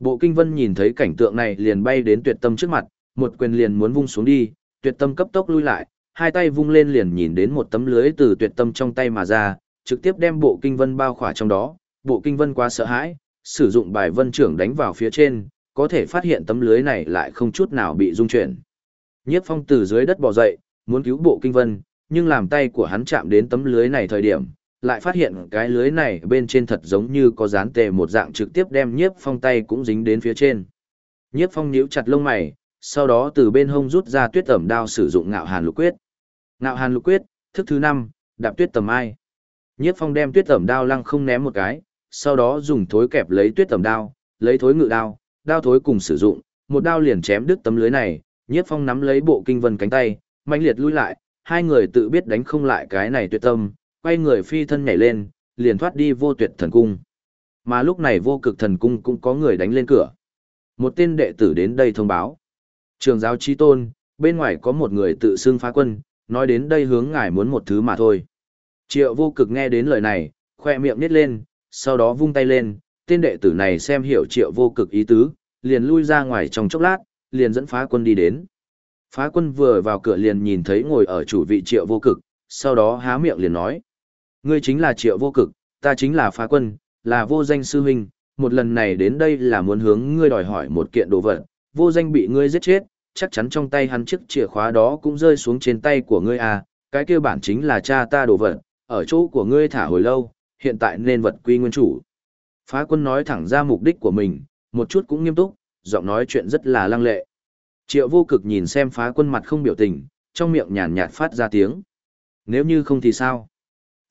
S1: Bộ kinh vân nhìn thấy cảnh tượng này liền bay đến tuyệt tâm trước mặt, một quyền liền muốn vung xuống đi, tuyệt tâm cấp tốc lui lại, hai tay vung lên liền nhìn đến một tấm lưới từ tuyệt tâm trong tay mà ra, trực tiếp đem bộ kinh vân bao khỏa trong đó, bộ kinh vân quá sợ hãi, sử dụng bài vân trưởng đánh vào phía trên, có thể phát hiện tấm lưới này lại không chút nào bị rung chuyển. Nhiếp phong từ dưới đất bò dậy, muốn cứu bộ kinh vân, nhưng làm tay của hắn chạm đến tấm lưới này thời điểm, lại phát hiện cái lưới này bên trên thật giống như có dán tề một dạng trực tiếp đem nhiếp phong tay cũng dính đến phía trên. Nhiếp phong nhíu chặt lông mày, sau đó từ bên hông rút ra tuyết tẩm đao sử dụng ngạo hàn lục quyết. Ngạo hàn lục quyết, thức thứ năm, đạp tuyết tầm ai. Nhiếp phong đem tuyết tẩm đao lăng không ném một cái, sau đó dùng thối kẹp lấy tuyết tẩm đao, lấy thối ngự đao, đao thối cùng sử dụng, một đao liền chém đứt tấm lưới này, nhiếp phong nắm lấy bộ kinh vân cánh tay, mạnh liệt lui lại, hai người tự biết đánh không lại cái này tuyệt tâm, quay người phi thân nhảy lên, liền thoát đi vô tuyệt thần cung. Mà lúc này vô cực thần cung cũng có người đánh lên cửa. Một tên đệ tử đến đây thông báo. Trường giáo chi tôn, bên ngoài có một người tự xưng phá quân, nói đến đây hướng ngài muốn một thứ mà thôi. Triệu vô cực nghe đến lời này, khoe miệng nít lên, sau đó vung tay lên, tên đệ tử này xem hiểu triệu vô cực ý tứ, liền lui ra ngoài trong chốc lát, liền dẫn phá quân đi đến. Phá quân vừa vào cửa liền nhìn thấy ngồi ở chủ vị triệu vô cực, sau đó há miệng liền nói. Ngươi chính là triệu vô cực, ta chính là phá quân, là vô danh sư huynh, một lần này đến đây là muốn hướng ngươi đòi hỏi một kiện đồ vật, vô danh bị ngươi giết chết, chắc chắn trong tay hắn chiếc chìa khóa đó cũng rơi xuống trên tay của ngươi à, cái kia bản chính là cha ta đồ vật, ở chỗ của ngươi thả hồi lâu, hiện tại nên vật quy nguyên chủ. Phá quân nói thẳng ra mục đích của mình, một chút cũng nghiêm túc, giọng nói chuyện rất là lăng lệ. Triệu vô cực nhìn xem phá quân mặt không biểu tình, trong miệng nhàn nhạt phát ra tiếng. Nếu như không thì sao?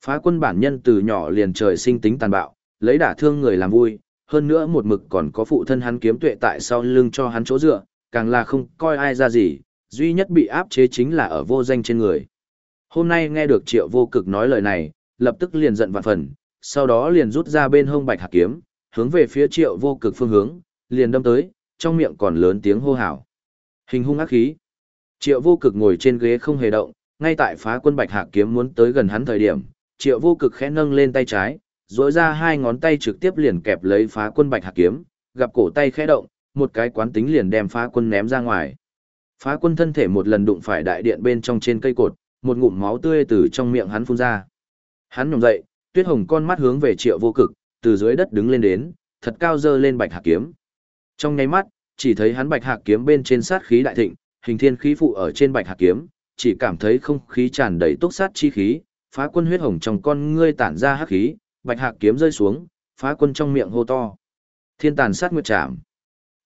S1: Phá quân bản nhân từ nhỏ liền trời sinh tính tàn bạo, lấy đả thương người làm vui, hơn nữa một mực còn có phụ thân hắn kiếm tuệ tại sau lưng cho hắn chỗ dựa, càng là không coi ai ra gì, duy nhất bị áp chế chính là ở vô danh trên người. Hôm nay nghe được triệu vô cực nói lời này, lập tức liền giận vạn phần, sau đó liền rút ra bên hông bạch hạc kiếm, hướng về phía triệu vô cực phương hướng, liền đâm tới, trong miệng còn lớn tiếng hô hào. Hình hung ác khí. Triệu vô cực ngồi trên ghế không hề động, ngay tại phá quân bạch hạc kiếm muốn tới gần hắn thời điểm, triệu vô cực khẽ nâng lên tay trái, duỗi ra hai ngón tay trực tiếp liền kẹp lấy phá quân bạch hạc kiếm, gặp cổ tay khẽ động, một cái quán tính liền đem phá quân ném ra ngoài. Phá quân thân thể một lần đụng phải đại điện bên trong trên cây cột, một ngụm máu tươi từ trong miệng hắn phun ra. Hắn nhổm dậy, tuyết hồng con mắt hướng về triệu vô cực, từ dưới đất đứng lên đến, thật cao dơ lên bạch hạc kiếm. Trong nháy mắt, chỉ thấy hắn bạch hạc kiếm bên trên sát khí đại thịnh, hình thiên khí phụ ở trên bạch hạc kiếm, chỉ cảm thấy không khí tràn đầy túc sát chi khí, phá quân huyết hồng trong con ngươi tản ra hắc khí, bạch hạc kiếm rơi xuống, phá quân trong miệng hô to. Thiên tàn sát nguyệt trảm.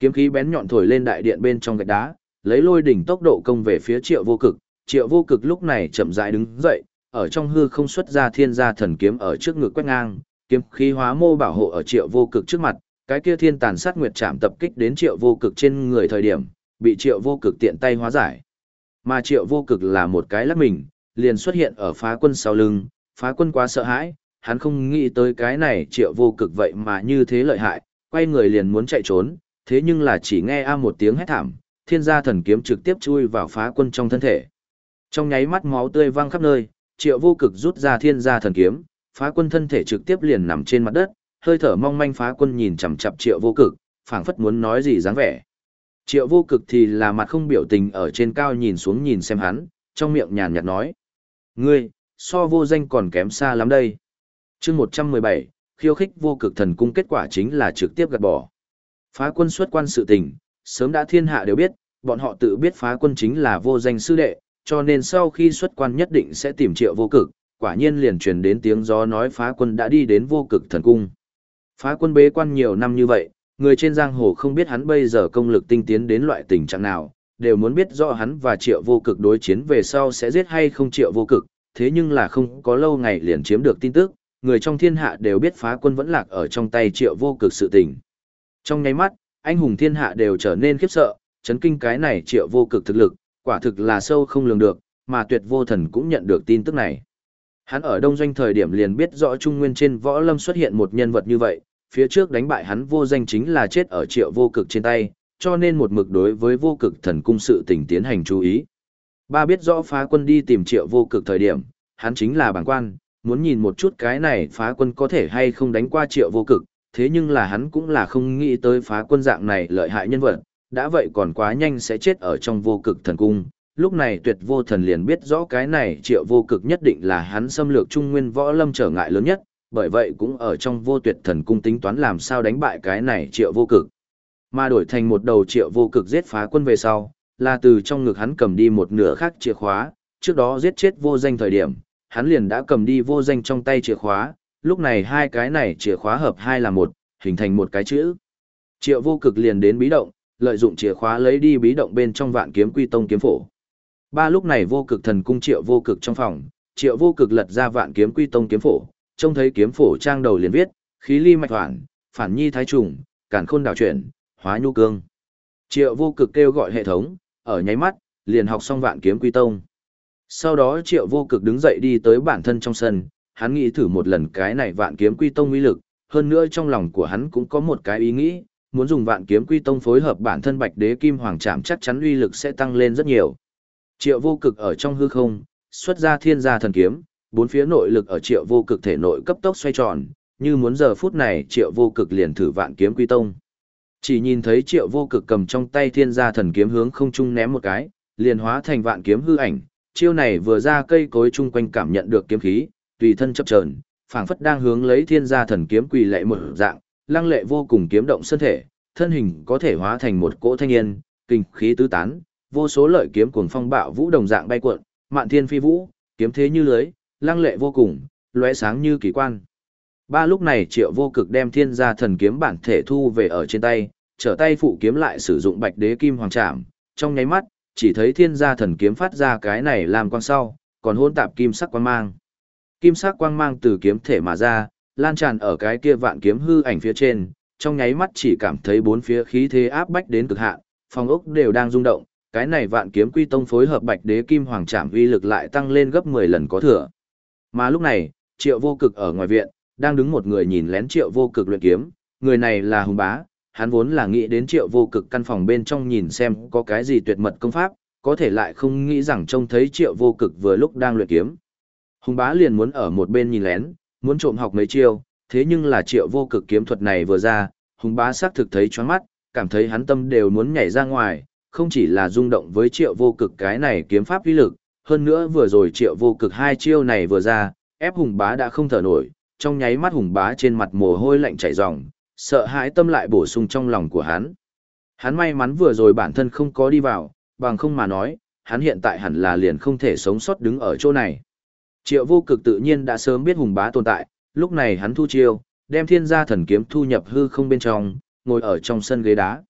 S1: Kiếm khí bén nhọn thổi lên đại điện bên trong gạch đá, lấy lôi đỉnh tốc độ công về phía Triệu Vô Cực, Triệu Vô Cực lúc này chậm rãi đứng dậy, ở trong hư không xuất ra thiên gia thần kiếm ở trước ngực quét ngang, kiếm khí hóa mô bảo hộ ở Triệu Vô Cực trước mặt, cái kia thiên tàn sát nguyệt chạm tập kích đến Triệu Vô Cực trên người thời điểm, bị Triệu Vô Cực tiện tay hóa giải. Mà Triệu Vô Cực là một cái lắc mình, liền xuất hiện ở phá quân sau lưng, phá quân quá sợ hãi, hắn không nghĩ tới cái này Triệu Vô Cực vậy mà như thế lợi hại, quay người liền muốn chạy trốn, thế nhưng là chỉ nghe a một tiếng hét thảm, thiên gia thần kiếm trực tiếp chui vào phá quân trong thân thể. Trong nháy mắt máu tươi văng khắp nơi, triệu vô cực rút ra thiên gia thần kiếm, phá quân thân thể trực tiếp liền nằm trên mặt đất, hơi thở mong manh phá quân nhìn chằm chằm triệu vô cực, phảng phất muốn nói gì dáng vẻ. Triệu vô cực thì là mặt không biểu tình ở trên cao nhìn xuống nhìn xem hắn, trong miệng nhàn nhạt nói. Ngươi, so vô danh còn kém xa lắm đây. chương 117, khiêu khích vô cực thần cung kết quả chính là trực tiếp gạt bỏ. Phá quân xuất quan sự tình, sớm đã thiên hạ đều biết, bọn họ tự biết phá quân chính là vô danh sư đệ, cho nên sau khi xuất quan nhất định sẽ tìm triệu vô cực, quả nhiên liền truyền đến tiếng gió nói phá quân đã đi đến vô cực thần cung. Phá quân bế quan nhiều năm như vậy, người trên giang hồ không biết hắn bây giờ công lực tinh tiến đến loại tình trạng nào, đều muốn biết rõ hắn và triệu vô cực đối chiến về sau sẽ giết hay không triệu vô cực, thế nhưng là không có lâu ngày liền chiếm được tin tức, người trong thiên hạ đều biết phá quân vẫn lạc ở trong tay triệu vô cực sự tình. Trong nháy mắt, anh hùng thiên hạ đều trở nên khiếp sợ, chấn kinh cái này triệu vô cực thực lực, quả thực là sâu không lường được, mà tuyệt vô thần cũng nhận được tin tức này. Hắn ở đông doanh thời điểm liền biết rõ Trung Nguyên trên võ lâm xuất hiện một nhân vật như vậy, phía trước đánh bại hắn vô danh chính là chết ở triệu vô cực trên tay, cho nên một mực đối với vô cực thần cung sự tình tiến hành chú ý. Ba biết rõ phá quân đi tìm triệu vô cực thời điểm, hắn chính là bảng quan, muốn nhìn một chút cái này phá quân có thể hay không đánh qua triệu vô cực, thế nhưng là hắn cũng là không nghĩ tới phá quân dạng này lợi hại nhân vật, đã vậy còn quá nhanh sẽ chết ở trong vô cực thần cung. Lúc này tuyệt vô thần liền biết rõ cái này triệu vô cực nhất định là hắn xâm lược trung nguyên võ lâm trở ngại lớn nhất, bởi vậy cũng ở trong vô tuyệt thần cung tính toán làm sao đánh bại cái này triệu vô cực. Mà đổi thành một đầu triệu vô cực giết phá quân về sau, là từ trong ngực hắn cầm đi một nửa khác chìa khóa, trước đó giết chết vô danh thời điểm, hắn liền đã cầm đi vô danh trong tay chìa khóa, lúc này hai cái này chìa khóa hợp hai là một, hình thành một cái chữ. Triệu vô cực liền đến bí động, lợi dụng chìa khóa lấy đi bí động bên trong vạn kiếm quy tông kiếm phổ. Ba lúc này vô cực thần cung triệu vô cực trong phòng, triệu vô cực lật ra vạn kiếm quy tông kiếm phổ, trông thấy kiếm phổ trang đầu liền viết, khí ly mạch hoản, phản nhi thái trùng, cản khôn đảo chuyển, hóa nhu cương. Triệu vô cực kêu gọi hệ thống, ở nháy mắt, liền học xong vạn kiếm quy tông. Sau đó triệu vô cực đứng dậy đi tới bản thân trong sân, hắn nghĩ thử một lần cái này vạn kiếm quy tông uy lực, hơn nữa trong lòng của hắn cũng có một cái ý nghĩ, muốn dùng vạn kiếm quy tông phối hợp bản thân bạch đế kim hoàng trảm chắc chắn uy lực sẽ tăng lên rất nhiều. Triệu vô cực ở trong hư không, xuất ra thiên gia thần kiếm, bốn phía nội lực ở triệu vô cực thể nội cấp tốc xoay tròn, như muốn giờ phút này triệu vô cực liền thử vạn kiếm quy tông. Chỉ nhìn thấy triệu vô cực cầm trong tay thiên gia thần kiếm hướng không trung ném một cái, liền hóa thành vạn kiếm hư ảnh, chiêu này vừa ra cây cối chung quanh cảm nhận được kiếm khí, tùy thân chấp trờn, phảng phất đang hướng lấy thiên gia thần kiếm quỳ lệ một dạng, lăng lệ vô cùng kiếm động thân thể, thân hình có thể hóa thành một cỗ thanh niên, kinh khí tứ tán, vô số lợi kiếm cuồng phong bạo vũ đồng dạng bay cuộn, mạn thiên phi vũ, kiếm thế như lưới, lăng lệ vô cùng, lóe sáng như kỳ quan. Ba lúc này Triệu Vô Cực đem Thiên Gia Thần kiếm bản thể thu về ở trên tay, trở tay phụ kiếm lại sử dụng Bạch Đế Kim Hoàng Trảm, trong nháy mắt, chỉ thấy Thiên Gia Thần kiếm phát ra cái này làm quang sau, còn hôn tạp kim sắc quang mang. Kim sắc quang mang từ kiếm thể mà ra, lan tràn ở cái kia vạn kiếm hư ảnh phía trên, trong nháy mắt chỉ cảm thấy bốn phía khí thế áp bách đến cực hạn, phòng ốc đều đang rung động, cái này vạn kiếm quy tông phối hợp bạch đế kim hoàng trảm uy lực lại tăng lên gấp 10 lần có thừa. Mà lúc này, Triệu Vô Cực ở ngoài viện, đang đứng một người nhìn lén Triệu Vô Cực luyện kiếm, người này là Hùng Bá, hắn vốn là nghĩ đến Triệu Vô Cực căn phòng bên trong nhìn xem có cái gì tuyệt mật công pháp, có thể lại không nghĩ rằng trông thấy Triệu Vô Cực vừa lúc đang luyện kiếm. Hùng bá liền muốn ở một bên nhìn lén, muốn trộm học mấy chiêu, thế nhưng là triệu vô cực kiếm thuật này vừa ra, hùng bá xác thực thấy choáng mắt, cảm thấy hắn tâm đều muốn nhảy ra ngoài, không chỉ là rung động với triệu vô cực cái này kiếm pháp uy lực, hơn nữa vừa rồi triệu vô cực hai chiêu này vừa ra, ép hùng bá đã không thở nổi, trong nháy mắt hùng bá trên mặt mồ hôi lạnh chảy ròng, sợ hãi tâm lại bổ sung trong lòng của hắn. Hắn may mắn vừa rồi bản thân không có đi vào, bằng không mà nói, hắn hiện tại hẳn là liền không thể sống sót đứng ở chỗ này. Triệu vô cực tự nhiên đã sớm biết hùng bá tồn tại, lúc này hắn thu chiêu, đem thiên gia thần kiếm thu nhập hư không bên trong, ngồi ở trong sân ghế đá.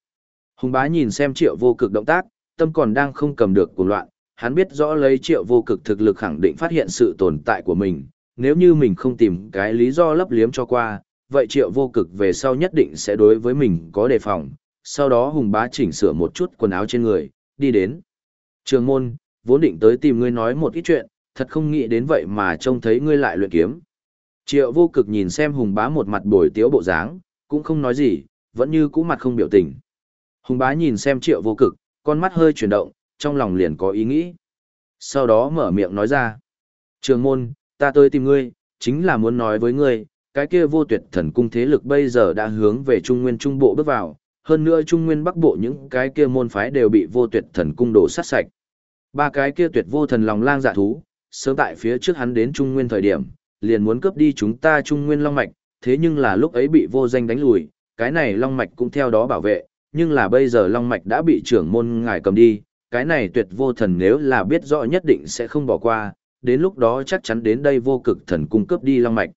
S1: Hùng bá nhìn xem triệu vô cực động tác, tâm còn đang không cầm được cuồng loạn, hắn biết rõ lấy triệu vô cực thực lực khẳng định phát hiện sự tồn tại của mình, nếu như mình không tìm cái lý do lấp liếm cho qua, vậy triệu vô cực về sau nhất định sẽ đối với mình có đề phòng, sau đó hùng bá chỉnh sửa một chút quần áo trên người, đi đến. Trường môn, vốn định tới tìm ngươi nói một ít chuyện, thật không nghĩ đến vậy mà trông thấy ngươi lại luyện kiếm. Triệu vô cực nhìn xem hùng bá một mặt bồi tiếu bộ dáng, cũng không nói gì, vẫn như cũ mặt không biểu tình. Hùng bá nhìn xem triệu vô cực, con mắt hơi chuyển động, trong lòng liền có ý nghĩ. Sau đó mở miệng nói ra. Trường môn, ta tới tìm ngươi, chính là muốn nói với ngươi, cái kia vô tuyệt thần cung thế lực bây giờ đã hướng về Trung Nguyên Trung Bộ bước vào, hơn nữa Trung Nguyên Bắc Bộ những cái kia môn phái đều bị vô tuyệt thần cung đổ sát sạch. Ba cái kia tuyệt vô thần lòng lang dạ thú, sớm tại phía trước hắn đến Trung Nguyên thời điểm, liền muốn cướp đi chúng ta Trung Nguyên Long Mạch, thế nhưng là lúc ấy bị vô danh đánh lùi, cái này Long Mạch cũng theo đó bảo vệ, nhưng là bây giờ Long Mạch đã bị trưởng môn ngài cầm đi, cái này tuyệt vô thần nếu là biết rõ nhất định sẽ không bỏ qua, đến lúc đó chắc chắn đến đây vô cực thần cung cướp đi Long Mạch.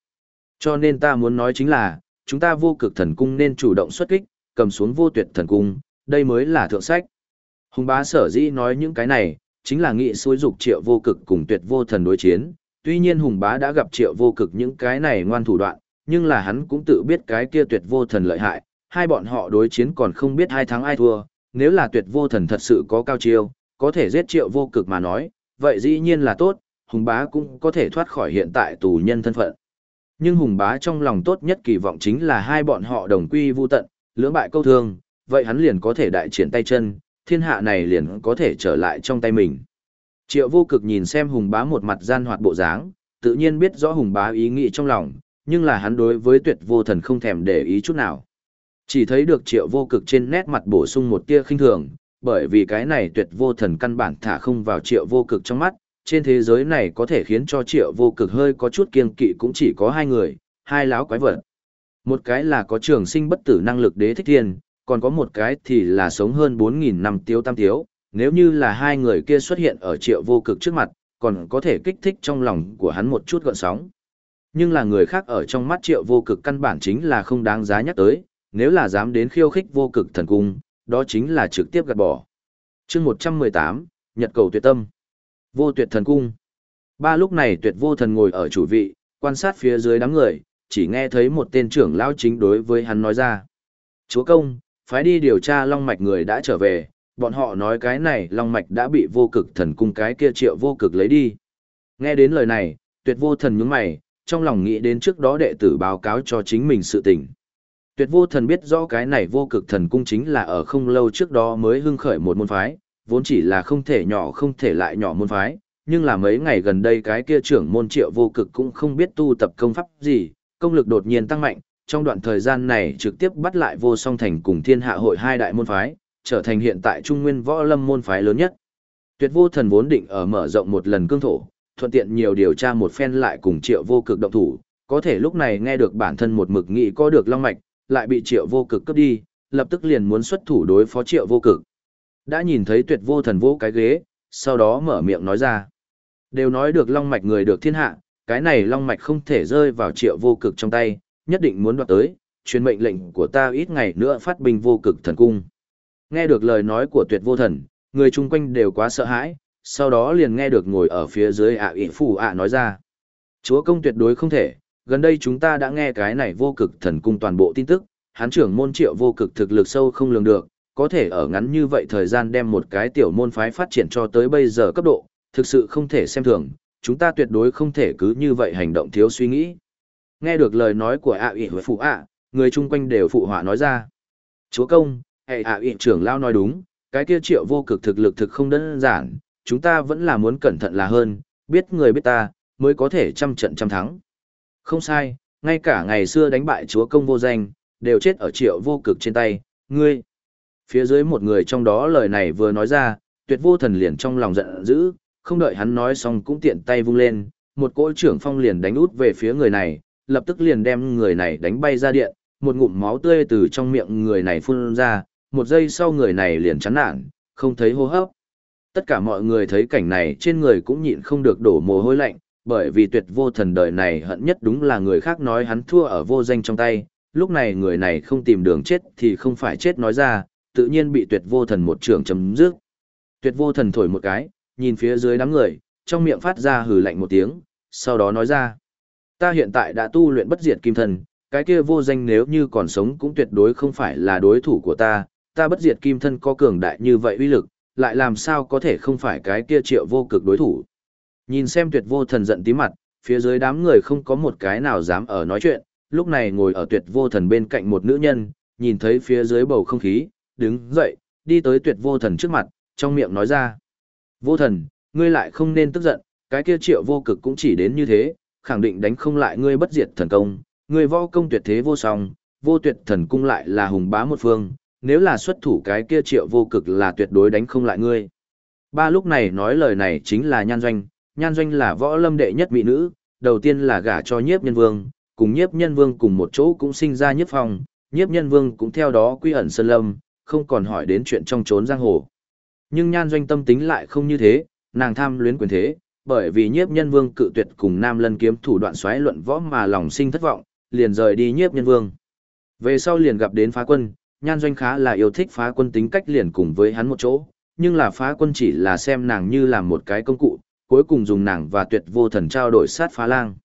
S1: Cho nên ta muốn nói chính là, chúng ta vô cực thần cung nên chủ động xuất kích, cầm xuống vô tuyệt thần cung, đây mới là thượng sách. Hùng bá sở dĩ nói những cái này, chính là nghị xối dục triệu vô cực cùng tuyệt vô thần đối chiến. Tuy nhiên Hùng Bá đã gặp triệu vô cực những cái này ngoan thủ đoạn, nhưng là hắn cũng tự biết cái kia tuyệt vô thần lợi hại, hai bọn họ đối chiến còn không biết hai thắng ai thua, nếu là tuyệt vô thần thật sự có cao chiêu, có thể giết triệu vô cực mà nói, vậy dĩ nhiên là tốt, Hùng Bá cũng có thể thoát khỏi hiện tại tù nhân thân phận. Nhưng Hùng Bá trong lòng tốt nhất kỳ vọng chính là hai bọn họ đồng quy vu tận, lưỡng bại câu thương, vậy hắn liền có thể đại triển tay chân, thiên hạ này liền có thể trở lại trong tay mình. Triệu vô cực nhìn xem hùng bá một mặt gian hoạt bộ dáng, tự nhiên biết rõ hùng bá ý nghĩ trong lòng, nhưng là hắn đối với tuyệt vô thần không thèm để ý chút nào. Chỉ thấy được triệu vô cực trên nét mặt bổ sung một tia khinh thường, bởi vì cái này tuyệt vô thần căn bản thả không vào triệu vô cực trong mắt, trên thế giới này có thể khiến cho triệu vô cực hơi có chút kiên kỵ cũng chỉ có hai người, hai láo quái vật. Một cái là có trường sinh bất tử năng lực đế thích thiên, còn có một cái thì là sống hơn 4.000 năm tiêu tam tiếu, nếu như là hai người kia xuất hiện ở triệu vô cực trước mặt, còn có thể kích thích trong lòng của hắn một chút gọn sóng. Nhưng là người khác ở trong mắt triệu vô cực căn bản chính là không đáng giá nhắc tới, nếu là dám đến khiêu khích vô cực thần cung, đó chính là trực tiếp gạt bỏ. chương 118, Nhật cầu tuyệt tâm. Vô tuyệt thần cung. Ba lúc này tuyệt vô thần ngồi ở chủ vị, Quan sát phía dưới đám người, chỉ nghe thấy một tên trưởng lão chính đối với hắn nói ra. Chúa công, phái đi điều tra long mạch người đã trở về, bọn họ nói cái này long mạch đã bị vô cực thần cung cái kia triệu vô cực lấy đi. Nghe đến lời này, tuyệt vô thần nhướng mày, trong lòng nghĩ đến trước đó đệ tử báo cáo cho chính mình sự tình. Tuyệt vô thần biết rõ cái này vô cực thần cung chính là ở không lâu trước đó mới hưng khởi một môn phái, vốn chỉ là không thể nhỏ không thể lại nhỏ môn phái, nhưng là mấy ngày gần đây cái kia trưởng môn triệu vô cực cũng không biết tu tập công pháp gì, công lực đột nhiên tăng mạnh, trong đoạn thời gian này trực tiếp bắt lại vô song thành cùng thiên hạ hội hai đại môn phái, trở thành hiện tại trung nguyên võ lâm môn phái lớn nhất. Tuyệt vô thần vốn định ở mở rộng một lần cương thổ, thuận tiện nhiều điều tra một phen lại cùng triệu vô cực động thủ, có thể lúc này nghe được bản thân một mực nghị có được long mạch, lại bị triệu vô cực cướp đi, lập tức liền muốn xuất thủ đối phó triệu vô cực. Đã nhìn thấy tuyệt vô thần vô cái ghế, sau đó mở miệng nói ra. Đều nói được long mạch người được thiên hạ, cái này long mạch không thể rơi vào triệu vô cực trong tay, nhất định muốn đoạt tới, truyền mệnh lệnh của ta ít ngày nữa phát binh vô cực thần cung. Nghe được lời nói của tuyệt vô thần, người chung quanh đều quá sợ hãi, sau đó liền nghe được ngồi ở phía dưới ạ à ị phù ạ nói ra. Chúa công tuyệt đối không thể, gần đây chúng ta đã nghe cái này vô cực thần cung toàn bộ tin tức, hán trưởng môn triệu vô cực thực lực sâu không lường được, có thể ở ngắn như vậy thời gian đem một cái tiểu môn phái phát triển cho tới bây giờ cấp độ, thực sự không thể xem thường, chúng ta tuyệt đối không thể cứ như vậy hành động thiếu suy nghĩ. Nghe được lời nói của ạ ị phụ ạ, người chung quanh đều phụ họa nói ra. Chúa công, hệ ạ ị trưởng lao nói đúng, cái kia triệu vô cực thực lực thực không đơn giản, chúng ta vẫn là muốn cẩn thận là hơn, biết người biết ta, mới có thể trăm trận trăm thắng. Không sai, ngay cả ngày xưa đánh bại chúa công vô danh, đều chết ở triệu vô cực trên tay, ngươi. Phía dưới một người trong đó lời này vừa nói ra, tuyệt vô thần liền trong lòng giận dữ, không đợi hắn nói xong cũng tiện tay vung lên, một cỗ trưởng phong liền đánh út về phía người này, lập tức liền đem người này đánh bay ra điện, một ngụm máu tươi từ trong miệng người này phun ra, một giây sau người này liền chán nản, không thấy hô hấp. Tất cả mọi người thấy cảnh này trên người cũng nhịn không được đổ mồ hôi lạnh, bởi vì tuyệt vô thần đời này hận nhất đúng là người khác nói hắn thua ở vô danh trong tay, lúc này người này không tìm đường chết thì không phải chết nói ra, tự nhiên bị tuyệt vô thần một trường chấm dứt. Tuyệt vô thần thổi một cái, nhìn phía dưới đám người, trong miệng phát ra hừ lạnh một tiếng, sau đó nói ra. Ta hiện tại đã tu luyện bất diệt kim thân, cái kia vô danh nếu như còn sống cũng tuyệt đối không phải là đối thủ của ta, ta bất diệt kim thân có cường đại như vậy uy lực, lại làm sao có thể không phải cái kia triệu vô cực đối thủ. Nhìn xem tuyệt vô thần giận tí mặt, phía dưới đám người không có một cái nào dám ở nói chuyện, lúc này ngồi ở tuyệt vô thần bên cạnh một nữ nhân, nhìn thấy phía dưới bầu không khí, đứng dậy, đi tới tuyệt vô thần trước mặt, trong miệng nói ra. Vô thần, ngươi lại không nên tức giận, cái kia triệu vô cực cũng chỉ đến như thế, khẳng định đánh không lại ngươi bất diệt thần công, ngươi võ công tuyệt thế vô song, vô tuyệt thần cung lại là hùng bá một phương, nếu là xuất thủ cái kia triệu vô cực là tuyệt đối đánh không lại ngươi. Ba lúc này nói lời này chính là nhan doanh, nhan doanh là võ lâm đệ nhất mỹ nữ, đầu tiên là gả cho nhiếp nhân vương, cùng nhiếp nhân vương cùng một chỗ cũng sinh ra nhiếp phong, nhiếp nhân vương cũng theo đó quy ẩn sơn lâm, không còn hỏi đến chuyện trong trốn giang hồ. Nhưng nhan doanh tâm tính lại không như thế, nàng tham luyến quyền thế, bởi vì nhiếp nhân vương cự tuyệt cùng nam lân kiếm thủ đoạn xoáy luận võ mà lòng sinh thất vọng, liền rời đi nhiếp nhân vương. Về sau liền gặp đến phá quân, nhan doanh khá là yêu thích phá quân tính cách liền cùng với hắn một chỗ, nhưng là phá quân chỉ là xem nàng như là một cái công cụ, cuối cùng dùng nàng và tuyệt vô thần trao đổi sát phá lang.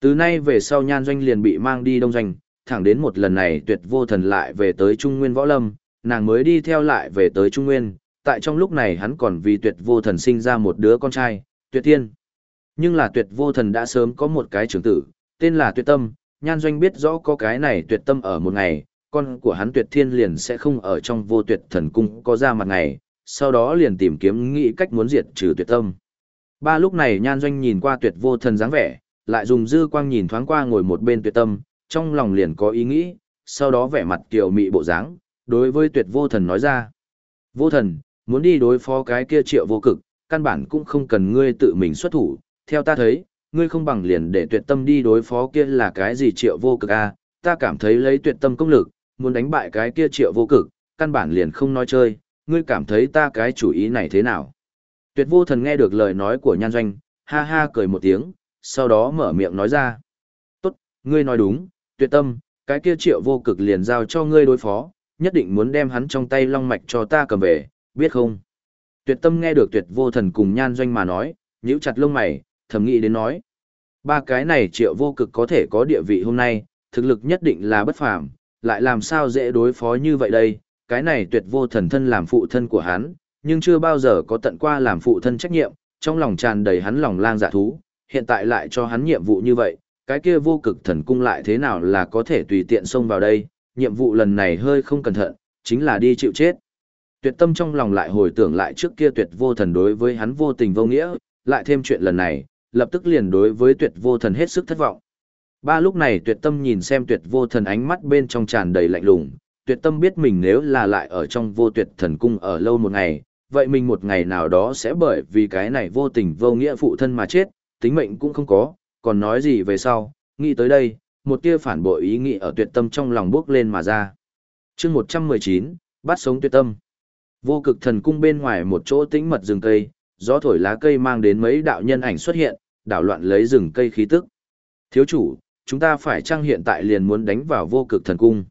S1: Từ nay về sau nhan doanh liền bị mang đi đông doanh, thẳng đến một lần này tuyệt vô thần lại về tới Trung Nguyên Võ Lâm, nàng mới đi theo lại về tới Trung Nguyên, tại trong lúc này hắn còn vì tuyệt vô thần sinh ra một đứa con trai, tuyệt thiên. Nhưng là tuyệt vô thần đã sớm có một cái trưởng tử, tên là tuyệt tâm, nhan doanh biết rõ có cái này tuyệt tâm ở một ngày, con của hắn tuyệt thiên liền sẽ không ở trong vô tuyệt thần cung có ra mặt ngày, sau đó liền tìm kiếm nghĩ cách muốn diệt trừ tuyệt tâm. Ba lúc này nhan doanh nhìn qua tuyệt vô thần dáng vẻ, lại dùng dư quang nhìn thoáng qua ngồi một bên tuyệt tâm, trong lòng liền có ý nghĩ, sau đó vẻ mặt kiều mị bộ dáng, đối với tuyệt vô thần nói ra. Vô thần, muốn đi đối phó cái kia triệu vô cực, căn bản cũng không cần ngươi tự mình xuất thủ, theo ta thấy, ngươi không bằng liền để tuyệt tâm đi đối phó kia là cái gì triệu vô cực a ta cảm thấy lấy tuyệt tâm công lực, muốn đánh bại cái kia triệu vô cực, căn bản liền không nói chơi, ngươi cảm thấy ta cái chủ ý này thế nào? Tuyệt vô thần nghe được lời nói của nhan doanh, ha ha cười một tiếng, sau đó mở miệng nói ra. Tốt, ngươi nói đúng, tuyệt tâm, cái kia triệu vô cực liền giao cho ngươi đối phó, nhất định muốn đem hắn trong tay long mạch cho ta cầm về, biết không? Tuyệt tâm nghe được tuyệt vô thần cùng nhan doanh mà nói, nhíu chặt lông mày, thầm nghĩ đến nói. Ba cái này triệu vô cực có thể có địa vị hôm nay, thực lực nhất định là bất phàm, lại làm sao dễ đối phó như vậy đây, cái này tuyệt vô thần thân làm phụ thân của hắn, nhưng chưa bao giờ có tận qua làm phụ thân trách nhiệm, trong lòng tràn đầy hắn lòng lang dạ thú, hiện tại lại cho hắn nhiệm vụ như vậy, cái kia vô cực thần cung lại thế nào là có thể tùy tiện xông vào đây, nhiệm vụ lần này hơi không cẩn thận, chính là đi chịu chết. Tuyệt tâm trong lòng lại hồi tưởng lại trước kia tuyệt vô thần đối với hắn vô tình vô nghĩa, lại thêm chuyện lần này, lập tức liền đối với tuyệt vô thần hết sức thất vọng. Ba lúc này tuyệt tâm nhìn xem tuyệt vô thần ánh mắt bên trong tràn đầy lạnh lùng, tuyệt tâm biết mình nếu là lại ở trong vô tuyệt thần cung ở lâu một ngày, vậy mình một ngày nào đó sẽ bởi vì cái này vô tình vô nghĩa phụ thân mà chết, tính mệnh cũng không có, còn nói gì về sau, nghĩ tới đây, một tia phản bội ý nghĩ ở tuyệt tâm trong lòng bước lên mà ra. chương 119, bắt sống tuyệt tâm. Vô cực thần cung bên ngoài một chỗ tĩnh mật rừng cây, gió thổi lá cây mang đến mấy đạo nhân ảnh xuất hiện, đảo loạn lấy rừng cây khí tức. Thiếu chủ, chúng ta phải chăng hiện tại liền muốn đánh vào vô cực thần cung.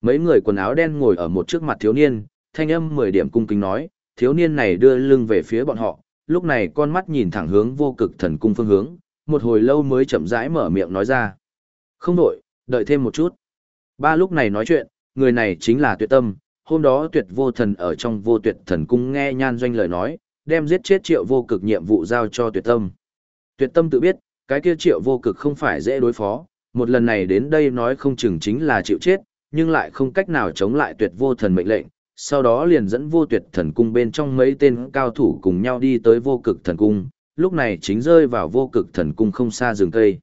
S1: Mấy người quần áo đen ngồi ở một trước mặt thiếu niên, thanh âm mười điểm cung kính nói, thiếu niên này đưa lưng về phía bọn họ, lúc này con mắt nhìn thẳng hướng vô cực thần cung phương hướng, một hồi lâu mới chậm rãi mở miệng nói ra. Không đổi, đợi thêm một chút. Ba lúc này nói chuyện, người này chính là tuyệt tâm, hôm đó tuyệt vô thần ở trong vô tuyệt thần cung nghe nhan doanh lời nói, đem giết chết triệu vô cực nhiệm vụ giao cho tuyệt tâm. Tuyệt tâm tự biết, cái kia triệu vô cực không phải dễ đối phó, một lần này đến đây nói không chừng chính là chịu chết, nhưng lại không cách nào chống lại tuyệt vô thần mệnh lệnh, sau đó liền dẫn vô tuyệt thần cung bên trong mấy tên cao thủ cùng nhau đi tới vô cực thần cung, lúc này chính rơi vào vô cực thần cung không xa rừng cây.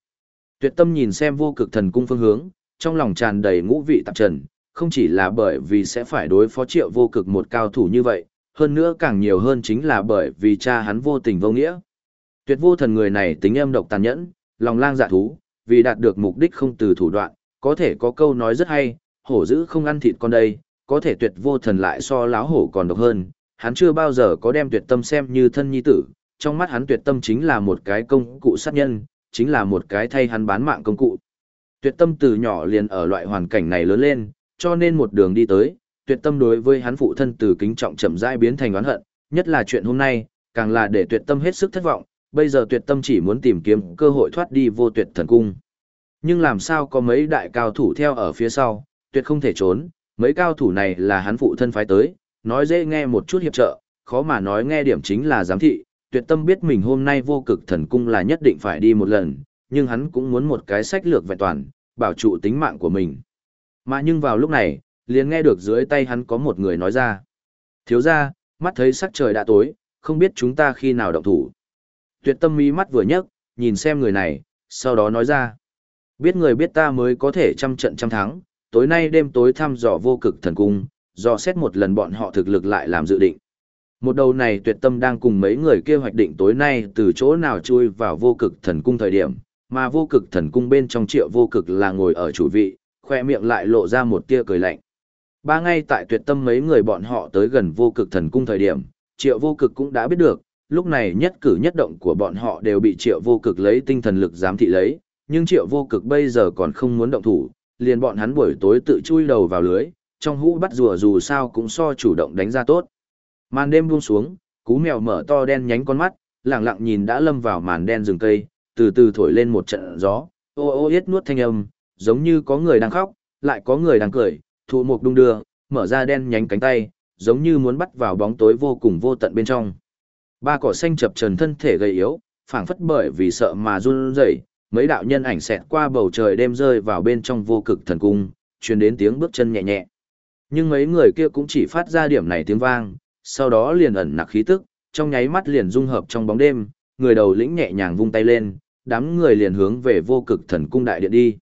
S1: Tuyệt tâm nhìn xem vô cực thần cung phương hướng, trong lòng tràn đầy ngũ vị tạp trần, không chỉ là bởi vì sẽ phải đối phó triệu vô cực một cao thủ như vậy, hơn nữa càng nhiều hơn chính là bởi vì cha hắn vô tình vô nghĩa. Tuyệt vô thần người này tính em độc tàn nhẫn, lòng lang dạ thú, vì đạt được mục đích không từ thủ đoạn, có thể có câu nói rất hay, hổ dữ không ăn thịt con đây, có thể tuyệt vô thần lại so láo hổ còn độc hơn, hắn chưa bao giờ có đem tuyệt tâm xem như thân nhi tử, trong mắt hắn tuyệt tâm chính là một cái công cụ sát nhân, chính là một cái thay hắn bán mạng công cụ. Tuyệt tâm từ nhỏ liền ở loại hoàn cảnh này lớn lên, cho nên một đường đi tới, tuyệt tâm đối với hắn phụ thân từ kính trọng chậm rãi biến thành oán hận, nhất là chuyện hôm nay, càng là để tuyệt tâm hết sức thất vọng, bây giờ tuyệt tâm chỉ muốn tìm kiếm cơ hội thoát đi vô tuyệt thần cung. Nhưng làm sao có mấy đại cao thủ theo ở phía sau, tuyệt không thể trốn, mấy cao thủ này là hắn phụ thân phái tới, nói dễ nghe một chút hiệp trợ, khó mà nói nghe điểm chính là giám thị, tuyệt tâm biết mình hôm nay vô cực thần cung là nhất định phải đi một lần, nhưng hắn cũng muốn một cái sách lược vẹn toàn, bảo trụ tính mạng của mình. Mà nhưng vào lúc này, liền nghe được dưới tay hắn có một người nói ra. Thiếu ra, mắt thấy sắc trời đã tối, không biết chúng ta khi nào động thủ. Tuyệt tâm mí mắt vừa nhấc, nhìn xem người này, sau đó nói ra. Biết người biết ta mới có thể trăm trận trăm thắng, tối nay đêm tối thăm dò vô cực thần cung, dò xét một lần bọn họ thực lực lại làm dự định. Một đầu này tuyệt tâm đang cùng mấy người kia hoạch định tối nay từ chỗ nào chui vào vô cực thần cung thời điểm, mà vô cực thần cung bên trong triệu vô cực là ngồi ở chủ vị, khoe miệng lại lộ ra một tia cười lạnh. Ba ngay tại tuyệt tâm mấy người bọn họ tới gần vô cực thần cung thời điểm, triệu vô cực cũng đã biết được, lúc này nhất cử nhất động của bọn họ đều bị triệu vô cực lấy tinh thần lực giám thị lấy, nhưng triệu vô cực bây giờ còn không muốn động thủ, liền bọn hắn buổi tối tự chui đầu vào lưới, trong hũ bắt rùa dù sao cũng so chủ động đánh ra tốt. Màn đêm buông xuống, cú mèo mở to đen nhánh con mắt, lặng lặng nhìn đã lâm vào màn đen rừng cây, từ từ thổi lên một trận gió, ô ô yết nuốt thanh âm, giống như có người đang khóc, lại có người đang cười, thụ mục đung đưa, mở ra đen nhánh cánh tay, giống như muốn bắt vào bóng tối vô cùng vô tận bên trong. Ba cỏ xanh chập trần thân thể gầy yếu, phảng phất bởi vì sợ mà run rẩy, mấy đạo nhân ảnh xẹt qua bầu trời đêm rơi vào bên trong vô cực thần cung, truyền đến tiếng bước chân nhẹ nhẹ. Nhưng mấy người kia cũng chỉ phát ra điểm này tiếng vang, sau đó liền ẩn nặc khí tức, trong nháy mắt liền dung hợp trong bóng đêm, người đầu lĩnh nhẹ nhàng vung tay lên, đám người liền hướng về vô cực thần cung đại điện đi.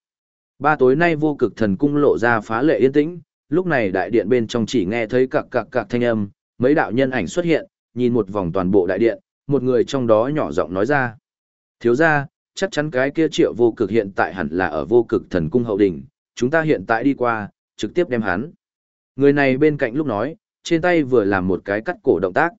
S1: Ba tối nay vô cực thần cung lộ ra phá lệ yên tĩnh, lúc này đại điện bên trong chỉ nghe thấy cặc cặc cặc thanh âm, mấy đạo nhân ảnh xuất hiện, nhìn một vòng toàn bộ đại điện, một người trong đó nhỏ giọng nói ra. Thiếu ra, chắc chắn cái kia triệu vô cực hiện tại hẳn là ở vô cực thần cung hậu đỉnh, chúng ta hiện tại đi qua, trực tiếp đem hắn. Người này bên cạnh lúc nói, trên tay vừa làm một cái cắt cổ động tác.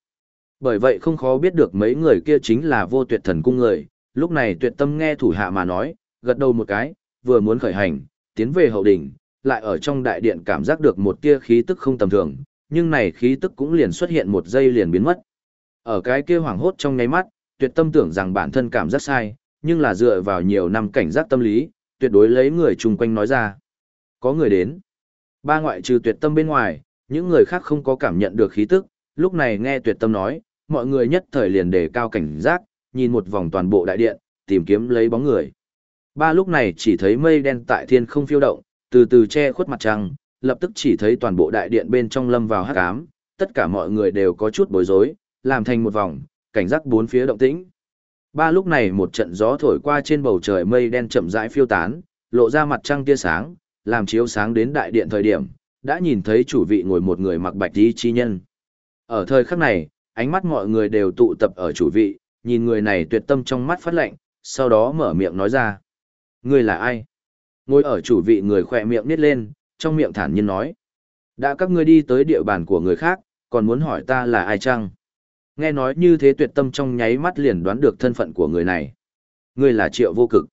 S1: Bởi vậy không khó biết được mấy người kia chính là vô tuyệt thần cung người, lúc này tuyệt tâm nghe thủ hạ mà nói, gật đầu một cái, vừa muốn khởi hành, tiến về hậu đỉnh, lại ở trong đại điện cảm giác được một tia khí tức không tầm thường, nhưng này khí tức cũng liền xuất hiện một giây liền biến mất. Ở cái kia hoảng hốt trong nháy mắt, tuyệt tâm tưởng rằng bản thân cảm giác sai, nhưng là dựa vào nhiều năm cảnh giác tâm lý, tuyệt đối lấy người chung quanh nói ra. Có người đến. Ba ngoại trừ tuyệt tâm bên ngoài, những người khác không có cảm nhận được khí tức, lúc này nghe tuyệt tâm nói, mọi người nhất thời liền đề cao cảnh giác, nhìn một vòng toàn bộ đại điện, tìm kiếm lấy bóng người. Ba lúc này chỉ thấy mây đen tại thiên không phiêu động, từ từ che khuất mặt trăng, lập tức chỉ thấy toàn bộ đại điện bên trong lâm vào hắc ám, tất cả mọi người đều có chút bối rối, làm thành một vòng, cảnh giác bốn phía động tĩnh. Ba lúc này một trận gió thổi qua trên bầu trời mây đen chậm rãi phiêu tán, lộ ra mặt trăng tia sáng, làm chiếu sáng đến đại điện thời điểm, đã nhìn thấy chủ vị ngồi một người mặc bạch y chi nhân. Ở thời khắc này, ánh mắt mọi người đều tụ tập ở chủ vị, nhìn người này tuyệt tâm trong mắt phát lạnh, sau đó mở miệng nói ra. Người là ai? Ngồi ở chủ vị người khỏe miệng nít lên, trong miệng thản nhiên nói. Đã các ngươi đi tới địa bàn của người khác, còn muốn hỏi ta là ai chăng? Nghe nói như thế tuyệt tâm trong nháy mắt liền đoán được thân phận của người này. Người là triệu vô cực.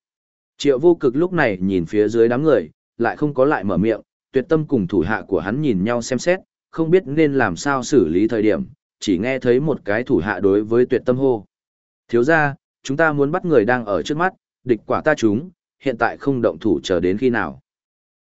S1: Triệu vô cực lúc này nhìn phía dưới đám người, lại không có lại mở miệng, tuyệt tâm cùng thủ hạ của hắn nhìn nhau xem xét, không biết nên làm sao xử lý thời điểm, chỉ nghe thấy một cái thủ hạ đối với tuyệt tâm hô. Thiếu ra, chúng ta muốn bắt người đang ở trước mắt, địch quả ta chúng, hiện tại không động thủ chờ đến khi nào.